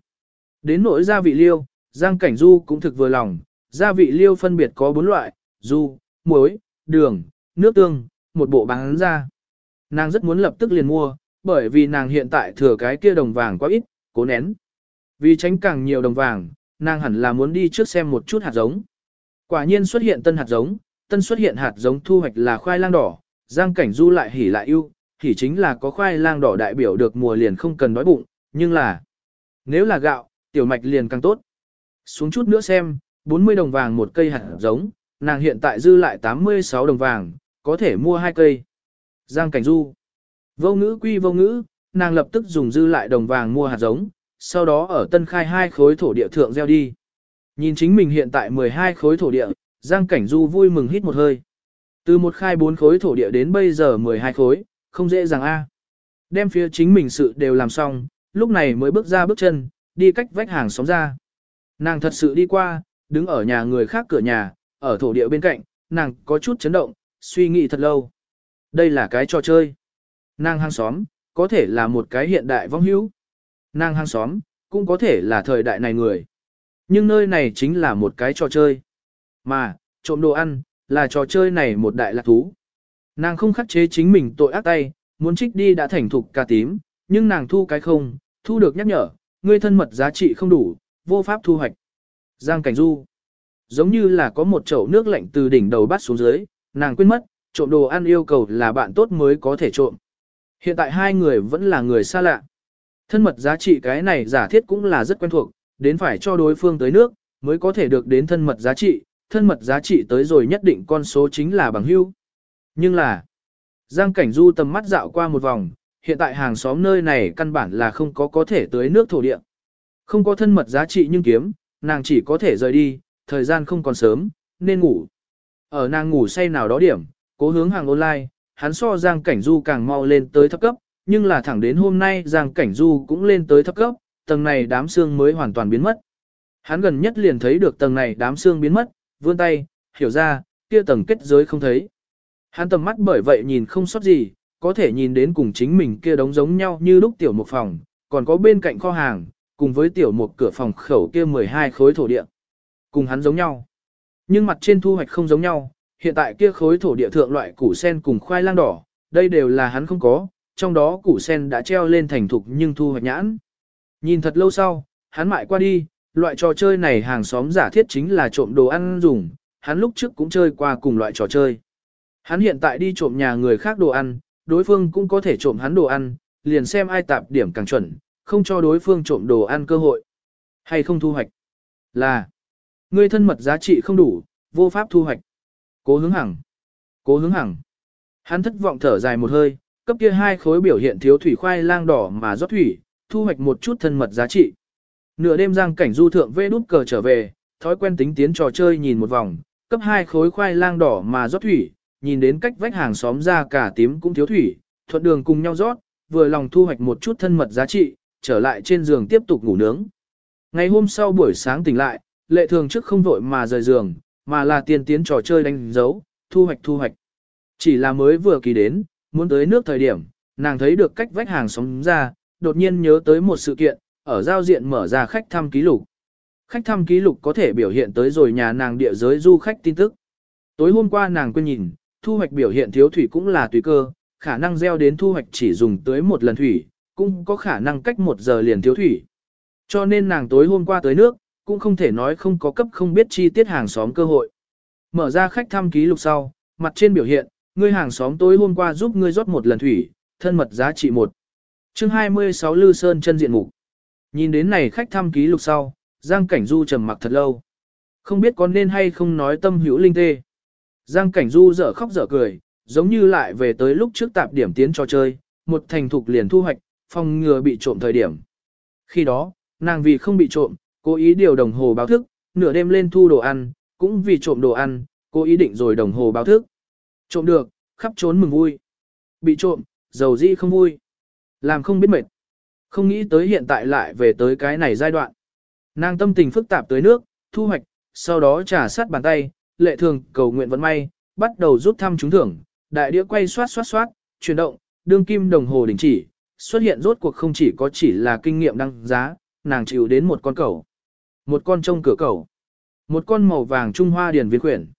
Đến nỗi gia vị liêu, Giang Cảnh Du cũng thực vừa lòng, gia vị liêu phân biệt có bốn loại, du, muối, đường, nước tương, một bộ bán ra. Nàng rất muốn lập tức liền mua, bởi vì nàng hiện tại thừa cái kia đồng vàng quá ít, cố nén. Vì tránh càng nhiều đồng vàng, nàng hẳn là muốn đi trước xem một chút hạt giống. Quả nhiên xuất hiện tân hạt giống, tân xuất hiện hạt giống thu hoạch là khoai lang đỏ, Giang Cảnh Du lại hỉ lại ưu, hỉ chính là có khoai lang đỏ đại biểu được mùa liền không cần đói bụng, nhưng là nếu là gạo, tiểu mạch liền càng tốt. Xuống chút nữa xem, 40 đồng vàng một cây hạt giống, nàng hiện tại dư lại 86 đồng vàng, có thể mua hai cây. Giang Cảnh Du Vô ngữ quy vô ngữ, nàng lập tức dùng dư lại đồng vàng mua hạt giống, sau đó ở tân khai hai khối thổ địa thượng gieo đi. Nhìn chính mình hiện tại 12 khối thổ địa, Giang Cảnh Du vui mừng hít một hơi. Từ một khai bốn khối thổ địa đến bây giờ 12 khối, không dễ dàng a. Đem phía chính mình sự đều làm xong, lúc này mới bước ra bước chân, đi cách vách hàng xóm ra. Nàng thật sự đi qua, đứng ở nhà người khác cửa nhà, ở thổ địa bên cạnh, nàng có chút chấn động, suy nghĩ thật lâu. Đây là cái trò chơi. Nàng hàng xóm, có thể là một cái hiện đại vong hữu. Nàng hàng xóm, cũng có thể là thời đại này người. Nhưng nơi này chính là một cái trò chơi. Mà, trộm đồ ăn, là trò chơi này một đại lạc thú. Nàng không khắc chế chính mình tội ác tay, muốn trích đi đã thành thục ca tím, nhưng nàng thu cái không, thu được nhắc nhở, ngươi thân mật giá trị không đủ, vô pháp thu hoạch. Giang Cảnh Du Giống như là có một chậu nước lạnh từ đỉnh đầu bắt xuống dưới, nàng quên mất, trộm đồ ăn yêu cầu là bạn tốt mới có thể trộm. Hiện tại hai người vẫn là người xa lạ. Thân mật giá trị cái này giả thiết cũng là rất quen thuộc, đến phải cho đối phương tới nước, mới có thể được đến thân mật giá trị, thân mật giá trị tới rồi nhất định con số chính là bằng hưu. Nhưng là, Giang Cảnh Du tầm mắt dạo qua một vòng, hiện tại hàng xóm nơi này căn bản là không có có thể tới nước thổ địa. Không có thân mật giá trị nhưng kiếm, nàng chỉ có thể rời đi, thời gian không còn sớm, nên ngủ. Ở nàng ngủ say nào đó điểm, cố hướng hàng online, hắn so Giang Cảnh Du càng mau lên tới thấp cấp, nhưng là thẳng đến hôm nay Giang Cảnh Du cũng lên tới thấp cấp, tầng này đám xương mới hoàn toàn biến mất. Hắn gần nhất liền thấy được tầng này đám xương biến mất, vươn tay, hiểu ra, kia tầng kết giới không thấy. Hắn tầm mắt bởi vậy nhìn không sót gì, có thể nhìn đến cùng chính mình kia đống giống nhau như lúc tiểu một phòng, còn có bên cạnh kho hàng, cùng với tiểu một cửa phòng khẩu kia 12 khối thổ địa. Cùng hắn giống nhau. Nhưng mặt trên thu hoạch không giống nhau, hiện tại kia khối thổ địa thượng loại củ sen cùng khoai lang đỏ, đây đều là hắn không có, trong đó củ sen đã treo lên thành thục nhưng thu hoạch nhãn. Nhìn thật lâu sau, hắn mại qua đi, loại trò chơi này hàng xóm giả thiết chính là trộm đồ ăn dùng, hắn lúc trước cũng chơi qua cùng loại trò chơi. Hắn hiện tại đi trộm nhà người khác đồ ăn, đối phương cũng có thể trộm hắn đồ ăn, liền xem ai tạp điểm càng chuẩn, không cho đối phương trộm đồ ăn cơ hội. Hay không thu hoạch. Là, người thân mật giá trị không đủ, vô pháp thu hoạch. Cố hướng hằng. Cố hướng hằng. Hắn thất vọng thở dài một hơi, cấp kia hai khối biểu hiện thiếu thủy khoai lang đỏ mà rót thủy, thu hoạch một chút thân mật giá trị. Nửa đêm giang cảnh du thượng vê đút cờ trở về, thói quen tính tiến trò chơi nhìn một vòng, cấp hai khối khoai lang đỏ mà rót thủy, nhìn đến cách vách hàng xóm ra cả tím cũng thiếu thủy, thuận đường cùng nhau rót, vừa lòng thu hoạch một chút thân mật giá trị, trở lại trên giường tiếp tục ngủ nướng. Ngày hôm sau buổi sáng tỉnh lại, lệ thường trước không vội mà rời giường, mà là tiền tiến trò chơi đánh dấu, thu hoạch thu hoạch. Chỉ là mới vừa kỳ đến, muốn tới nước thời điểm, nàng thấy được cách vách hàng sóng ra, đột nhiên nhớ tới một sự kiện, ở giao diện mở ra khách thăm ký lục. Khách thăm ký lục có thể biểu hiện tới rồi nhà nàng địa giới du khách tin tức. Tối hôm qua nàng quên nhìn, thu hoạch biểu hiện thiếu thủy cũng là tùy cơ, khả năng gieo đến thu hoạch chỉ dùng tới một lần thủy, cũng có khả năng cách một giờ liền thiếu thủy. Cho nên nàng tối hôm qua tới nước, cũng không thể nói không có cấp không biết chi tiết hàng xóm cơ hội. Mở ra khách thăm ký lục sau, mặt trên biểu hiện, ngươi hàng xóm tối hôm qua giúp ngươi rót một lần thủy, thân mật giá trị một. Chương 26 Lư Sơn chân diện mục. Nhìn đến này khách thăm ký lục sau, Giang Cảnh Du trầm mặc thật lâu. Không biết có nên hay không nói tâm hữu linh tê. Giang Cảnh Du dở khóc dở cười, giống như lại về tới lúc trước tạp điểm tiến cho chơi, một thành thục liền thu hoạch, phòng ngừa bị trộm thời điểm. Khi đó, nàng vì không bị trộm, cố ý điều đồng hồ báo thức, nửa đêm lên thu đồ ăn, cũng vì trộm đồ ăn, cố ý định rồi đồng hồ báo thức. Trộm được, khắp trốn mừng vui. Bị trộm, dầu dĩ không vui. Làm không biết mệt. Không nghĩ tới hiện tại lại về tới cái này giai đoạn. Nàng tâm tình phức tạp tới nước, thu hoạch, sau đó trả sát bàn tay, lệ thường cầu nguyện vận may, bắt đầu rút thăm trúng thưởng, đại đĩa quay xoát xoát xoát, chuyển động, đương kim đồng hồ đình chỉ, xuất hiện rốt cuộc không chỉ có chỉ là kinh nghiệm đăng giá, nàng chịu đến một con cẩu. Một con trông cửa cẩu. Một con màu vàng trung hoa điền viên quyển.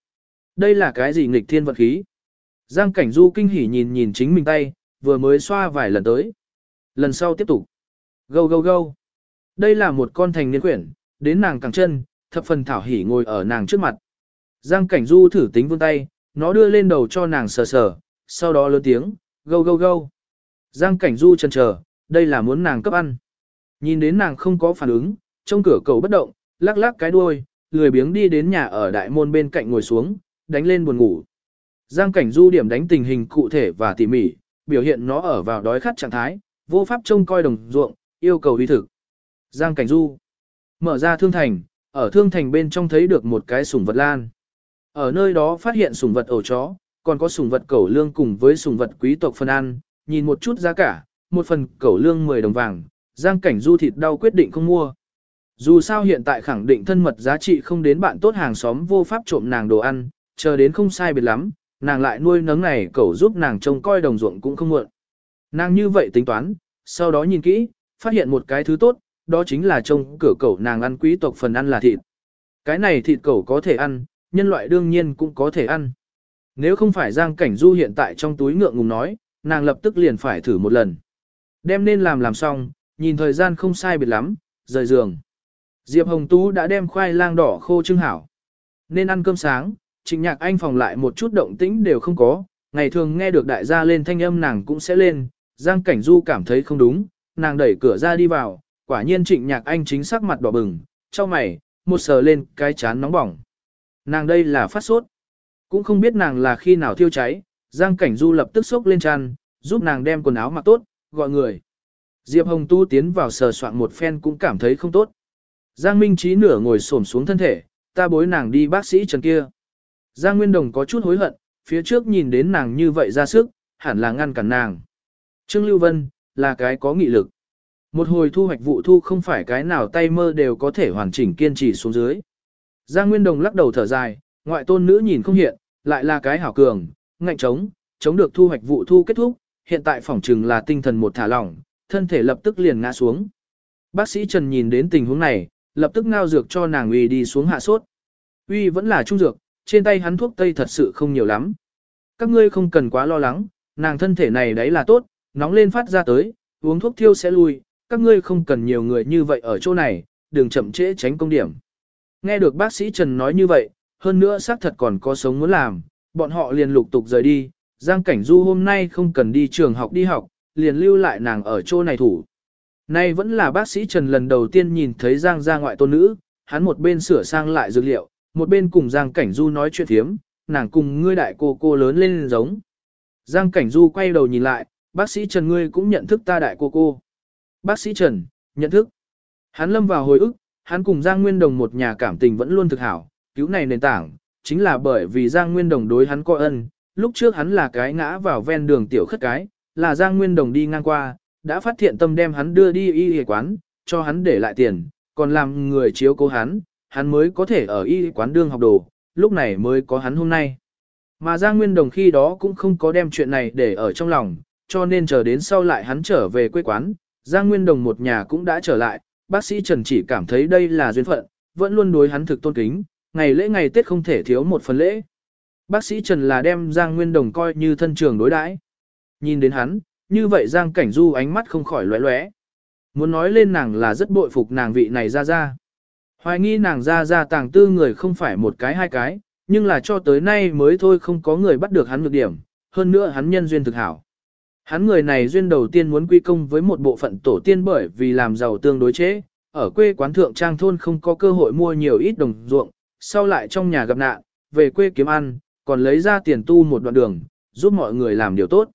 Đây là cái gì nghịch thiên vật khí? Giang cảnh du kinh hỉ nhìn nhìn chính mình tay, vừa mới xoa vài lần tới. Lần sau tiếp tục. Gâu gâu gâu. Đây là một con thành niên quyển, đến nàng càng chân, thập phần thảo hỉ ngồi ở nàng trước mặt. Giang cảnh du thử tính vươn tay, nó đưa lên đầu cho nàng sờ sờ, sau đó lớn tiếng, gâu gâu gâu. Giang cảnh du chần chờ, đây là muốn nàng cấp ăn. Nhìn đến nàng không có phản ứng, trong cửa cầu bất động, lắc lắc cái đuôi, lười biếng đi đến nhà ở đại môn bên cạnh ngồi xuống, đánh lên buồn ngủ. Giang cảnh du điểm đánh tình hình cụ thể và tỉ mỉ, biểu hiện nó ở vào đói khát trạng thái, vô pháp trông coi đồng ruộng, yêu cầu đi thực. Giang cảnh du mở ra thương thành, ở thương thành bên trong thấy được một cái sủng vật lan. Ở nơi đó phát hiện sủng vật ổ chó, còn có sủng vật cẩu lương cùng với sủng vật quý tộc phân ăn, nhìn một chút giá cả, một phần cẩu lương 10 đồng vàng, Giang Cảnh Du thịt đau quyết định không mua. Dù sao hiện tại khẳng định thân mật giá trị không đến bạn tốt hàng xóm vô pháp trộm nàng đồ ăn, chờ đến không sai biệt lắm, nàng lại nuôi nấng này cẩu giúp nàng trông coi đồng ruộng cũng không muộn. Nàng như vậy tính toán, sau đó nhìn kỹ, phát hiện một cái thứ tốt, đó chính là trông cửa cẩu nàng ăn quý tộc phần ăn là thịt. Cái này thịt cẩu có thể ăn, nhân loại đương nhiên cũng có thể ăn. Nếu không phải Giang Cảnh Du hiện tại trong túi ngượng ngùng nói, nàng lập tức liền phải thử một lần. Đem nên làm làm xong, nhìn thời gian không sai biệt lắm, rời giường. Diệp Hồng Tú đã đem khoai lang đỏ khô trưng hảo. Nên ăn cơm sáng, trịnh nhạc anh phòng lại một chút động tĩnh đều không có, ngày thường nghe được đại gia lên thanh âm nàng cũng sẽ lên, Giang Cảnh Du cảm thấy không đúng, nàng đẩy cửa ra đi vào, quả nhiên trịnh nhạc anh chính sắc mặt đỏ bừng, cho mày, một sờ lên cái chán nóng bỏng. Nàng đây là phát sốt. Cũng không biết nàng là khi nào thiêu cháy, Giang Cảnh Du lập tức xốc lên chăn, giúp nàng đem quần áo mặc tốt, gọi người. Diệp Hồng Tu tiến vào sờ soạn một phen cũng cảm thấy không tốt. Giang Minh Trí nửa ngồi xổm xuống thân thể, ta bối nàng đi bác sĩ Trần kia. Giang Nguyên Đồng có chút hối hận, phía trước nhìn đến nàng như vậy ra sức, hẳn là ngăn cản nàng. Trương Lưu Vân, là cái có nghị lực. Một hồi thu hoạch vụ thu không phải cái nào tay mơ đều có thể hoàn chỉnh kiên trì xuống dưới. Giang Nguyên Đồng lắc đầu thở dài, ngoại tôn nữ nhìn không hiện, lại là cái hảo cường, ngạnh chống, chống được thu hoạch vụ thu kết thúc, hiện tại phỏng trừng là tinh thần một thả lỏng, thân thể lập tức liền ngã xuống. Bác sĩ Trần nhìn đến tình huống này, lập tức ngao dược cho nàng uy đi xuống hạ sốt. Uy vẫn là trung dược, trên tay hắn thuốc tây thật sự không nhiều lắm. Các ngươi không cần quá lo lắng, nàng thân thể này đấy là tốt, nóng lên phát ra tới, uống thuốc thiêu sẽ lui, các ngươi không cần nhiều người như vậy ở chỗ này, đừng chậm trễ tránh công điểm. Nghe được bác sĩ Trần nói như vậy, hơn nữa xác thật còn có sống muốn làm, bọn họ liền lục tục rời đi, Giang Cảnh Du hôm nay không cần đi trường học đi học, liền lưu lại nàng ở chỗ này thủ. Nay vẫn là bác sĩ Trần lần đầu tiên nhìn thấy Giang gia ngoại tôn nữ, hắn một bên sửa sang lại dược liệu, một bên cùng Giang Cảnh Du nói chuyện thiếm, nàng cùng ngươi đại cô cô lớn lên giống. Giang Cảnh Du quay đầu nhìn lại, bác sĩ Trần ngươi cũng nhận thức ta đại cô cô. Bác sĩ Trần, nhận thức. Hắn lâm vào hồi ức, hắn cùng Giang Nguyên Đồng một nhà cảm tình vẫn luôn thực hảo, cứu này nền tảng, chính là bởi vì Giang Nguyên Đồng đối hắn có ân, lúc trước hắn là cái ngã vào ven đường tiểu khất cái, là Giang Nguyên Đồng đi ngang qua, đã phát hiện tâm đem hắn đưa đi y y quán, cho hắn để lại tiền, còn làm người chiếu cố hắn, hắn mới có thể ở y quán đương học đồ, lúc này mới có hắn hôm nay. Mà Giang Nguyên Đồng khi đó cũng không có đem chuyện này để ở trong lòng, cho nên chờ đến sau lại hắn trở về quê quán, Giang Nguyên Đồng một nhà cũng đã trở lại, bác sĩ Trần chỉ cảm thấy đây là duyên phận, vẫn luôn đối hắn thực tôn kính, ngày lễ ngày Tết không thể thiếu một phần lễ. Bác sĩ Trần là đem Giang Nguyên Đồng coi như thân trường đối đãi. Nhìn đến hắn, như vậy Giang Cảnh Du ánh mắt không khỏi lóe lóe. Muốn nói lên nàng là rất bội phục nàng vị này ra ra. Hoài nghi nàng ra ra tàng tư người không phải một cái hai cái, nhưng là cho tới nay mới thôi không có người bắt được hắn nhược điểm, hơn nữa hắn nhân duyên thực hảo. Hắn người này duyên đầu tiên muốn quy công với một bộ phận tổ tiên bởi vì làm giàu tương đối chế, ở quê quán thượng trang thôn không có cơ hội mua nhiều ít đồng ruộng, sau lại trong nhà gặp nạn, về quê kiếm ăn, còn lấy ra tiền tu một đoạn đường, giúp mọi người làm điều tốt.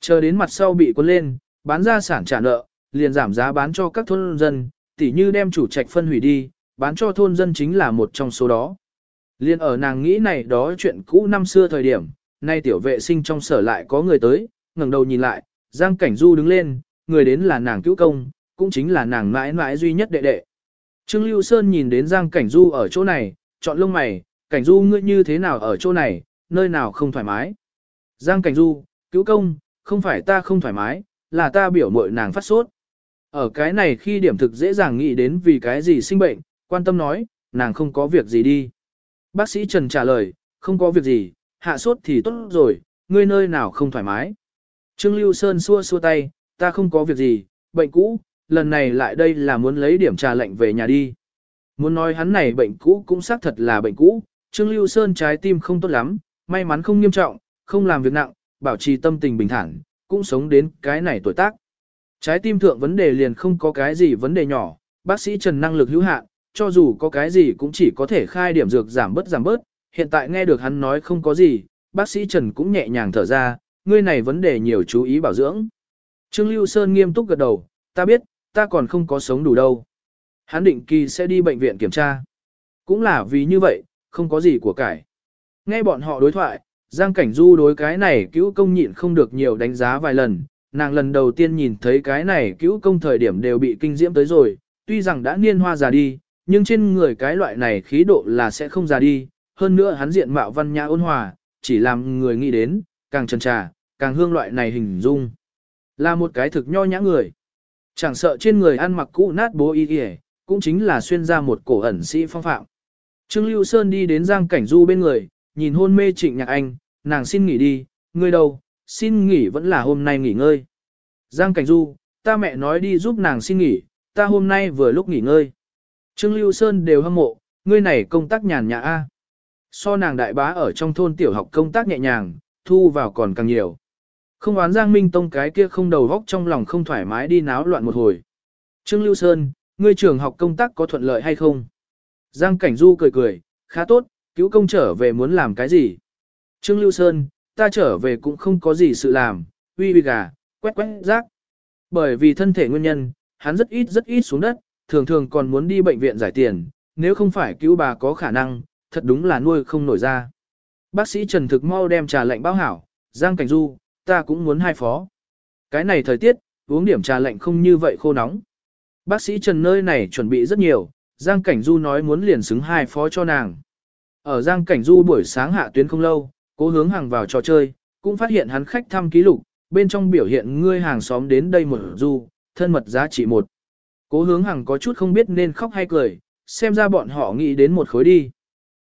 Chờ đến mặt sau bị quân lên, bán ra sản trả nợ, liền giảm giá bán cho các thôn dân, tỉ như đem chủ trạch phân hủy đi, bán cho thôn dân chính là một trong số đó. Liên ở nàng nghĩ này đó chuyện cũ năm xưa thời điểm, nay tiểu vệ sinh trong sở lại có người tới, ngẩng đầu nhìn lại, Giang Cảnh Du đứng lên, người đến là nàng cứu công, cũng chính là nàng mãi mãi duy nhất đệ đệ. Trương Lưu Sơn nhìn đến Giang Cảnh Du ở chỗ này, chọn lông mày, Cảnh Du ngươi như thế nào ở chỗ này, nơi nào không thoải mái. Giang Cảnh Du, cứu công, không phải ta không thoải mái, là ta biểu mội nàng phát sốt. Ở cái này khi điểm thực dễ dàng nghĩ đến vì cái gì sinh bệnh, quan tâm nói, nàng không có việc gì đi. Bác sĩ Trần trả lời, không có việc gì, hạ sốt thì tốt rồi, ngươi nơi nào không thoải mái. Trương Lưu Sơn xua xua tay, ta không có việc gì, bệnh cũ, lần này lại đây là muốn lấy điểm trà lệnh về nhà đi. Muốn nói hắn này bệnh cũ cũng xác thật là bệnh cũ, Trương Lưu Sơn trái tim không tốt lắm, may mắn không nghiêm trọng, không làm việc nặng, bảo trì tâm tình bình thản, cũng sống đến cái này tuổi tác. Trái tim thượng vấn đề liền không có cái gì vấn đề nhỏ, bác sĩ Trần năng lực hữu hạn, cho dù có cái gì cũng chỉ có thể khai điểm dược giảm bớt giảm bớt, hiện tại nghe được hắn nói không có gì, bác sĩ Trần cũng nhẹ nhàng thở ra, ngươi này vấn đề nhiều chú ý bảo dưỡng. Trương Lưu Sơn nghiêm túc gật đầu, ta biết, ta còn không có sống đủ đâu. Hắn định kỳ sẽ đi bệnh viện kiểm tra. Cũng là vì như vậy, không có gì của cải. Nghe bọn họ đối thoại, Giang Cảnh Du đối cái này cứu công nhịn không được nhiều đánh giá vài lần, nàng lần đầu tiên nhìn thấy cái này cứu công thời điểm đều bị kinh diễm tới rồi, tuy rằng đã niên hoa già đi, nhưng trên người cái loại này khí độ là sẽ không già đi, hơn nữa hắn diện mạo văn nhã ôn hòa, chỉ làm người nghĩ đến, càng trần trà, càng hương loại này hình dung. Là một cái thực nho nhã người. Chẳng sợ trên người ăn mặc cũ nát bố y kìa, cũng chính là xuyên ra một cổ ẩn sĩ phong phạm. Trương Lưu Sơn đi đến Giang Cảnh Du bên người, nhìn hôn mê trịnh nhạc anh, nàng xin nghỉ đi, ngươi đâu, xin nghỉ vẫn là hôm nay nghỉ ngơi. Giang Cảnh Du, ta mẹ nói đi giúp nàng xin nghỉ, ta hôm nay vừa lúc nghỉ ngơi. Trương Lưu Sơn đều hâm mộ, ngươi này công tác nhàn nhã A. So nàng đại bá ở trong thôn tiểu học công tác nhẹ nhàng, thu vào còn càng nhiều. Không oán Giang Minh Tông cái kia không đầu vóc trong lòng không thoải mái đi náo loạn một hồi. Trương Lưu Sơn, ngươi trường học công tác có thuận lợi hay không? Giang Cảnh Du cười cười, khá tốt, cứu công trở về muốn làm cái gì? Trương Lưu Sơn, ta trở về cũng không có gì sự làm, uy uy gà, quét quét rác. Bởi vì thân thể nguyên nhân, hắn rất ít rất ít xuống đất, thường thường còn muốn đi bệnh viện giải tiền, nếu không phải cứu bà có khả năng, thật đúng là nuôi không nổi ra. Bác sĩ Trần Thực mau đem trà lạnh bao hảo, Giang Cảnh Du, ta cũng muốn hai phó. Cái này thời tiết, uống điểm trà lạnh không như vậy khô nóng. Bác sĩ Trần nơi này chuẩn bị rất nhiều, Giang Cảnh Du nói muốn liền xứng hai phó cho nàng. Ở Giang Cảnh Du buổi sáng hạ tuyến không lâu, cố hướng hàng vào trò chơi, cũng phát hiện hắn khách thăm ký lục, bên trong biểu hiện ngươi hàng xóm đến đây một du, thân mật giá trị một. Cố hướng hàng có chút không biết nên khóc hay cười, xem ra bọn họ nghĩ đến một khối đi.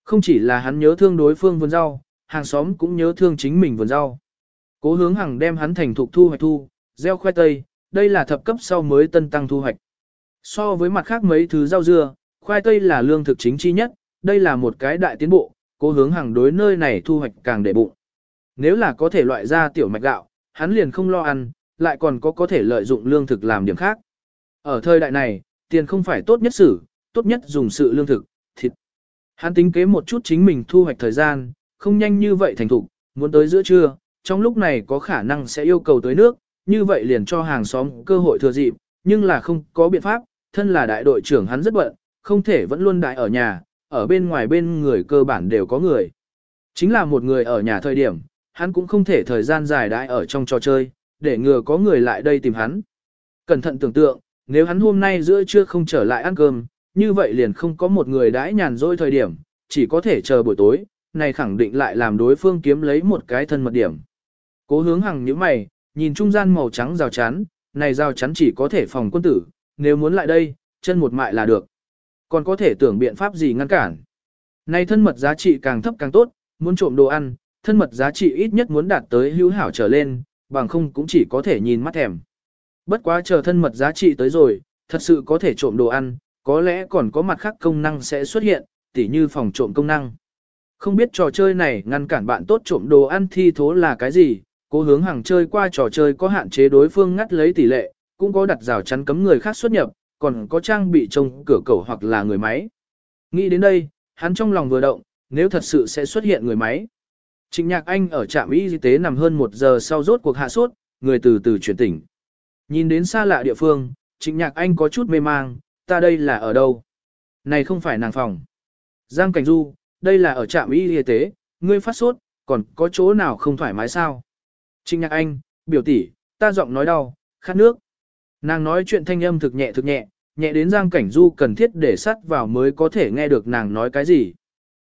Không chỉ là hắn nhớ thương đối phương vườn rau, hàng xóm cũng nhớ thương chính mình vườn rau. Cố hướng hàng đem hắn thành thục thu hoạch thu, gieo khoai tây, đây là thập cấp sau mới tân tăng thu hoạch. So với mặt khác mấy thứ rau dưa, khoai tây là lương thực chính chi nhất, đây là một cái đại tiến bộ, cố hướng hàng đối nơi này thu hoạch càng để bụng. Nếu là có thể loại ra tiểu mạch gạo, hắn liền không lo ăn, lại còn có có thể lợi dụng lương thực làm điểm khác. Ở thời đại này, tiền không phải tốt nhất xử, tốt nhất dùng sự lương thực, thịt. Hắn tính kế một chút chính mình thu hoạch thời gian, không nhanh như vậy thành thục, muốn tới giữa trưa, trong lúc này có khả năng sẽ yêu cầu tới nước, như vậy liền cho hàng xóm cơ hội thừa dịp, nhưng là không có biện pháp, thân là đại đội trưởng hắn rất bận, không thể vẫn luôn đại ở nhà, ở bên ngoài bên người cơ bản đều có người. Chính là một người ở nhà thời điểm, hắn cũng không thể thời gian dài đại ở trong trò chơi, để ngừa có người lại đây tìm hắn. Cẩn thận tưởng tượng, nếu hắn hôm nay giữa trưa không trở lại ăn cơm, như vậy liền không có một người đãi nhàn rỗi thời điểm, chỉ có thể chờ buổi tối, này khẳng định lại làm đối phương kiếm lấy một cái thân mật điểm. Cố hướng hằng những mày, nhìn trung gian màu trắng rào chắn, này rào chắn chỉ có thể phòng quân tử, nếu muốn lại đây, chân một mại là được. Còn có thể tưởng biện pháp gì ngăn cản. nay thân mật giá trị càng thấp càng tốt, muốn trộm đồ ăn, thân mật giá trị ít nhất muốn đạt tới hữu hảo trở lên, bằng không cũng chỉ có thể nhìn mắt thèm. Bất quá chờ thân mật giá trị tới rồi, thật sự có thể trộm đồ ăn, có lẽ còn có mặt khác công năng sẽ xuất hiện, tỉ như phòng trộm công năng. Không biết trò chơi này ngăn cản bạn tốt trộm đồ ăn thi thố là cái gì, cố hướng hàng chơi qua trò chơi có hạn chế đối phương ngắt lấy tỷ lệ, cũng có đặt rào chắn cấm người khác xuất nhập, còn có trang bị trông cửa cầu hoặc là người máy. Nghĩ đến đây, hắn trong lòng vừa động, nếu thật sự sẽ xuất hiện người máy. Trịnh Nhạc Anh ở trạm y tế nằm hơn một giờ sau rốt cuộc hạ sốt, người từ từ chuyển tỉnh. Nhìn đến xa lạ địa phương, Trịnh Nhạc Anh có chút mê mang, ta đây là ở đâu? Này không phải nàng phòng. Giang Cảnh Du, đây là ở trạm y y tế, ngươi phát sốt, còn có chỗ nào không thoải mái sao? Trịnh Nhạc Anh, biểu tỷ, ta giọng nói đau, khát nước. Nàng nói chuyện thanh âm thực nhẹ thực nhẹ, nhẹ đến Giang Cảnh Du cần thiết để sắt vào mới có thể nghe được nàng nói cái gì.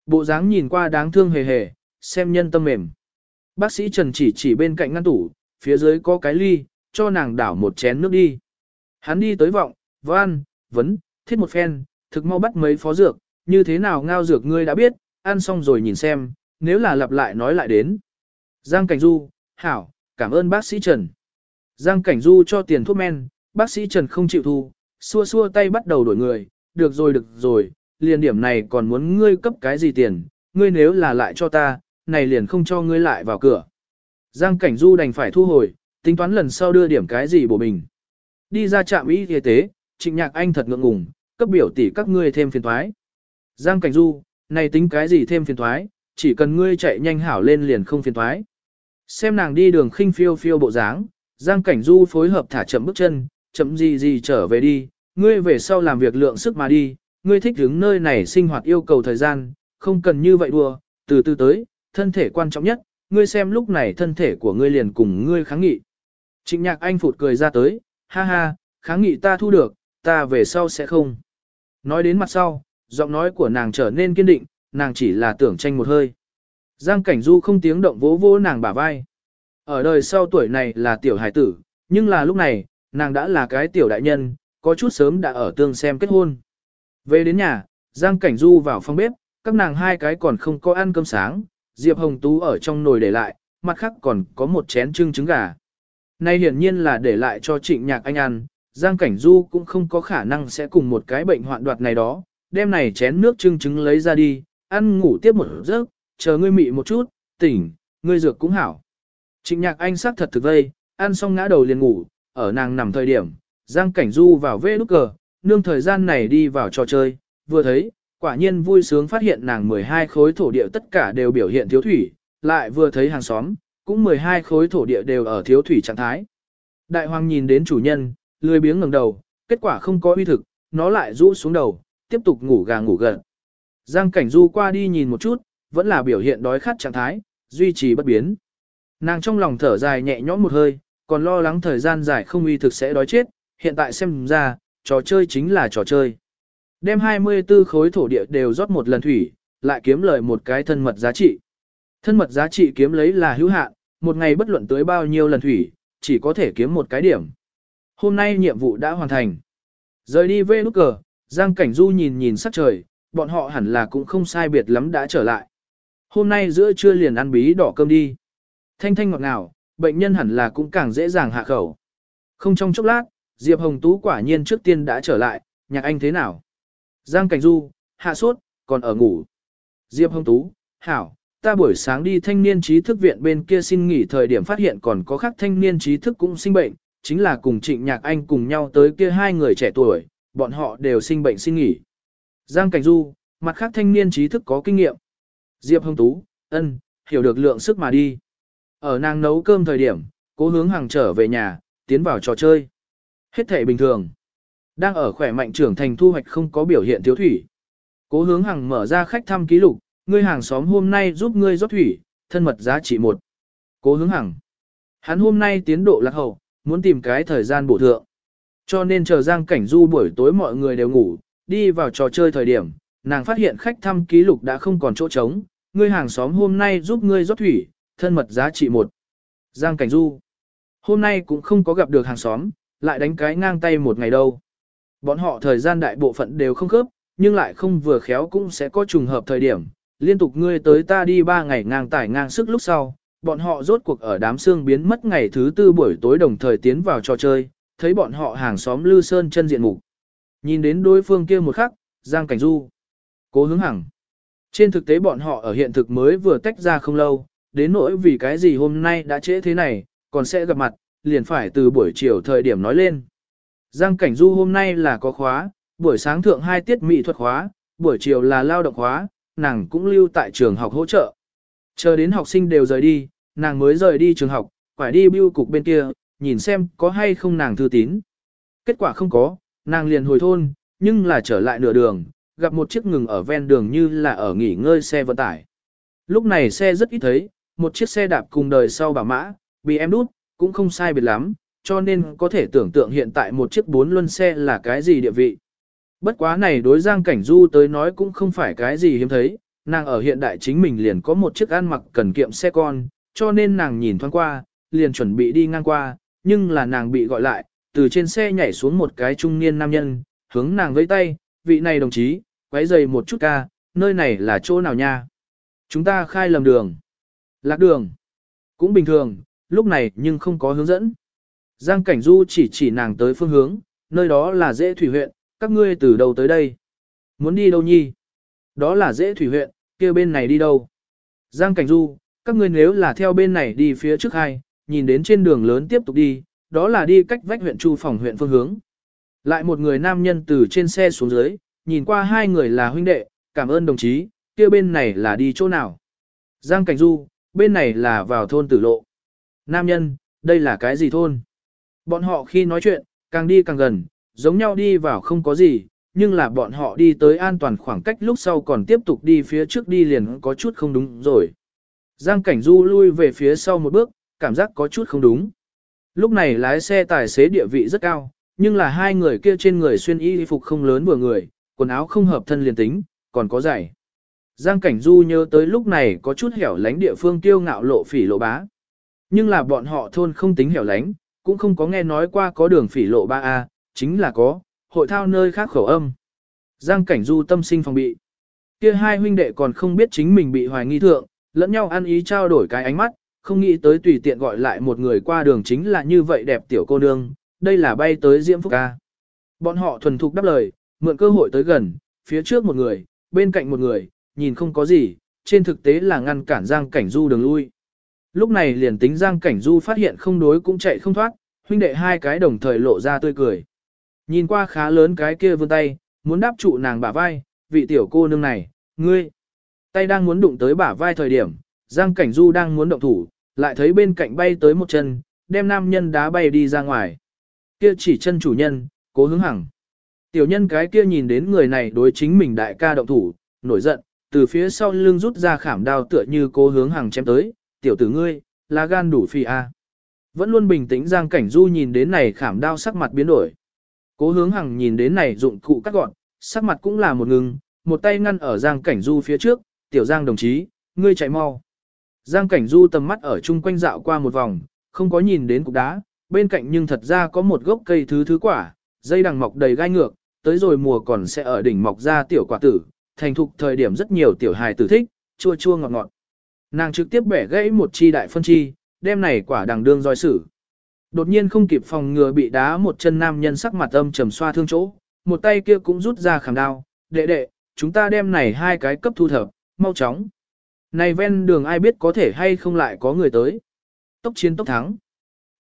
Bộ dáng nhìn qua đáng thương hề hề, xem nhân tâm mềm. Bác sĩ Trần chỉ chỉ bên cạnh ngăn tủ, phía dưới có cái ly, cho nàng đảo một chén nước đi. Hắn đi tới vọng, văn, vấn, thiết một phen, thực mau bắt mấy phó dược, như thế nào ngao dược ngươi đã biết, ăn xong rồi nhìn xem, nếu là lặp lại nói lại đến. Giang Cảnh Du, hảo, cảm ơn bác sĩ Trần. Giang Cảnh Du cho tiền thuốc men, bác sĩ Trần không chịu thu, xua xua tay bắt đầu đổi người, được rồi được rồi, liền điểm này còn muốn ngươi cấp cái gì tiền, ngươi nếu là lại cho ta, này liền không cho ngươi lại vào cửa. Giang Cảnh Du đành phải thu hồi, tính toán lần sau đưa điểm cái gì bổ mình. Đi ra trạm y y tế, trịnh nhạc anh thật ngượng ngùng, cấp biểu tỷ các ngươi thêm phiền thoái. Giang Cảnh Du, này tính cái gì thêm phiền thoái, chỉ cần ngươi chạy nhanh hảo lên liền không phiền thoái. Xem nàng đi đường khinh phiêu phiêu bộ dáng, Giang Cảnh Du phối hợp thả chậm bước chân, chậm gì gì trở về đi, ngươi về sau làm việc lượng sức mà đi, ngươi thích đứng nơi này sinh hoạt yêu cầu thời gian, không cần như vậy đùa, từ từ tới, thân thể quan trọng nhất, ngươi xem lúc này thân thể của ngươi liền cùng ngươi kháng nghị. Trịnh nhạc anh phụt cười ra tới, ha ha, kháng nghị ta thu được, ta về sau sẽ không. Nói đến mặt sau, giọng nói của nàng trở nên kiên định, nàng chỉ là tưởng tranh một hơi. Giang Cảnh Du không tiếng động vỗ vỗ nàng bả vai. Ở đời sau tuổi này là tiểu hải tử, nhưng là lúc này, nàng đã là cái tiểu đại nhân, có chút sớm đã ở tương xem kết hôn. Về đến nhà, Giang Cảnh Du vào phòng bếp, các nàng hai cái còn không có ăn cơm sáng, Diệp Hồng Tú ở trong nồi để lại, mặt khác còn có một chén trưng trứng gà. Nay hiển nhiên là để lại cho trịnh nhạc anh ăn, Giang Cảnh Du cũng không có khả năng sẽ cùng một cái bệnh hoạn đoạt này đó, đem này chén nước trưng trứng lấy ra đi, ăn ngủ tiếp một giấc, chờ ngươi mị một chút, tỉnh, ngươi dược cũng hảo. Trịnh nhạc anh sắc thật thực vây, ăn xong ngã đầu liền ngủ, ở nàng nằm thời điểm, Giang Cảnh Du vào vê nút cờ, nương thời gian này đi vào trò chơi, vừa thấy, quả nhiên vui sướng phát hiện nàng 12 khối thổ địa tất cả đều biểu hiện thiếu thủy, lại vừa thấy hàng xóm, cũng 12 khối thổ địa đều ở thiếu thủy trạng thái. Đại hoàng nhìn đến chủ nhân, lười biếng ngẩng đầu, kết quả không có uy thực, nó lại rũ xuống đầu, tiếp tục ngủ gà ngủ gật. Giang cảnh du qua đi nhìn một chút, vẫn là biểu hiện đói khát trạng thái, duy trì bất biến. Nàng trong lòng thở dài nhẹ nhõm một hơi, còn lo lắng thời gian dài không uy thực sẽ đói chết, hiện tại xem ra, trò chơi chính là trò chơi. Đem 24 khối thổ địa đều rót một lần thủy, lại kiếm lời một cái thân mật giá trị. Thân mật giá trị kiếm lấy là hữu hạn, một ngày bất luận tới bao nhiêu lần thủy, chỉ có thể kiếm một cái điểm. Hôm nay nhiệm vụ đã hoàn thành. Rời đi về nút cờ, Giang Cảnh Du nhìn nhìn sắc trời, bọn họ hẳn là cũng không sai biệt lắm đã trở lại. Hôm nay giữa trưa liền ăn bí đỏ cơm đi. Thanh thanh ngọt ngào, bệnh nhân hẳn là cũng càng dễ dàng hạ khẩu. Không trong chốc lát, Diệp Hồng Tú quả nhiên trước tiên đã trở lại, nhạc anh thế nào? Giang Cảnh Du, hạ sốt, còn ở ngủ. Diệp Hồng Tú, hảo, ta buổi sáng đi thanh niên trí thức viện bên kia xin nghỉ thời điểm phát hiện còn có khác thanh niên trí thức cũng sinh bệnh, chính là cùng trịnh nhạc anh cùng nhau tới kia hai người trẻ tuổi, bọn họ đều sinh bệnh xin nghỉ. Giang Cảnh Du, mặt khác thanh niên trí thức có kinh nghiệm. Diệp Hồng Tú, ân, hiểu được lượng sức mà đi. Ở nàng nấu cơm thời điểm, cố hướng hàng trở về nhà, tiến vào trò chơi. Hết thể bình thường. Đang ở khỏe mạnh trưởng thành thu hoạch không có biểu hiện thiếu thủy. Cố hướng hàng mở ra khách thăm ký lục, ngươi hàng xóm hôm nay giúp ngươi rót thủy, thân mật giá trị một. Cố hướng hàng. Hắn hôm nay tiến độ lạc hậu, muốn tìm cái thời gian bổ thượng. Cho nên chờ Giang Cảnh Du buổi tối mọi người đều ngủ, đi vào trò chơi thời điểm, nàng phát hiện khách thăm ký lục đã không còn chỗ trống, ngươi hàng xóm hôm nay giúp ngươi rót thủy, thân mật giá trị một. Giang Cảnh Du. Hôm nay cũng không có gặp được hàng xóm, lại đánh cái ngang tay một ngày đâu. Bọn họ thời gian đại bộ phận đều không khớp, nhưng lại không vừa khéo cũng sẽ có trùng hợp thời điểm. Liên tục ngươi tới ta đi ba ngày ngang tải ngang sức lúc sau, bọn họ rốt cuộc ở đám xương biến mất ngày thứ tư buổi tối đồng thời tiến vào trò chơi, thấy bọn họ hàng xóm Lư Sơn chân diện mục. Nhìn đến đối phương kia một khắc, Giang Cảnh Du. Cố hướng hằng. Trên thực tế bọn họ ở hiện thực mới vừa tách ra không lâu, đến nỗi vì cái gì hôm nay đã trễ thế này, còn sẽ gặp mặt, liền phải từ buổi chiều thời điểm nói lên. Giang Cảnh Du hôm nay là có khóa, buổi sáng thượng hai tiết mỹ thuật khóa, buổi chiều là lao động khóa, nàng cũng lưu tại trường học hỗ trợ. Chờ đến học sinh đều rời đi, nàng mới rời đi trường học, phải đi bưu cục bên kia, nhìn xem có hay không nàng thư tín. Kết quả không có, nàng liền hồi thôn, nhưng là trở lại nửa đường, gặp một chiếc ngừng ở ven đường như là ở nghỉ ngơi xe vận tải. Lúc này xe rất ít thấy, một chiếc xe đạp cùng đời sau bảo mã, bị em đút, cũng không sai biệt lắm, cho nên có thể tưởng tượng hiện tại một chiếc bốn luân xe là cái gì địa vị. Bất quá này đối Giang Cảnh Du tới nói cũng không phải cái gì hiếm thấy, nàng ở hiện đại chính mình liền có một chiếc ăn mặc cần kiệm xe con, cho nên nàng nhìn thoáng qua, liền chuẩn bị đi ngang qua, nhưng là nàng bị gọi lại, từ trên xe nhảy xuống một cái trung niên nam nhân, hướng nàng với tay, vị này đồng chí, quấy giày một chút ca, nơi này là chỗ nào nha? Chúng ta khai lầm đường. Lạc đường. Cũng bình thường, lúc này nhưng không có hướng dẫn. Giang Cảnh Du chỉ chỉ nàng tới phương hướng, nơi đó là dễ thủy huyện, các ngươi từ đầu tới đây? Muốn đi đâu nhi? Đó là dễ thủy huyện, kia bên này đi đâu? Giang Cảnh Du, các ngươi nếu là theo bên này đi phía trước hai, nhìn đến trên đường lớn tiếp tục đi, đó là đi cách vách huyện Chu phòng huyện phương hướng. Lại một người nam nhân từ trên xe xuống dưới, nhìn qua hai người là huynh đệ, cảm ơn đồng chí, kia bên này là đi chỗ nào? Giang Cảnh Du, bên này là vào thôn tử lộ. Nam nhân, đây là cái gì thôn? Bọn họ khi nói chuyện, càng đi càng gần, giống nhau đi vào không có gì, nhưng là bọn họ đi tới an toàn khoảng cách lúc sau còn tiếp tục đi phía trước đi liền có chút không đúng rồi. Giang Cảnh Du lui về phía sau một bước, cảm giác có chút không đúng. Lúc này lái xe tài xế địa vị rất cao, nhưng là hai người kia trên người xuyên y phục không lớn vừa người, quần áo không hợp thân liền tính, còn có giày. Giang Cảnh Du nhớ tới lúc này có chút hẻo lánh địa phương tiêu ngạo lộ phỉ lộ bá. Nhưng là bọn họ thôn không tính hẻo lánh, cũng không có nghe nói qua có đường phỉ lộ ba a chính là có, hội thao nơi khác khẩu âm. Giang Cảnh Du tâm sinh phòng bị. Kia hai huynh đệ còn không biết chính mình bị hoài nghi thượng, lẫn nhau ăn ý trao đổi cái ánh mắt, không nghĩ tới tùy tiện gọi lại một người qua đường chính là như vậy đẹp tiểu cô nương, đây là bay tới Diễm Phúc ca. Bọn họ thuần thục đáp lời, mượn cơ hội tới gần, phía trước một người, bên cạnh một người, nhìn không có gì, trên thực tế là ngăn cản Giang Cảnh Du đường lui. Lúc này liền tính Giang Cảnh Du phát hiện không đối cũng chạy không thoát, huynh đệ hai cái đồng thời lộ ra tươi cười. Nhìn qua khá lớn cái kia vươn tay, muốn đáp trụ nàng bả vai, vị tiểu cô nương này, ngươi. Tay đang muốn đụng tới bả vai thời điểm, Giang Cảnh Du đang muốn động thủ, lại thấy bên cạnh bay tới một chân, đem nam nhân đá bay đi ra ngoài. Kia chỉ chân chủ nhân, cố hướng hằng. Tiểu nhân cái kia nhìn đến người này đối chính mình đại ca động thủ, nổi giận, từ phía sau lưng rút ra khảm đao tựa như cố hướng hàng chém tới, tiểu tử ngươi, là gan đủ phi a. À. Vẫn luôn bình tĩnh Giang Cảnh Du nhìn đến này khảm đao sắc mặt biến đổi. Cố hướng hằng nhìn đến này dụng cụ cắt gọn, sắc mặt cũng là một ngừng, một tay ngăn ở Giang Cảnh Du phía trước, tiểu Giang đồng chí, ngươi chạy mau. Giang Cảnh Du tầm mắt ở chung quanh dạo qua một vòng, không có nhìn đến cục đá, bên cạnh nhưng thật ra có một gốc cây thứ thứ quả, dây đằng mọc đầy gai ngược, tới rồi mùa còn sẽ ở đỉnh mọc ra tiểu quả tử, thành thục thời điểm rất nhiều tiểu hài tử thích, chua chua ngọt ngọt. Nàng trực tiếp bẻ gãy một chi đại phân chi, đem này quả đằng đương roi sử. Đột nhiên không kịp phòng ngừa bị đá một chân nam nhân sắc mặt âm trầm xoa thương chỗ, một tay kia cũng rút ra khảm đao, đệ đệ, chúng ta đem này hai cái cấp thu thập, mau chóng. Này ven đường ai biết có thể hay không lại có người tới. Tốc chiến tốc thắng.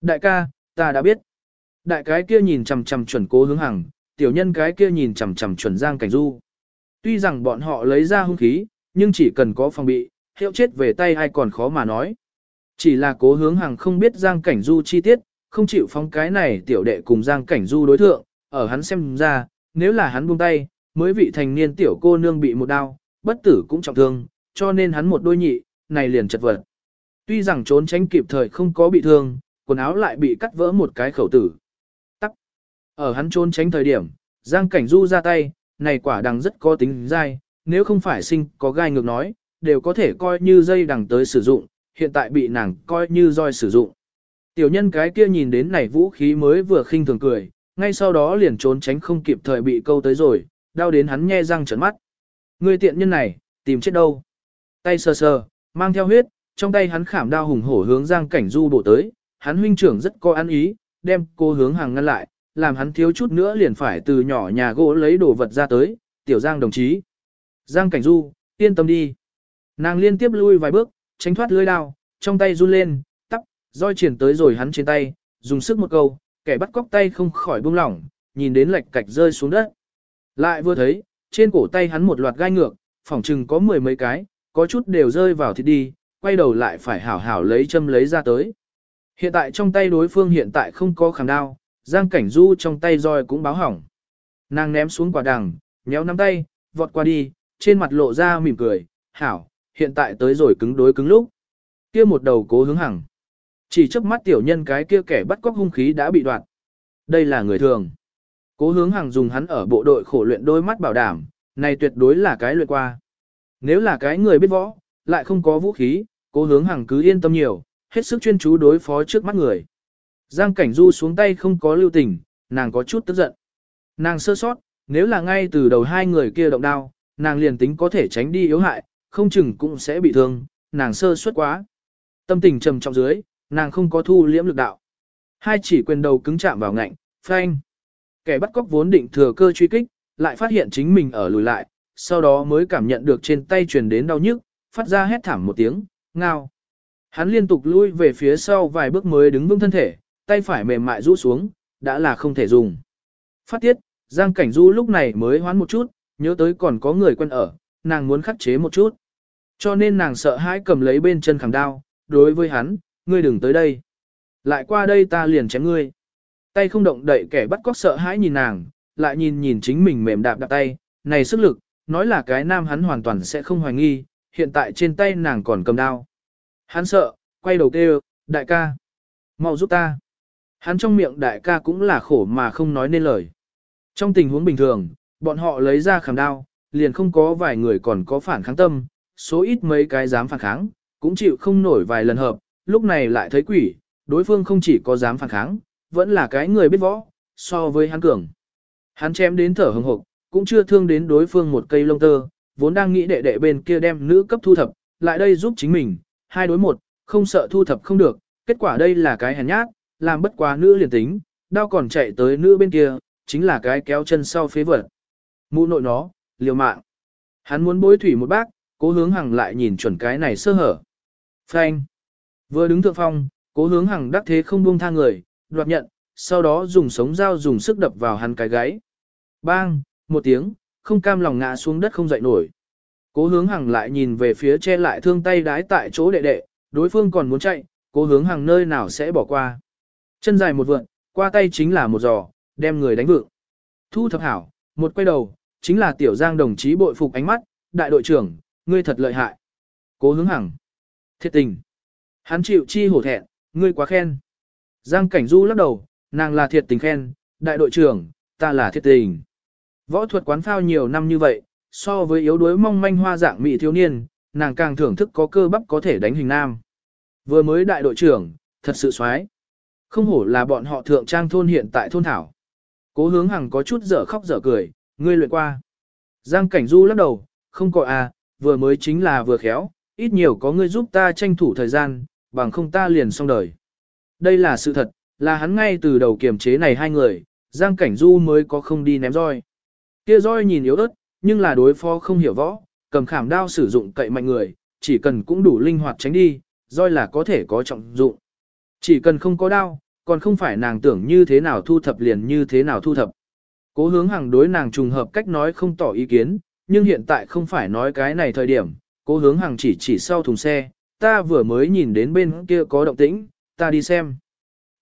Đại ca, ta đã biết. Đại cái kia nhìn chằm chằm chuẩn cố hướng hàng, tiểu nhân cái kia nhìn chằm chằm chuẩn giang cảnh du. Tuy rằng bọn họ lấy ra hung khí, nhưng chỉ cần có phòng bị, hiệu chết về tay ai còn khó mà nói. Chỉ là cố hướng hàng không biết giang cảnh du chi tiết, không chịu phóng cái này tiểu đệ cùng giang cảnh du đối thượng, ở hắn xem ra, nếu là hắn buông tay, mới vị thành niên tiểu cô nương bị một đau, bất tử cũng trọng thương, cho nên hắn một đôi nhị, này liền chật vật. Tuy rằng trốn tránh kịp thời không có bị thương, quần áo lại bị cắt vỡ một cái khẩu tử. Tắc. Ở hắn trốn tránh thời điểm, Giang Cảnh Du ra tay, này quả đằng rất có tính dai, nếu không phải sinh có gai ngược nói, đều có thể coi như dây đằng tới sử dụng, hiện tại bị nàng coi như roi sử dụng. Tiểu nhân cái kia nhìn đến này vũ khí mới vừa khinh thường cười, ngay sau đó liền trốn tránh không kịp thời bị câu tới rồi, đau đến hắn nhe răng trợn mắt. Người tiện nhân này, tìm chết đâu. Tay sờ sờ, mang theo huyết, trong tay hắn khảm đao hùng hổ hướng Giang Cảnh Du bổ tới, hắn huynh trưởng rất có ăn ý, đem cô hướng hàng ngăn lại, làm hắn thiếu chút nữa liền phải từ nhỏ nhà gỗ lấy đồ vật ra tới, tiểu Giang đồng chí. Giang Cảnh Du, yên tâm đi. Nàng liên tiếp lui vài bước, tránh thoát lưỡi đao, trong tay run lên, tắp, roi triển tới rồi hắn trên tay, dùng sức một câu, kẻ bắt cóc tay không khỏi buông lỏng, nhìn đến lệch cạch rơi xuống đất. Lại vừa thấy, trên cổ tay hắn một loạt gai ngược, phỏng chừng có mười mấy cái, có chút đều rơi vào thịt đi, quay đầu lại phải hảo hảo lấy châm lấy ra tới. Hiện tại trong tay đối phương hiện tại không có khảm đao, Giang Cảnh Du trong tay roi cũng báo hỏng. Nàng ném xuống quả đằng, nhéo nắm tay, vọt qua đi, trên mặt lộ ra mỉm cười, hảo, hiện tại tới rồi cứng đối cứng lúc. Kia một đầu cố hướng hằng. Chỉ trước mắt tiểu nhân cái kia kẻ bắt cóc hung khí đã bị đoạt. Đây là người thường. Cố hướng hằng dùng hắn ở bộ đội khổ luyện đôi mắt bảo đảm, này tuyệt đối là cái luyện qua. Nếu là cái người biết võ, lại không có vũ khí, cố hướng hằng cứ yên tâm nhiều, hết sức chuyên chú đối phó trước mắt người. Giang cảnh du xuống tay không có lưu tình, nàng có chút tức giận. Nàng sơ sót, nếu là ngay từ đầu hai người kia động đao, nàng liền tính có thể tránh đi yếu hại, không chừng cũng sẽ bị thương, nàng sơ suất quá. Tâm tình trầm trọng dưới, nàng không có thu liễm lực đạo. Hai chỉ quyền đầu cứng chạm vào ngạnh, phanh. Kẻ bắt cóc vốn định thừa cơ truy kích, lại phát hiện chính mình ở lùi lại, sau đó mới cảm nhận được trên tay truyền đến đau nhức, phát ra hét thảm một tiếng, ngao. Hắn liên tục lui về phía sau vài bước mới đứng vững thân thể, tay phải mềm mại rũ xuống, đã là không thể dùng. Phát tiết, Giang Cảnh Du lúc này mới hoán một chút, nhớ tới còn có người quen ở, nàng muốn khắc chế một chút. Cho nên nàng sợ hãi cầm lấy bên chân khảm đao, đối với hắn, ngươi đừng tới đây. Lại qua đây ta liền chém ngươi. Tay không động đậy kẻ bắt cóc sợ hãi nhìn nàng, lại nhìn nhìn chính mình mềm đạp đạp tay, này sức lực, nói là cái nam hắn hoàn toàn sẽ không hoài nghi, hiện tại trên tay nàng còn cầm đao. Hắn sợ, quay đầu kêu, đại ca, mau giúp ta. Hắn trong miệng đại ca cũng là khổ mà không nói nên lời. Trong tình huống bình thường, bọn họ lấy ra khảm đao, liền không có vài người còn có phản kháng tâm, số ít mấy cái dám phản kháng, cũng chịu không nổi vài lần hợp, lúc này lại thấy quỷ, đối phương không chỉ có dám phản kháng, vẫn là cái người biết võ, so với hắn cường. Hắn chém đến thở hừng hực, cũng chưa thương đến đối phương một cây lông tơ, vốn đang nghĩ đệ đệ bên kia đem nữ cấp thu thập, lại đây giúp chính mình, hai đối một, không sợ thu thập không được, kết quả đây là cái hèn nhát, làm bất quá nữ liền tính, đau còn chạy tới nữ bên kia, chính là cái kéo chân sau phế vật. Mụ nội nó, liều mạng. Hắn muốn bối thủy một bác, cố hướng hằng lại nhìn chuẩn cái này sơ hở. Phanh. Vừa đứng thượng phong, cố hướng hằng đắc thế không buông tha người, đoạt nhận, sau đó dùng sống dao dùng sức đập vào hắn cái gáy. Bang, một tiếng, không cam lòng ngã xuống đất không dậy nổi. Cố hướng hằng lại nhìn về phía che lại thương tay đái tại chỗ đệ đệ, đối phương còn muốn chạy, Cố hướng hằng nơi nào sẽ bỏ qua. Chân dài một vượn, qua tay chính là một giò, đem người đánh vượng. Thu thập hảo, một quay đầu, chính là tiểu giang đồng chí bội phục ánh mắt, đại đội trưởng, ngươi thật lợi hại. Cố hướng hằng. Thiệt tình. Hắn chịu chi hổ thẹn, ngươi quá khen. Giang cảnh du lắc đầu, nàng là thiệt tình khen, đại đội trưởng, ta là thiệt tình. Võ thuật quán phao nhiều năm như vậy, so với yếu đuối mong manh hoa dạng mỹ thiếu niên, nàng càng thưởng thức có cơ bắp có thể đánh hình nam. Vừa mới đại đội trưởng, thật sự xoái. Không hổ là bọn họ thượng trang thôn hiện tại thôn thảo. Cố hướng hằng có chút dở khóc dở cười, ngươi luyện qua. Giang cảnh du lắc đầu, không có à, vừa mới chính là vừa khéo, ít nhiều có ngươi giúp ta tranh thủ thời gian, bằng không ta liền xong đời. Đây là sự thật, là hắn ngay từ đầu kiềm chế này hai người, Giang cảnh du mới có không đi ném roi. Kia roi nhìn yếu ớt, nhưng là đối phó không hiểu võ, cầm khảm đao sử dụng cậy mạnh người, chỉ cần cũng đủ linh hoạt tránh đi, roi là có thể có trọng dụng. Chỉ cần không có đao, còn không phải nàng tưởng như thế nào thu thập liền như thế nào thu thập. Cố hướng hàng đối nàng trùng hợp cách nói không tỏ ý kiến, nhưng hiện tại không phải nói cái này thời điểm, cố hướng hàng chỉ chỉ sau thùng xe, ta vừa mới nhìn đến bên kia có động tĩnh, ta đi xem.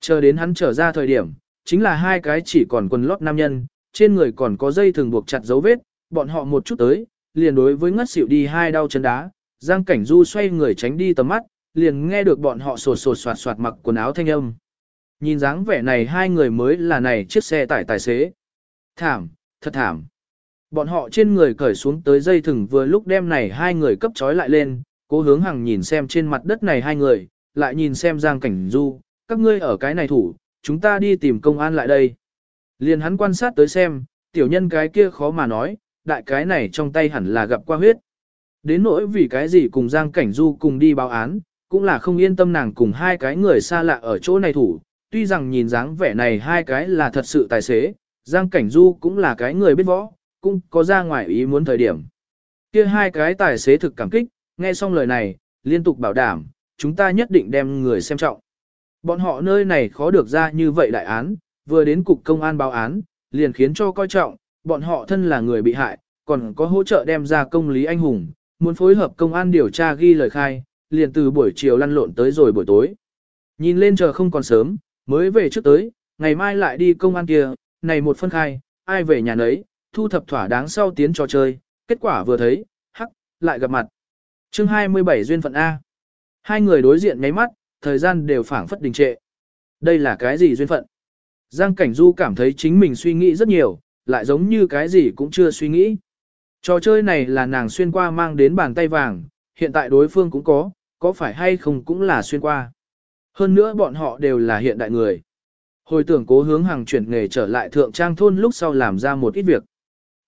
Chờ đến hắn trở ra thời điểm, chính là hai cái chỉ còn quần lót nam nhân, trên người còn có dây thường buộc chặt dấu vết, bọn họ một chút tới, liền đối với ngất xỉu đi hai đau chân đá, Giang Cảnh Du xoay người tránh đi tầm mắt, liền nghe được bọn họ sột sột soạt soạt mặc quần áo thanh âm. Nhìn dáng vẻ này hai người mới là này chiếc xe tải tài xế. Thảm, thật thảm. Bọn họ trên người cởi xuống tới dây thừng vừa lúc đem này hai người cấp trói lại lên, cố hướng hằng nhìn xem trên mặt đất này hai người, lại nhìn xem Giang Cảnh Du, các ngươi ở cái này thủ, chúng ta đi tìm công an lại đây. Liền hắn quan sát tới xem, tiểu nhân cái kia khó mà nói, đại cái này trong tay hẳn là gặp qua huyết. Đến nỗi vì cái gì cùng Giang Cảnh Du cùng đi báo án, cũng là không yên tâm nàng cùng hai cái người xa lạ ở chỗ này thủ, tuy rằng nhìn dáng vẻ này hai cái là thật sự tài xế, Giang Cảnh Du cũng là cái người biết võ, cũng có ra ngoài ý muốn thời điểm. Kia hai cái tài xế thực cảm kích, nghe xong lời này, liên tục bảo đảm, chúng ta nhất định đem người xem trọng. Bọn họ nơi này khó được ra như vậy đại án, vừa đến cục công an báo án, liền khiến cho coi trọng, bọn họ thân là người bị hại, còn có hỗ trợ đem ra công lý anh hùng, muốn phối hợp công an điều tra ghi lời khai, liền từ buổi chiều lăn lộn tới rồi buổi tối. Nhìn lên chờ không còn sớm, mới về trước tới, ngày mai lại đi công an kia, này một phân khai, ai về nhà nấy, thu thập thỏa đáng sau tiến trò chơi, kết quả vừa thấy, hắc, lại gặp mặt. chương 27 duyên phận A. Hai người đối diện nháy mắt, thời gian đều phảng phất đình trệ. Đây là cái gì duyên phận? Giang Cảnh Du cảm thấy chính mình suy nghĩ rất nhiều, lại giống như cái gì cũng chưa suy nghĩ. Trò chơi này là nàng xuyên qua mang đến bàn tay vàng, hiện tại đối phương cũng có, có phải hay không cũng là xuyên qua. Hơn nữa bọn họ đều là hiện đại người. Hồi tưởng cố hướng hàng chuyển nghề trở lại thượng trang thôn lúc sau làm ra một ít việc.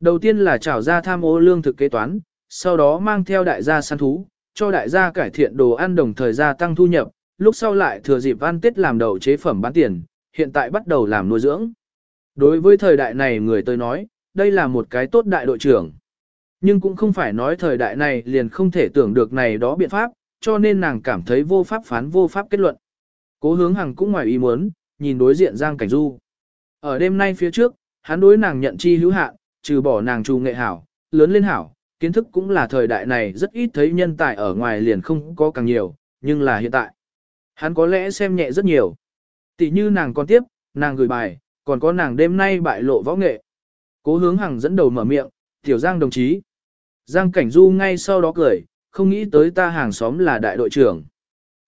Đầu tiên là trảo ra tham ô lương thực kế toán, sau đó mang theo đại gia săn thú, cho đại gia cải thiện đồ ăn đồng thời gia tăng thu nhập, lúc sau lại thừa dịp ăn tết làm đầu chế phẩm bán tiền, hiện tại bắt đầu làm nuôi dưỡng. Đối với thời đại này người tôi nói, đây là một cái tốt đại đội trưởng. Nhưng cũng không phải nói thời đại này liền không thể tưởng được này đó biện pháp, cho nên nàng cảm thấy vô pháp phán vô pháp kết luận. Cố hướng hằng cũng ngoài ý muốn, nhìn đối diện Giang Cảnh Du. Ở đêm nay phía trước, hắn đối nàng nhận chi hữu hạn, trừ bỏ nàng trù nghệ hảo, lớn lên hảo, kiến thức cũng là thời đại này rất ít thấy nhân tài ở ngoài liền không có càng nhiều, nhưng là hiện tại. Hắn có lẽ xem nhẹ rất nhiều. Tỷ như nàng còn tiếp, nàng gửi bài, còn có nàng đêm nay bại lộ võ nghệ. Cố hướng hằng dẫn đầu mở miệng, tiểu Giang đồng chí. Giang Cảnh Du ngay sau đó cười, không nghĩ tới ta hàng xóm là đại đội trưởng.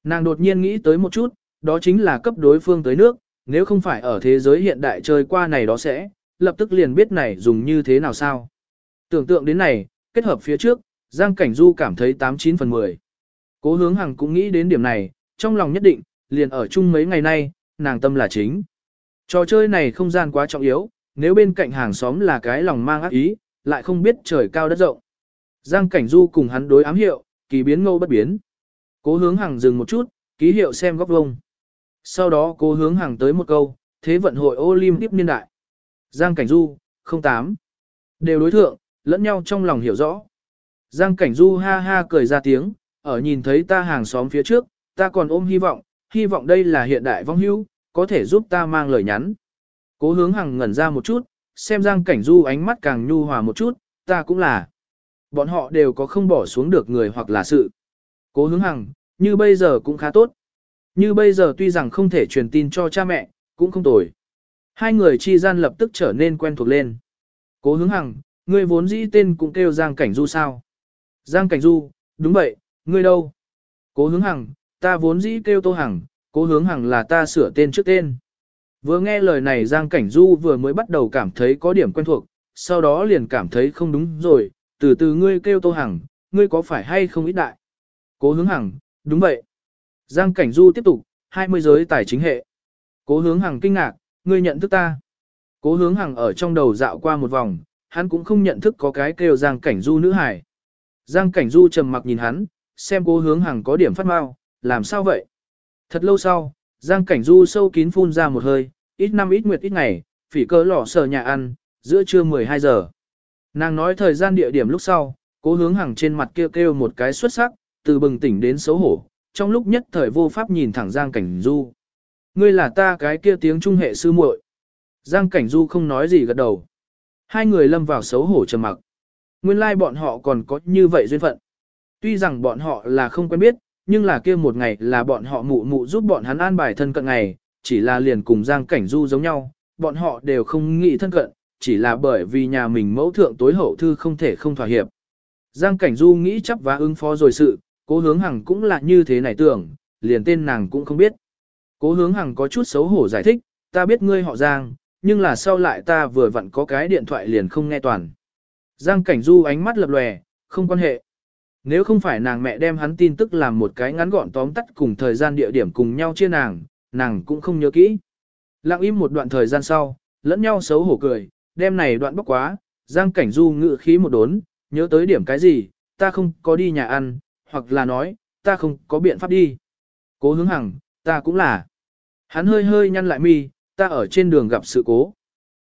Nàng đột nhiên nghĩ tới một chút, đó chính là cấp đối phương tới nước, nếu không phải ở thế giới hiện đại chơi qua này đó sẽ, lập tức liền biết này dùng như thế nào sao. Tưởng tượng đến này, kết hợp phía trước, Giang Cảnh Du cảm thấy 89 phần 10. Cố hướng hằng cũng nghĩ đến điểm này, trong lòng nhất định, liền ở chung mấy ngày nay, nàng tâm là chính. Trò chơi này không gian quá trọng yếu, nếu bên cạnh hàng xóm là cái lòng mang ác ý, lại không biết trời cao đất rộng. Giang Cảnh Du cùng hắn đối ám hiệu, kỳ biến ngô bất biến. Cố hướng hàng dừng một chút, ký hiệu xem góc vông. Sau đó cố hướng hàng tới một câu, thế vận hội Olympic niên đại. Giang Cảnh Du, 08. Đều đối thượng, lẫn nhau trong lòng hiểu rõ. Giang Cảnh Du ha ha cười ra tiếng, ở nhìn thấy ta hàng xóm phía trước, ta còn ôm hy vọng, hy vọng đây là hiện đại vong hưu, có thể giúp ta mang lời nhắn. Cố hướng hàng ngẩn ra một chút, xem Giang Cảnh Du ánh mắt càng nhu hòa một chút, ta cũng là. Bọn họ đều có không bỏ xuống được người hoặc là sự. Cố hướng hằng, như bây giờ cũng khá tốt. Như bây giờ tuy rằng không thể truyền tin cho cha mẹ, cũng không tồi. Hai người chi gian lập tức trở nên quen thuộc lên. Cố hướng hằng, ngươi vốn dĩ tên cũng kêu Giang Cảnh Du sao? Giang Cảnh Du, đúng vậy, ngươi đâu? Cố hướng hằng, ta vốn dĩ kêu Tô Hằng, cố hướng hằng là ta sửa tên trước tên. Vừa nghe lời này Giang Cảnh Du vừa mới bắt đầu cảm thấy có điểm quen thuộc, sau đó liền cảm thấy không đúng rồi, từ từ ngươi kêu Tô Hằng, ngươi có phải hay không ít đại? Cố hướng hằng, đúng vậy. Giang Cảnh Du tiếp tục, 20 giới tài chính hệ. Cố hướng hằng kinh ngạc, ngươi nhận thức ta. Cố hướng hằng ở trong đầu dạo qua một vòng, hắn cũng không nhận thức có cái kêu Giang Cảnh Du nữ hải. Giang Cảnh Du trầm mặc nhìn hắn, xem cố hướng hằng có điểm phát mau, làm sao vậy? Thật lâu sau, Giang Cảnh Du sâu kín phun ra một hơi, ít năm ít nguyệt ít ngày, phỉ cơ lọ sờ nhà ăn, giữa trưa 12 giờ. Nàng nói thời gian địa điểm lúc sau, cố hướng hằng trên mặt kêu kêu một cái xuất sắc, từ bừng tỉnh đến xấu hổ, trong lúc nhất thời vô pháp nhìn thẳng Giang Cảnh Du. Ngươi là ta cái kia tiếng trung hệ sư muội. Giang Cảnh Du không nói gì gật đầu. Hai người lâm vào xấu hổ trầm mặc. Nguyên lai like bọn họ còn có như vậy duyên phận. Tuy rằng bọn họ là không quen biết, nhưng là kia một ngày là bọn họ mụ mụ giúp bọn hắn an bài thân cận ngày, chỉ là liền cùng Giang Cảnh Du giống nhau, bọn họ đều không nghĩ thân cận, chỉ là bởi vì nhà mình mẫu thượng tối hậu thư không thể không thỏa hiệp. Giang Cảnh Du nghĩ chấp và ứng phó rồi sự, cố hướng hằng cũng là như thế này tưởng, liền tên nàng cũng không biết. Cố hướng hằng có chút xấu hổ giải thích, ta biết ngươi họ Giang, nhưng là sau lại ta vừa vặn có cái điện thoại liền không nghe toàn. Giang Cảnh Du ánh mắt lập lòe, không quan hệ. Nếu không phải nàng mẹ đem hắn tin tức làm một cái ngắn gọn tóm tắt cùng thời gian địa điểm cùng nhau chia nàng, nàng cũng không nhớ kỹ. Lặng im một đoạn thời gian sau, lẫn nhau xấu hổ cười, đem này đoạn bốc quá, Giang Cảnh Du ngự khí một đốn, nhớ tới điểm cái gì, ta không có đi nhà ăn, hoặc là nói, ta không có biện pháp đi. Cố hướng hằng, ta cũng là. Hắn hơi hơi nhăn lại mi, ta ở trên đường gặp sự cố.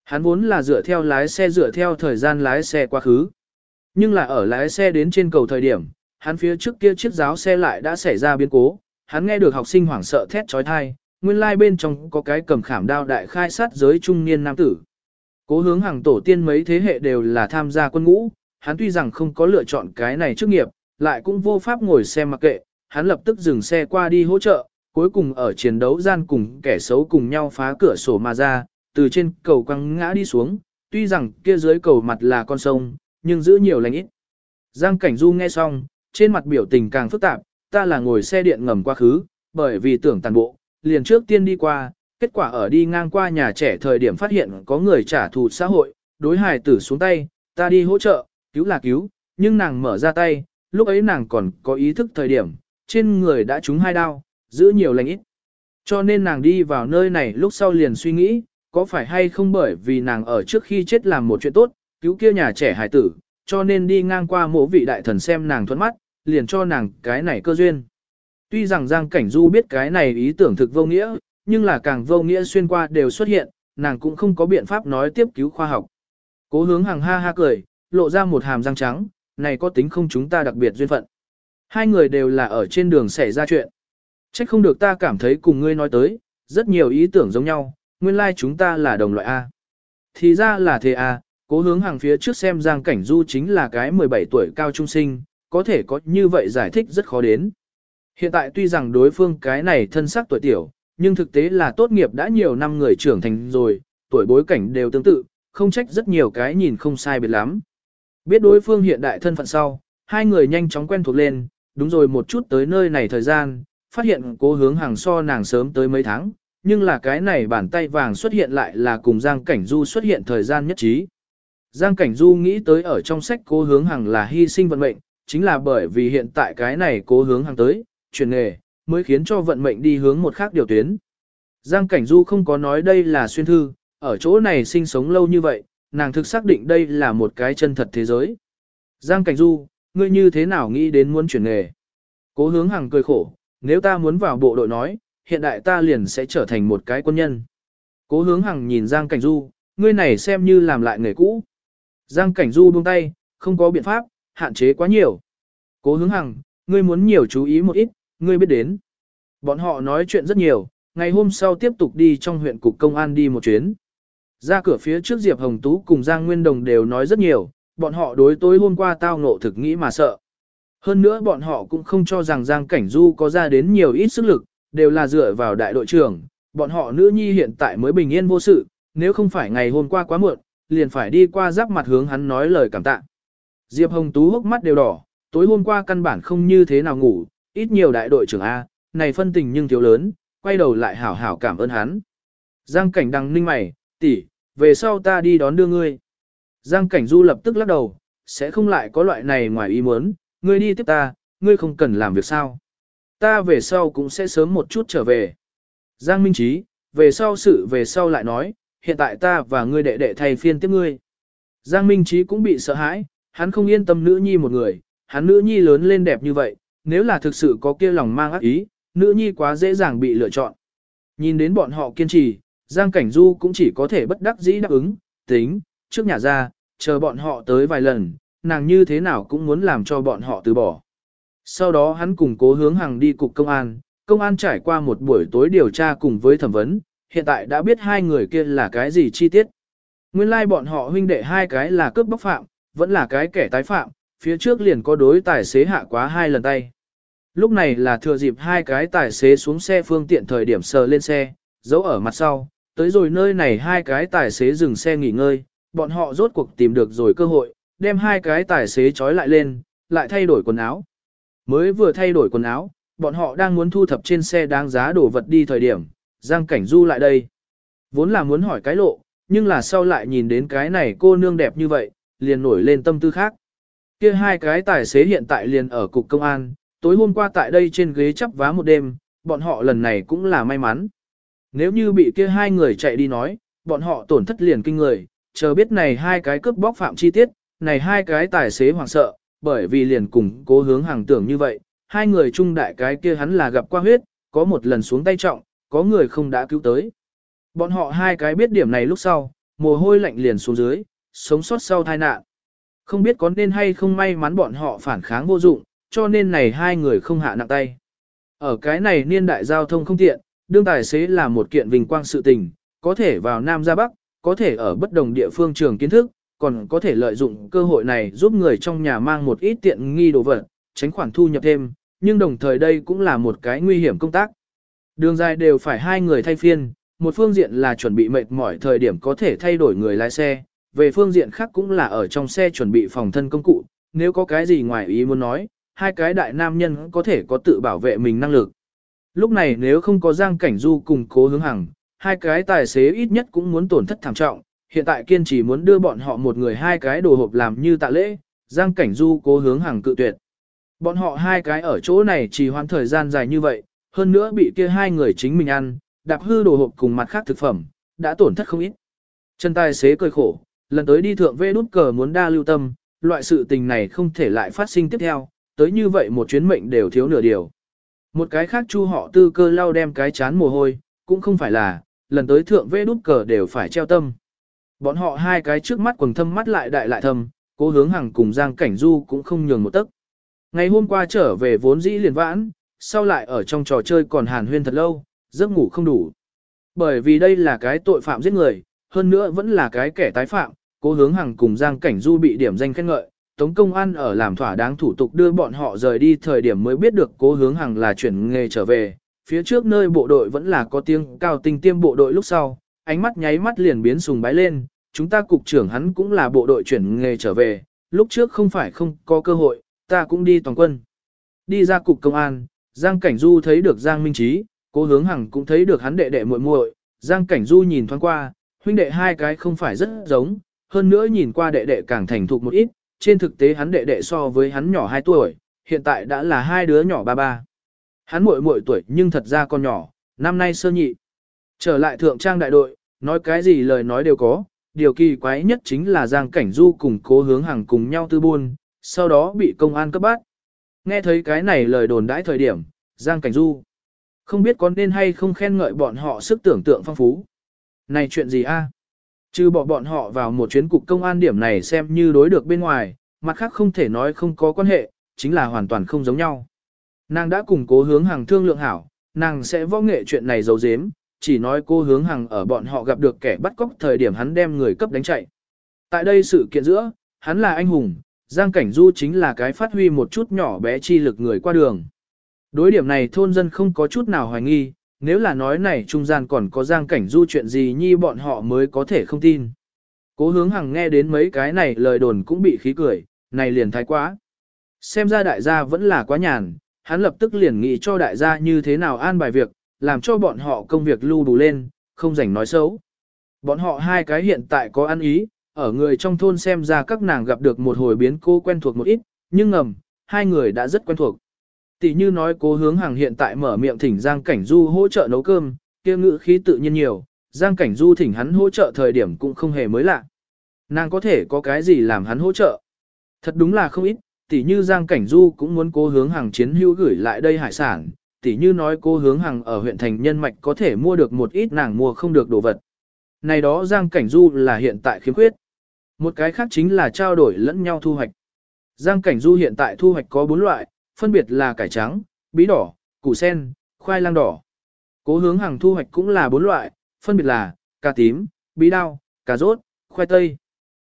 Hắn vốn là dựa theo lái xe dựa theo thời gian lái xe quá khứ. Nhưng là ở lái xe đến trên cầu thời điểm, hắn phía trước kia chiếc giáo xe lại đã xảy ra biến cố. Hắn nghe được học sinh hoảng sợ thét trói thai, nguyên lai like bên trong có cái cầm khảm đao đại khai sát giới trung niên nam tử. Cố hướng hàng tổ tiên mấy thế hệ đều là tham gia quân ngũ, hắn tuy rằng không có lựa chọn cái này trước nghiệp, lại cũng vô pháp ngồi xem mặc kệ, hắn lập tức dừng xe qua đi hỗ trợ, cuối cùng ở chiến đấu gian cùng kẻ xấu cùng nhau phá cửa sổ mà ra, từ trên cầu quăng ngã đi xuống, tuy rằng kia dưới cầu mặt là con sông, nhưng giữ nhiều lành ít. Giang Cảnh Du nghe xong, trên mặt biểu tình càng phức tạp, ta là ngồi xe điện ngầm quá khứ, bởi vì tưởng tàn bộ, liền trước tiên đi qua, kết quả ở đi ngang qua nhà trẻ thời điểm phát hiện có người trả thù xã hội, đối hài tử xuống tay, ta đi hỗ trợ, cứu là cứu, nhưng nàng mở ra tay, lúc ấy nàng còn có ý thức thời điểm, trên người đã trúng hai đao, giữ nhiều lành ít. Cho nên nàng đi vào nơi này lúc sau liền suy nghĩ, có phải hay không bởi vì nàng ở trước khi chết làm một chuyện tốt, cứu kia nhà trẻ hải tử, cho nên đi ngang qua mộ vị đại thần xem nàng thuẫn mắt, liền cho nàng cái này cơ duyên. Tuy rằng Giang Cảnh Du biết cái này ý tưởng thực vô nghĩa, nhưng là càng vô nghĩa xuyên qua đều xuất hiện, nàng cũng không có biện pháp nói tiếp cứu khoa học. Cố hướng hàng ha ha cười, lộ ra một hàm răng trắng, này có tính không chúng ta đặc biệt duyên phận. Hai người đều là ở trên đường xảy ra chuyện. Trách không được ta cảm thấy cùng ngươi nói tới, rất nhiều ý tưởng giống nhau, nguyên lai like chúng ta là đồng loại A. Thì ra là thế A, cố hướng hàng phía trước xem Giang Cảnh Du chính là cái 17 tuổi cao trung sinh, có thể có như vậy giải thích rất khó đến. Hiện tại tuy rằng đối phương cái này thân xác tuổi tiểu, nhưng thực tế là tốt nghiệp đã nhiều năm người trưởng thành rồi, tuổi bối cảnh đều tương tự, không trách rất nhiều cái nhìn không sai biệt lắm. Biết đối phương hiện đại thân phận sau, hai người nhanh chóng quen thuộc lên, đúng rồi một chút tới nơi này thời gian, phát hiện cố hướng hàng so nàng sớm tới mấy tháng, nhưng là cái này bàn tay vàng xuất hiện lại là cùng Giang Cảnh Du xuất hiện thời gian nhất trí. Giang Cảnh Du nghĩ tới ở trong sách cố hướng hàng là hy sinh vận mệnh, chính là bởi vì hiện tại cái này cố hướng hàng tới, chuyển nghề, mới khiến cho vận mệnh đi hướng một khác điều tuyến. Giang Cảnh Du không có nói đây là xuyên thư, ở chỗ này sinh sống lâu như vậy, nàng thực xác định đây là một cái chân thật thế giới. Giang Cảnh Du, ngươi như thế nào nghĩ đến muốn chuyển nghề? Cố hướng hàng cười khổ, nếu ta muốn vào bộ đội nói, hiện đại ta liền sẽ trở thành một cái quân nhân. Cố hướng hàng nhìn Giang Cảnh Du, ngươi này xem như làm lại nghề cũ. Giang Cảnh Du buông tay, không có biện pháp, hạn chế quá nhiều. Cố hướng hàng, ngươi muốn nhiều chú ý một ít, ngươi biết đến. Bọn họ nói chuyện rất nhiều, ngày hôm sau tiếp tục đi trong huyện cục công an đi một chuyến. Ra cửa phía trước Diệp Hồng Tú cùng Giang Nguyên Đồng đều nói rất nhiều, bọn họ đối tối hôm qua tao ngộ thực nghĩ mà sợ. Hơn nữa bọn họ cũng không cho rằng Giang Cảnh Du có ra đến nhiều ít sức lực, đều là dựa vào đại đội trưởng, bọn họ nữ nhi hiện tại mới bình yên vô sự, nếu không phải ngày hôm qua quá muộn, liền phải đi qua giáp mặt hướng hắn nói lời cảm tạ. Diệp Hồng Tú hốc mắt đều đỏ, tối hôm qua căn bản không như thế nào ngủ, ít nhiều đại đội trưởng A, này phân tình nhưng thiếu lớn, quay đầu lại hảo hảo cảm ơn hắn. Giang cảnh đằng ninh mày, tỷ, về sau ta đi đón đưa ngươi. Giang cảnh du lập tức lắc đầu, sẽ không lại có loại này ngoài ý muốn, ngươi đi tiếp ta, ngươi không cần làm việc sao. Ta về sau cũng sẽ sớm một chút trở về. Giang Minh Trí, về sau sự về sau lại nói, hiện tại ta và ngươi đệ đệ thay phiên tiếp ngươi. Giang Minh Trí cũng bị sợ hãi, hắn không yên tâm nữ nhi một người, hắn nữ nhi lớn lên đẹp như vậy, nếu là thực sự có kia lòng mang ác ý, nữ nhi quá dễ dàng bị lựa chọn. Nhìn đến bọn họ kiên trì, Giang Cảnh Du cũng chỉ có thể bất đắc dĩ đáp ứng, tính, trước nhà ra, chờ bọn họ tới vài lần, nàng như thế nào cũng muốn làm cho bọn họ từ bỏ. Sau đó hắn cùng cố hướng hàng đi cục công an, công an trải qua một buổi tối điều tra cùng với thẩm vấn, hiện tại đã biết hai người kia là cái gì chi tiết. Nguyên lai like bọn họ huynh đệ hai cái là cướp bóc phạm, vẫn là cái kẻ tái phạm, phía trước liền có đối tài xế hạ quá hai lần tay. Lúc này là thừa dịp hai cái tài xế xuống xe phương tiện thời điểm sờ lên xe, giấu ở mặt sau, tới rồi nơi này hai cái tài xế dừng xe nghỉ ngơi, bọn họ rốt cuộc tìm được rồi cơ hội, đem hai cái tài xế trói lại lên, lại thay đổi quần áo. Mới vừa thay đổi quần áo, bọn họ đang muốn thu thập trên xe đáng giá đồ vật đi thời điểm, Giang Cảnh Du lại đây. Vốn là muốn hỏi cái lộ, nhưng là sau lại nhìn đến cái này cô nương đẹp như vậy, liền nổi lên tâm tư khác. Kia hai cái tài xế hiện tại liền ở cục công an, tối hôm qua tại đây trên ghế chắp vá một đêm, bọn họ lần này cũng là may mắn. Nếu như bị kia hai người chạy đi nói, bọn họ tổn thất liền kinh người, chờ biết này hai cái cướp bóc phạm chi tiết, này hai cái tài xế hoảng sợ, bởi vì liền cùng cố hướng hàng tưởng như vậy, hai người chung đại cái kia hắn là gặp qua huyết, có một lần xuống tay trọng, có người không đã cứu tới. Bọn họ hai cái biết điểm này lúc sau, mồ hôi lạnh liền xuống dưới, sống sót sau tai nạn. Không biết có nên hay không may mắn bọn họ phản kháng vô dụng, cho nên này hai người không hạ nặng tay. Ở cái này niên đại giao thông không tiện, đương tài xế là một kiện vinh quang sự tình, có thể vào Nam ra Bắc, có thể ở bất đồng địa phương trường kiến thức, còn có thể lợi dụng cơ hội này giúp người trong nhà mang một ít tiện nghi đồ vật, tránh khoản thu nhập thêm, nhưng đồng thời đây cũng là một cái nguy hiểm công tác. Đường dài đều phải hai người thay phiên, một phương diện là chuẩn bị mệt mỏi thời điểm có thể thay đổi người lái xe, về phương diện khác cũng là ở trong xe chuẩn bị phòng thân công cụ, nếu có cái gì ngoài ý muốn nói, hai cái đại nam nhân có thể có tự bảo vệ mình năng lực. Lúc này nếu không có Giang Cảnh Du cùng cố hướng hằng, hai cái tài xế ít nhất cũng muốn tổn thất thảm trọng, hiện tại kiên trì muốn đưa bọn họ một người hai cái đồ hộp làm như tạ lễ, Giang Cảnh Du cố hướng hằng cự tuyệt. Bọn họ hai cái ở chỗ này chỉ hoãn thời gian dài như vậy, hơn nữa bị kia hai người chính mình ăn, đạp hư đồ hộp cùng mặt khác thực phẩm, đã tổn thất không ít. Chân tài xế cười khổ, lần tới đi thượng vê đút cờ muốn đa lưu tâm, loại sự tình này không thể lại phát sinh tiếp theo, tới như vậy một chuyến mệnh đều thiếu nửa điều. Một cái khác chu họ tư cơ lau đem cái chán mồ hôi, cũng không phải là, lần tới thượng vê đút cờ đều phải treo tâm. Bọn họ hai cái trước mắt quần thâm mắt lại đại lại thâm, cố hướng hàng cùng Giang Cảnh Du cũng không nhường một tấc. Ngày hôm qua trở về vốn dĩ liền vãn, sau lại ở trong trò chơi còn hàn huyên thật lâu, giấc ngủ không đủ. Bởi vì đây là cái tội phạm giết người, hơn nữa vẫn là cái kẻ tái phạm, cố hướng hàng cùng Giang Cảnh Du bị điểm danh khen ngợi, Tống Công An ở làm thỏa đáng thủ tục đưa bọn họ rời đi thời điểm mới biết được cố hướng hàng là chuyển nghề trở về, phía trước nơi bộ đội vẫn là có tiếng cao tinh tiêm bộ đội lúc sau, ánh mắt nháy mắt liền biến sùng bái lên, chúng ta cục trưởng hắn cũng là bộ đội chuyển nghề trở về, lúc trước không phải không có cơ hội, ta cũng đi toàn quân. Đi ra cục công an, Giang Cảnh Du thấy được Giang Minh Trí, cố hướng hằng cũng thấy được hắn đệ đệ muội muội. Giang Cảnh Du nhìn thoáng qua, huynh đệ hai cái không phải rất giống, hơn nữa nhìn qua đệ đệ càng thành thục một ít, trên thực tế hắn đệ đệ so với hắn nhỏ 2 tuổi, hiện tại đã là hai đứa nhỏ ba ba. Hắn muội muội tuổi nhưng thật ra con nhỏ, năm nay sơ nhị. Trở lại thượng trang đại đội, nói cái gì lời nói đều có, điều kỳ quái nhất chính là Giang Cảnh Du cùng cố hướng hàng cùng nhau tư buôn, sau đó bị công an cấp bắt. Nghe thấy cái này lời đồn đãi thời điểm, Giang Cảnh Du không biết có nên hay không khen ngợi bọn họ sức tưởng tượng phong phú. Này chuyện gì a? Chứ bỏ bọn họ vào một chuyến cục công an điểm này xem như đối được bên ngoài, mặt khác không thể nói không có quan hệ, chính là hoàn toàn không giống nhau. Nàng đã cùng cố hướng hàng thương lượng hảo, nàng sẽ võ nghệ chuyện này giấu giếm, chỉ nói cô hướng hàng ở bọn họ gặp được kẻ bắt cóc thời điểm hắn đem người cấp đánh chạy. Tại đây sự kiện giữa, hắn là anh hùng, Giang Cảnh Du chính là cái phát huy một chút nhỏ bé chi lực người qua đường. Đối điểm này thôn dân không có chút nào hoài nghi, nếu là nói này trung gian còn có giang cảnh du chuyện gì nhi bọn họ mới có thể không tin. Cố hướng hằng nghe đến mấy cái này lời đồn cũng bị khí cười, này liền thái quá. Xem ra đại gia vẫn là quá nhàn, hắn lập tức liền nghĩ cho đại gia như thế nào an bài việc, làm cho bọn họ công việc lưu đủ lên, không rảnh nói xấu. Bọn họ hai cái hiện tại có ăn ý, ở người trong thôn xem ra các nàng gặp được một hồi biến cô quen thuộc một ít, nhưng ngầm, hai người đã rất quen thuộc. Tỷ như nói cố hướng hàng hiện tại mở miệng thỉnh Giang Cảnh Du hỗ trợ nấu cơm, kia ngữ khí tự nhiên nhiều, Giang Cảnh Du thỉnh hắn hỗ trợ thời điểm cũng không hề mới lạ. Nàng có thể có cái gì làm hắn hỗ trợ? Thật đúng là không ít, tỷ như Giang Cảnh Du cũng muốn cố hướng hàng chiến hữu gửi lại đây hải sản, tỷ như nói cố hướng hàng ở huyện thành nhân mạch có thể mua được một ít nàng mua không được đồ vật. Này đó Giang Cảnh Du là hiện tại khiếm khuyết. Một cái khác chính là trao đổi lẫn nhau thu hoạch. Giang Cảnh Du hiện tại thu hoạch có bốn loại, phân biệt là cải trắng, bí đỏ, củ sen, khoai lang đỏ. Cố hướng hàng thu hoạch cũng là bốn loại, phân biệt là cà tím, bí đao, cà rốt, khoai tây.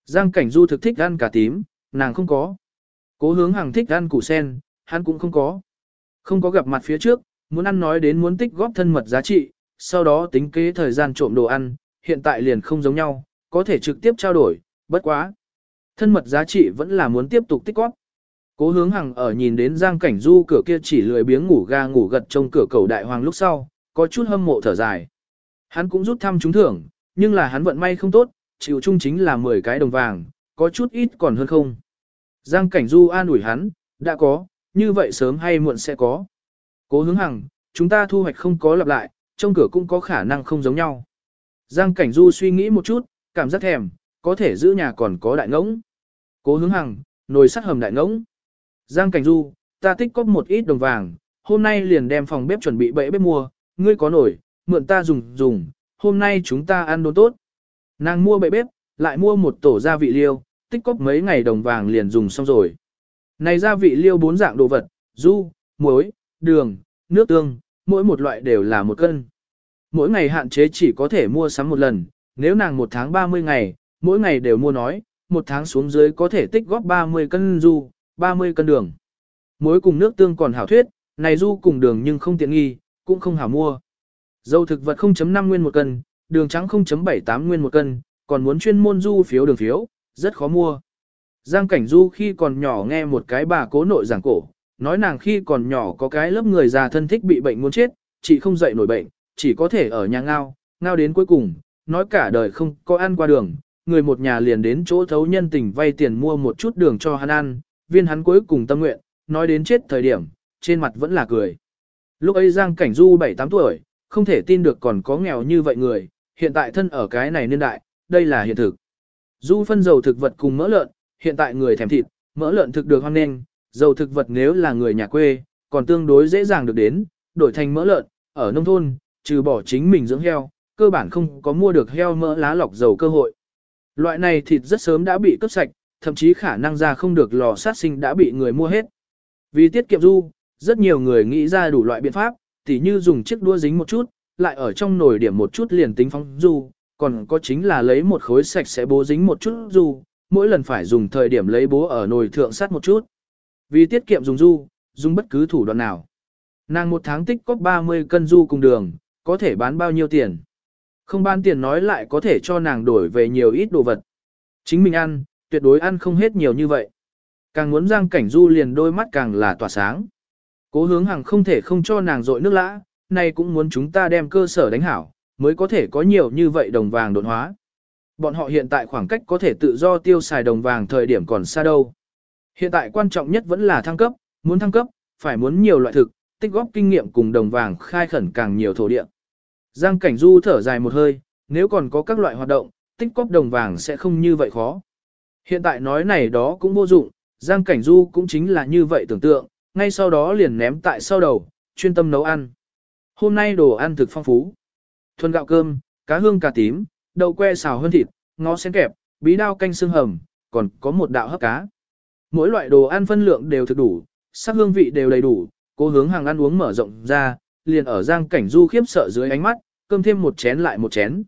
Giang Cảnh Du thực thích ăn cà tím, nàng không có. Cố hướng hàng thích ăn củ sen, hắn cũng không có. Không có gặp mặt phía trước, muốn ăn nói đến muốn tích góp thân mật giá trị, sau đó tính kế thời gian trộm đồ ăn, hiện tại liền không giống nhau, có thể trực tiếp trao đổi, bất quá. Thân mật giá trị vẫn là muốn tiếp tục tích góp. Cố hướng hằng ở nhìn đến Giang Cảnh Du cửa kia chỉ lười biếng ngủ ga ngủ gật trong cửa cầu đại hoàng lúc sau, có chút hâm mộ thở dài. Hắn cũng rút thăm trúng thưởng, nhưng là hắn vận may không tốt, chịu chung chính là 10 cái đồng vàng, có chút ít còn hơn không. Giang Cảnh Du an ủi hắn, đã có, như vậy sớm hay muộn sẽ có. Cố hướng hằng, chúng ta thu hoạch không có lặp lại, trong cửa cũng có khả năng không giống nhau. Giang Cảnh Du suy nghĩ một chút, cảm giác thèm, có thể giữ nhà còn có đại ngỗng. Cố hướng hằng, nồi sắt hầm đại ngỗng. Giang Cảnh Du, ta tích cóp một ít đồng vàng, hôm nay liền đem phòng bếp chuẩn bị bẫy bếp mua, ngươi có nổi, mượn ta dùng dùng, hôm nay chúng ta ăn đồ tốt. Nàng mua bẫy bếp, lại mua một tổ gia vị liêu, tích cóp mấy ngày đồng vàng liền dùng xong rồi. Này gia vị liêu bốn dạng đồ vật, du, muối, đường, nước tương, mỗi một loại đều là một cân. Mỗi ngày hạn chế chỉ có thể mua sắm một lần, nếu nàng một tháng 30 ngày, mỗi ngày đều mua nói, một tháng xuống dưới có thể tích góp 30 cân du, 30 cân đường. Muối cùng nước tương còn hảo thuyết, này du cùng đường nhưng không tiện nghi, cũng không hảo mua. Dầu thực vật 0.5 nguyên một cân, đường trắng 0.78 nguyên một cân, còn muốn chuyên môn du phiếu đường phiếu, rất khó mua. Giang Cảnh Du khi còn nhỏ nghe một cái bà cố nội giảng cổ, nói nàng khi còn nhỏ có cái lớp người già thân thích bị bệnh muốn chết, chỉ không dậy nổi bệnh, chỉ có thể ở nhà ngao, ngao đến cuối cùng, nói cả đời không có ăn qua đường, người một nhà liền đến chỗ thấu nhân tình vay tiền mua một chút đường cho hắn ăn, viên hắn cuối cùng tâm nguyện, nói đến chết thời điểm, trên mặt vẫn là cười. Lúc ấy Giang Cảnh Du 7-8 tuổi, không thể tin được còn có nghèo như vậy người, hiện tại thân ở cái này niên đại, đây là hiện thực. Du phân dầu thực vật cùng mỡ lợn, hiện tại người thèm thịt, mỡ lợn thực được hoan nghênh, dầu thực vật nếu là người nhà quê, còn tương đối dễ dàng được đến, đổi thành mỡ lợn, ở nông thôn, trừ bỏ chính mình dưỡng heo, cơ bản không có mua được heo mỡ lá lọc dầu cơ hội. Loại này thịt rất sớm đã bị cướp sạch, thậm chí khả năng ra không được lò sát sinh đã bị người mua hết. Vì tiết kiệm du, rất nhiều người nghĩ ra đủ loại biện pháp, tỉ như dùng chiếc đua dính một chút, lại ở trong nồi điểm một chút liền tính phóng du, còn có chính là lấy một khối sạch sẽ bố dính một chút du, mỗi lần phải dùng thời điểm lấy bố ở nồi thượng sát một chút. Vì tiết kiệm dùng du, dùng bất cứ thủ đoạn nào. Nàng một tháng tích có 30 cân du cùng đường, có thể bán bao nhiêu tiền. Không bán tiền nói lại có thể cho nàng đổi về nhiều ít đồ vật. Chính mình ăn, tuyệt đối ăn không hết nhiều như vậy. Càng muốn giang cảnh du liền đôi mắt càng là tỏa sáng. Cố hướng hàng không thể không cho nàng dội nước lã, nay cũng muốn chúng ta đem cơ sở đánh hảo, mới có thể có nhiều như vậy đồng vàng đột hóa. Bọn họ hiện tại khoảng cách có thể tự do tiêu xài đồng vàng thời điểm còn xa đâu. Hiện tại quan trọng nhất vẫn là thăng cấp, muốn thăng cấp, phải muốn nhiều loại thực, tích góp kinh nghiệm cùng đồng vàng khai khẩn càng nhiều thổ địa. Giang Cảnh Du thở dài một hơi, nếu còn có các loại hoạt động, tích góp đồng vàng sẽ không như vậy khó. Hiện tại nói này đó cũng vô dụng, Giang Cảnh Du cũng chính là như vậy tưởng tượng, ngay sau đó liền ném tại sau đầu, chuyên tâm nấu ăn. Hôm nay đồ ăn thực phong phú. Thuần gạo cơm, cá hương cà tím, đậu que xào hơn thịt, ngó sen kẹp, bí đao canh xương hầm, còn có một đạo hấp cá. Mỗi loại đồ ăn phân lượng đều thực đủ, sắc hương vị đều đầy đủ, cố hướng hàng ăn uống mở rộng ra, liền ở Giang Cảnh Du khiếp sợ dưới ánh mắt, cơm thêm một chén lại một chén.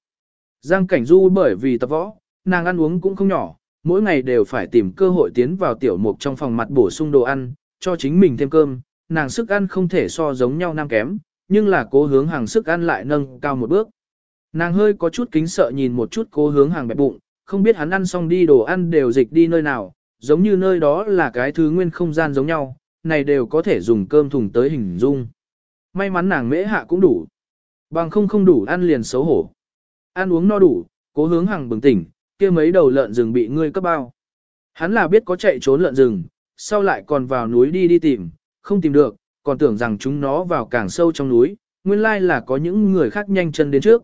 Giang Cảnh Du bởi vì tập võ, nàng ăn uống cũng không nhỏ, mỗi ngày đều phải tìm cơ hội tiến vào tiểu mục trong phòng mặt bổ sung đồ ăn, cho chính mình thêm cơm, nàng sức ăn không thể so giống nhau nam kém, nhưng là cố hướng hàng sức ăn lại nâng cao một bước. Nàng hơi có chút kính sợ nhìn một chút cố hướng hàng bẹp bụng, không biết hắn ăn xong đi đồ ăn đều dịch đi nơi nào, giống như nơi đó là cái thứ nguyên không gian giống nhau, này đều có thể dùng cơm thùng tới hình dung. May mắn nàng mễ hạ cũng đủ. Bằng không không đủ ăn liền xấu hổ. Ăn uống no đủ, cố hướng hàng bừng tỉnh, kia mấy đầu lợn rừng bị ngươi cấp bao. Hắn là biết có chạy trốn lợn rừng, sau lại còn vào núi đi đi tìm, không tìm được, còn tưởng rằng chúng nó vào càng sâu trong núi, nguyên lai là có những người khác nhanh chân đến trước.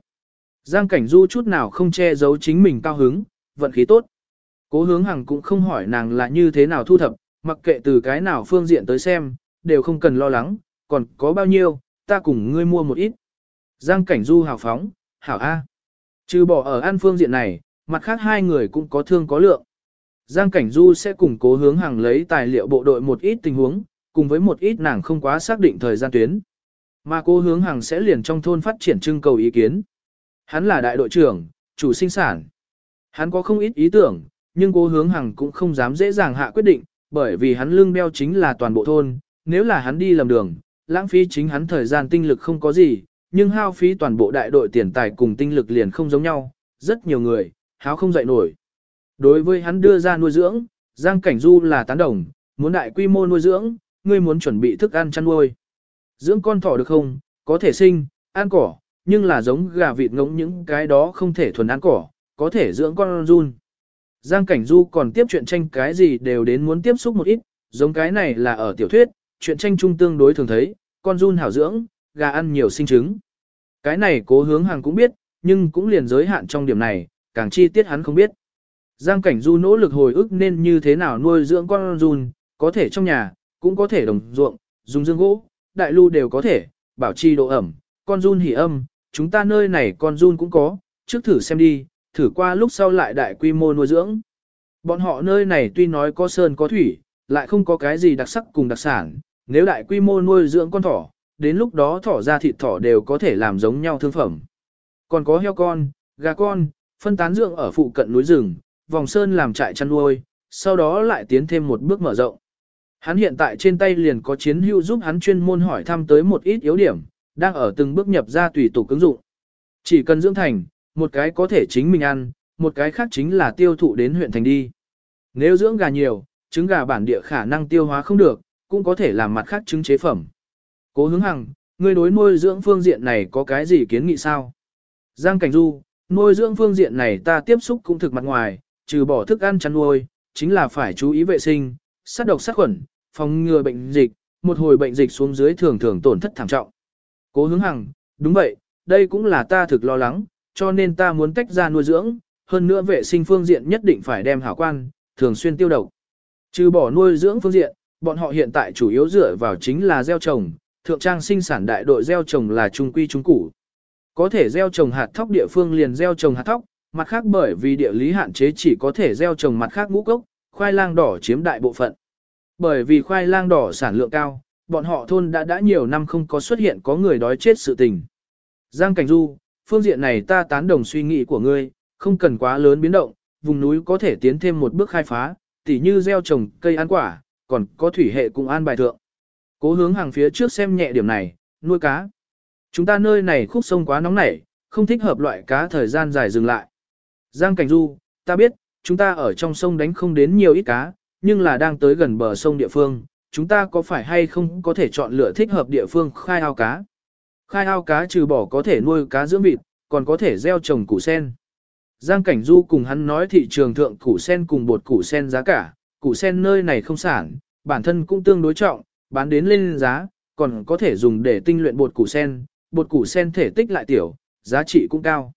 Giang cảnh du chút nào không che giấu chính mình cao hứng, vận khí tốt. Cố hướng hằng cũng không hỏi nàng là như thế nào thu thập, mặc kệ từ cái nào phương diện tới xem, đều không cần lo lắng, còn có bao nhiêu, ta cùng ngươi mua một ít. Giang cảnh du hào phóng, hảo A. Trừ bỏ ở An phương diện này, mặt khác hai người cũng có thương có lượng. Giang cảnh du sẽ cùng cố hướng hàng lấy tài liệu bộ đội một ít tình huống, cùng với một ít nàng không quá xác định thời gian tuyến. Mà cố hướng hàng sẽ liền trong thôn phát triển trưng cầu ý kiến. Hắn là đại đội trưởng, chủ sinh sản. Hắn có không ít ý tưởng, nhưng cố hướng hàng cũng không dám dễ dàng hạ quyết định, bởi vì hắn lương đeo chính là toàn bộ thôn, nếu là hắn đi lầm đường, lãng phí chính hắn thời gian tinh lực không có gì, nhưng hao phí toàn bộ đại đội tiền tài cùng tinh lực liền không giống nhau, rất nhiều người, háo không dậy nổi. Đối với hắn đưa ra nuôi dưỡng, Giang Cảnh Du là tán đồng, muốn đại quy mô nuôi dưỡng, ngươi muốn chuẩn bị thức ăn chăn nuôi. Dưỡng con thỏ được không? Có thể sinh, ăn cỏ, nhưng là giống gà vịt ngỗng những cái đó không thể thuần ăn cỏ, có thể dưỡng con run. Giang Cảnh Du còn tiếp chuyện tranh cái gì đều đến muốn tiếp xúc một ít, giống cái này là ở tiểu thuyết, chuyện tranh trung tương đối thường thấy, con run hảo dưỡng, gà ăn nhiều sinh trứng. Cái này cố hướng hàng cũng biết, nhưng cũng liền giới hạn trong điểm này, càng chi tiết hắn không biết. Giang Cảnh Du nỗ lực hồi ức nên như thế nào nuôi dưỡng con run, có thể trong nhà, cũng có thể đồng ruộng, dùng dương gỗ, đại lưu đều có thể, bảo trì độ ẩm, con run hỉ âm, chúng ta nơi này con run cũng có, trước thử xem đi, thử qua lúc sau lại đại quy mô nuôi dưỡng. Bọn họ nơi này tuy nói có sơn có thủy, lại không có cái gì đặc sắc cùng đặc sản, nếu đại quy mô nuôi dưỡng con thỏ, đến lúc đó thỏ ra thịt thỏ đều có thể làm giống nhau thương phẩm. Còn có heo con, gà con, phân tán dưỡng ở phụ cận núi rừng, vòng sơn làm trại chăn nuôi, sau đó lại tiến thêm một bước mở rộng. Hắn hiện tại trên tay liền có chiến hữu giúp hắn chuyên môn hỏi thăm tới một ít yếu điểm, đang ở từng bước nhập ra tùy tục ứng dụng. Chỉ cần dưỡng thành, một cái có thể chính mình ăn, một cái khác chính là tiêu thụ đến huyện thành đi. Nếu dưỡng gà nhiều, trứng gà bản địa khả năng tiêu hóa không được, cũng có thể làm mặt khác trứng chế phẩm. Cố hướng hằng, người đối nuôi dưỡng phương diện này có cái gì kiến nghị sao? Giang Cảnh Du, nuôi dưỡng phương diện này ta tiếp xúc cũng thực mặt ngoài, trừ bỏ thức ăn chăn nuôi, chính là phải chú ý vệ sinh, sát độc sát khuẩn, phòng ngừa bệnh dịch, một hồi bệnh dịch xuống dưới thường thường tổn thất thảm trọng. Cố hướng hằng, đúng vậy, đây cũng là ta thực lo lắng, cho nên ta muốn tách ra nuôi dưỡng, hơn nữa vệ sinh phương diện nhất định phải đem hảo quan, thường xuyên tiêu độc. Trừ bỏ nuôi dưỡng phương diện, bọn họ hiện tại chủ yếu dựa vào chính là gieo trồng, thượng trang sinh sản đại đội gieo trồng là trung quy trung củ. Có thể gieo trồng hạt thóc địa phương liền gieo trồng hạt thóc, mặt khác bởi vì địa lý hạn chế chỉ có thể gieo trồng mặt khác ngũ cốc, khoai lang đỏ chiếm đại bộ phận. Bởi vì khoai lang đỏ sản lượng cao, bọn họ thôn đã đã nhiều năm không có xuất hiện có người đói chết sự tình. Giang Cảnh Du, phương diện này ta tán đồng suy nghĩ của ngươi, không cần quá lớn biến động, vùng núi có thể tiến thêm một bước khai phá, tỉ như gieo trồng cây ăn quả, còn có thủy hệ cùng an bài thượng. Cố hướng hàng phía trước xem nhẹ điểm này, nuôi cá. Chúng ta nơi này khúc sông quá nóng nảy, không thích hợp loại cá thời gian dài dừng lại. Giang Cảnh Du, ta biết, chúng ta ở trong sông đánh không đến nhiều ít cá, nhưng là đang tới gần bờ sông địa phương, chúng ta có phải hay không có thể chọn lựa thích hợp địa phương khai ao cá. Khai ao cá trừ bỏ có thể nuôi cá dưỡng vịt, còn có thể gieo trồng củ sen. Giang Cảnh Du cùng hắn nói thị trường thượng củ sen cùng bột củ sen giá cả, củ sen nơi này không sản, bản thân cũng tương đối trọng, bán đến lên giá, còn có thể dùng để tinh luyện bột củ sen, bột củ sen thể tích lại tiểu, giá trị cũng cao.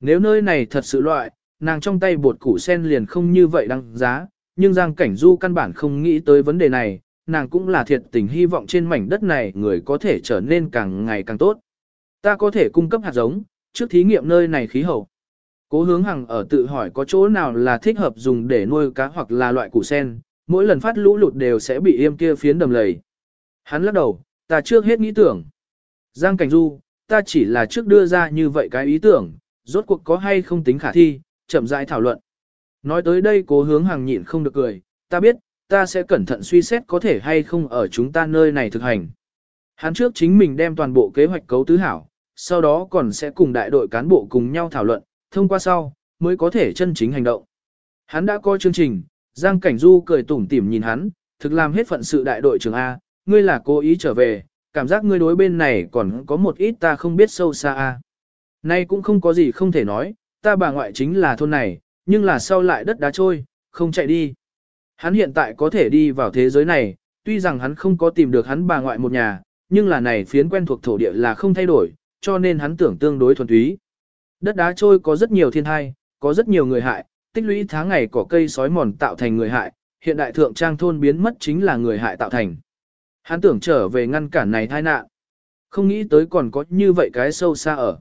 Nếu nơi này thật sự loại, nàng trong tay bột củ sen liền không như vậy đăng giá, nhưng Giang Cảnh Du căn bản không nghĩ tới vấn đề này, nàng cũng là thiệt tình hy vọng trên mảnh đất này người có thể trở nên càng ngày càng tốt. Ta có thể cung cấp hạt giống, trước thí nghiệm nơi này khí hậu. Cố hướng hằng ở tự hỏi có chỗ nào là thích hợp dùng để nuôi cá hoặc là loại củ sen, mỗi lần phát lũ lụt đều sẽ bị im kia phiến đầm lầy. Hắn lắc đầu, ta trước hết nghĩ tưởng. Giang Cảnh Du, ta chỉ là trước đưa ra như vậy cái ý tưởng, rốt cuộc có hay không tính khả thi, chậm rãi thảo luận. Nói tới đây cố hướng hàng nhịn không được cười, ta biết, ta sẽ cẩn thận suy xét có thể hay không ở chúng ta nơi này thực hành. Hắn trước chính mình đem toàn bộ kế hoạch cấu tứ hảo, sau đó còn sẽ cùng đại đội cán bộ cùng nhau thảo luận, thông qua sau, mới có thể chân chính hành động. Hắn đã có chương trình, Giang Cảnh Du cười tủm tỉm nhìn hắn, thực làm hết phận sự đại đội trưởng A, ngươi là cố ý trở về, cảm giác ngươi đối bên này còn có một ít ta không biết sâu xa A. Nay cũng không có gì không thể nói, ta bà ngoại chính là thôn này, nhưng là sau lại đất đá trôi, không chạy đi. Hắn hiện tại có thể đi vào thế giới này, tuy rằng hắn không có tìm được hắn bà ngoại một nhà, nhưng là này phiến quen thuộc thổ địa là không thay đổi, cho nên hắn tưởng tương đối thuần túy. Đất đá trôi có rất nhiều thiên thai, có rất nhiều người hại, tích lũy tháng ngày cỏ cây sói mòn tạo thành người hại, hiện đại thượng trang thôn biến mất chính là người hại tạo thành. Hắn tưởng trở về ngăn cản này tai nạn. Không nghĩ tới còn có như vậy cái sâu xa ở.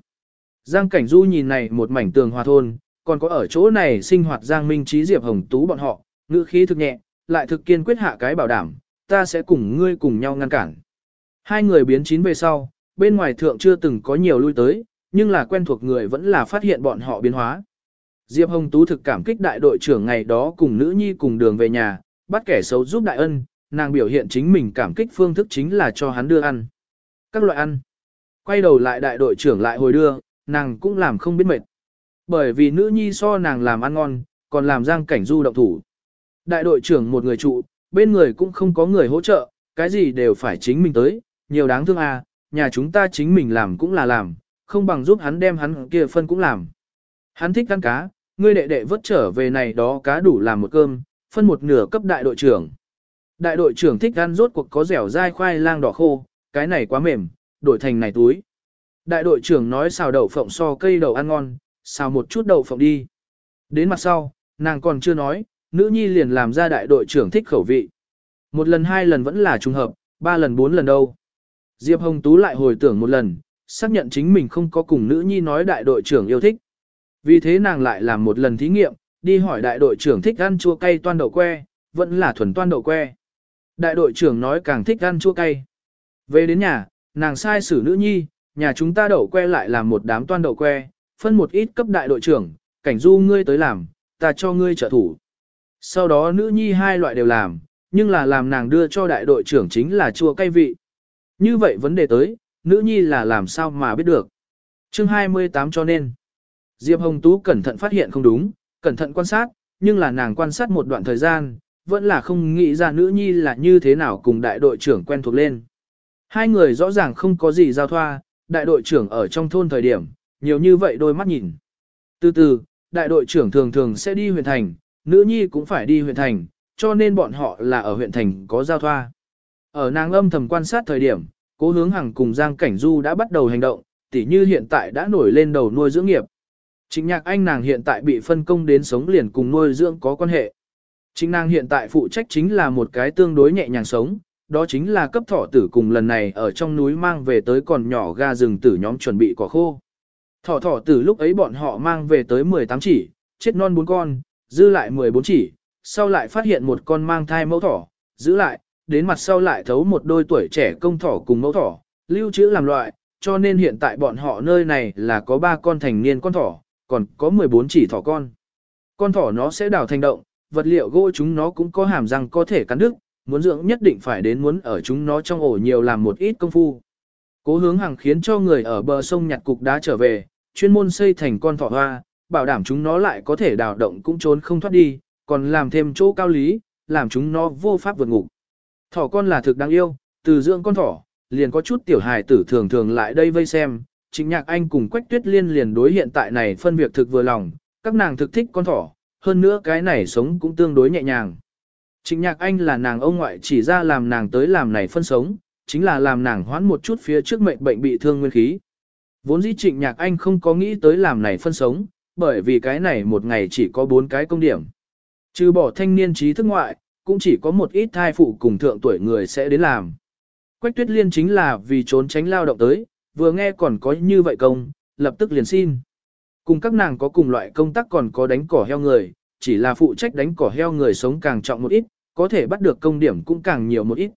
Giang Cảnh Du nhìn này một mảnh tường hòa thôn, còn có ở chỗ này sinh hoạt Giang Minh Trí Diệp Hồng Tú bọn họ, ngữ khí thực nhẹ, lại thực kiên quyết hạ cái bảo đảm, ta sẽ cùng ngươi cùng nhau ngăn cản. Hai người biến chín về sau, bên ngoài thượng chưa từng có nhiều lui tới, nhưng là quen thuộc người vẫn là phát hiện bọn họ biến hóa. Diệp Hồng Tú thực cảm kích đại đội trưởng ngày đó cùng nữ nhi cùng đường về nhà, bắt kẻ xấu giúp đại ân, nàng biểu hiện chính mình cảm kích phương thức chính là cho hắn đưa ăn. Các loại ăn. Quay đầu lại đại đội trưởng lại hồi đưa, nàng cũng làm không biết mệt. Bởi vì nữ nhi so nàng làm ăn ngon, còn làm giang cảnh du động thủ. Đại đội trưởng một người trụ, bên người cũng không có người hỗ trợ, cái gì đều phải chính mình tới, nhiều đáng thương à, nhà chúng ta chính mình làm cũng là làm, không bằng giúp hắn đem hắn kia phân cũng làm. Hắn thích ăn cá, ngươi đệ đệ vớt trở về này đó cá đủ làm một cơm, phân một nửa cấp đại đội trưởng. Đại đội trưởng thích ăn rốt cuộc có dẻo dai khoai lang đỏ khô, cái này quá mềm, đổi thành này túi. Đại đội trưởng nói xào đậu phộng so cây đậu ăn ngon, xào một chút đậu phộng đi. Đến mặt sau, nàng còn chưa nói, nữ nhi liền làm ra đại đội trưởng thích khẩu vị. Một lần hai lần vẫn là trùng hợp, ba lần bốn lần đâu. Diệp Hồng Tú lại hồi tưởng một lần, xác nhận chính mình không có cùng nữ nhi nói đại đội trưởng yêu thích. Vì thế nàng lại làm một lần thí nghiệm, đi hỏi đại đội trưởng thích ăn chua cay toan đậu que, vẫn là thuần toan đậu que. Đại đội trưởng nói càng thích ăn chua cay. Về đến nhà, nàng sai xử nữ nhi, nhà chúng ta đậu que lại làm một đám toan đậu que, phân một ít cấp đại đội trưởng, cảnh du ngươi tới làm, ta cho ngươi trợ thủ. Sau đó nữ nhi hai loại đều làm, nhưng là làm nàng đưa cho đại đội trưởng chính là chua cay vị. Như vậy vấn đề tới, nữ nhi là làm sao mà biết được. chương 28 cho nên, Diệp Hồng Tú cẩn thận phát hiện không đúng, cẩn thận quan sát, nhưng là nàng quan sát một đoạn thời gian, vẫn là không nghĩ ra nữ nhi là như thế nào cùng đại đội trưởng quen thuộc lên. Hai người rõ ràng không có gì giao thoa, đại đội trưởng ở trong thôn thời điểm, nhiều như vậy đôi mắt nhìn. Từ từ, đại đội trưởng thường thường sẽ đi huyện thành, nữ nhi cũng phải đi huyện thành, cho nên bọn họ là ở huyện thành có giao thoa. Ở nàng âm thầm quan sát thời điểm, cố hướng hàng cùng Giang Cảnh Du đã bắt đầu hành động, tỉ như hiện tại đã nổi lên đầu nuôi dưỡng nghiệp. Trịnh nhạc anh nàng hiện tại bị phân công đến sống liền cùng nuôi dưỡng có quan hệ. Chính nàng hiện tại phụ trách chính là một cái tương đối nhẹ nhàng sống, đó chính là cấp thỏ tử cùng lần này ở trong núi mang về tới còn nhỏ ga rừng tử nhóm chuẩn bị cỏ khô. Thỏ thỏ tử lúc ấy bọn họ mang về tới 18 chỉ, chết non 4 con, dư lại 14 chỉ, sau lại phát hiện một con mang thai mẫu thỏ, giữ lại, đến mặt sau lại thấu một đôi tuổi trẻ công thỏ cùng mẫu thỏ, lưu trữ làm loại, cho nên hiện tại bọn họ nơi này là có 3 con thành niên con thỏ, còn có 14 chỉ thỏ con. Con thỏ nó sẽ đào thành động, vật liệu gỗ chúng nó cũng có hàm răng có thể cắn đứt, muốn dưỡng nhất định phải đến muốn ở chúng nó trong ổ nhiều làm một ít công phu. Cố hướng hàng khiến cho người ở bờ sông nhặt cục đá trở về, chuyên môn xây thành con thỏ hoa, bảo đảm chúng nó lại có thể đào động cũng trốn không thoát đi, còn làm thêm chỗ cao lý, làm chúng nó vô pháp vượt ngục. Thỏ con là thực đáng yêu, từ dưỡng con thỏ, liền có chút tiểu hài tử thường thường lại đây vây xem, Trịnh Nhạc Anh cùng Quách Tuyết Liên liền đối hiện tại này phân việc thực vừa lòng, các nàng thực thích con thỏ, hơn nữa cái này sống cũng tương đối nhẹ nhàng. Trịnh Nhạc Anh là nàng ông ngoại chỉ ra làm nàng tới làm này phân sống, chính là làm nàng hoãn một chút phía trước mệnh bệnh bị thương nguyên khí. Vốn dĩ Trịnh Nhạc Anh không có nghĩ tới làm này phân sống, bởi vì cái này một ngày chỉ có bốn cái công điểm. Trừ bỏ thanh niên trí thức ngoại, cũng chỉ có một ít thai phụ cùng thượng tuổi người sẽ đến làm. Quách Tuyết Liên chính là vì trốn tránh lao động tới, vừa nghe còn có như vậy công, lập tức liền xin. Cùng các nàng có cùng loại công tác còn có đánh cỏ heo người, chỉ là phụ trách đánh cỏ heo người sống càng trọng một ít, có thể bắt được công điểm cũng càng nhiều một ít.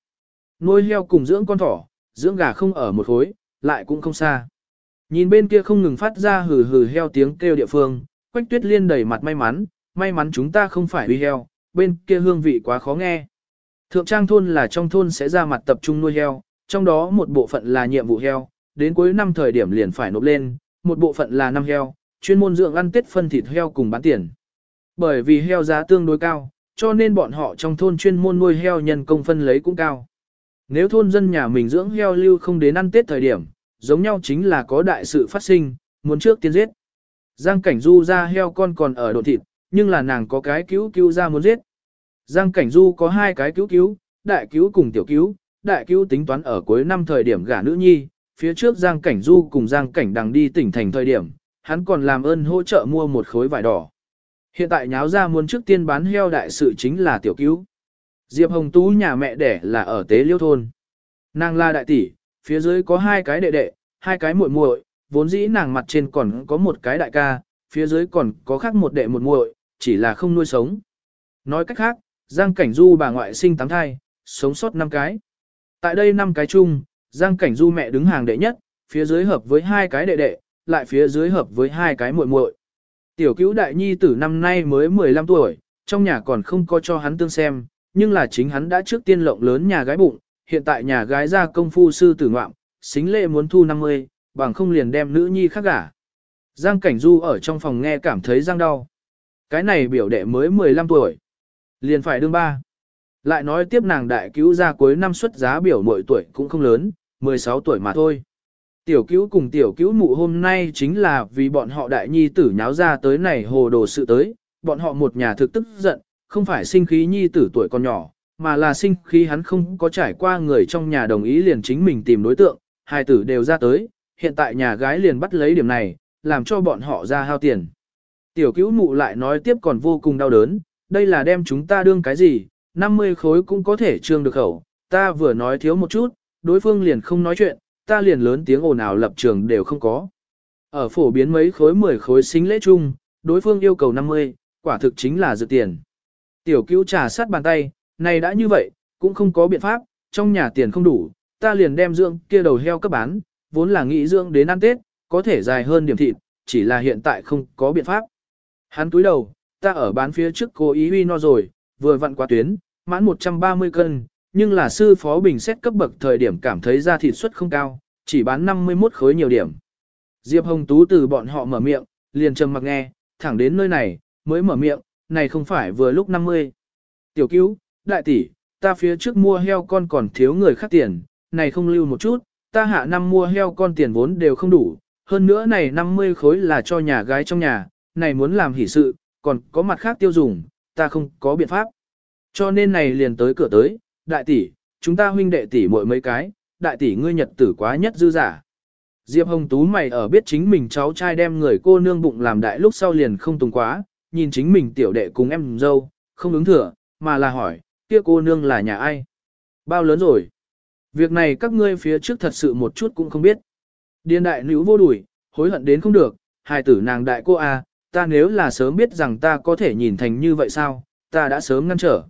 Nuôi heo cùng dưỡng con thỏ, dưỡng gà không ở một khối, lại cũng không xa. Nhìn bên kia không ngừng phát ra hừ hừ heo tiếng kêu địa phương, Quách Tuyết Liên đầy mặt may mắn, may mắn chúng ta không phải uy heo, bên kia hương vị quá khó nghe. Thượng trang thôn là trong thôn sẽ ra mặt tập trung nuôi heo, trong đó một bộ phận là nhiệm vụ heo, đến cuối năm thời điểm liền phải nộp lên, một bộ phận là năm heo, chuyên môn dưỡng ăn tết phân thịt heo cùng bán tiền. Bởi vì heo giá tương đối cao, cho nên bọn họ trong thôn chuyên môn nuôi heo nhân công phân lấy cũng cao. Nếu thôn dân nhà mình dưỡng heo lưu không đến ăn tết thời điểm, giống nhau chính là có đại sự phát sinh, muốn trước tiên giết. Giang cảnh du ra heo con còn ở độ thịt, nhưng là nàng có cái cứu cứu ra muốn giết. Giang cảnh du có hai cái cứu cứu, đại cứu cùng tiểu cứu, đại cứu tính toán ở cuối năm thời điểm gả nữ nhi, phía trước Giang cảnh du cùng Giang cảnh đằng đi tỉnh thành thời điểm, hắn còn làm ơn hỗ trợ mua một khối vải đỏ. Hiện tại nháo ra muốn trước tiên bán heo đại sự chính là tiểu cứu. Diệp Hồng Tú nhà mẹ đẻ là ở Tế Liêu Thôn. Nàng là đại tỷ, phía dưới có hai cái đệ đệ, hai cái muội muội, vốn dĩ nàng mặt trên còn có một cái đại ca, phía dưới còn có khác một đệ một muội, chỉ là không nuôi sống. Nói cách khác, Giang Cảnh Du bà ngoại sinh tám thai, sống sót năm cái. Tại đây năm cái chung, Giang Cảnh Du mẹ đứng hàng đệ nhất, phía dưới hợp với hai cái đệ đệ, lại phía dưới hợp với hai cái muội muội. Tiểu cứu đại nhi tử năm nay mới 15 tuổi, trong nhà còn không có cho hắn tương xem, nhưng là chính hắn đã trước tiên lộng lớn nhà gái bụng, hiện tại nhà gái ra công phu sư tử ngoạm, xính lệ muốn thu 50, bằng không liền đem nữ nhi khác gả. Giang Cảnh Du ở trong phòng nghe cảm thấy răng đau. Cái này biểu đệ mới 15 tuổi, liền phải đương ba. Lại nói tiếp nàng đại cứu ra cuối năm xuất giá biểu mỗi tuổi cũng không lớn, 16 tuổi mà thôi. Tiểu cứu cùng tiểu cứu mụ hôm nay chính là vì bọn họ đại nhi tử nháo ra tới này hồ đồ sự tới, bọn họ một nhà thực tức giận, không phải sinh khí nhi tử tuổi còn nhỏ, mà là sinh khí hắn không có trải qua người trong nhà đồng ý liền chính mình tìm đối tượng, hai tử đều ra tới, hiện tại nhà gái liền bắt lấy điểm này, làm cho bọn họ ra hao tiền. Tiểu cứu mụ lại nói tiếp còn vô cùng đau đớn, đây là đem chúng ta đương cái gì, 50 khối cũng có thể trương được khẩu, ta vừa nói thiếu một chút, đối phương liền không nói chuyện, ta liền lớn tiếng ồn ào lập trường đều không có. Ở phổ biến mấy khối 10 khối xính lễ chung, đối phương yêu cầu 50, quả thực chính là dự tiền. Tiểu cứu trả sát bàn tay, này đã như vậy, cũng không có biện pháp, trong nhà tiền không đủ, ta liền đem dưỡng kia đầu heo cấp bán, vốn là nghĩ dưỡng đến ăn Tết, có thể dài hơn điểm thịt, chỉ là hiện tại không có biện pháp. Hắn túi đầu, ta ở bán phía trước cố ý huy no rồi, vừa vặn qua tuyến, mãn 130 cân, nhưng là sư phó bình xét cấp bậc thời điểm cảm thấy ra thịt suất không cao, chỉ bán 51 khối nhiều điểm. Diệp Hồng Tú từ bọn họ mở miệng, liền trầm mặc nghe, thẳng đến nơi này, mới mở miệng, này không phải vừa lúc 50. Tiểu cứu, đại tỷ, ta phía trước mua heo con còn thiếu người khác tiền, này không lưu một chút, ta hạ năm mua heo con tiền vốn đều không đủ, hơn nữa này 50 khối là cho nhà gái trong nhà, này muốn làm hỷ sự, còn có mặt khác tiêu dùng, ta không có biện pháp. Cho nên này liền tới cửa tới, đại tỷ, chúng ta huynh đệ tỷ muội mấy cái, đại tỷ ngươi nhật tử quá nhất dư giả. Diệp Hồng Tú mày ở biết chính mình cháu trai đem người cô nương bụng làm đại lúc sau liền không tùng quá, nhìn chính mình tiểu đệ cùng em dâu, không ứng thừa, mà là hỏi, kia cô nương là nhà ai? Bao lớn rồi? Việc này các ngươi phía trước thật sự một chút cũng không biết. Điên đại nữ vô đuổi, hối hận đến không được, hài tử nàng đại cô a, ta nếu là sớm biết rằng ta có thể nhìn thành như vậy sao, ta đã sớm ngăn trở.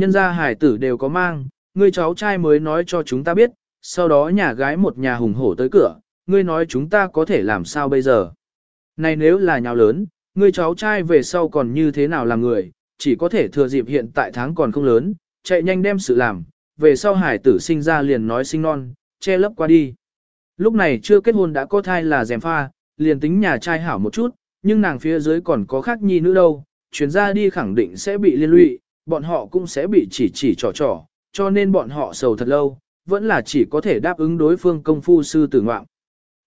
Nhân gia hải tử đều có mang, ngươi cháu trai mới nói cho chúng ta biết, sau đó nhà gái một nhà hùng hổ tới cửa, ngươi nói chúng ta có thể làm sao bây giờ. Này nếu là nhào lớn, ngươi cháu trai về sau còn như thế nào làm người, chỉ có thể thừa dịp hiện tại tháng còn không lớn, chạy nhanh đem sự làm, về sau hải tử sinh ra liền nói sinh non, che lấp qua đi. Lúc này chưa kết hôn đã có thai là dèm pha, liền tính nhà trai hảo một chút, nhưng nàng phía dưới còn có khác nhi nữ đâu, chuyến ra đi khẳng định sẽ bị liên lụy, bọn họ cũng sẽ bị chỉ chỉ trò trò, cho nên bọn họ sầu thật lâu, vẫn là chỉ có thể đáp ứng đối phương công phu sư tử ngoạm.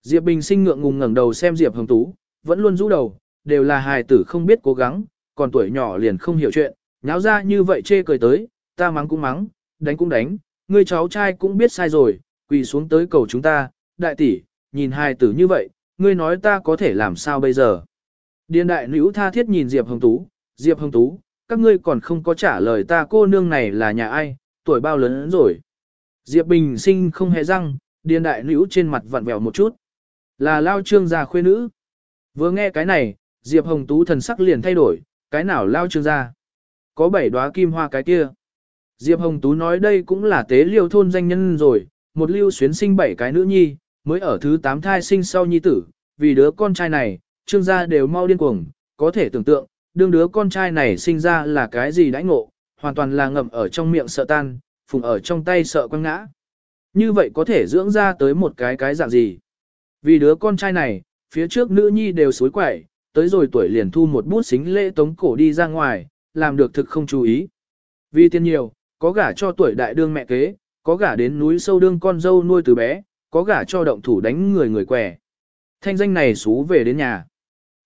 Diệp Bình sinh ngượng ngùng ngẩng đầu xem Diệp Hồng Tú, vẫn luôn rũ đầu, đều là hài tử không biết cố gắng, còn tuổi nhỏ liền không hiểu chuyện, nháo ra như vậy chê cười tới, ta mắng cũng mắng, đánh cũng đánh, ngươi cháu trai cũng biết sai rồi, quỳ xuống tới cầu chúng ta, đại tỷ, nhìn hài tử như vậy, ngươi nói ta có thể làm sao bây giờ. Điền đại nữ tha thiết nhìn Diệp Hồng Tú, Diệp Hồng Tú, các ngươi còn không có trả lời ta cô nương này là nhà ai, tuổi bao lớn rồi. Diệp Bình sinh không hề răng, điền đại nữ trên mặt vặn vẹo một chút. Là lao trương gia khuê nữ. Vừa nghe cái này, Diệp Hồng Tú thần sắc liền thay đổi, cái nào lao trương gia. Có bảy đóa kim hoa cái kia. Diệp Hồng Tú nói đây cũng là tế liêu thôn danh nhân rồi, một lưu xuyến sinh bảy cái nữ nhi, mới ở thứ tám thai sinh sau nhi tử, vì đứa con trai này, trương gia đều mau điên cuồng, có thể tưởng tượng, đương đứa con trai này sinh ra là cái gì đãi ngộ, hoàn toàn là ngậm ở trong miệng sợ tan, phùng ở trong tay sợ quăng ngã. Như vậy có thể dưỡng ra tới một cái cái dạng gì? Vì đứa con trai này, phía trước nữ nhi đều suối quẩy, tới rồi tuổi liền thu một bút xính lễ tống cổ đi ra ngoài, làm được thực không chú ý. Vì tiền nhiều, có gả cho tuổi đại đương mẹ kế, có gả đến núi sâu đương con dâu nuôi từ bé, có gả cho động thủ đánh người người quẻ. Thanh danh này xú về đến nhà.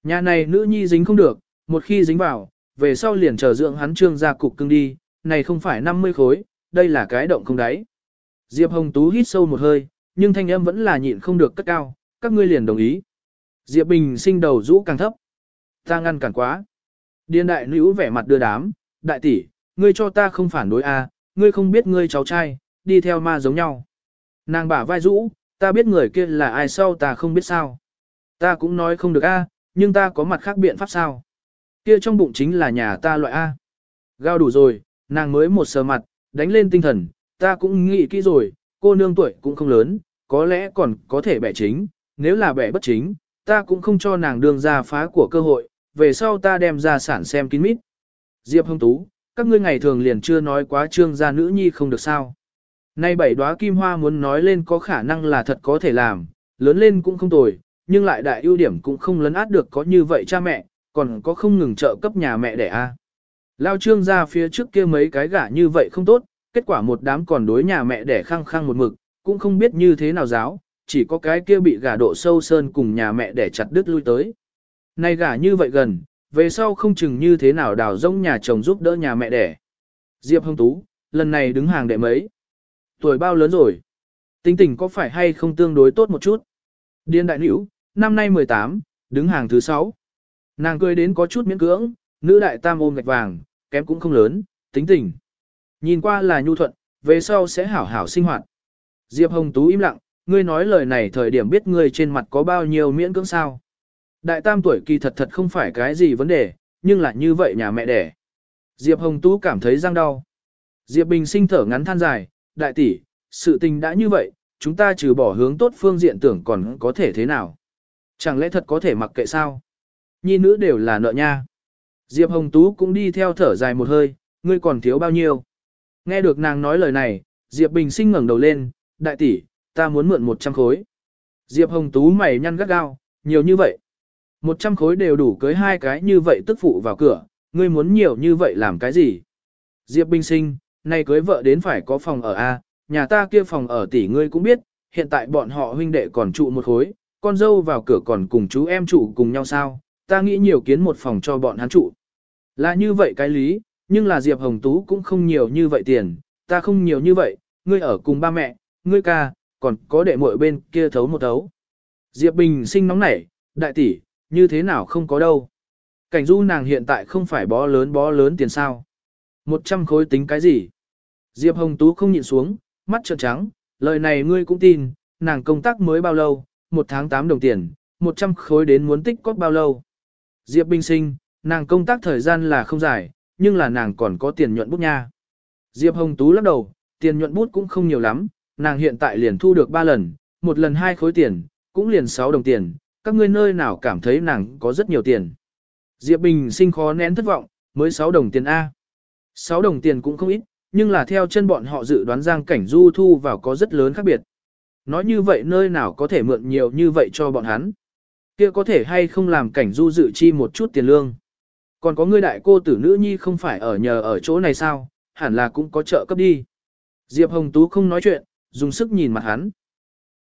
Nhà này nữ nhi dính không được, một khi dính vào, về sau liền chờ dưỡng hắn trương ra cục cưng đi, này không phải 50 khối, đây là cái động không đáy. Diệp Hồng Tú hít sâu một hơi, nhưng thanh âm vẫn là nhịn không được cất cao, các ngươi liền đồng ý. Diệp Bình sinh đầu rũ càng thấp. Ta ngăn cản quá. Điên đại nữ vẻ mặt đưa đám, đại tỷ, ngươi cho ta không phản đối a, ngươi không biết ngươi cháu trai, đi theo ma giống nhau. Nàng bả vai rũ, ta biết người kia là ai sau ta không biết sao. Ta cũng nói không được a, nhưng ta có mặt khác biện pháp sao. Kia trong bụng chính là nhà ta loại A. Gao đủ rồi, nàng mới một sờ mặt, đánh lên tinh thần, ta cũng nghĩ kỹ rồi, cô nương tuổi cũng không lớn, có lẽ còn có thể bẻ chính, nếu là bẻ bất chính, ta cũng không cho nàng đường ra phá của cơ hội, về sau ta đem ra sản xem kín mít. Diệp Hồng Tú, các ngươi ngày thường liền chưa nói quá trương gia nữ nhi không được sao. Nay bảy đóa kim hoa muốn nói lên có khả năng là thật có thể làm, lớn lên cũng không tồi, nhưng lại đại ưu điểm cũng không lấn át được có như vậy cha mẹ, còn có không ngừng trợ cấp nhà mẹ đẻ a. Lao trương ra phía trước kia mấy cái gả như vậy không tốt, kết quả một đám còn đối nhà mẹ đẻ khăng khăng một mực, cũng không biết như thế nào giáo, chỉ có cái kia bị gả độ sâu sơn cùng nhà mẹ đẻ chặt đứt lui tới. Nay gả như vậy gần, về sau không chừng như thế nào đào rông nhà chồng giúp đỡ nhà mẹ đẻ. Diệp Hồng Tú, lần này đứng hàng đệ mấy? Tuổi bao lớn rồi? Tính tình có phải hay không tương đối tốt một chút? Điên đại nữ, năm nay 18, đứng hàng thứ 6. Nàng cười đến có chút miễn cưỡng, nữ đại tam ôm gạch vàng, kém cũng không lớn, tính tình. Nhìn qua là nhu thuận, về sau sẽ hảo hảo sinh hoạt. Diệp Hồng Tú im lặng, ngươi nói lời này thời điểm biết ngươi trên mặt có bao nhiêu miễn cưỡng sao. Đại tam tuổi kỳ thật thật không phải cái gì vấn đề, nhưng là như vậy nhà mẹ đẻ. Diệp Hồng Tú cảm thấy răng đau. Diệp Bình sinh thở ngắn than dài, đại tỷ, sự tình đã như vậy, chúng ta trừ bỏ hướng tốt phương diện tưởng còn có thể thế nào. Chẳng lẽ thật có thể mặc kệ sao? Nhi nữ đều là nợ nha. Diệp Hồng Tú cũng đi theo thở dài một hơi, ngươi còn thiếu bao nhiêu. Nghe được nàng nói lời này, Diệp Bình sinh ngẩng đầu lên, đại tỷ, ta muốn mượn 100 khối. Diệp Hồng Tú mày nhăn gắt gao, nhiều như vậy. 100 khối đều đủ cưới hai cái như vậy tức phụ vào cửa, ngươi muốn nhiều như vậy làm cái gì? Diệp Bình sinh, nay cưới vợ đến phải có phòng ở A, nhà ta kia phòng ở tỷ ngươi cũng biết, hiện tại bọn họ huynh đệ còn trụ một khối, con dâu vào cửa còn cùng chú em trụ cùng nhau sao, ta nghĩ nhiều kiến một phòng cho bọn hắn trụ. Là như vậy cái lý, nhưng là Diệp Hồng Tú cũng không nhiều như vậy tiền, ta không nhiều như vậy, ngươi ở cùng ba mẹ, ngươi ca, còn có đệ muội bên kia thấu một thấu. Diệp Bình sinh nóng nảy, đại tỷ, như thế nào không có đâu. Cảnh du nàng hiện tại không phải bó lớn bó lớn tiền sao. Một trăm khối tính cái gì? Diệp Hồng Tú không nhịn xuống, mắt trợn trắng, lời này ngươi cũng tin, nàng công tác mới bao lâu, một tháng tám đồng tiền, một trăm khối đến muốn tích cóp bao lâu. Diệp Bình sinh, nàng công tác thời gian là không dài, nhưng là nàng còn có tiền nhuận bút nha. Diệp Hồng Tú lắc đầu, tiền nhuận bút cũng không nhiều lắm, nàng hiện tại liền thu được 3 lần, một lần hai khối tiền, cũng liền 6 đồng tiền, các ngươi nơi nào cảm thấy nàng có rất nhiều tiền. Diệp Bình sinh khó nén thất vọng, mới 6 đồng tiền A. 6 đồng tiền cũng không ít, nhưng là theo chân bọn họ dự đoán Giang Cảnh Du thu vào có rất lớn khác biệt. Nói như vậy nơi nào có thể mượn nhiều như vậy cho bọn hắn. Kia có thể hay không làm Cảnh Du dự chi một chút tiền lương. Còn có ngươi đại cô tử nữ nhi không phải ở nhờ ở chỗ này sao, hẳn là cũng có trợ cấp đi. Diệp Hồng Tú không nói chuyện, dùng sức nhìn mặt hắn.